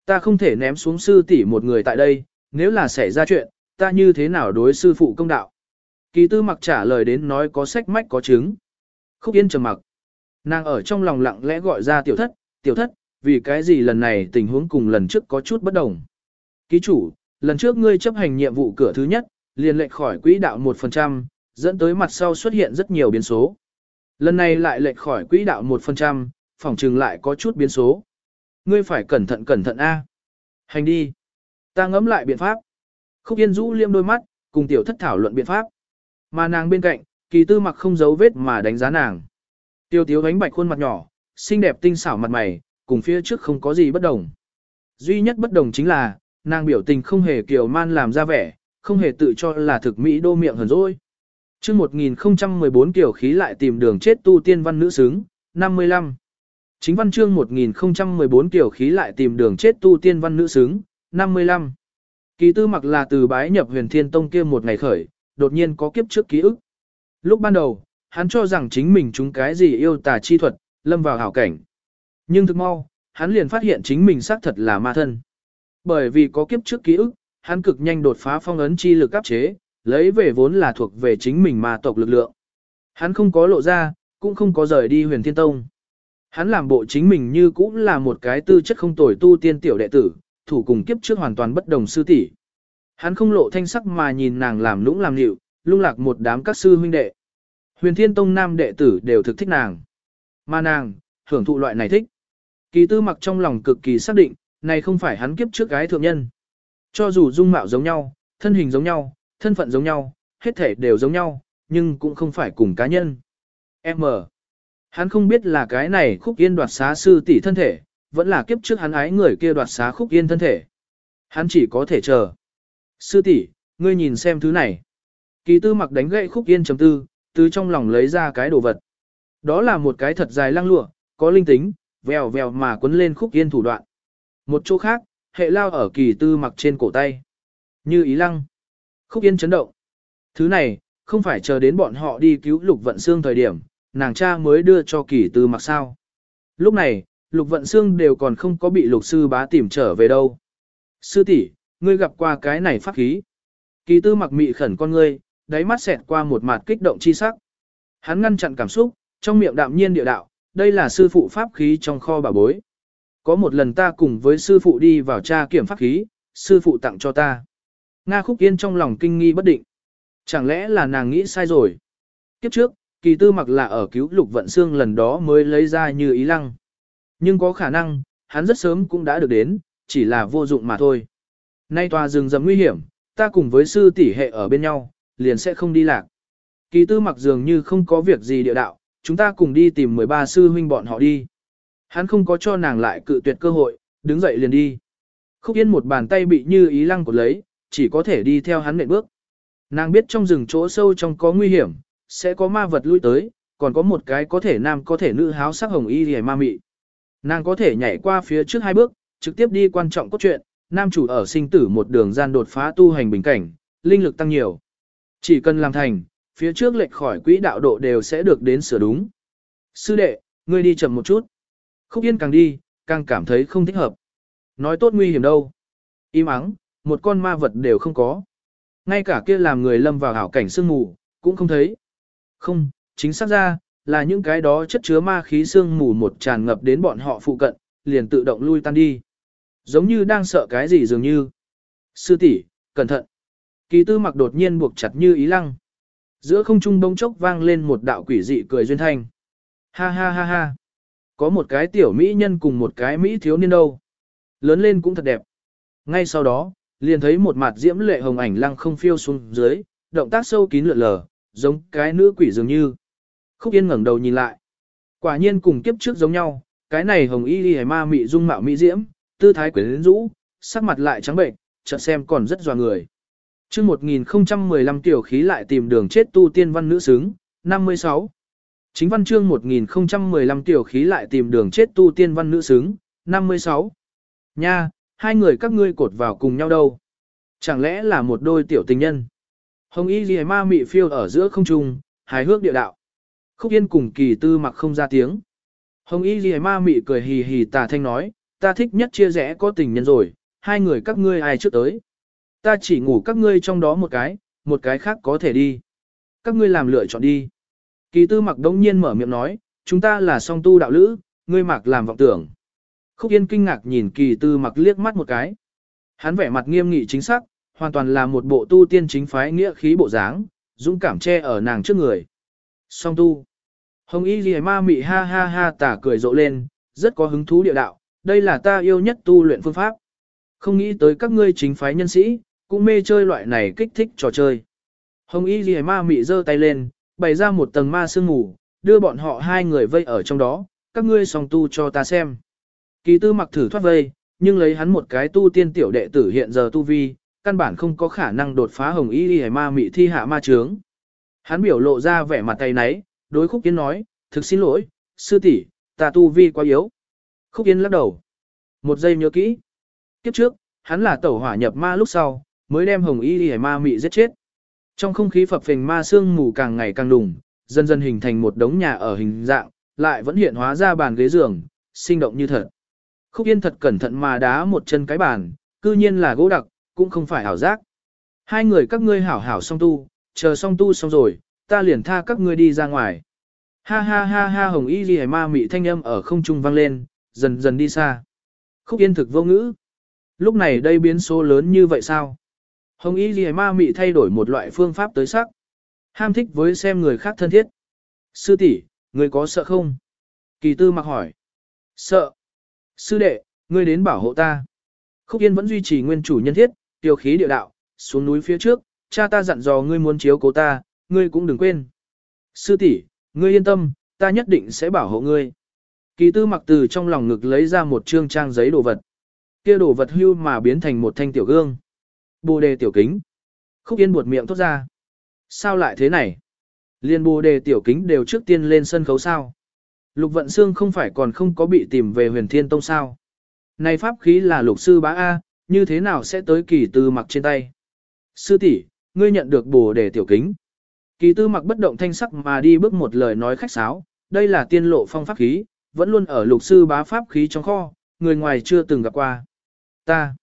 Speaker 1: Ta không thể ném xuống sư tỷ một người tại đây, nếu là xảy ra chuyện, ta như thế nào đối sư phụ công đạo. Kỳ tư mặc trả lời đến nói có sách mách có chứng. Khúc Yên trầm mặc. Nàng ở trong lòng lặng lẽ gọi ra tiểu thất, tiểu thất, vì cái gì lần này tình huống cùng lần trước có chút bất đồng. Ký chủ, lần trước ngươi chấp hành nhiệm vụ cửa thứ nhất, liền lệch khỏi quỹ đạo 1%, dẫn tới mặt sau xuất hiện rất nhiều biến số. Lần này lại lệch khỏi quỹ đạo 1%, phòng trừng lại có chút biến số. Ngươi phải cẩn thận cẩn thận A. Hành đi. Ta ngẫm lại biện pháp. Khúc Yên rũ liêm đôi mắt, cùng tiểu thất thảo luận biện pháp. Mà nàng bên cạnh, kỳ tư mặc không giấu vết mà đánh giá nàng. Tiêu tiếu gánh bạch khuôn mặt nhỏ, xinh đẹp tinh xảo mặt mày, cùng phía trước không có gì bất đồng. Duy nhất bất đồng chính là, nàng biểu tình không hề kiểu man làm ra vẻ, không hề tự cho là thực mỹ đô miệng hờn dỗi. chương 1014 kiểu khí lại tìm đường chết tu tiên văn nữ xứng, 55. Chính văn chương 1014 kiểu khí lại tìm đường chết tu tiên văn nữ xứng, 55. Kỳ tư mặc là từ bái nhập huyền thiên tông kia một ngày khởi, đột nhiên có kiếp trước ký ức. Lúc ban đầu, hắn cho rằng chính mình chúng cái gì yêu tà chi thuật, lâm vào hảo cảnh. Nhưng thực mau, hắn liền phát hiện chính mình xác thật là ma thân. Bởi vì có kiếp trước ký ức, hắn cực nhanh đột phá phong ấn chi lực áp chế, lấy về vốn là thuộc về chính mình ma tộc lực lượng. Hắn không có lộ ra, cũng không có rời đi huyền thiên tông. Hắn làm bộ chính mình như cũng là một cái tư chất không tồi tu tiên tiểu đệ tử, thủ cùng kiếp trước hoàn toàn bất đồng sư tỷ. Hắn không lộ thanh sắc mà nhìn nàng làm lũng làm nịu, lung lạc một đám các sư huynh đệ. Huyền Thiên Tông nam đệ tử đều thực thích nàng. Mà nàng, hưởng thụ loại này thích. Kỳ tư mặc trong lòng cực kỳ xác định, này không phải hắn kiếp trước gái thượng nhân. Cho dù dung mạo giống nhau, thân hình giống nhau, thân phận giống nhau, hết thể đều giống nhau, nhưng cũng không phải cùng cá nhân. M. Hắn không biết là cái này khúc yên đoạt xá sư tỷ thân thể, vẫn là kiếp trước hắn ái người kia đoạt xá khúc yên thân thể. Hắn chỉ có thể chờ. Sư tỷ, ngươi nhìn xem thứ này. Kỳ tư mặc đánh gậy khúc yên chấm tư, từ trong lòng lấy ra cái đồ vật. Đó là một cái thật dài lăng lụa, có linh tính, vèo vèo mà quấn lên khúc yên thủ đoạn. Một chỗ khác, hệ lao ở kỳ tư mặc trên cổ tay. Như ý lăng. Khúc yên chấn động. Thứ này, không phải chờ đến bọn họ đi cứu lục vận xương thời điểm, nàng cha mới đưa cho kỳ tư mặc sao. Lúc này, lục vận xương đều còn không có bị lục sư bá tìm trở về đâu. Sư tỷ ngươi gặp qua cái này pháp khí. Kỳ tư mặc mị khẩn con ngươi, đáy mắt xẹt qua một mặt kích động chi sắc. Hắn ngăn chặn cảm xúc, trong miệng đạm nhiên địa đạo, đây là sư phụ pháp khí trong kho bà bối. Có một lần ta cùng với sư phụ đi vào tra kiểm pháp khí, sư phụ tặng cho ta. Nga khúc yên trong lòng kinh nghi bất định. Chẳng lẽ là nàng nghĩ sai rồi? Kiếp trước, kỳ tư mặc là ở cứu lục vận xương lần đó mới lấy ra như ý lăng. Nhưng có khả năng, hắn rất sớm cũng đã được đến, chỉ là vô dụng mà thôi. Nay tòa rừng rậm nguy hiểm, ta cùng với sư tỷ hệ ở bên nhau, liền sẽ không đi lạc. Kỳ tư mặc dường như không có việc gì địa đạo, chúng ta cùng đi tìm 13 sư huynh bọn họ đi. Hắn không có cho nàng lại cự tuyệt cơ hội, đứng dậy liền đi. Khúc Yên một bàn tay bị như ý lăng của lấy, chỉ có thể đi theo hắn nệm bước. Nàng biết trong rừng chỗ sâu trong có nguy hiểm, sẽ có ma vật lui tới, còn có một cái có thể nam có thể nữ háo sắc hồng y hề ma mị. Nàng có thể nhảy qua phía trước hai bước, trực tiếp đi quan trọng cốt truyện, nam chủ ở sinh tử một đường gian đột phá tu hành bình cảnh, linh lực tăng nhiều. Chỉ cần làm thành, phía trước lệch khỏi quỹ đạo độ đều sẽ được đến sửa đúng. Sư đệ, ngươi đi chậm một chút. Khúc Yên càng đi, càng cảm thấy không thích hợp. Nói tốt nguy hiểm đâu. Im ắng, một con ma vật đều không có. Ngay cả kia làm người lâm vào hảo cảnh sương mù, cũng không thấy. Không, chính xác ra, là những cái đó chất chứa ma khí sương mù một tràn ngập đến bọn họ phụ cận, liền tự động lui tan đi. Giống như đang sợ cái gì dường như. Sư tỷ, cẩn thận. Kỳ tư mặc đột nhiên buộc chặt như ý lăng. Giữa không trung bông chốc vang lên một đạo quỷ dị cười duyên thanh. Ha ha ha ha. Có một cái tiểu mỹ nhân cùng một cái mỹ thiếu niên đâu. Lớn lên cũng thật đẹp. Ngay sau đó, liền thấy một mặt diễm lệ hồng ảnh lăng không phiêu xuống dưới, động tác sâu kín lượn lờ, giống cái nữ quỷ dường như. Khúc Yên ngẩng đầu nhìn lại. Quả nhiên cùng kiếp trước giống nhau, cái này hồng y đi ma mị dung mạo mỹ diễm, tư thái quyến rũ, sắc mặt lại trắng bệnh, chợt xem còn rất dò người. Chương 1015 tiểu khí lại tìm đường chết tu tiên văn nữ xứng, 56. Chính văn chương 1015 tiểu khí lại tìm đường chết tu tiên văn nữ xứng, 56. Nha, hai người các ngươi cột vào cùng nhau đâu. Chẳng lẽ là một đôi tiểu tình nhân? Hồng y ghi ma mị phiêu ở giữa không trung, hài hước địa đạo. Khúc yên cùng kỳ tư mặc không ra tiếng. Hồng y ghi ma mị cười hì hì tà thanh nói, ta thích nhất chia rẽ có tình nhân rồi, hai người các ngươi ai trước tới. Ta chỉ ngủ các ngươi trong đó một cái, một cái khác có thể đi. Các ngươi làm lựa chọn đi. Kỳ tư mặc đống nhiên mở miệng nói, chúng ta là song tu đạo lữ, ngươi mặc làm vọng tưởng. Khúc Yên kinh ngạc nhìn kỳ tư mặc liếc mắt một cái. Hắn vẻ mặt nghiêm nghị chính xác, hoàn toàn là một bộ tu tiên chính phái nghĩa khí bộ dáng, dũng cảm che ở nàng trước người. Song tu. Hồng y ghi ma mị ha ha ha tả cười rộ lên, rất có hứng thú địa đạo, đây là ta yêu nhất tu luyện phương pháp. Không nghĩ tới các ngươi chính phái nhân sĩ, cũng mê chơi loại này kích thích trò chơi. Hồng y ghi ma mị giơ tay lên, bày ra một tầng ma sương ngủ, đưa bọn họ hai người vây ở trong đó, các ngươi song tu cho ta xem. Kỳ tư mặc thử thoát vây, nhưng lấy hắn một cái tu tiên tiểu đệ tử hiện giờ tu vi, căn bản không có khả năng đột phá hồng y Ghi ma mị thi hạ ma trướng. Hắn biểu lộ ra vẻ mặt tay náy, đối khúc kiến nói, thực xin lỗi, sư tỷ, ta tu vi quá yếu. Khúc Yên lắc đầu. Một giây nhớ kỹ. Kiếp trước, hắn là tẩu hỏa nhập ma lúc sau, mới đem hồng y y ma mị giết chết. Trong không khí phập phình ma sương mù càng ngày càng đùng, dần dần hình thành một đống nhà ở hình dạng, lại vẫn hiện hóa ra bàn ghế giường, sinh động như thật. Khúc Yên thật cẩn thận mà đá một chân cái bàn, cư nhiên là gỗ đặc, cũng không phải ảo giác. Hai người các ngươi hảo hảo song tu, chờ song tu xong rồi, ta liền tha các ngươi đi ra ngoài. Ha ha ha ha hồng y ghi ma mị thanh âm ở không trung vang lên, dần dần đi xa. Khúc Yên thực vô ngữ. Lúc này đây biến số lớn như vậy sao? Hồng y ghi ma mị thay đổi một loại phương pháp tới sắc. Ham thích với xem người khác thân thiết. Sư tỷ, người có sợ không? Kỳ tư mặc hỏi. Sợ. Sư đệ, ngươi đến bảo hộ ta. Khúc Yên vẫn duy trì nguyên chủ nhân thiết, tiêu khí địa đạo, xuống núi phía trước, cha ta dặn dò ngươi muốn chiếu cố ta, ngươi cũng đừng quên. Sư tỷ, ngươi yên tâm, ta nhất định sẽ bảo hộ ngươi. Kỳ tư mặc từ trong lòng ngực lấy ra một trương trang giấy đồ vật. kia đồ vật hưu mà biến thành một thanh tiểu gương. Bồ đề tiểu kính. Khúc Yên buột miệng thốt ra. Sao lại thế này? Liên bồ đề tiểu kính đều trước tiên lên sân khấu sao? Lục Vận Xương không phải còn không có bị tìm về huyền thiên tông sao. Này pháp khí là lục sư bá A, như thế nào sẽ tới kỳ tư mặc trên tay? Sư tỷ, ngươi nhận được bồ đề tiểu kính. Kỳ tư mặc bất động thanh sắc mà đi bước một lời nói khách sáo, đây là tiên lộ phong pháp khí, vẫn luôn ở lục sư bá pháp khí trong kho, người ngoài chưa từng gặp qua. Ta,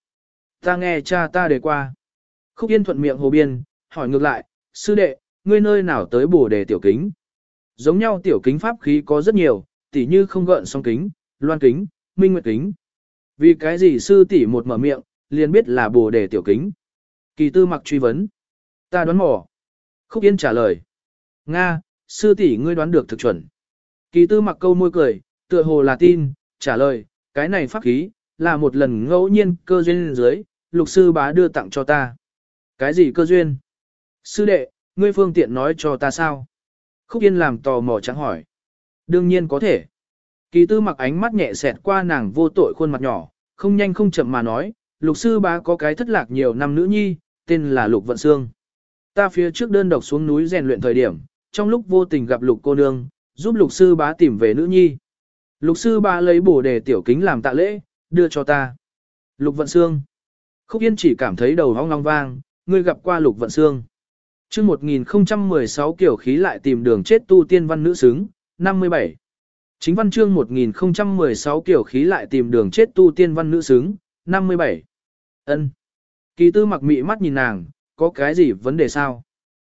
Speaker 1: ta nghe cha ta đề qua. Khúc Yên thuận miệng hồ biên, hỏi ngược lại, sư đệ, ngươi nơi nào tới bổ đề tiểu kính? Giống nhau tiểu kính pháp khí có rất nhiều, tỉ như không gợn song kính, loan kính, minh nguyệt kính. Vì cái gì sư tỷ một mở miệng, liền biết là bổ đề tiểu kính. Kỳ tư mặc truy vấn. Ta đoán mò. Khúc Yên trả lời. Nga, sư tỷ ngươi đoán được thực chuẩn. Kỳ tư mặc câu môi cười, tựa hồ là tin, trả lời, cái này pháp khí, là một lần ngẫu nhiên cơ duyên dưới, lục sư bá đưa tặng cho ta. Cái gì cơ duyên? Sư đệ, ngươi phương tiện nói cho ta sao? Khúc Yên làm tò mò trắng hỏi. Đương nhiên có thể. Kỳ tư mặc ánh mắt nhẹ xẹt qua nàng vô tội khuôn mặt nhỏ, không nhanh không chậm mà nói, lục sư bá có cái thất lạc nhiều năm nữ nhi, tên là lục vận xương. Ta phía trước đơn độc xuống núi rèn luyện thời điểm, trong lúc vô tình gặp lục cô nương, giúp lục sư bá tìm về nữ nhi. Lục sư bá lấy bổ đề tiểu kính làm tạ lễ, đưa cho ta. Lục vận xương. Khúc Yên chỉ cảm thấy đầu hong long vang, ngươi gặp qua lục vận xương chương 1016 kiểu khí lại tìm đường chết tu tiên văn nữ xứng, 57. Chính văn chương 1016 kiểu khí lại tìm đường chết tu tiên văn nữ xứng, 57. ân Kỳ tư mặc mị mắt nhìn nàng, có cái gì vấn đề sao?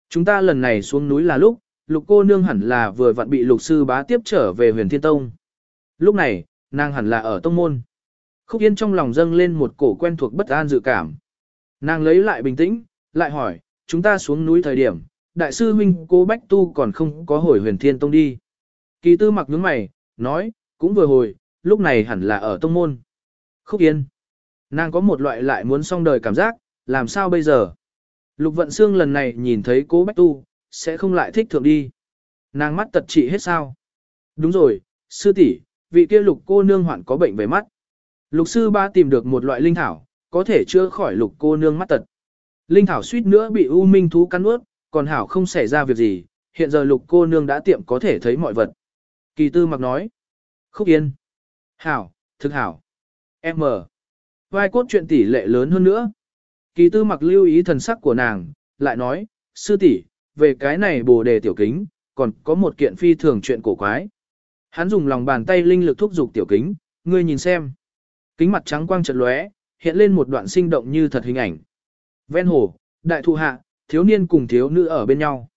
Speaker 1: Chúng ta lần này xuống núi là lúc, lục cô nương hẳn là vừa vặn bị lục sư bá tiếp trở về huyền thiên tông. Lúc này, nàng hẳn là ở tông môn. Khúc Yên trong lòng dâng lên một cổ quen thuộc bất an dự cảm. Nàng lấy lại bình tĩnh, lại hỏi, chúng ta xuống núi thời điểm, đại sư huynh cô Bách Tu còn không có hồi huyền thiên tông đi. Kỳ tư mặc nhướng mày, nói, cũng vừa hồi, lúc này hẳn là ở tông môn. Khúc Yên. Nàng có một loại lại muốn xong đời cảm giác, làm sao bây giờ? Lục vận xương lần này nhìn thấy cô Bách Tu, sẽ không lại thích thượng đi. Nàng mắt tật trị hết sao? Đúng rồi, sư tỷ, vị kia lục cô nương hoạn có bệnh về mắt. Lục sư ba tìm được một loại linh thảo, có thể chữa khỏi lục cô nương mắt tật. Linh thảo suýt nữa bị U Minh thú cắn ướt, còn hảo không xảy ra việc gì, hiện giờ lục cô nương đã tiệm có thể thấy mọi vật. Kỳ tư mặc nói. Khúc yên. Hảo, thực hảo. M. Vai cốt chuyện tỷ lệ lớn hơn nữa. Kỳ tư mặc lưu ý thần sắc của nàng, lại nói, sư tỷ, về cái này bồ đề tiểu kính, còn có một kiện phi thường chuyện cổ quái. Hắn dùng lòng bàn tay linh lực thúc giục tiểu kính, ngươi nhìn xem. Kính mặt trắng quang chợt lóe, hiện lên một đoạn sinh động như thật hình ảnh. Ven hồ, đại thụ hạ, thiếu niên cùng thiếu nữ ở bên nhau.